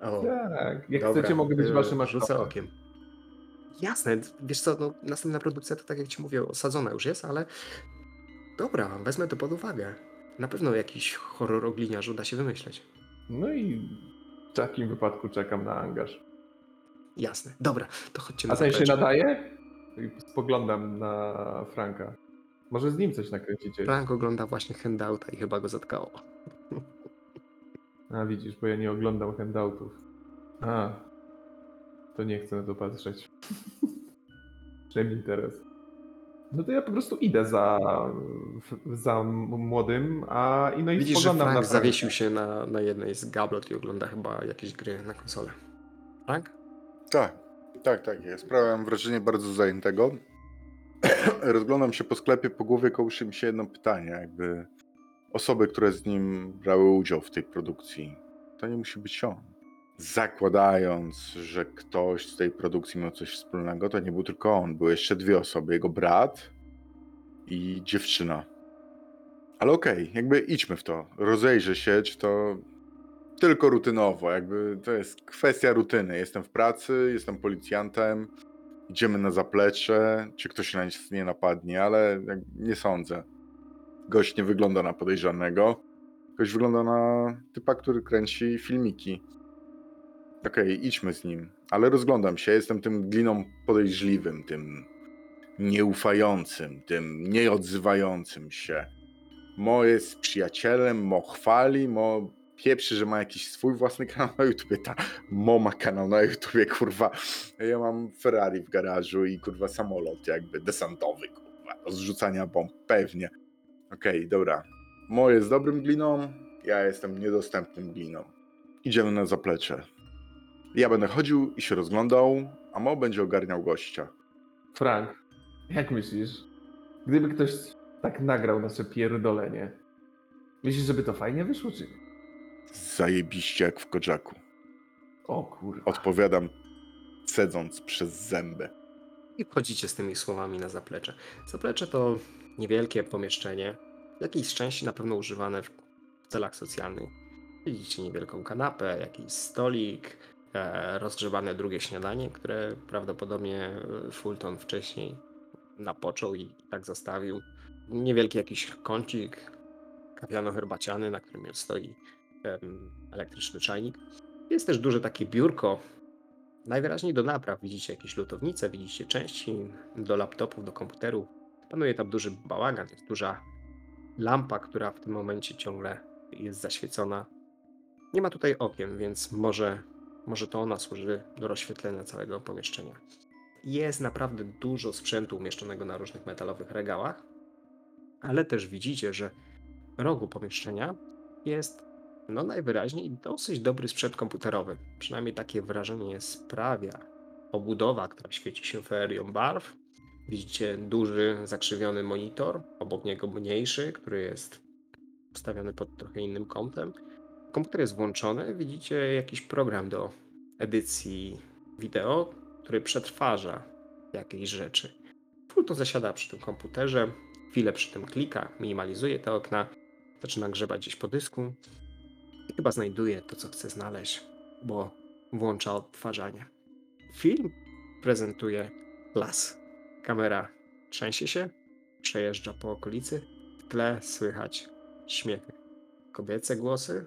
O, Tak, jak dobra, chcecie mogę być y, waszym Rzucę aktorem. okiem. Jasne, wiesz co, no, następna produkcja to tak jak ci mówię, osadzona już jest, ale dobra, wezmę to pod uwagę. Na pewno jakiś horror o gliniarzu da się wymyśleć. No i w takim wypadku czekam na angaż. Jasne, dobra, to chodźcie na A ten się nadaje? Spoglądam na Franka. Może z nim coś nakręcicie? Frank ogląda właśnie handouta i chyba go zatkało. A widzisz, bo ja nie oglądam handoutów. A, to nie chcę na to patrzeć. Przynajmniej teraz. No to ja po prostu idę za, za młodym, a i no i Widzisz, że Frank na zawiesił się na, na jednej z gablot i ogląda chyba jakieś gry na konsolę. Frank? Tak, tak, tak jest. Sprawiam wrażenie bardzo zajętego. Rozglądam się po sklepie, po głowie kołysze mi się jedno pytanie, jakby osoby, które z nim brały udział w tej produkcji, to nie musi być on. Zakładając, że ktoś z tej produkcji miał coś wspólnego, to nie był tylko on. Były jeszcze dwie osoby, jego brat i dziewczyna. Ale okej, jakby idźmy w to. Rozejrzę się, czy to tylko rutynowo, jakby to jest kwestia rutyny. Jestem w pracy, jestem policjantem, idziemy na zaplecze, czy ktoś na nas nie napadnie, ale nie sądzę. Gość nie wygląda na podejrzanego. Gość wygląda na typa, który kręci filmiki. Okej, idźmy z nim, ale rozglądam się, jestem tym gliną podejrzliwym, tym nieufającym, tym nieodzywającym się. Mo jest przyjacielem, Mo chwali, Mo pieprzy, że ma jakiś swój własny kanał na YouTubie. Ta Mo ma kanał na YouTubie, kurwa. Ja mam Ferrari w garażu i kurwa samolot jakby desantowy, kurwa, do zrzucania bomb, pewnie. Okej, dobra. Mo jest dobrym gliną, ja jestem niedostępnym gliną. Idziemy na zaplecze. Ja będę chodził i się rozglądał, a Mo będzie ogarniał gościa. Frank, Jak myślisz? Gdyby ktoś tak nagrał nasze pierdolenie, myślisz, żeby to fajnie wyszło, czy nie? Zajebiście jak w Kodżaku. O kurwa. Odpowiadam, cedząc przez zęby. I wchodzicie z tymi słowami na zaplecze. Zaplecze to niewielkie pomieszczenie, w jakiejś części na pewno używane w celach socjalnych. Widzicie niewielką kanapę, jakiś stolik, rozgrzebane drugie śniadanie, które prawdopodobnie e, Fulton wcześniej napoczął i tak zostawił. Niewielki jakiś kącik kawiano-herbaciany, na którym stoi elektryczny czajnik. Jest też duże takie biurko, Najwyraźniej do napraw widzicie jakieś lutownice, widzicie części do laptopów, do komputerów. Panuje tam duży bałagan, jest duża lampa, która w tym momencie ciągle jest zaświecona. Nie ma tutaj okien, więc może, może to ona służy do rozświetlenia całego pomieszczenia. Jest naprawdę dużo sprzętu umieszczonego na różnych metalowych regałach, ale też widzicie, że w rogu pomieszczenia jest no najwyraźniej dosyć dobry sprzęt komputerowy. Przynajmniej takie wrażenie sprawia obudowa, która świeci się feerią barw. Widzicie duży, zakrzywiony monitor, obok niego mniejszy, który jest ustawiony pod trochę innym kątem. Komputer jest włączony, widzicie jakiś program do edycji wideo, który przetwarza jakieś rzeczy. Fulton zasiada przy tym komputerze, chwilę przy tym klika, minimalizuje te okna, zaczyna grzebać gdzieś po dysku, i chyba znajduje to, co chce znaleźć, bo włącza odtwarzanie. Film prezentuje las. Kamera trzęsie się, przejeżdża po okolicy. W tle słychać śmiechy. Kobiece głosy,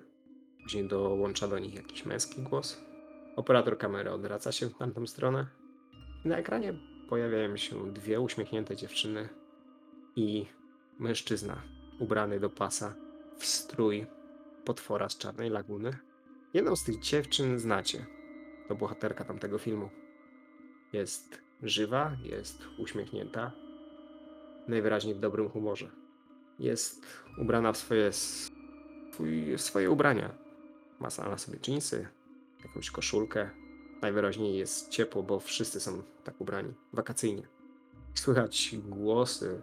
później dołącza do nich jakiś męski głos. Operator kamery odwraca się w tamtą stronę. Na ekranie pojawiają się dwie uśmiechnięte dziewczyny i mężczyzna ubrany do pasa w strój potwora z Czarnej Laguny. Jedną z tych dziewczyn znacie. To bohaterka tamtego filmu. Jest żywa, jest uśmiechnięta. Najwyraźniej w dobrym humorze. Jest ubrana w swoje, w swoje ubrania. Ma na sobie dżinsy, jakąś koszulkę. Najwyraźniej jest ciepło, bo wszyscy są tak ubrani. Wakacyjnie. Słychać głosy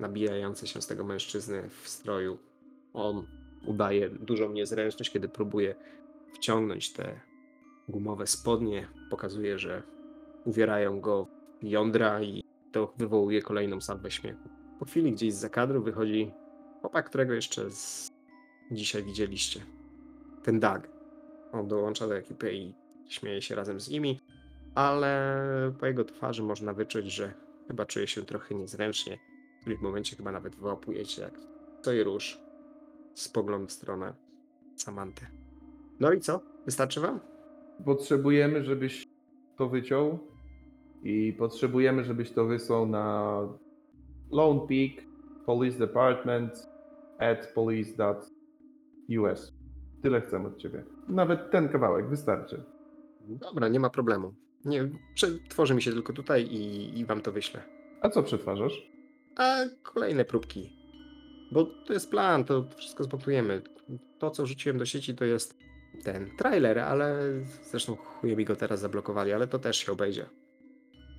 nabijające się z tego mężczyzny w stroju. On udaje dużą niezręczność, kiedy próbuje wciągnąć te gumowe spodnie. Pokazuje, że uwierają go jądra i to wywołuje kolejną salwę śmiechu. Po chwili gdzieś z kadru wychodzi chłopak, którego jeszcze z... dzisiaj widzieliście. Ten Doug. On dołącza do ekipy i śmieje się razem z nimi, ale po jego twarzy można wyczuć, że chyba czuje się trochę niezręcznie. W którymś momencie chyba nawet wyłapujecie, jak stoi róż spogląd w stronę Samanty. No i co? Wystarczy wam? Potrzebujemy, żebyś to wyciął i potrzebujemy, żebyś to wysłał na Lone Peak Police Department at police.us. Tyle chcę od ciebie. Nawet ten kawałek wystarczy. Dobra, nie ma problemu. Nie, przetworzy mi się tylko tutaj i, i wam to wyślę. A co przetwarzasz? A kolejne próbki. Bo to jest plan, to wszystko zmontujemy. To, co wrzuciłem do sieci, to jest ten trailer, ale zresztą chuje mi go teraz zablokowali, ale to też się obejdzie.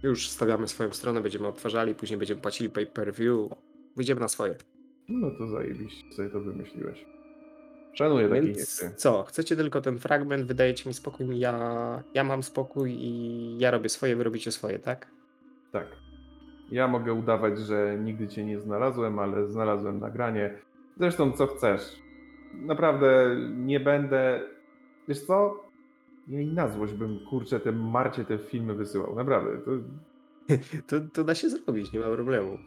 Już stawiamy swoją stronę, będziemy odtwarzali, później będziemy płacili pay per view. Wyjdziemy na swoje. No to zajebiście sobie to wymyśliłeś. Szanuję takie Więc co, chcecie tylko ten fragment, wydajecie mi spokój, ja, ja mam spokój i ja robię swoje, wy robicie swoje, tak? Tak. Ja mogę udawać, że nigdy cię nie znalazłem, ale znalazłem nagranie. Zresztą co chcesz. Naprawdę nie będę. Wiesz co? I na złość bym kurczę te Marcie te filmy wysyłał. Naprawdę. To... To, to da się zrobić, nie ma problemu.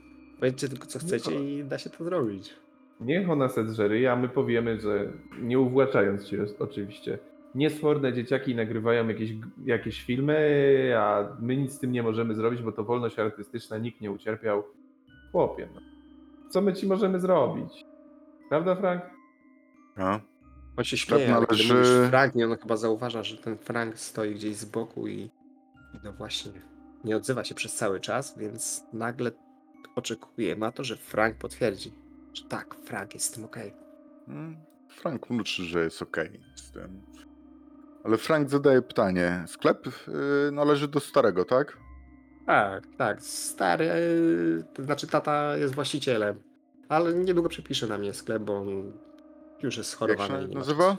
Powiedzcie tylko co chcecie No. i da się to zrobić. Niech ona se zżery, a my powiemy, że nie uwłaczając cię oczywiście. Niesforne dzieciaki nagrywają jakieś, jakieś filmy, a my nic z tym nie możemy zrobić, bo to wolność artystyczna, nikt nie ucierpiał. Chłopie, no. Co my ci możemy zrobić? Prawda, Frank? A? On się śmieje, ale kiedy należy- mówisz Frank, nie, on chyba zauważa, że ten Frank stoi gdzieś z boku i, i no właśnie nie odzywa się przez cały czas, więc nagle oczekuje na to, że Frank potwierdzi, że tak, Frank jest z tym okej. Mm, Frank mruczy, że jest okej z tym. Ale Frank zadaje pytanie. Sklep y, należy do starego, tak? Tak, tak. Stary, yy, to znaczy tata jest właścicielem, ale niedługo przepisze na mnie sklep, bo on już jest schorowany. się nie ma nazywa?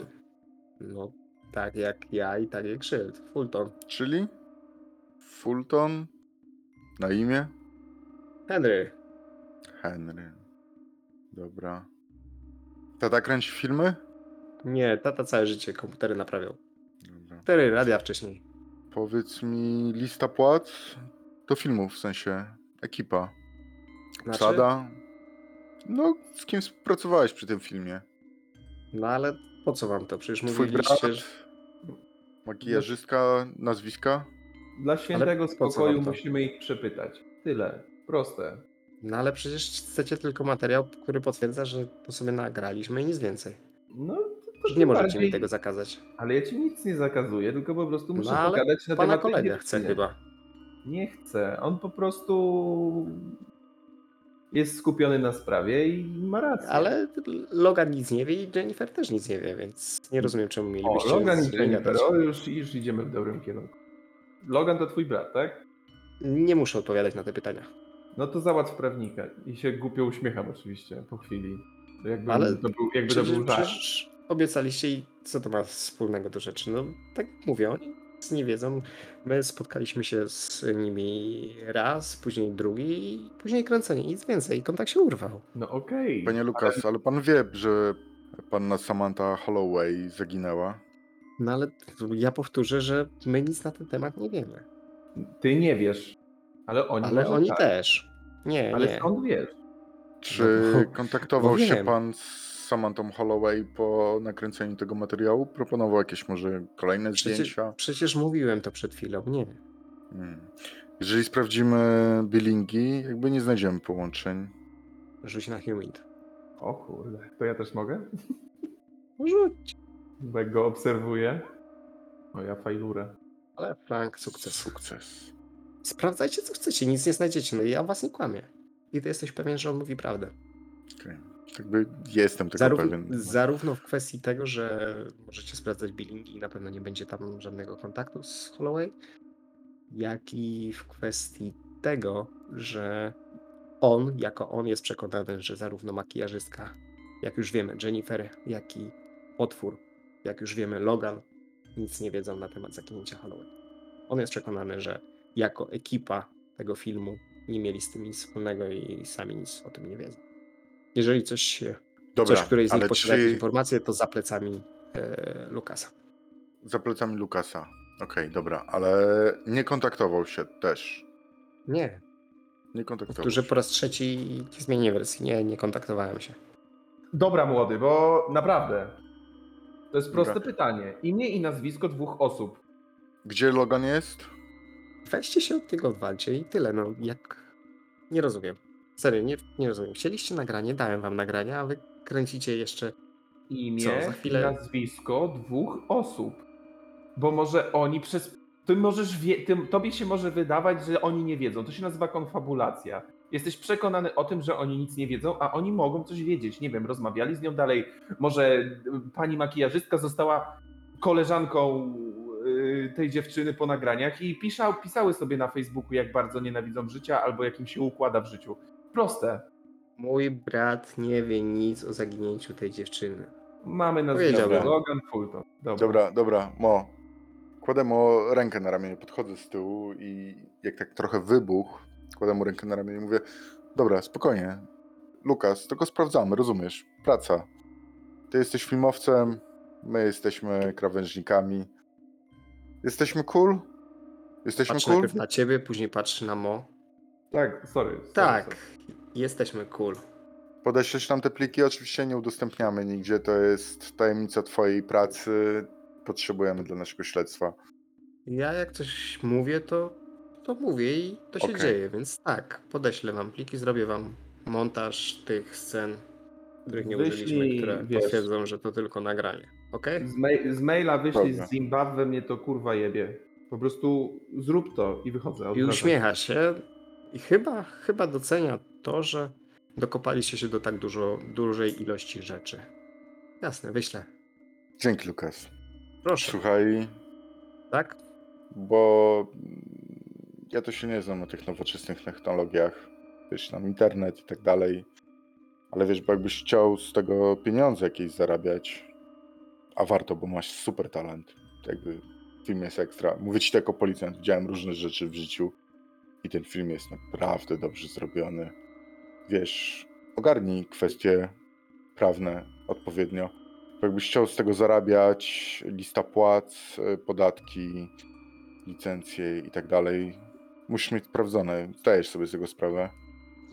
No, tak jak ja i tak jak Szyld. Fulton. Czyli? Fulton? Na imię? Henry. Henry. Dobra. Tata kręci filmy? Nie, tata całe życie komputery naprawiał. Dobra. Cztery radia wcześniej. Powiedz mi, lista płac do filmów, w sensie ekipa. Znaczy, Sada? No, z kim współpracowałeś przy tym filmie? No ale po co wam to? Przecież Twój brat? mówiliście, że... Makijażystka, nazwiska? Dla świętego po co spokoju wam to? musimy ich przepytać. Tyle. Proste. No ale przecież chcecie tylko materiał, który potwierdza, że to sobie nagraliśmy i nic więcej. No, to, nie możecie bardziej- mi tego zakazać. Ale ja ci nic nie zakazuję, tylko po prostu muszę No, pogadać na Pana temat tej kolega chce chyba. Nie chce. On po prostu jest skupiony na sprawie i ma rację. Ale Logan nic nie wie i Jennifer też nic nie wie, więc nie rozumiem czemu O, mielibyście Logan i Jennifer, o, już, już idziemy w dobrym kierunku. Logan to twój brat, tak? Nie muszę odpowiadać na te pytania. No to załatw prawnika. I się głupio uśmiecham oczywiście po chwili. To Jakby Ale to był, jakby to Przecież, był żart. przecież obiecaliście i co to ma wspólnego do rzeczy? No tak jak mówię, oni nic nie wiedzą. My spotkaliśmy się z nimi raz, później drugi i później kręcenie, nic więcej. Kontakt się urwał. No okej. Panie Lukas, ale pan wie, że panna Samantha Holloway zaginęła? No ale ja powtórzę, że my nic na ten temat nie wiemy. Ty nie wiesz, ale oni Ale oni tak. też. Nie, Ale nie. skąd wiesz? Czy No kontaktował bo się wiem. pan z Samanthą Holloway po nakręceniu tego materiału? Proponował jakieś może kolejne Przecież, zdjęcia? przecież mówiłem to przed chwilą. Nie. Hmm. Jeżeli sprawdzimy billingi, jakby nie znajdziemy połączeń. Rzuć na Humid. O kurde, to ja też mogę? Rzuć. Bo jak go obserwuję. O ja fajlurę. Ale Frank, sukces. Sukces. Sprawdzajcie co chcecie, nic nie znajdziecie. No i ja was nie kłamię. I ty jesteś pewien, że on mówi prawdę. Okay. Jakby jestem tego pewien. zarówno w kwestii tego, że możecie sprawdzać billingi i na pewno nie będzie tam żadnego kontaktu z Holloway, jak i w kwestii tego, że on, jako on jest przekonany, że zarówno makijażystka, jak już wiemy, Jennifer, jak i potwór, jak już wiemy, Logan, nic nie wiedzą na temat zaginięcia Holloway. On jest przekonany, że jako ekipa tego filmu nie mieli z tym nic wspólnego i sami nic o tym nie wiedzą. Jeżeli coś się Dobra, Coś, której z nich posiada czy informacje, to za plecami e, Lukasa. za plecami Lukasa? Okej, dobra, ale nie kontaktował się też. Nie, Nie kontaktował powtórzę się. po raz trzeci i zmienię wersję. Nie, nie kontaktowałem się. Dobra młody, bo naprawdę. To jest proste Dobra. pytanie. Imię i nazwisko dwóch osób. Gdzie Logan jest? Weźcie się od tego odwalcie i tyle. No, jak. Nie rozumiem. Serio, nie, nie rozumiem. Chcieliście nagranie, dałem wam nagranie, a wy kręcicie jeszcze. Imię Co, za chwilę- i nazwisko dwóch osób. Bo może oni przez. Ty możesz wie... Ty... Tobie się może wydawać, że oni nie wiedzą. To się nazywa konfabulacja. Jesteś przekonany o tym, że oni nic nie wiedzą, a oni mogą coś wiedzieć. Nie wiem, rozmawiali z nią dalej. Może y, pani makijażystka została koleżanką tej dziewczyny po nagraniach i pisał, pisały sobie na Facebooku, jak bardzo nienawidzą życia albo jak im się układa w życiu. Proste. Mój brat nie wie nic o zaginięciu tej dziewczyny. Mamy nazwisko. Logan Fulton. Dobra. Dobra, dobra, Mo. Kładę mu rękę na ramieniu, podchodzę z tyłu i jak tak trochę wybuch, kładę mu rękę na ramieniu i mówię, dobra, spokojnie. Lukas, tylko sprawdzamy, rozumiesz? Praca. Ty jesteś filmowcem, my jesteśmy krawężnikami. Jesteśmy cool? Jesteśmy Patrzy cool? najpierw na ciebie, później patrzy na Mo. Tak, sorry. sorry Tak, sorry. jesteśmy cool. Podeślesz nam te pliki, oczywiście nie udostępniamy nigdzie, to jest tajemnica twojej pracy. Potrzebujemy dla naszego śledztwa. Ja jak coś mówię, to, to mówię i to się Okej. dzieje, więc tak, podeślę wam pliki, zrobię wam montaż tych scen, których nie Wyślij, użyliśmy, które wiesz. potwierdzą, że to tylko nagranie. Okej? Z, mail, z maila wyszli Dobra. z Zimbabwe, mnie to kurwa jebie. Po prostu zrób to i wychodzę. od I uśmiecha się i chyba, chyba docenia to, że dokopaliście się do tak dużo, dużej ilości rzeczy. Jasne, wyślę. Dzięki, Lukas. Proszę, Słuchaj, tak? bo ja to się nie znam na tych nowoczesnych technologiach, wiesz, tam internet i tak dalej, ale wiesz, bo jakbyś chciał z tego pieniądze jakieś zarabiać, a warto, bo masz super talent, jakby film jest ekstra. Mówię ci to jako policjant, widziałem różne rzeczy w życiu i ten film jest naprawdę dobrze zrobiony. Wiesz, ogarnij kwestie prawne odpowiednio. Jakbyś chciał z tego zarabiać, lista płac, y, podatki, licencje i tak dalej, musisz mieć sprawdzone. Zdajesz sobie z tego sprawę.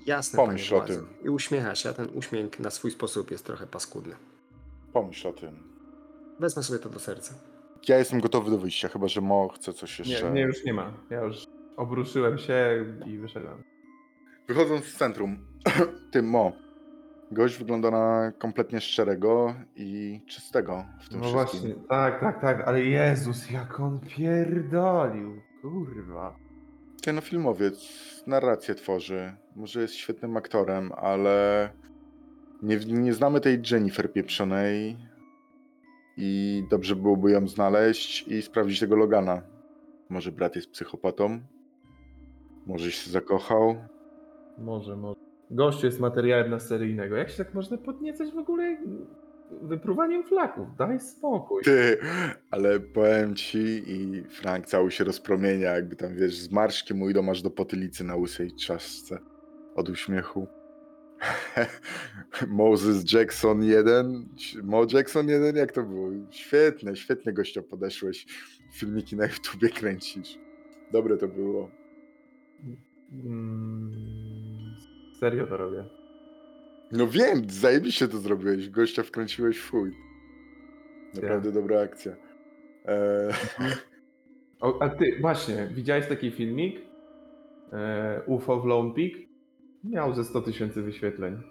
Jasne, Pomyśl o tym. I uśmiecha się, a ten uśmiech na swój sposób jest trochę paskudny. Pomyśl o tym. Wezmę sobie to do serca. Ja jestem gotowy do wyjścia, chyba że Mo chce coś Nie, jeszcze. nie, już nie ma. Ja już obruszyłem się i wyszedłem. Wychodząc z centrum, tym Mo, gość wygląda na kompletnie szczerego i czystego w tym No wszystkim. właśnie, tak, tak, tak, ale Jezus, jak on pierdolił, kurwa. Ty, no filmowiec, narrację tworzy. Może jest świetnym aktorem, ale nie, nie znamy tej Jennifer pieprzonej i dobrze byłoby ją znaleźć i sprawdzić tego Logana. Może brat jest psychopatą? Może się zakochał? Może, może. Gościu jest materiałem na seryjnego. Jak się tak można podniecać w ogóle wypruwaniem flaków? Daj spokój. Ty, ale powiem ci i Frank cały się rozpromienia, jakby tam wiesz, z marszkiem mu idą aż do potylicy na łysej czaszce od uśmiechu. Moses Jackson 1, Mo Jackson 1, jak to było? Świetne, świetnie gościa podeszłeś. Filmiki na YouTubie kręcisz. Dobre to było. Mm, serio to robię. No wiem, zajebiście to zrobiłeś. Gościa wkręciłeś chuj. Naprawdę dobra akcja. Eee, O, a ty, właśnie, widziałeś taki filmik? E, UFO w Lone Peak? Miał ze 100 tysięcy wyświetleń.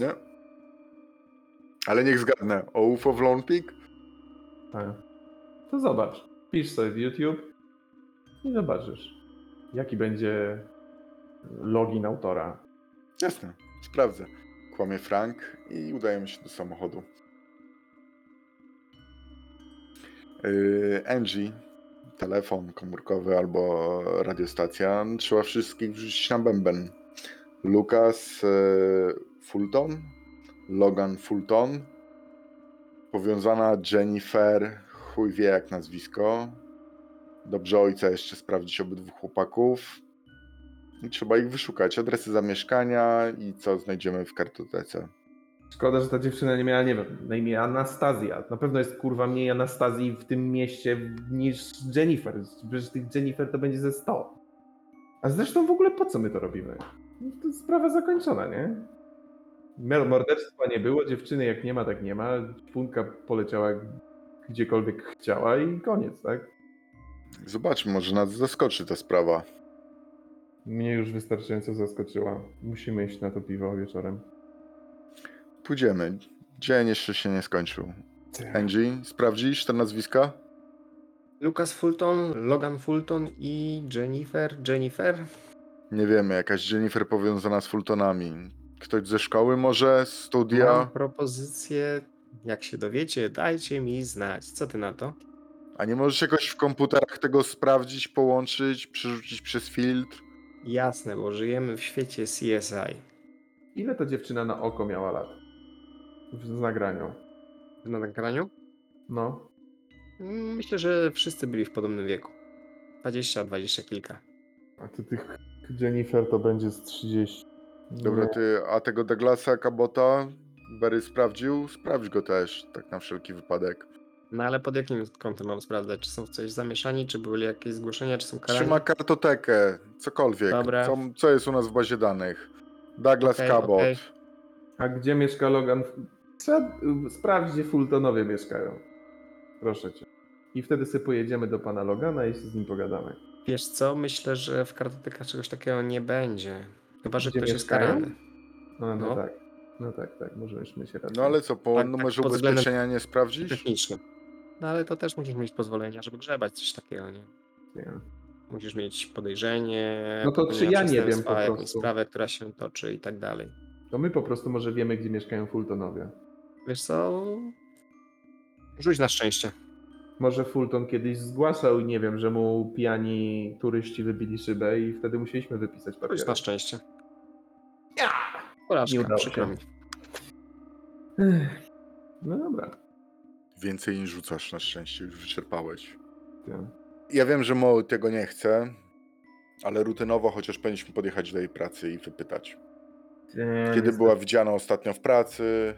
nie? Ale niech zgadnę. O UFO w Lone Peak? Tak. To zobacz. Pisz sobie w YouTube i zobaczysz, jaki będzie login autora. Jasne, sprawdzę. Kłamie Frank i udajemy się do samochodu. Yy, Angie, telefon komórkowy albo radiostacja, trzeba wszystkich wrzucić na bęben. Lucas yy, Fulton, Logan Fulton, powiązana Jennifer, chuj wie jak nazwisko. Dobrze ojca jeszcze sprawdzić obydwu chłopaków. I trzeba ich wyszukać, adresy zamieszkania i co znajdziemy w kartotece. Szkoda, że ta dziewczyna nie miała, nie wiem, na imię Anastazja. Na pewno jest kurwa mniej Anastazji w tym mieście niż Jennifer. Przecież tych Jennifer to będzie ze 100. A zresztą w ogóle po co my to robimy? No To jest sprawa zakończona, nie? Morderstwa nie było, dziewczyny jak nie ma, tak nie ma. Punka poleciała gdziekolwiek chciała i koniec, tak? Zobaczmy, może nas zaskoczy ta sprawa. Mnie już wystarczająco zaskoczyła. Musimy iść na to piwo wieczorem. Pójdziemy. Dzień jeszcze się nie skończył. Angie, sprawdzisz te nazwiska? Lucas Fulton, Logan Fulton i Jennifer. Jennifer? Nie wiemy, jakaś Jennifer powiązana z Fultonami. Ktoś ze szkoły może? Studia? Mam propozycję. Jak się dowiecie, dajcie mi znać. Co ty na to? A nie możesz jakoś w komputerach tego sprawdzić, połączyć, przerzucić przez filtr? Jasne, bo żyjemy w świecie CSI. Ile ta dziewczyna na oko miała lat? W nagraniu. Na nagraniu? No. Mm, Myślę, że wszyscy byli w podobnym wieku. 20, 20 kilka. A ty tych Jennifer to będzie z 30. Dobra, ty, a tego Douglasa Cabota Barry sprawdził? Sprawdź go też, tak na wszelki wypadek. No ale pod jakim kątem mam sprawdzać? Czy są w coś zamieszani, czy były jakieś zgłoszenia, czy są karani? Trzyma kartotekę, cokolwiek. Dobra. Co, co jest u nas w bazie danych? Douglas Okej, Cabot. okej. A gdzie mieszka Logan? Trzeba y, sprawdzić, gdzie Fultonowie mieszkają. Proszę cię. I wtedy sobie pojedziemy do pana Logana i się z nim pogadamy. Wiesz co? Myślę, że w kartotekach czegoś takiego nie będzie. Chyba, że ktoś jest mieszkają? karany. No, no, No. tak. No tak, tak, możemy się razem. No ale co, po Tak, tak, numerze pod względem ubezpieczenia nie sprawdzisz? Technicznym. No ale to też musisz mieć pozwolenia, żeby grzebać coś takiego, nie? Nie. Musisz mieć podejrzenie. No to czy popełnienia ja nie wiem przestępstwa, po jakąś prostu? sprawę, która się toczy i tak dalej. To my po prostu może wiemy, gdzie mieszkają Fultonowie. Wiesz co? Rzuć na szczęście. Może Fulton kiedyś zgłaszał, nie wiem, że mu pijani turyści wybili szybę i wtedy musieliśmy wypisać jest na szczęście. Nie Porażka, udało przykro mi. No dobra. Więcej niż rzucasz na szczęście, już wyczerpałeś. Tak. Ja wiem, że Mo tego nie chce, ale rutynowo chociaż powinniśmy podjechać do jej pracy i wypytać. Nie, Kiedy niestety. była widziana ostatnio w pracy,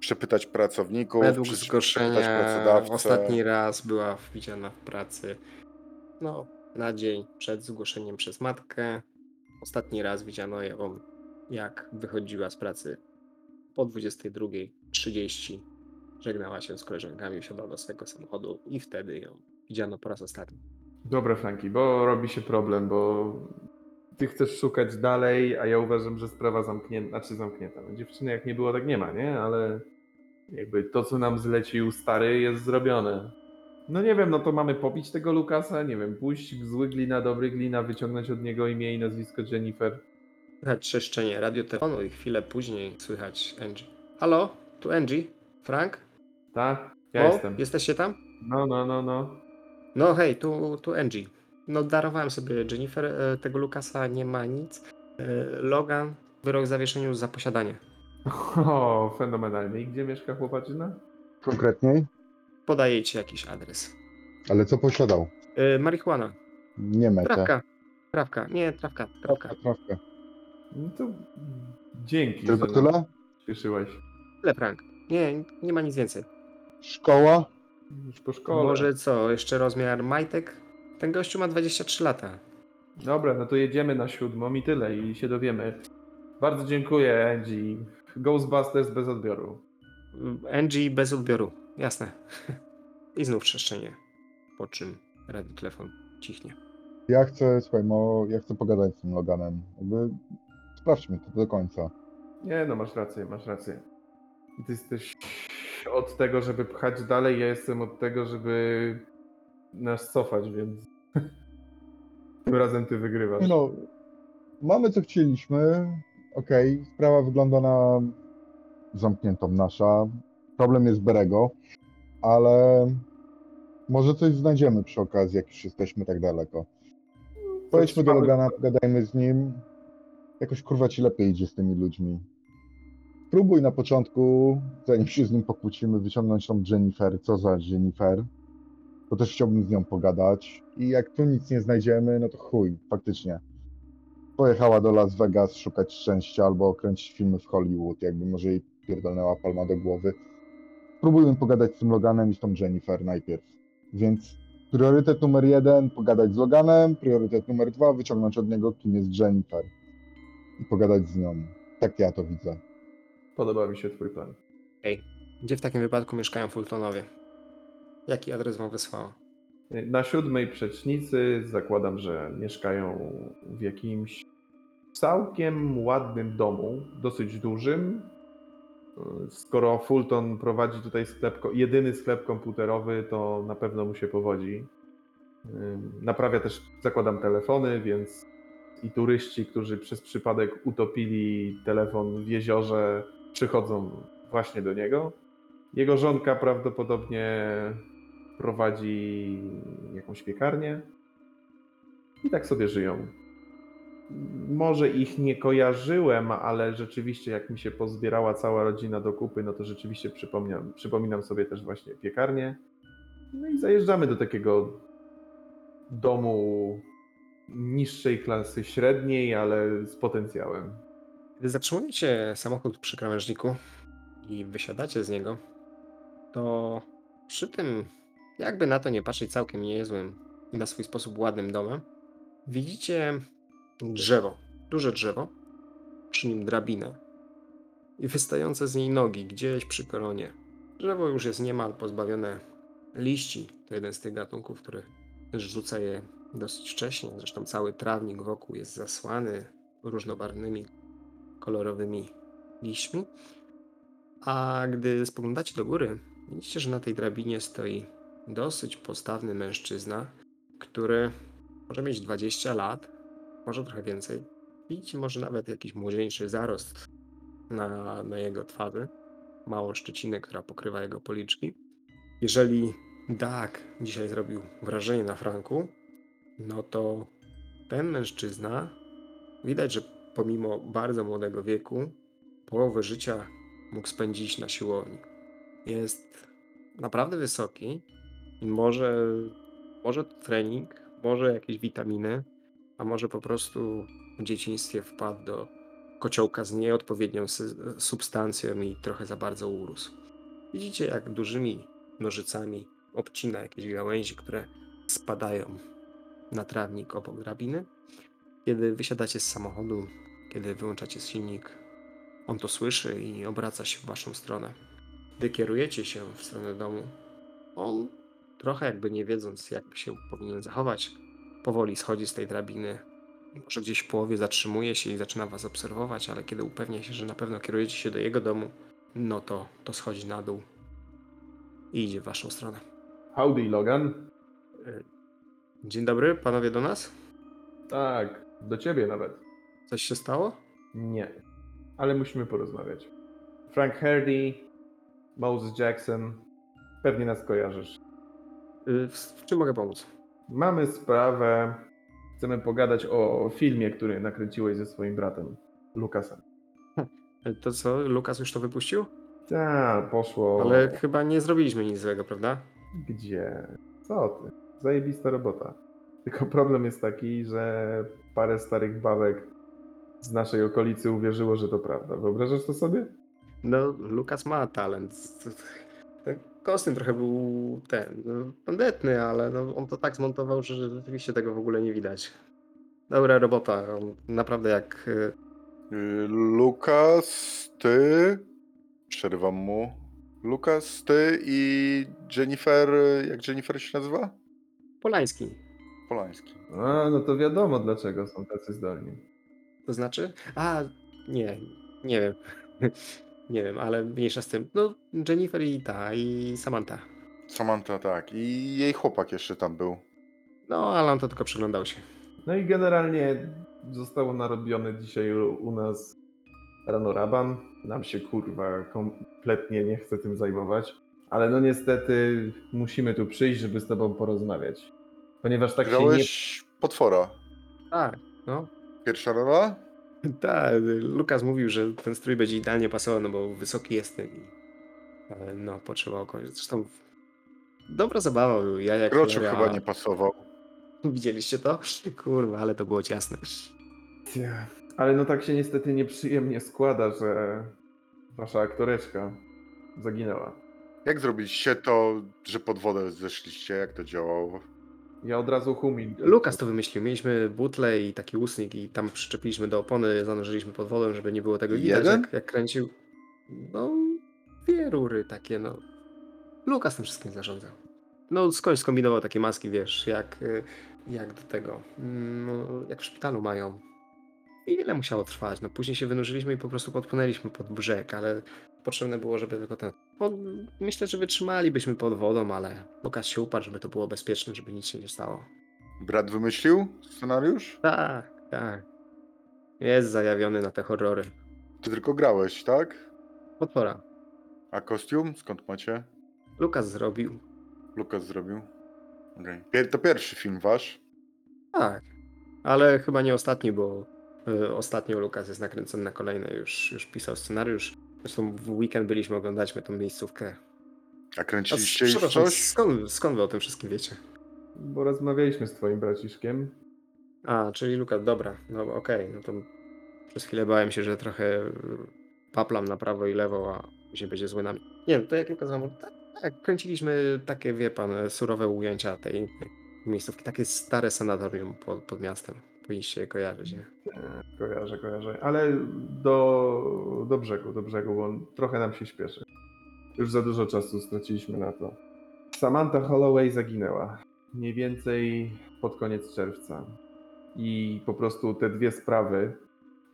przepytać pracowników, Według przepytać zgłoszenia pracodawcę. ostatni raz była widziana w pracy. No, na dzień przed zgłoszeniem przez matkę. Ostatni raz widziano ją, jak wychodziła z pracy po 22.30. Żegnała się z koleżankami, wsiadła do swojego samochodu i wtedy ją widziano po raz ostatni. Dobra, Franki, bo robi się problem, bo ty chcesz szukać dalej, a ja uważam, że sprawa zamknięta, znaczy zamknięta. No, dziewczyny jak nie było, tak nie ma, nie? Ale jakby to, co nam zlecił stary, jest zrobione. No nie wiem, no to mamy pobić tego Lukasa, nie wiem, pójść zły glina, dobry glina, wyciągnąć od niego imię i nazwisko Jennifer. Słychać trzeszczenie radiotelefonu i chwilę później słychać Angie. Halo, tu Angie? Frank? Tak? Ja o, jestem. Jesteście tam? No, no, no, no. No hej, tu, tu Angie. No darowałem sobie Jennifer, e, tego Lukasa nie ma nic. E, Logan, wyrok w zawieszeniu za posiadanie. O, fenomenalnie. I gdzie mieszka chłopaczyna? Konkretniej? Podaję ci jakiś adres. Ale co posiadał? E, marihuana. Nie metę. Trawka. Trawka. Nie, trawka. Trawka. Trawka, trawka. No to dzięki, Tylko tyle? spieszyłeś. Tyle Frank. Nie, nie ma nic więcej. Szkoła? Już po szkole. Może co, jeszcze rozmiar majtek? Ten gościu ma 23 lata. Dobra, no to jedziemy na siódmą i tyle i się dowiemy. Bardzo dziękuję, Angie. Ghostbusters bez odbioru. Angie bez odbioru. Jasne. I znów trzeszczenie. Po czym radiotelefon cichnie. Ja chcę, słuchaj, mo, ja chcę pogadać z tym Loganem. Jakby sprawdźmy to do końca. Nie, no masz rację, masz rację. Ty jesteś od tego, żeby pchać dalej, ja jestem od tego, żeby nas cofać, więc tym razem ty wygrywasz. No, mamy co chcieliśmy. Okej, sprawa wygląda na zamkniętą nasza. Problem jest Berego, ale może coś znajdziemy przy okazji, jak już jesteśmy tak daleko. Pojedźmy do Logana, pogadajmy z nim. Jakoś kurwa ci lepiej idzie z tymi ludźmi. Próbuj na początku, zanim się z nim pokłócimy, wyciągnąć tą Jennifer. Co za Jennifer? Bo też chciałbym z nią pogadać. I jak tu nic nie znajdziemy, no to chuj, faktycznie. Pojechała do Las Vegas szukać szczęścia albo kręcić filmy w Hollywood, jakby może jej pierdolnęła palma do głowy. Spróbujmy pogadać z tym Loganem i z tą Jennifer najpierw. Więc priorytet numer jeden, pogadać z Loganem, priorytet numer dwa, wyciągnąć od niego, kim jest Jennifer. I pogadać z nią. Tak ja to widzę. Podoba mi się twój plan. Ej, gdzie w takim wypadku mieszkają Fultonowie? Jaki adres wam wysłała? Na siódmej przecznicy zakładam, że mieszkają w jakimś całkiem ładnym domu, dosyć dużym. Skoro Fulton prowadzi tutaj sklep, jedyny sklep komputerowy, to na pewno mu się powodzi. Naprawia też, zakładam, telefony, więc i turyści, którzy przez przypadek utopili telefon w jeziorze, przychodzą właśnie do niego. Jego żonka prawdopodobnie prowadzi jakąś piekarnię i tak sobie żyją. Może ich nie kojarzyłem, ale rzeczywiście jak mi się pozbierała cała rodzina do kupy, no to rzeczywiście przypomniam, przypominam sobie też właśnie piekarnię. No i zajeżdżamy do takiego domu niższej klasy średniej, ale z potencjałem. Gdy zatrzymujecie samochód przy krawężniku i wysiadacie z niego, to przy tym, jakby na to nie patrzeć, całkiem niezłym i na swój sposób ładnym domem, widzicie drzewo, duże drzewo, przy nim drabinę i wystające z niej nogi gdzieś przy koronie. Drzewo już jest niemal pozbawione liści. To jeden z tych gatunków, który też rzuca je dosyć wcześnie. Zresztą cały trawnik wokół jest zasłany różnobarwnymi kolorowymi liśćmi. A gdy spoglądacie do góry, widzicie, że na tej drabinie stoi dosyć postawny mężczyzna, który może mieć 20 lat, może trochę więcej. Widzicie może nawet jakiś młodzieńczy zarost na, na jego twarzy, małą szczecinę, która pokrywa jego policzki. Jeżeli Tak, dzisiaj zrobił wrażenie na Franku, no to ten mężczyzna widać, że pomimo bardzo młodego wieku, połowę życia mógł spędzić na siłowni. Jest naprawdę wysoki i może, może to trening, może jakieś witaminy, a może po prostu w dzieciństwie wpadł do kociołka z nieodpowiednią substancją i trochę za bardzo urósł. Widzicie, jak dużymi nożycami obcina jakieś gałęzi, które spadają na trawnik obok drabiny. Kiedy wysiadacie z samochodu, kiedy wyłączacie silnik, on to słyszy i obraca się w waszą stronę. Gdy kierujecie się w stronę domu, on, trochę jakby nie wiedząc, jak się powinien zachować, powoli schodzi z tej drabiny. Może gdzieś w połowie zatrzymuje się i zaczyna was obserwować, ale kiedy upewnia się, że na pewno kierujecie się do jego domu, no to, to schodzi na dół i idzie w waszą stronę. Howdy, Logan. Dzień dobry, panowie do nas? Tak, do ciebie nawet. Coś się stało? Nie, ale musimy porozmawiać. Frank Hardy, Moses Jackson, pewnie nas kojarzysz. Y, W, czym mogę pomóc? Mamy sprawę, chcemy pogadać o filmie, który nakręciłeś ze swoim bratem, Lukasem. Y, To co, Lukas już to wypuścił? Tak, poszło. Ale chyba nie zrobiliśmy nic złego, prawda? Gdzie? Co ty? Zajebista robota. Tylko problem jest taki, że parę starych babek z naszej okolicy uwierzyło, że to prawda. Wyobrażasz to sobie? No, Lukas ma talent. Ten Kostym trochę był ten, no, tandetny, ale no, on to tak zmontował, że rzeczywiście tego w ogóle nie widać. Dobra robota. On naprawdę jak... y, Y, Lukas, ty. Przerywam mu. Lukas, ty i Jennifer. Jak Jennifer się nazywa? Polański. Polański. A, no to wiadomo dlaczego są tacy zdolni. To znaczy? A, nie, nie wiem. Nie wiem, ale mniejsza z tym. No, Jennifer i ta, i Samantha. Samantha, tak. I jej chłopak jeszcze tam był. No, ale on to tylko przyglądał się. No i generalnie zostało narobione dzisiaj u nas rano raban. Nam się kurwa kompletnie nie chce tym zajmować. Ale no niestety musimy tu przyjść, żeby z tobą porozmawiać. Ponieważ tak się nie... Grałeś potwora. Tak, no. Pierwsza rola? Tak, Lukas mówił, że ten strój będzie idealnie pasował, no bo wysoki jestem i ale no, potrzebował kogoś. Zresztą dobra zabawa był. Ja jak cholera- chyba nie pasował. Widzieliście to? Kurwa, ale to było ciasne. Cia. Ale no tak się niestety nieprzyjemnie składa, że wasza aktoreczka zaginęła. Jak zrobiliście to, że pod wodę zeszliście? Jak to działało? Ja od razu humin. Lukas to wymyślił. Mieliśmy butlę i taki łusnik i tam przyczepiliśmy do opony, zanurzyliśmy pod wodą, żeby nie było tego widać, Jeden? jak, jak kręcił. No, dwie rury takie, no. Lukas tym wszystkim zarządzał. No, skądś skombinował takie maski, wiesz, jak, y, jak do tego, mm, no, jak w szpitalu mają. I ile musiało trwać? No, później się wynurzyliśmy i po prostu podpłynęliśmy pod brzeg, ale potrzebne było, żeby tylko ten... Bo myślę, że wytrzymalibyśmy pod wodą, ale Lukas się uparł, żeby to było bezpieczne, żeby nic się nie stało. Brat wymyślił scenariusz? Tak, tak. Jest zajawiony na te horrory. Ty tylko grałeś, tak? Potwora. A kostium? Skąd macie? Lukas zrobił. Lukas zrobił. Pier- To pierwszy film wasz? Tak. Ale chyba nie ostatni, bo ostatnio Lukas jest nakręcony na kolejne. Już, już pisał scenariusz. Zresztą w weekend byliśmy oglądać my tą miejscówkę. A A, kręciliście już przepraszam, coś? skąd, skąd wy o tym wszystkim wiecie? Bo rozmawialiśmy z twoim braciszkiem. A, czyli Lukas, dobra. No okej, no to przez chwilę bałem się, że trochę y, paplam na prawo i lewo, a później będzie zły nami. Nie wiem, to jak Lukas wam... Tak, tak, kręciliśmy takie, wie pan, surowe ujęcia tej, tej miejscówki. Takie stare sanatorium pod, pod miastem. Powinniście je kojarzyć, nie? Kojarzę, kojarzę. Ale do, do brzegu, do brzegu, bo trochę nam się śpieszy. Już za dużo czasu straciliśmy na to. Samantha Holloway zaginęła. Mniej więcej pod koniec czerwca. I po prostu te dwie sprawy,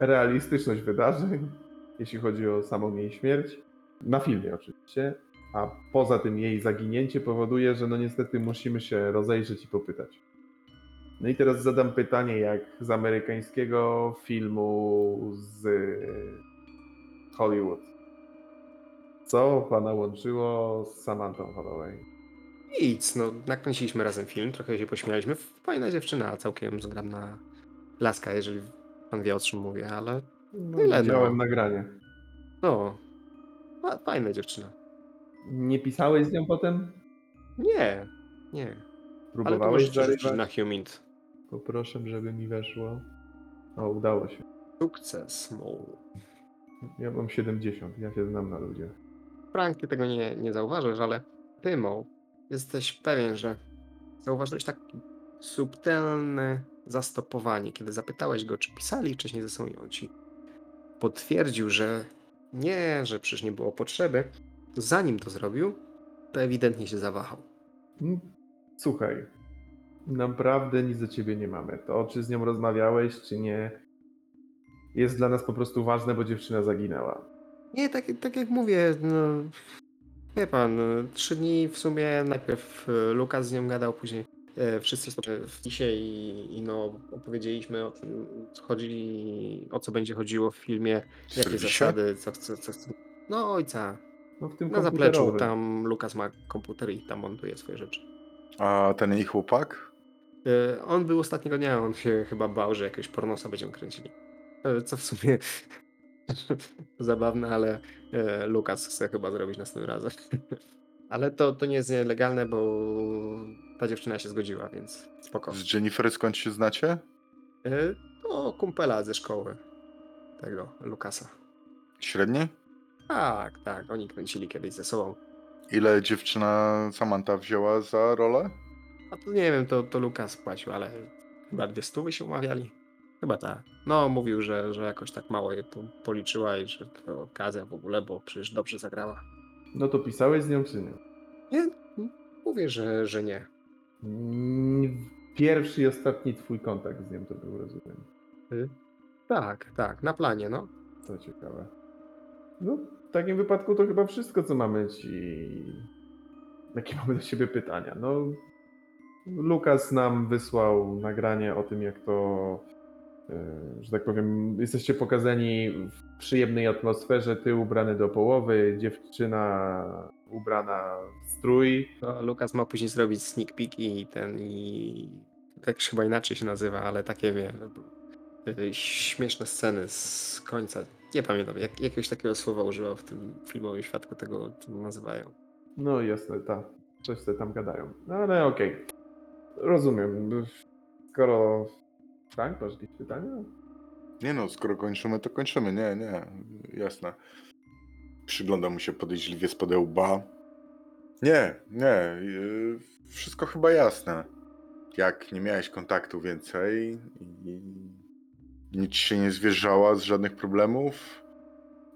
realistyczność wydarzeń, jeśli chodzi o samą jej śmierć, na filmie oczywiście, a poza tym jej zaginięcie powoduje, że no niestety musimy się rozejrzeć i popytać. No i teraz zadam pytanie, jak z amerykańskiego filmu z Hollywood. Co pana łączyło z Samantha Holloway? Nic, no nakręciliśmy razem film, trochę się pośmialiśmy. Fajna dziewczyna, całkiem zgrabna laska, jeżeli pan wie o czym mówię, ale No, Tyle, no. widziałem nagranie. no, fa- fajna dziewczyna. Nie pisałeś z nią potem? Nie, nie, ale to Próbowałeś rzucić zarywać? na Humint. Poproszę, żeby mi weszło. O, udało się. Sukces, Mole. Ja mam 70, ja się znam na ludziach. Frank, ty tego nie, nie zauważysz, ale ty, Mo, jesteś pewien, że zauważyłeś takie subtelne zastopowanie. Kiedy zapytałeś go, czy pisali wcześniej ze sobą i on ci potwierdził, że nie, że przecież nie było potrzeby, to zanim to zrobił, to ewidentnie się zawahał. Mm, Słuchaj, naprawdę nic do ciebie nie mamy. To, czy z nią rozmawiałeś, czy nie, jest dla nas po prostu ważne, bo dziewczyna zaginęła. Nie, tak, tak jak mówię, no, wie pan, no, trzy dni w sumie najpierw e, Lukas z nią gadał, później e, wszyscy w Tisie i, i no, opowiedzieliśmy o tym, co chodzi, o co będzie chodziło w filmie, jakie zasady, co chce, co chce. No ojca, No w tym na zapleczu, tam Lukas ma komputer i tam montuje swoje rzeczy. A ten jej chłopak? E, On był ostatniego dnia, on się chyba bał, że jakiegoś pornosa będziemy kręcili. E, Co w sumie zabawne, ale e, Lukas chce chyba zrobić następnym razem. Ale to, to nie jest nielegalne, bo ta dziewczyna się zgodziła, więc spoko. Z Jennifer skąd się znacie? To kumpela ze szkoły tego Lukasa. Średnie? Tak, tak, oni kręcili kiedyś ze sobą. Ile dziewczyna Samantha wzięła za rolę? A to nie wiem, to, to Lukas płacił, ale chyba dwie stówy się umawiali. Chyba tak. No, mówił, że, że jakoś tak mało je po, policzyła i że to okazja w ogóle, bo przecież dobrze zagrała. No to pisałeś z nią, czy nie? Nie, mówię, że, że nie. Mm, Pierwszy i ostatni twój kontakt z nią to był, rozumiem. Tak, tak, na planie, no. To ciekawe. No, w takim wypadku to chyba wszystko, co mamy ci. Jakie mamy do siebie pytania? No, Lukas nam wysłał nagranie o tym, jak to, e, że tak powiem, jesteście pokazani w przyjemnej atmosferze. Ty ubrany do połowy, dziewczyna ubrana w strój. To Lukas ma później zrobić sneak peek i ten i tak chyba inaczej się nazywa, ale takie wie, y, śmieszne sceny z końca. Nie pamiętam, jak, jakiegoś takiego słowa używał w tym filmowym świadku, tego to nazywają. No jasne, ta, coś te tam gadają. No ale okej. Rozumiem. Skoro. Frank, masz jakieś pytania? Nie no, skoro kończymy, to kończymy. Nie, nie, jasne. Przygląda mu się podejrzliwie z łba. Nie, nie, yy, wszystko chyba jasne. Jak nie miałeś kontaktu więcej i nic się nie zwierzała z żadnych problemów,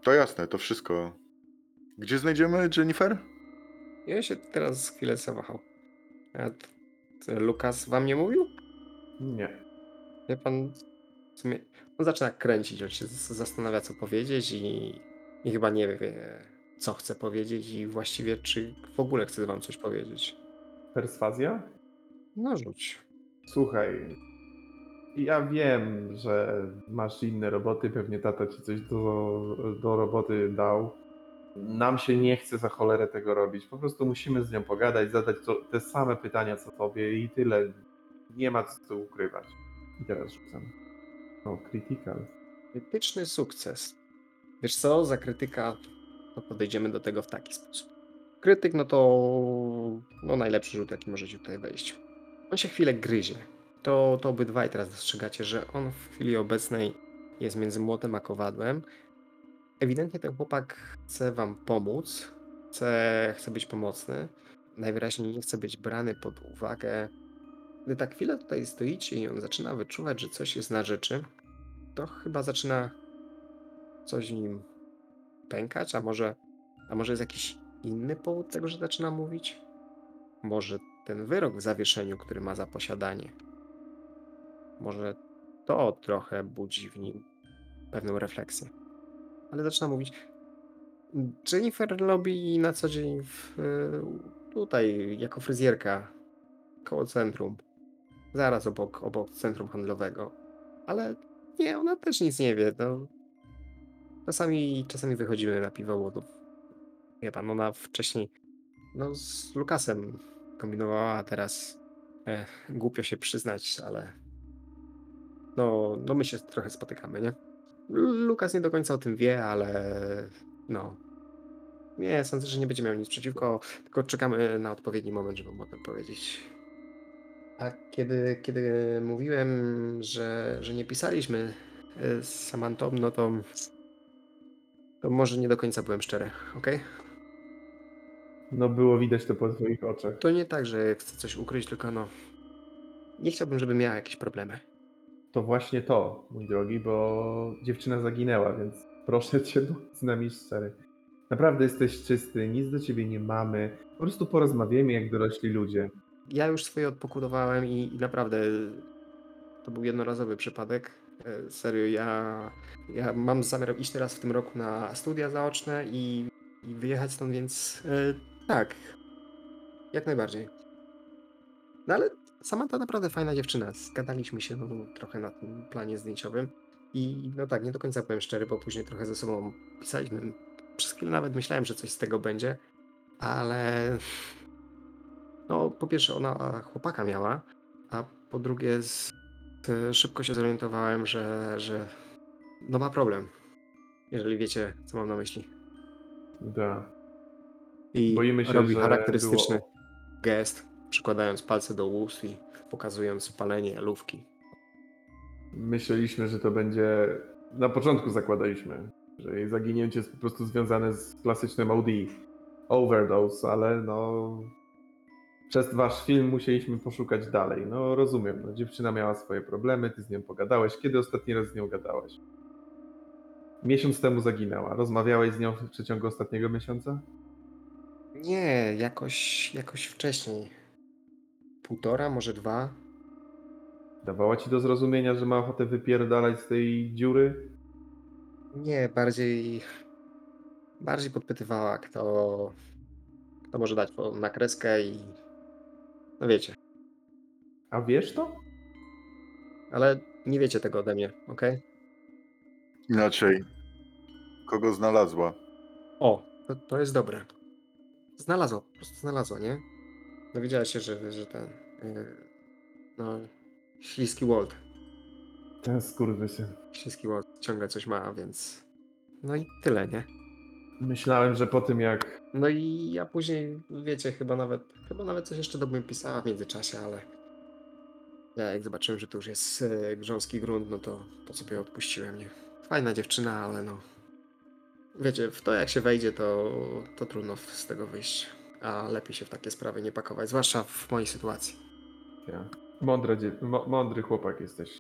to jasne, to wszystko. Gdzie znajdziemy Jennifer? Ja się teraz chwilę zawahał. A t- t- Lukas wam nie mówił? Nie. Wie pan, w sumie on zaczyna kręcić, on się zastanawia, co powiedzieć i, i chyba nie wie, co chce powiedzieć i właściwie, czy w ogóle chce wam coś powiedzieć. Perswazja? No rzuć. Słuchaj. Ja wiem, że masz inne roboty, pewnie tata ci coś do, do roboty dał. Nam się nie chce za cholerę tego robić. Po prostu musimy z nią pogadać, zadać to, te same pytania co tobie i tyle. Nie ma co ukrywać. I teraz rzucam. O, critical. Krytyczny sukces. Wiesz co, za krytyka to podejdziemy do tego w taki sposób. Krytyk, no to no najlepszy rzut, jaki możecie tutaj wejść. On się chwilę gryzie. To, to obydwaj teraz dostrzegacie, że on w chwili obecnej jest między młotem a kowadłem. Ewidentnie ten chłopak chce wam pomóc, chce, chce być pomocny. Najwyraźniej nie chce być brany pod uwagę. Gdy tak chwilę tutaj stoicie i on zaczyna wyczuwać, że coś jest na rzeczy, to chyba zaczyna coś w nim pękać, a może, a może jest jakiś inny powód tego, że zaczyna mówić? Może ten wyrok w zawieszeniu, który ma za posiadanie. Może to trochę budzi w nim pewną refleksję. Ale zaczyna mówić. Jennifer robi na co dzień w, y, tutaj jako fryzjerka koło centrum. Zaraz obok, obok centrum handlowego. Ale nie, ona też nic nie wie. No. Czasami, czasami wychodzimy na piwo, bo to, wie pan, ona wcześniej no, z Lukasem kombinowała, a teraz e, głupio się przyznać, ale no, no my się trochę spotykamy, nie? Lu- Lukas nie do końca o tym wie, ale no. Nie, sądzę, że nie będzie miał nic przeciwko, tylko czekamy na odpowiedni moment, żeby mu o tym powiedzieć. A kiedy, kiedy mówiłem, że, że nie pisaliśmy e, z Samantą, no to, to może nie do końca byłem szczery, okej? No było widać to po twoich oczach. To nie tak, że chcę coś ukryć, tylko no. Nie chciałbym, żeby miała jakieś problemy. To właśnie to, mój drogi, bo dziewczyna zaginęła, więc proszę cię, bądź z nami szczery. Naprawdę jesteś czysty, nic do ciebie nie mamy. Po prostu porozmawiamy jak dorośli ludzie. Ja już swoje odpokutowałem i, i naprawdę to był jednorazowy przypadek. E, Serio, ja, ja mam zamiar iść teraz w tym roku na studia zaoczne i, i wyjechać stąd, więc e, tak, jak najbardziej. No ale Samantha naprawdę fajna dziewczyna. Zgadaliśmy się no, trochę na tym planie zdjęciowym. I no tak, nie do końca byłem szczery, bo później trochę ze sobą pisaliśmy. Przez chwilę nawet myślałem, że coś z tego będzie, ale no, po pierwsze, ona chłopaka miała, a po drugie, z, szybko się zorientowałem, że, że no ma problem. Jeżeli wiecie, co mam na myśli. Da. I Boimy się, robi charakterystyczny było- gest, przykładając palce do ust i pokazując palenie lówki. Myśleliśmy, że to będzie. Na początku zakładaliśmy, że jej zaginięcie jest po prostu związane z klasycznym OD. Overdose, ale no. Przez wasz film musieliśmy poszukać dalej. No rozumiem, no, dziewczyna miała swoje problemy, ty z nią pogadałeś. Kiedy ostatni raz z nią gadałeś? Miesiąc temu zaginęła. Rozmawiałeś z nią w przeciągu ostatniego miesiąca? Nie, jakoś, jakoś wcześniej. Półtora, może dwa. Dawała ci do zrozumienia, że ma ochotę wypierdalać z tej dziury? Nie, bardziej. Bardziej podpytywała, kto. Kto może dać po- na kreskę i. No wiecie. A wiesz to? Ale nie wiecie tego ode mnie, okej? Inaczej. Kogo znalazła? O, to, to jest dobre. Znalazła, po prostu znalazła, nie? Dowiedziała się, że, że ten. Yy, no. Śliski Walt. Ten skurwysyn. Śliski Walt ciągle coś ma, więc. No i tyle, nie? Myślałem, że po tym jak No i ja później, wiecie, chyba nawet, chyba nawet coś jeszcze do mnie pisała w międzyczasie, ale ja jak zobaczyłem, że to już jest e, grząski grunt, no to, to sobie odpuściłem, nie? Fajna dziewczyna, ale no, wiecie, w to jak się wejdzie, to, to trudno z tego wyjść, a lepiej się w takie sprawy nie pakować, zwłaszcza w mojej sytuacji. Ja. Dzie- mo- mądry chłopak jesteś.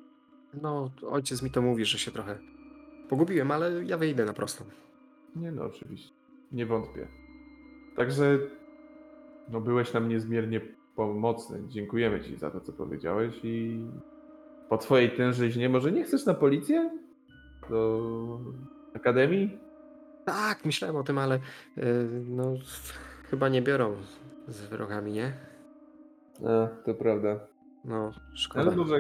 No, ojciec mi to mówi, że się trochę pogubiłem, ale ja wyjdę na prostą. Nie no, oczywiście. Nie wątpię. Także no byłeś nam niezmiernie pomocny. Dziękujemy ci za to, co powiedziałeś i po twojej tężyźnie może nie chcesz na policję? Do akademii? Tak, myślałem o tym, ale e, no, chyba nie biorą z wyrokami, nie? A, to prawda. No, szkoda. Ale może...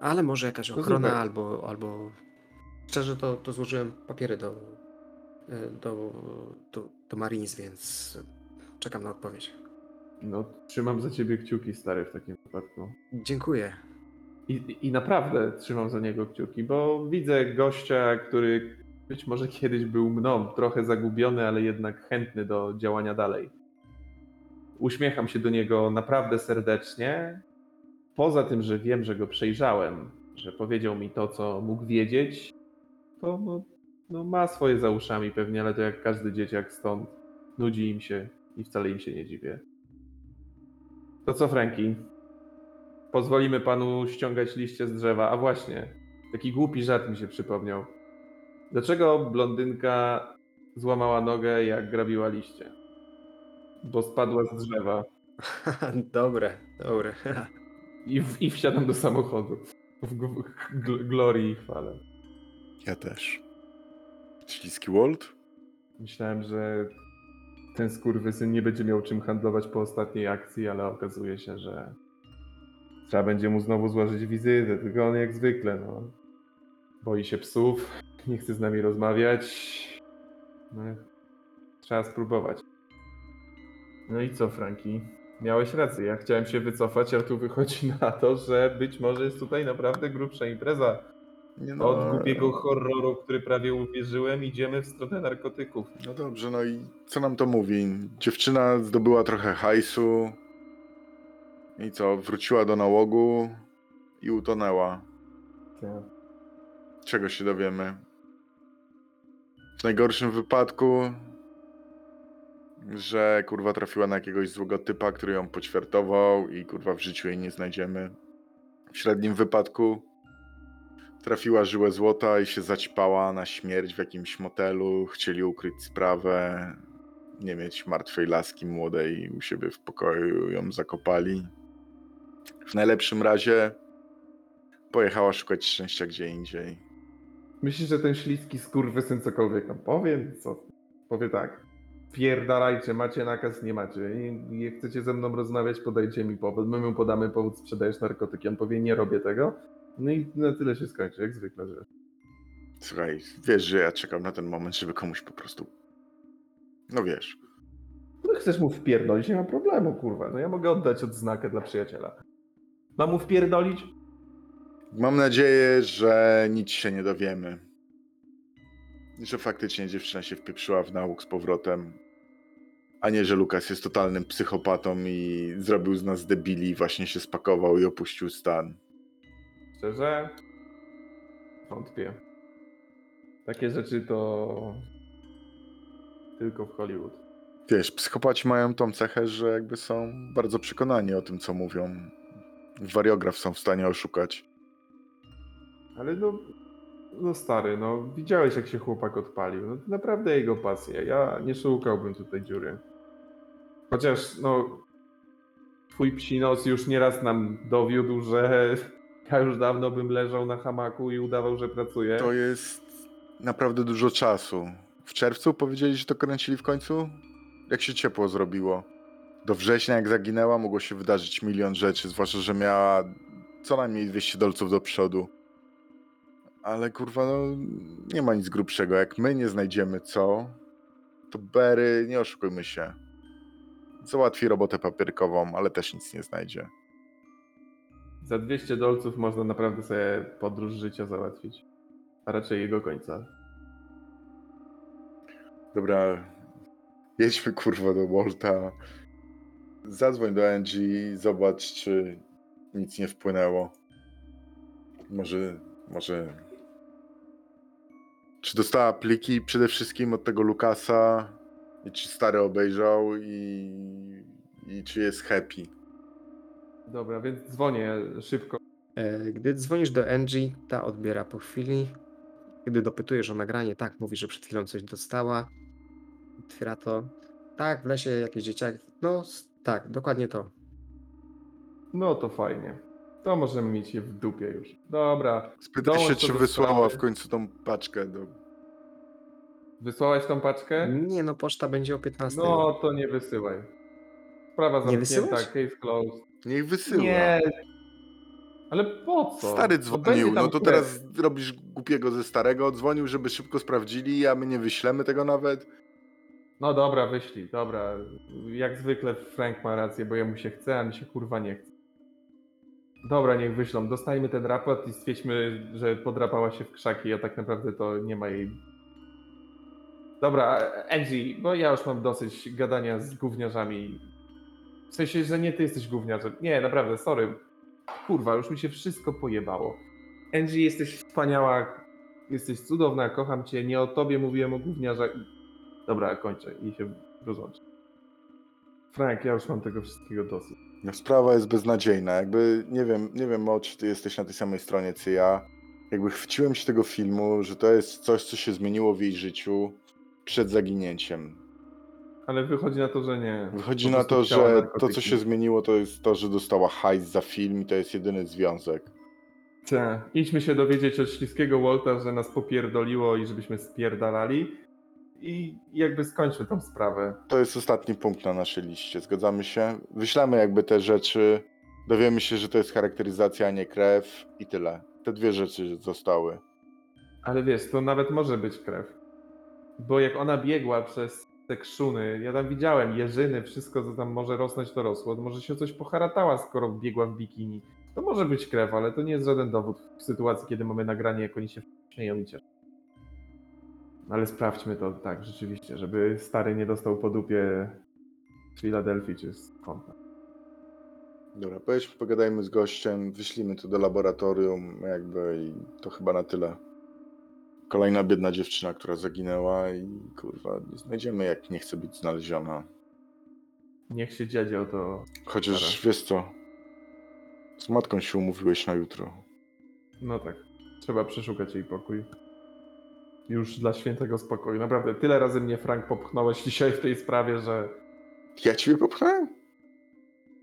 Ale może jakaś To ochrona super. albo, albo... Szczerze to, to złożyłem papiery do, e, do, do, do Marines, więc czekam na odpowiedź. No, trzymam za ciebie kciuki, stary, w takim wypadku. Dziękuję. I, I naprawdę trzymam za niego kciuki, bo widzę gościa, który być może kiedyś był mną, trochę zagubiony, ale jednak chętny do działania dalej. Uśmiecham się do niego naprawdę serdecznie. Poza tym, że wiem, że go przejrzałem, że powiedział mi to, co mógł wiedzieć, to no, no ma swoje za uszami pewnie, ale to jak każdy dzieciak stąd nudzi im się i wcale im się nie dziwię. To co, Franki? Pozwolimy panu ściągać liście z drzewa. A właśnie, taki głupi żart mi się przypomniał. Dlaczego blondynka złamała nogę, jak grabiła liście? Bo spadła z drzewa. dobre, dobre. I, w, i wsiadam do samochodu. W gl- glorii i chwale. Ja też. Śliski Walt? Myślałem, że ten skurwysyn nie będzie miał czym handlować po ostatniej akcji, ale okazuje się, że trzeba będzie mu znowu złożyć wizytę, tylko on jak zwykle, no. Boi się psów, nie chce z nami rozmawiać. No, trzeba spróbować. No i co, Franki? Miałeś rację, ja chciałem się wycofać, ale tu wychodzi na to, że być może jest tutaj naprawdę grubsza impreza. Nie Od głupiego horroru, który prawie uwierzyłem, idziemy w stronę narkotyków. No dobrze, no i co nam to mówi? Dziewczyna zdobyła trochę hajsu. I co? Wróciła do nałogu i utonęła. Czego się dowiemy? W najgorszym wypadku, że kurwa trafiła na jakiegoś złego typa, który ją poćwiartował i kurwa w życiu jej nie znajdziemy. W średnim wypadku trafiła żyłę złota i się zaćpała na śmierć w jakimś motelu. Chcieli ukryć sprawę, nie mieć martwej laski młodej u siebie w pokoju, ją zakopali. W najlepszym razie pojechała szukać szczęścia gdzie indziej. Myślisz, że ten śliski skurwysyn cokolwiek nam powie? Co? Powie tak. Pierdalajcie, macie nakaz, nie macie. I jak chcecie ze mną rozmawiać, podajcie mi powód. My mu podamy powód, sprzedajesz narkotyki. On powie, nie robię tego. No i na tyle się skończy, jak zwykle, że. Słuchaj, wiesz, że ja czekam na ten moment, żeby komuś po prostu. No wiesz. No chcesz mu wpierdolić, nie ma problemu, kurwa. No ja mogę oddać odznakę dla przyjaciela. Mam mu wpierdolić? Mam nadzieję, że nic się nie dowiemy. I Że faktycznie dziewczyna się wpieprzyła w nauk z powrotem. A nie, że Lukas jest totalnym psychopatą i zrobił z nas debili, właśnie się spakował i opuścił stan. Szczerze? Wątpię. Takie rzeczy to tylko w Hollywood. Wiesz, psychopaci mają tą cechę, że jakby są bardzo przekonani o tym, co mówią. Wariograf są w stanie oszukać. Ale no, no stary, no widziałeś jak się chłopak odpalił. No to naprawdę jego pasja. Ja nie szukałbym tutaj dziury. Chociaż no, twój psi nos już nieraz nam dowiódł, że ja już dawno bym leżał na hamaku i udawał, że pracuję. To jest naprawdę dużo czasu. W czerwcu powiedzieli, że to kręcili w końcu? Jak się ciepło zrobiło. Do września, jak zaginęła, mogło się wydarzyć milion rzeczy, zwłaszcza, że miała co najmniej 200 dolców do przodu. Ale kurwa, no nie ma nic grubszego. Jak my nie znajdziemy co, to Berry, nie oszukujmy się, załatwi robotę papierkową, ale też nic nie znajdzie. Za 200 dolców można naprawdę sobie podróż życia załatwić. A raczej jego końca. Dobra, jedźmy kurwa do Volta. Zadzwoń do Angie, zobacz, czy nic nie wpłynęło. Może, może. Czy dostała pliki przede wszystkim od tego Lukasa? I czy stary obejrzał i, i czy jest happy? Dobra, więc dzwonię szybko. E, Gdy dzwonisz do Angie, ta odbiera po chwili. Gdy dopytujesz o nagranie, tak, mówi, że przed chwilą coś dostała. Otwiera to. Tak, w lesie jakiś dzieciak. No, tak, dokładnie to. No to fajnie. To możemy mieć je w dupie już. Dobra. Spytaj się, to czy do wysłała sprawy. w końcu tą paczkę do. Wysłałaś tą paczkę? Nie, no poczta będzie o 15. No to nie wysyłaj. Sprawa Nie zamknięta, case closed. Niech wysyła. Nie. Ale po co? Stary będzie dzwonił, tam no to teraz robisz głupiego ze starego. Dzwonił, żeby szybko sprawdzili, a my nie wyślemy tego nawet. No dobra, wyślij, dobra. Jak zwykle Frank ma rację, bo jemu się chce, a mi się kurwa nie chce. Dobra, niech wyślą. Dostajmy ten raport i stwierdźmy, że podrapała się w krzaki, a tak naprawdę to nie ma jej. Dobra, Angie, bo ja już mam dosyć gadania z gówniarzami. W sensie, że nie ty jesteś gówniarzem. Nie, naprawdę, sorry. Kurwa, już mi się wszystko pojebało. Angie, jesteś wspaniała, jesteś cudowna, kocham cię. Nie o tobie mówiłem o gówniarzach. Dobra, kończę i się rozłączę. Frank, ja już mam tego wszystkiego dosyć. No, sprawa jest beznadziejna. Jakby nie wiem, nie wiem, Mo, czy ty jesteś na tej samej stronie, co ja. Jakby chwyciłem się tego filmu, że to jest coś, co się zmieniło w jej życiu przed zaginięciem. Ale wychodzi na to, że nie. Wychodzi na to, że to, narkotyki. co się zmieniło, to jest to, że dostała hajs za film i to jest jedyny związek. Tak. Idźmy się dowiedzieć od śliskiego Walta, że nas popierdoliło i żebyśmy spierdalali. I jakby skończmy tą sprawę. To jest ostatni punkt na naszej liście, zgadzamy się? Wyślemy jakby te rzeczy, dowiemy się, że to jest charakteryzacja, a nie krew i tyle. Te dwie rzeczy zostały. Ale wiesz, to nawet może być krew. Bo jak ona biegła przez te krzuny. Ja tam widziałem jeżyny, wszystko co tam może rosnąć to rosło. Może się coś poharatała, skoro biegła w bikini. To może być krew, ale to nie jest żaden dowód w sytuacji, kiedy mamy nagranie, jak oni się śmieją i cieszą. Ale sprawdźmy to tak, rzeczywiście, żeby stary nie dostał po dupie z Filadelfii czy z kąta. Dobra, pojedźmy, pogadajmy z gościem, wyślimy to do laboratorium, jakby i to chyba na tyle. Kolejna biedna dziewczyna, która zaginęła i kurwa, nie znajdziemy jak nie chce być znaleziona. Niech się dziadzie o to. Chociaż Dobra. wiesz co, z matką się umówiłeś na jutro. No tak, trzeba przeszukać jej pokój. Już dla świętego spokoju. Naprawdę, tyle razy mnie Frank popchnąłeś dzisiaj w tej sprawie, że. Ja ciebie popchnąłem?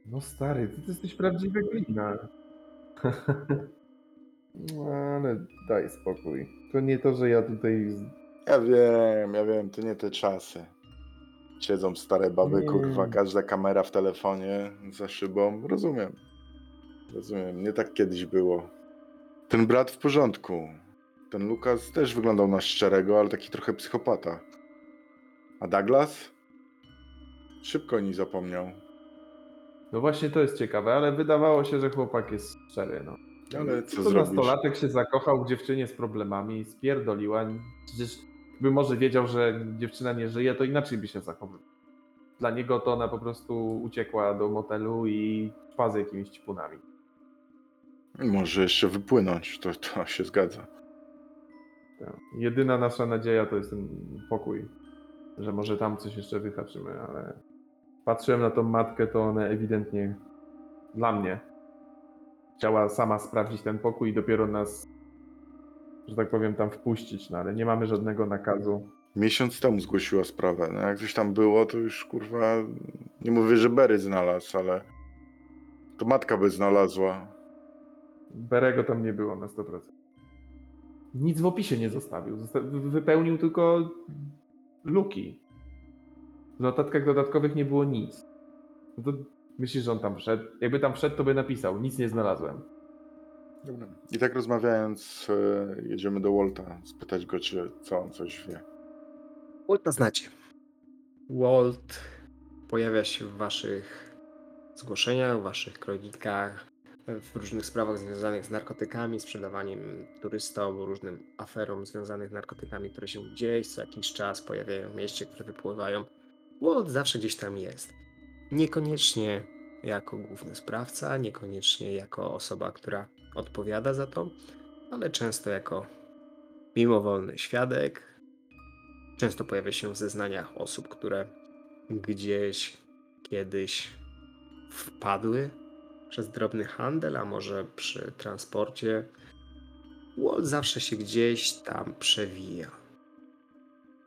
No stary, ty, ty jesteś prawdziwy glina. No ale daj spokój. To nie to, że ja tutaj. Ja wiem, ja wiem, to nie te czasy. Siedzą stare baby, Nie. kurwa, każda kamera w telefonie za szybą. Rozumiem. Rozumiem, nie tak kiedyś było. Ten brat w porządku. Ten Lukas też wyglądał na szczerego, ale taki trochę psychopata. A Douglas? Szybko o niej zapomniał. No właśnie to jest ciekawe, ale wydawało się, że chłopak jest szczery, no. Ale co to zrobisz? nastolatek się zakochał w dziewczynie z problemami, spierdoliła. Przecież by może wiedział, że dziewczyna nie żyje, to inaczej by się zachowywał. Dla niego to ona po prostu uciekła do motelu i trwa z jakimiś ćpunami. Może jeszcze wypłynąć, to, to się zgadza. Tak. Jedyna nasza nadzieja to jest ten pokój, że może tam coś jeszcze wyhaczymy, ale patrzyłem na tą matkę, to ona ewidentnie dla mnie chciała sama sprawdzić ten pokój i dopiero nas, że tak powiem, tam wpuścić, no ale nie mamy żadnego nakazu. Miesiąc temu zgłosiła sprawę. No jak coś tam było, to już kurwa. Nie mówię, że Berry znalazł, ale. To matka by znalazła. Berego tam nie było na 100%. Nic w opisie nie zostawił. Zosta- wy- wypełnił tylko luki. W notatkach dodatkowych nie było nic. No to myślisz, że on tam wszedł? Jakby tam wszedł, to by napisał. Nic nie znalazłem. Dobra. I tak rozmawiając, e, jedziemy do Walta, spytać go, czy co on coś wie. Walta znacie. Walt pojawia się w waszych zgłoszeniach, w waszych kronikach, w różnych sprawach związanych z narkotykami, sprzedawaniem turystom, różnym aferom związanych z narkotykami, które się gdzieś co jakiś czas pojawiają w mieście, które wypływają. Walt zawsze gdzieś tam jest. Niekoniecznie jako główny sprawca, niekoniecznie jako osoba, która odpowiada za to, ale często jako mimowolny świadek, Często pojawia się w zeznaniach osób, które gdzieś kiedyś wpadły przez drobny handel, a może przy transporcie. Walt zawsze się gdzieś tam przewija.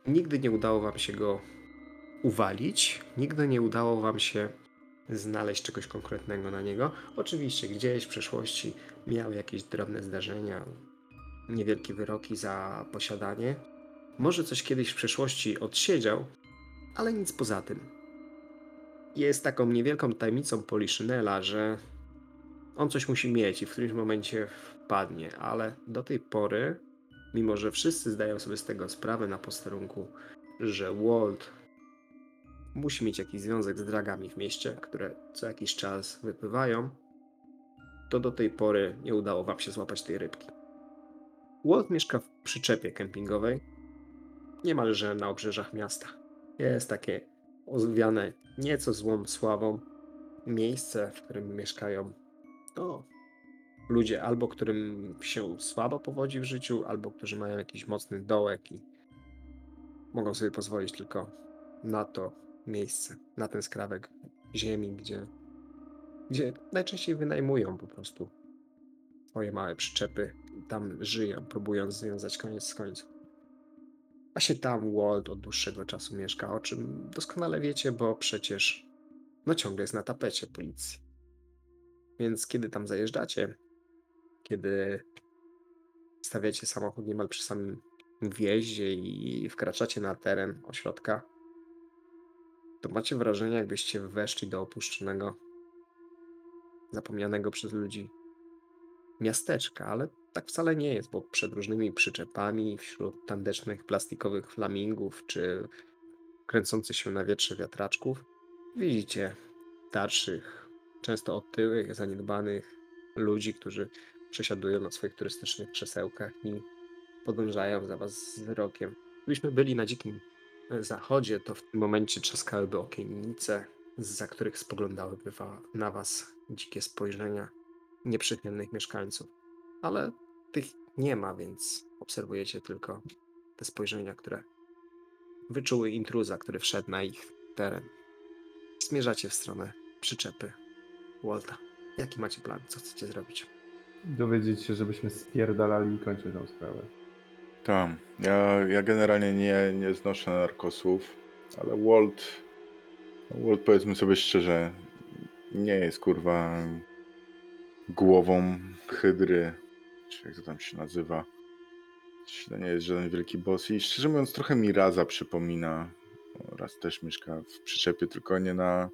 Nigdy nie udało wam się go uwalić, nigdy nie udało wam się znaleźć czegoś konkretnego na niego. Oczywiście gdzieś w przeszłości miał jakieś drobne zdarzenia, niewielkie wyroki za posiadanie, może coś kiedyś w przeszłości odsiedział, ale nic poza tym. Jest taką niewielką tajemnicą Poliszynela, że on coś musi mieć i w którymś momencie wpadnie, ale do tej pory, mimo że wszyscy zdają sobie z tego sprawę na posterunku, że Walt musi mieć jakiś związek z dragami w mieście, które co jakiś czas wypływają, to do tej pory nie udało wam się złapać tej rybki. Walt mieszka w przyczepie kempingowej, niemalże na obrzeżach miasta. Jest takie ozwiane nieco złą sławą miejsce, w którym mieszkają no, ludzie albo którym się słabo powodzi w życiu, albo którzy mają jakiś mocny dołek i mogą sobie pozwolić tylko na to miejsce, na ten skrawek ziemi, gdzie, gdzie najczęściej wynajmują po prostu swoje małe przyczepy tam żyją, próbując związać koniec z końcem. A się tam Walt od dłuższego czasu mieszka, o czym doskonale wiecie, bo przecież no ciągle jest na tapecie policji. Więc kiedy tam zajeżdżacie, kiedy stawiacie samochód niemal przy samym wjeździe i wkraczacie na teren ośrodka, to macie wrażenie, jakbyście weszli do opuszczonego, zapomnianego przez ludzi miasteczka, ale tak wcale nie jest, bo przed różnymi przyczepami, wśród tandecznych plastikowych flamingów czy kręcących się na wietrze wiatraczków. Widzicie starszych, często otyłych, zaniedbanych ludzi, którzy przesiadują na swoich turystycznych krzesełkach i podążają za was wzrokiem. Gdybyśmy byli na dzikim zachodzie, to w tym momencie trzaskałyby okiennice, za których spoglądałyby na was dzikie spojrzenia nieprzychylnych mieszkańców. Ale tych nie ma, więc obserwujecie tylko te spojrzenia, które wyczuły intruza, który wszedł na ich teren. Zmierzacie w stronę przyczepy Walta. Jaki macie plan? Co chcecie zrobić? Dowiedzieć się, żebyśmy spierdalali i kończyli tą sprawę. Tam. Ja, ja generalnie nie, nie znoszę narkosów, ale Walt, Walt powiedzmy sobie szczerze, nie jest kurwa głową hydry, czy jak to tam się nazywa. To nie jest żaden wielki boss i szczerze mówiąc trochę mi Raza przypomina. Raz też mieszka w przyczepie, tylko nie na,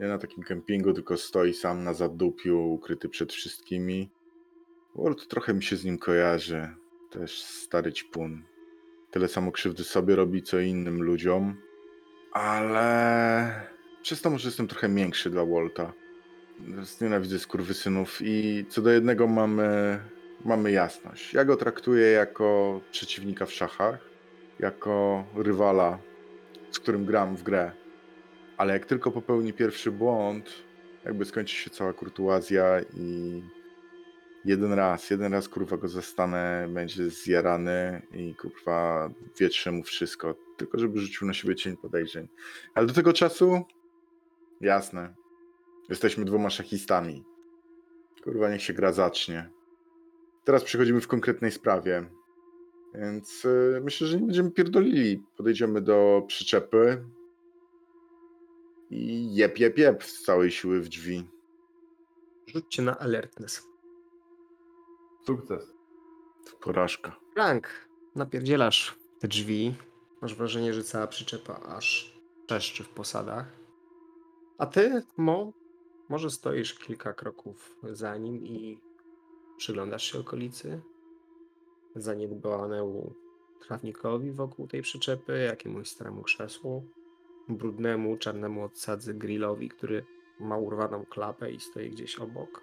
nie na takim kempingu, tylko stoi sam na zadupiu, ukryty przed wszystkimi. Walt trochę mi się z nim kojarzy. Też stary ćpun. Tyle samo krzywdy sobie robi, co innym ludziom. Ale przez to może jestem trochę większy dla Walta. Nienawidzę skurwysynów i co do jednego mamy, mamy jasność. Ja go traktuję jako przeciwnika w szachach, jako rywala, z którym gram w grę. Ale jak tylko popełni pierwszy błąd, jakby skończy się cała kurtuazja i jeden raz, jeden raz kurwa go zastanę, będzie zjarany i kurwa wietrze mu wszystko, tylko żeby rzucił na siebie cień podejrzeń. Ale do tego czasu, jasne, jesteśmy dwoma szachistami. Kurwa, niech się gra zacznie. Teraz przechodzimy w konkretnej sprawie. Więc y, myślę, że nie będziemy pierdolili. Podejdziemy do przyczepy i jep, jep, jep z całej siły w drzwi. Rzućcie na alertness. Sukces. Porażka. Frank, napierdzielasz te drzwi. Masz wrażenie, że cała przyczepa aż czeszczy w posadach. A ty, Mo, może stoisz kilka kroków za nim i przyglądasz się okolicy. Zaniedbanemu trawnikowi wokół tej przyczepy, jakiemuś staremu krzesłu, brudnemu, czarnemu odsadzy grillowi, który ma urwaną klapę i stoi gdzieś obok.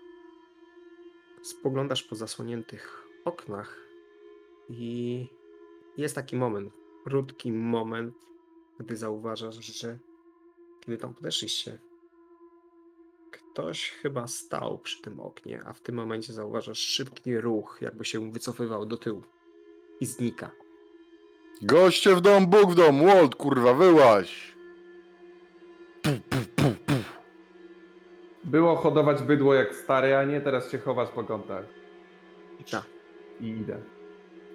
Spoglądasz po zasłoniętych oknach i jest taki moment, krótki moment, gdy zauważasz, że kiedy tam podeszliście, ktoś chyba stał przy tym oknie, a w tym momencie zauważasz szybki ruch, jakby się wycofywał do tyłu i znika. Goście w dom, Bóg w dom, Walt, kurwa, wyłaź! Było hodować bydło jak stary, a nie teraz się chowasz po kątach. Tak. I idę.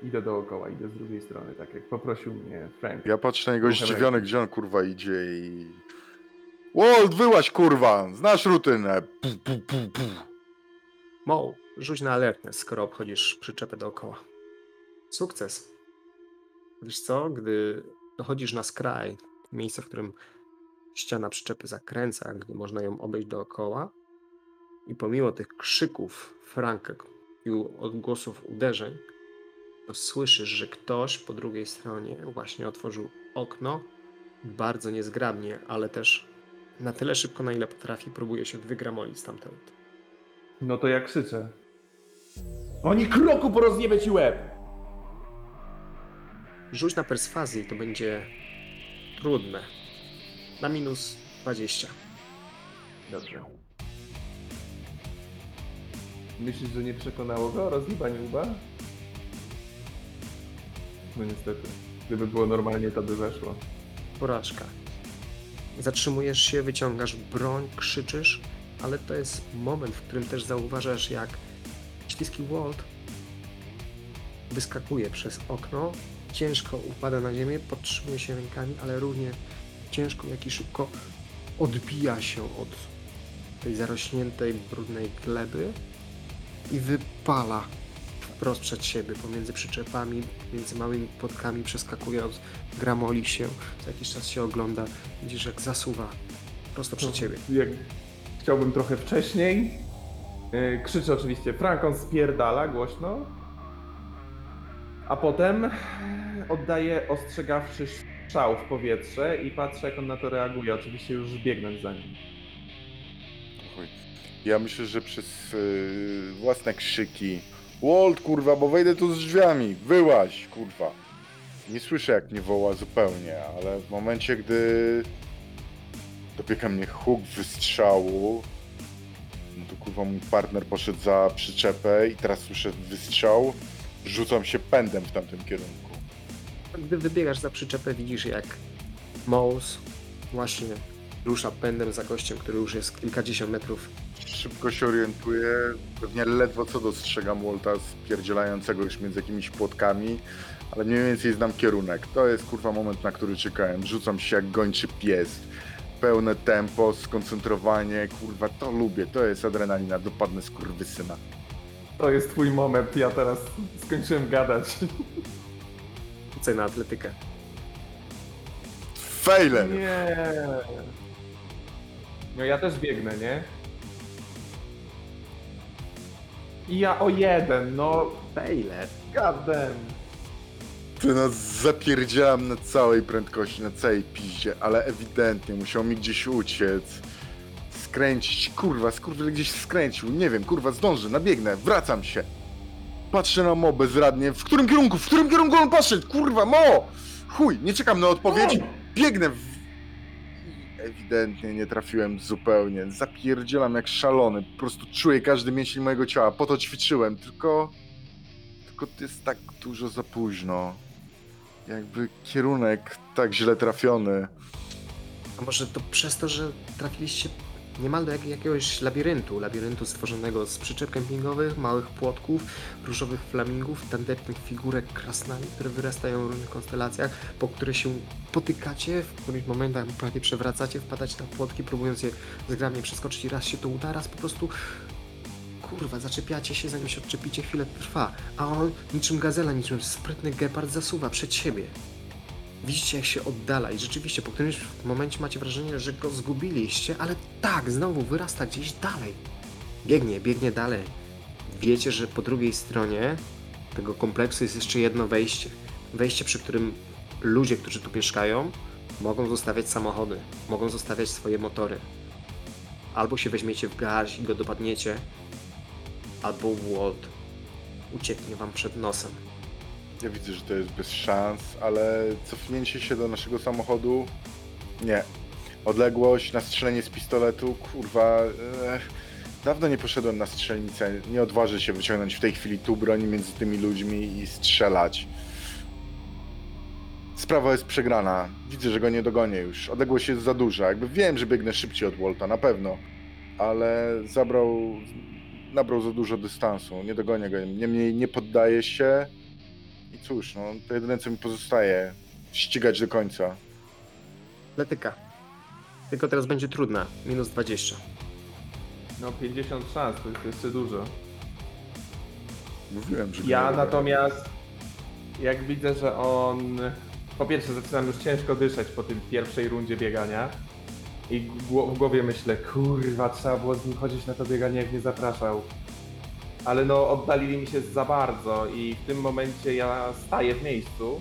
Idę dookoła, idę z drugiej strony, tak jak poprosił mnie Frank. Ja patrzę na niego Trochę zdziwiony, gdzie on kurwa idzie i... Walt, wyłaź kurwa, znasz rutynę. Pu, pu, pu, pu. Mo, rzuć na alertness, skoro obchodzisz przyczepę dookoła. Sukces. Wiesz co, gdy dochodzisz na skraj, miejsca, w którym ściana przyczepy zakręca, gdy można ją obejść dookoła i pomimo tych krzyków Franka i odgłosów uderzeń, to słyszysz, że ktoś po drugiej stronie właśnie otworzył okno bardzo niezgrabnie, ale też na tyle szybko, na ile potrafi, próbuje się wygramolić stamtąd. No to ja krzyczę. Oni kroku porozniebę ci łeb! Rzuć na perswazję i to będzie trudne. Na minus 20. Dobrze. Myślisz, że nie przekonało go rozjebanie łba? No niestety. Gdyby było normalnie, to by weszło. Porażka. Zatrzymujesz się, wyciągasz broń, krzyczysz, ale to jest moment, w którym też zauważasz, jak śliski Walt wyskakuje przez okno, ciężko upada na ziemię, podtrzymuje się rękami, ale równie ciężko, jak i szybko odbija się od tej zarośniętej, brudnej gleby i wypala wprost przed siebie, pomiędzy przyczepami, między małymi płotkami, przeskakując, gramoli się, co jakiś czas się ogląda, widzisz jak zasuwa prosto przed siebie. Jak chciałbym trochę wcześniej. Yy, krzyczę oczywiście, Frankon spierdala głośno. A potem oddaję ostrzegawczy strzał w powietrze i patrzę, jak on na to reaguje. Oczywiście już biegnąc za nim. Chuj. Ja myślę, że przez yy, własne krzyki. Walt, kurwa, bo wejdę tu z drzwiami. Wyłaź, kurwa. Nie słyszę, jak mnie woła zupełnie, ale w momencie, gdy dobiega mnie huk wystrzału, no to kurwa mój partner poszedł za przyczepę i teraz słyszę wystrzał. Rzucam się pędem w tamtym kierunku. Gdy wybiegasz za przyczepę, widzisz jak Mouse właśnie rusza pędem za gościem, który już jest kilkadziesiąt metrów. Szybko się orientuję, pewnie ledwo co dostrzegam Walta spierdzielającego już między jakimiś płotkami, ale mniej więcej znam kierunek. To jest kurwa moment, na który czekałem. Rzucam się jak gończy pies. Pełne tempo, skoncentrowanie, kurwa, to lubię, to jest adrenalina, dopadnę skurwysyna. To jest twój moment, ja teraz skończyłem gadać. Rzucaj na atletykę. Failer! Nie. No ja też biegnę, nie? I ja o jeden, no Failed. goddamn. Ty no zapierdziałam na całej prędkości, na całej piździe, ale ewidentnie musiał mi gdzieś uciec. Skręcić, kurwa, skurwiel gdzieś skręcił, nie wiem, kurwa, zdążę, nabiegnę, wracam się. Patrzę na Mo bezradnie, w którym kierunku, w którym kierunku on poszedł, kurwa, Mo! Chuj, nie czekam na odpowiedź, biegnę w... Ewidentnie nie trafiłem zupełnie, zapierdzielam jak szalony, po prostu czuję każdy mięsień mojego ciała, po to ćwiczyłem, tylko... Tylko to jest tak dużo za późno. Jakby kierunek tak źle trafiony. A może to przez to, że trafiliście niemal do jak, jakiegoś labiryntu, labiryntu stworzonego z przyczep kempingowych, małych płotków, różowych flamingów, tandetnych figurek krasnali, które wyrastają w różnych konstelacjach, po które się potykacie, w których momentach prawie przewracacie, wpadacie na płotki, próbując je zgrabnie przeskoczyć raz się to uda, raz po prostu kurwa, zaczepiacie się, zanim się odczepicie, chwilę trwa, a on niczym gazela, niczym sprytny gepard zasuwa przed siebie. Widzicie, jak się oddala i rzeczywiście po którymś momencie macie wrażenie, że go zgubiliście, ale tak, znowu wyrasta gdzieś dalej. Biegnie, biegnie dalej. Wiecie, że po drugiej stronie tego kompleksu jest jeszcze jedno wejście. Wejście, przy którym ludzie, którzy tu mieszkają, mogą zostawiać samochody, mogą zostawiać swoje motory. Albo się weźmiecie w garść i go dopadniecie, albo Walt ucieknie wam przed nosem. Ja widzę, że to jest bez szans, ale cofnięcie się do naszego samochodu? Nie. Odległość, nastrzelenie z pistoletu? Kurwa. E, dawno nie poszedłem na strzelnicę. Nie odważę się wyciągnąć w tej chwili tu broni między tymi ludźmi i strzelać. Sprawa jest przegrana. Widzę, że go nie dogonię już. Odległość jest za duża. Jakby wiem, że biegnę szybciej od Wolta, na pewno. Ale zabrał. Nabrał za dużo dystansu. Nie dogonię go. Niemniej nie poddaję się. I cóż, no, to jedyne co mi pozostaje. Ścigać do końca. Atletyka. Tylko teraz będzie trudna. Minus 20. No 50 szans, to jest jeszcze dużo. Mówiłem, że. Ja natomiast, jak widzę, że on. Po pierwsze, zaczynam już ciężko dyszeć po tym pierwszej rundzie biegania. I gło- w głowie myślę, kurwa, trzeba było z nim chodzić na to bieganie, jak nie zapraszał. Ale no, oddalili mi się za bardzo, i w tym momencie ja staję w miejscu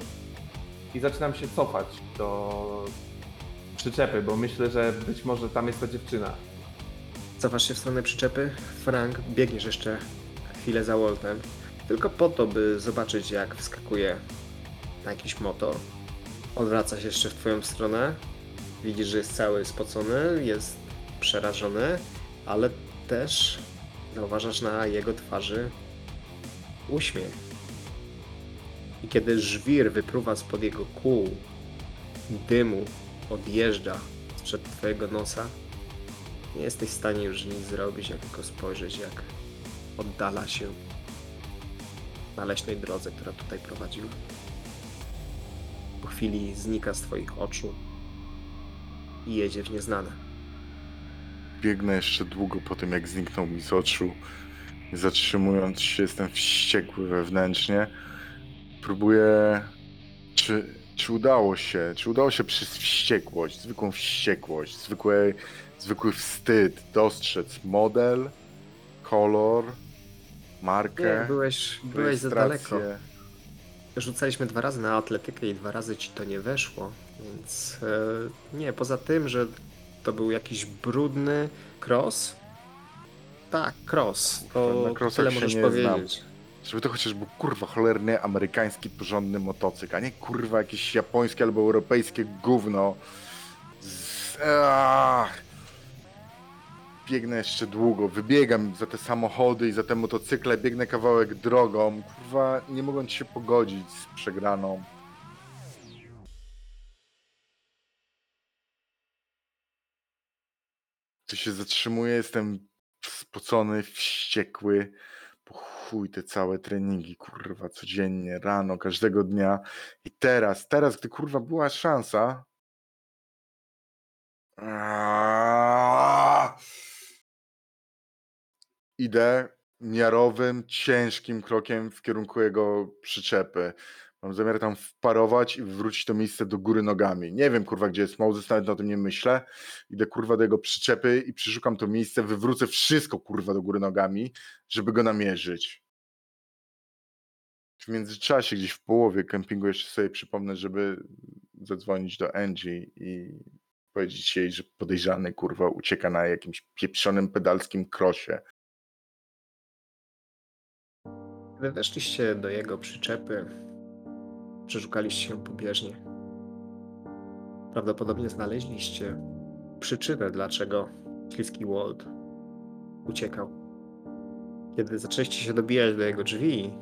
i zaczynam się cofać do przyczepy, bo myślę, że być może tam jest ta dziewczyna. Cofasz się w stronę przyczepy. Frank, biegniesz jeszcze chwilę za Woltem. Tylko po to, by zobaczyć, jak wskakuje na jakiś motor. Odwraca się jeszcze w twoją stronę. Widzisz, że jest cały spocony, jest przerażony, ale też zauważasz na jego twarzy uśmiech. I kiedy żwir wypruwa spod jego kół, dymu odjeżdża sprzed twojego nosa, nie jesteś w stanie już nic zrobić, jak tylko spojrzeć, jak oddala się na leśnej drodze, która tutaj prowadziła. Po chwili znika z twoich oczu i jedzie w nieznane. Biegnę jeszcze długo po tym, jak zniknął mi z oczu. Zatrzymując się, jestem wściekły wewnętrznie. Próbuję. Czy, czy udało się? Czy udało się przez wściekłość, zwykłą wściekłość, zwykły, zwykły wstyd dostrzec model, kolor, markę, Nie, byłeś, byłeś za daleko. rzucaliśmy dwa razy na atletykę i dwa razy ci to nie weszło, więc e, nie, poza tym, że to był jakiś brudny cross. Tak, cross. To, Na tyle możesz nie powiedzieć. Żeby to chociaż był kurwa cholerny amerykański porządny motocykl, a nie kurwa jakieś japońskie albo europejskie gówno. Z... Ach. Biegnę jeszcze długo, wybiegam za te samochody i za te motocykle, biegnę kawałek drogą. Kurwa, nie mogąc się pogodzić z przegraną. Tu się zatrzymuję, jestem spocony, wściekły. Po chuj te całe treningi, kurwa, codziennie, rano, każdego dnia. I teraz, teraz, gdy kurwa była szansa. Idę miarowym, ciężkim krokiem w kierunku jego przyczepy. Mam zamiar tam wparować i wrócić to miejsce do góry nogami. Nie wiem, kurwa, gdzie jest Moses, nawet o tym nie myślę. Idę, kurwa, do jego przyczepy i przeszukam to miejsce, wywrócę wszystko, kurwa, do góry nogami, żeby go namierzyć. W międzyczasie, gdzieś w połowie kempingu, jeszcze sobie przypomnę, żeby zadzwonić do Angie i powiedzieć jej, że podejrzany, kurwa, ucieka na jakimś pieprzonym pedalskim krosie. Gdy weszliście do jego przyczepy, przeszukaliście ją pobieżnie. Prawdopodobnie znaleźliście przyczynę, dlaczego śliski Walt uciekał. Kiedy zaczęliście się dobijać do jego drzwi,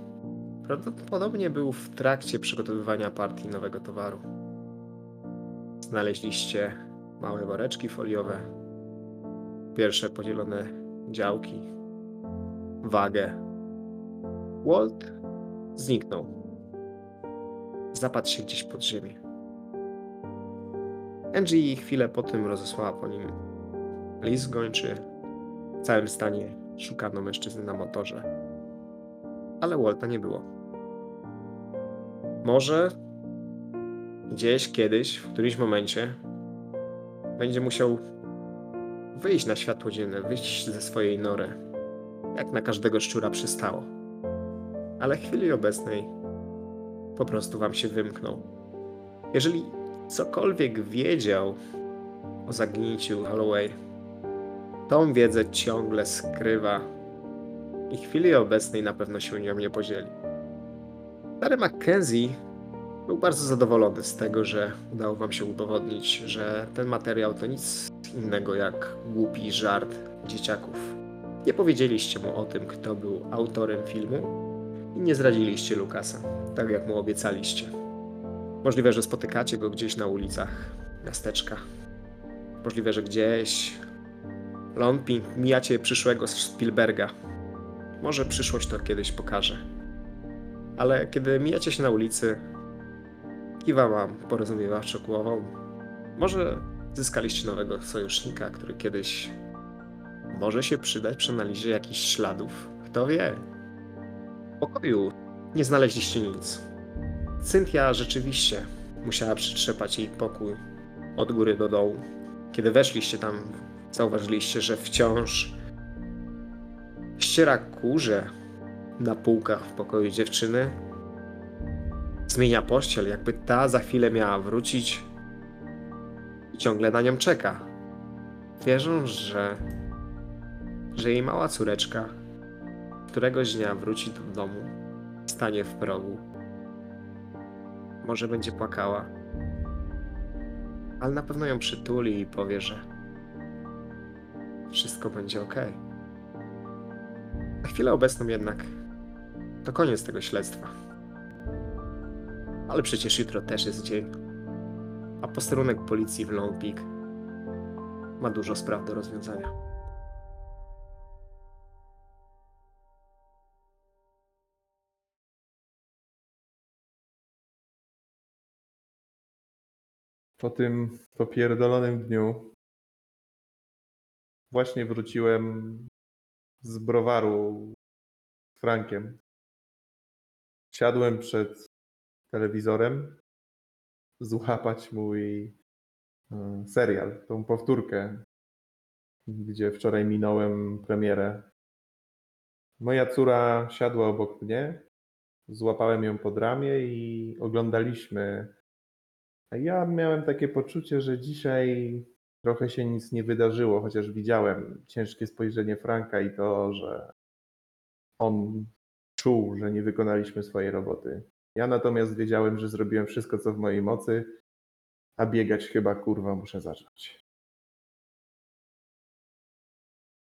prawdopodobnie był w trakcie przygotowywania partii nowego towaru. Znaleźliście małe woreczki foliowe, pierwsze podzielone działki, wagę. Walt zniknął. Zapadł się gdzieś pod ziemię. Angie chwilę po tym rozesłała po nim list gończy. W całym stanie szukano mężczyzny na motorze. Ale Walta nie było. Może gdzieś kiedyś, w którymś momencie będzie musiał wyjść na światło dzienne, wyjść ze swojej nory, jak na każdego szczura przystało. Ale w chwili obecnej po prostu wam się wymknął. Jeżeli cokolwiek wiedział o zaginięciu Holloway, tą wiedzę ciągle skrywa i chwili obecnej na pewno się nią nie podzieli. Stary Mackenzie był bardzo zadowolony z tego, że udało wam się udowodnić, że ten materiał to nic innego jak głupi żart dzieciaków. Nie powiedzieliście mu o tym, kto był autorem filmu i nie zdradziliście Lukasa, tak jak mu obiecaliście. Możliwe, że spotykacie go gdzieś na ulicach miasteczka. Możliwe, że gdzieś Longping mijacie przyszłego Spielberga. Może przyszłość to kiedyś pokaże. Ale kiedy mijacie się na ulicy, kiwa wam porozumiewawczo głową. Może zyskaliście nowego sojusznika, który kiedyś może się przydać przy analizie jakichś śladów. Kto wie? Pokoju nie znaleźliście nic. Cynthia rzeczywiście musiała przytrzepać jej pokój od góry do dołu. Kiedy weszliście tam, zauważyliście, że wciąż ściera kurze na półkach w pokoju dziewczyny. Zmienia pościel, jakby ta za chwilę miała wrócić i ciągle na nią czeka. Wierzą, że, że jej mała córeczka któregoś dnia wróci do domu, stanie w progu. Może będzie płakała, ale na pewno ją przytuli i powie, że wszystko będzie ok. Na chwilę obecną jednak to koniec tego śledztwa. Ale przecież jutro też jest dzień, a posterunek policji w Long Peak ma dużo spraw do rozwiązania. Po tym popierdolonym dniu właśnie wróciłem z browaru z Frankiem. Siadłem przed telewizorem złapać mój e, serial, tą powtórkę, gdzie wczoraj minąłem premierę. Moja córa siadła obok mnie złapałem ją pod ramię i oglądaliśmy. Ja miałem takie poczucie, że dzisiaj trochę się nic nie wydarzyło, chociaż widziałem ciężkie spojrzenie Franka i to, że on czuł, że nie wykonaliśmy swojej roboty. Ja natomiast wiedziałem, że zrobiłem wszystko, co w mojej mocy, a biegać chyba kurwa muszę zacząć.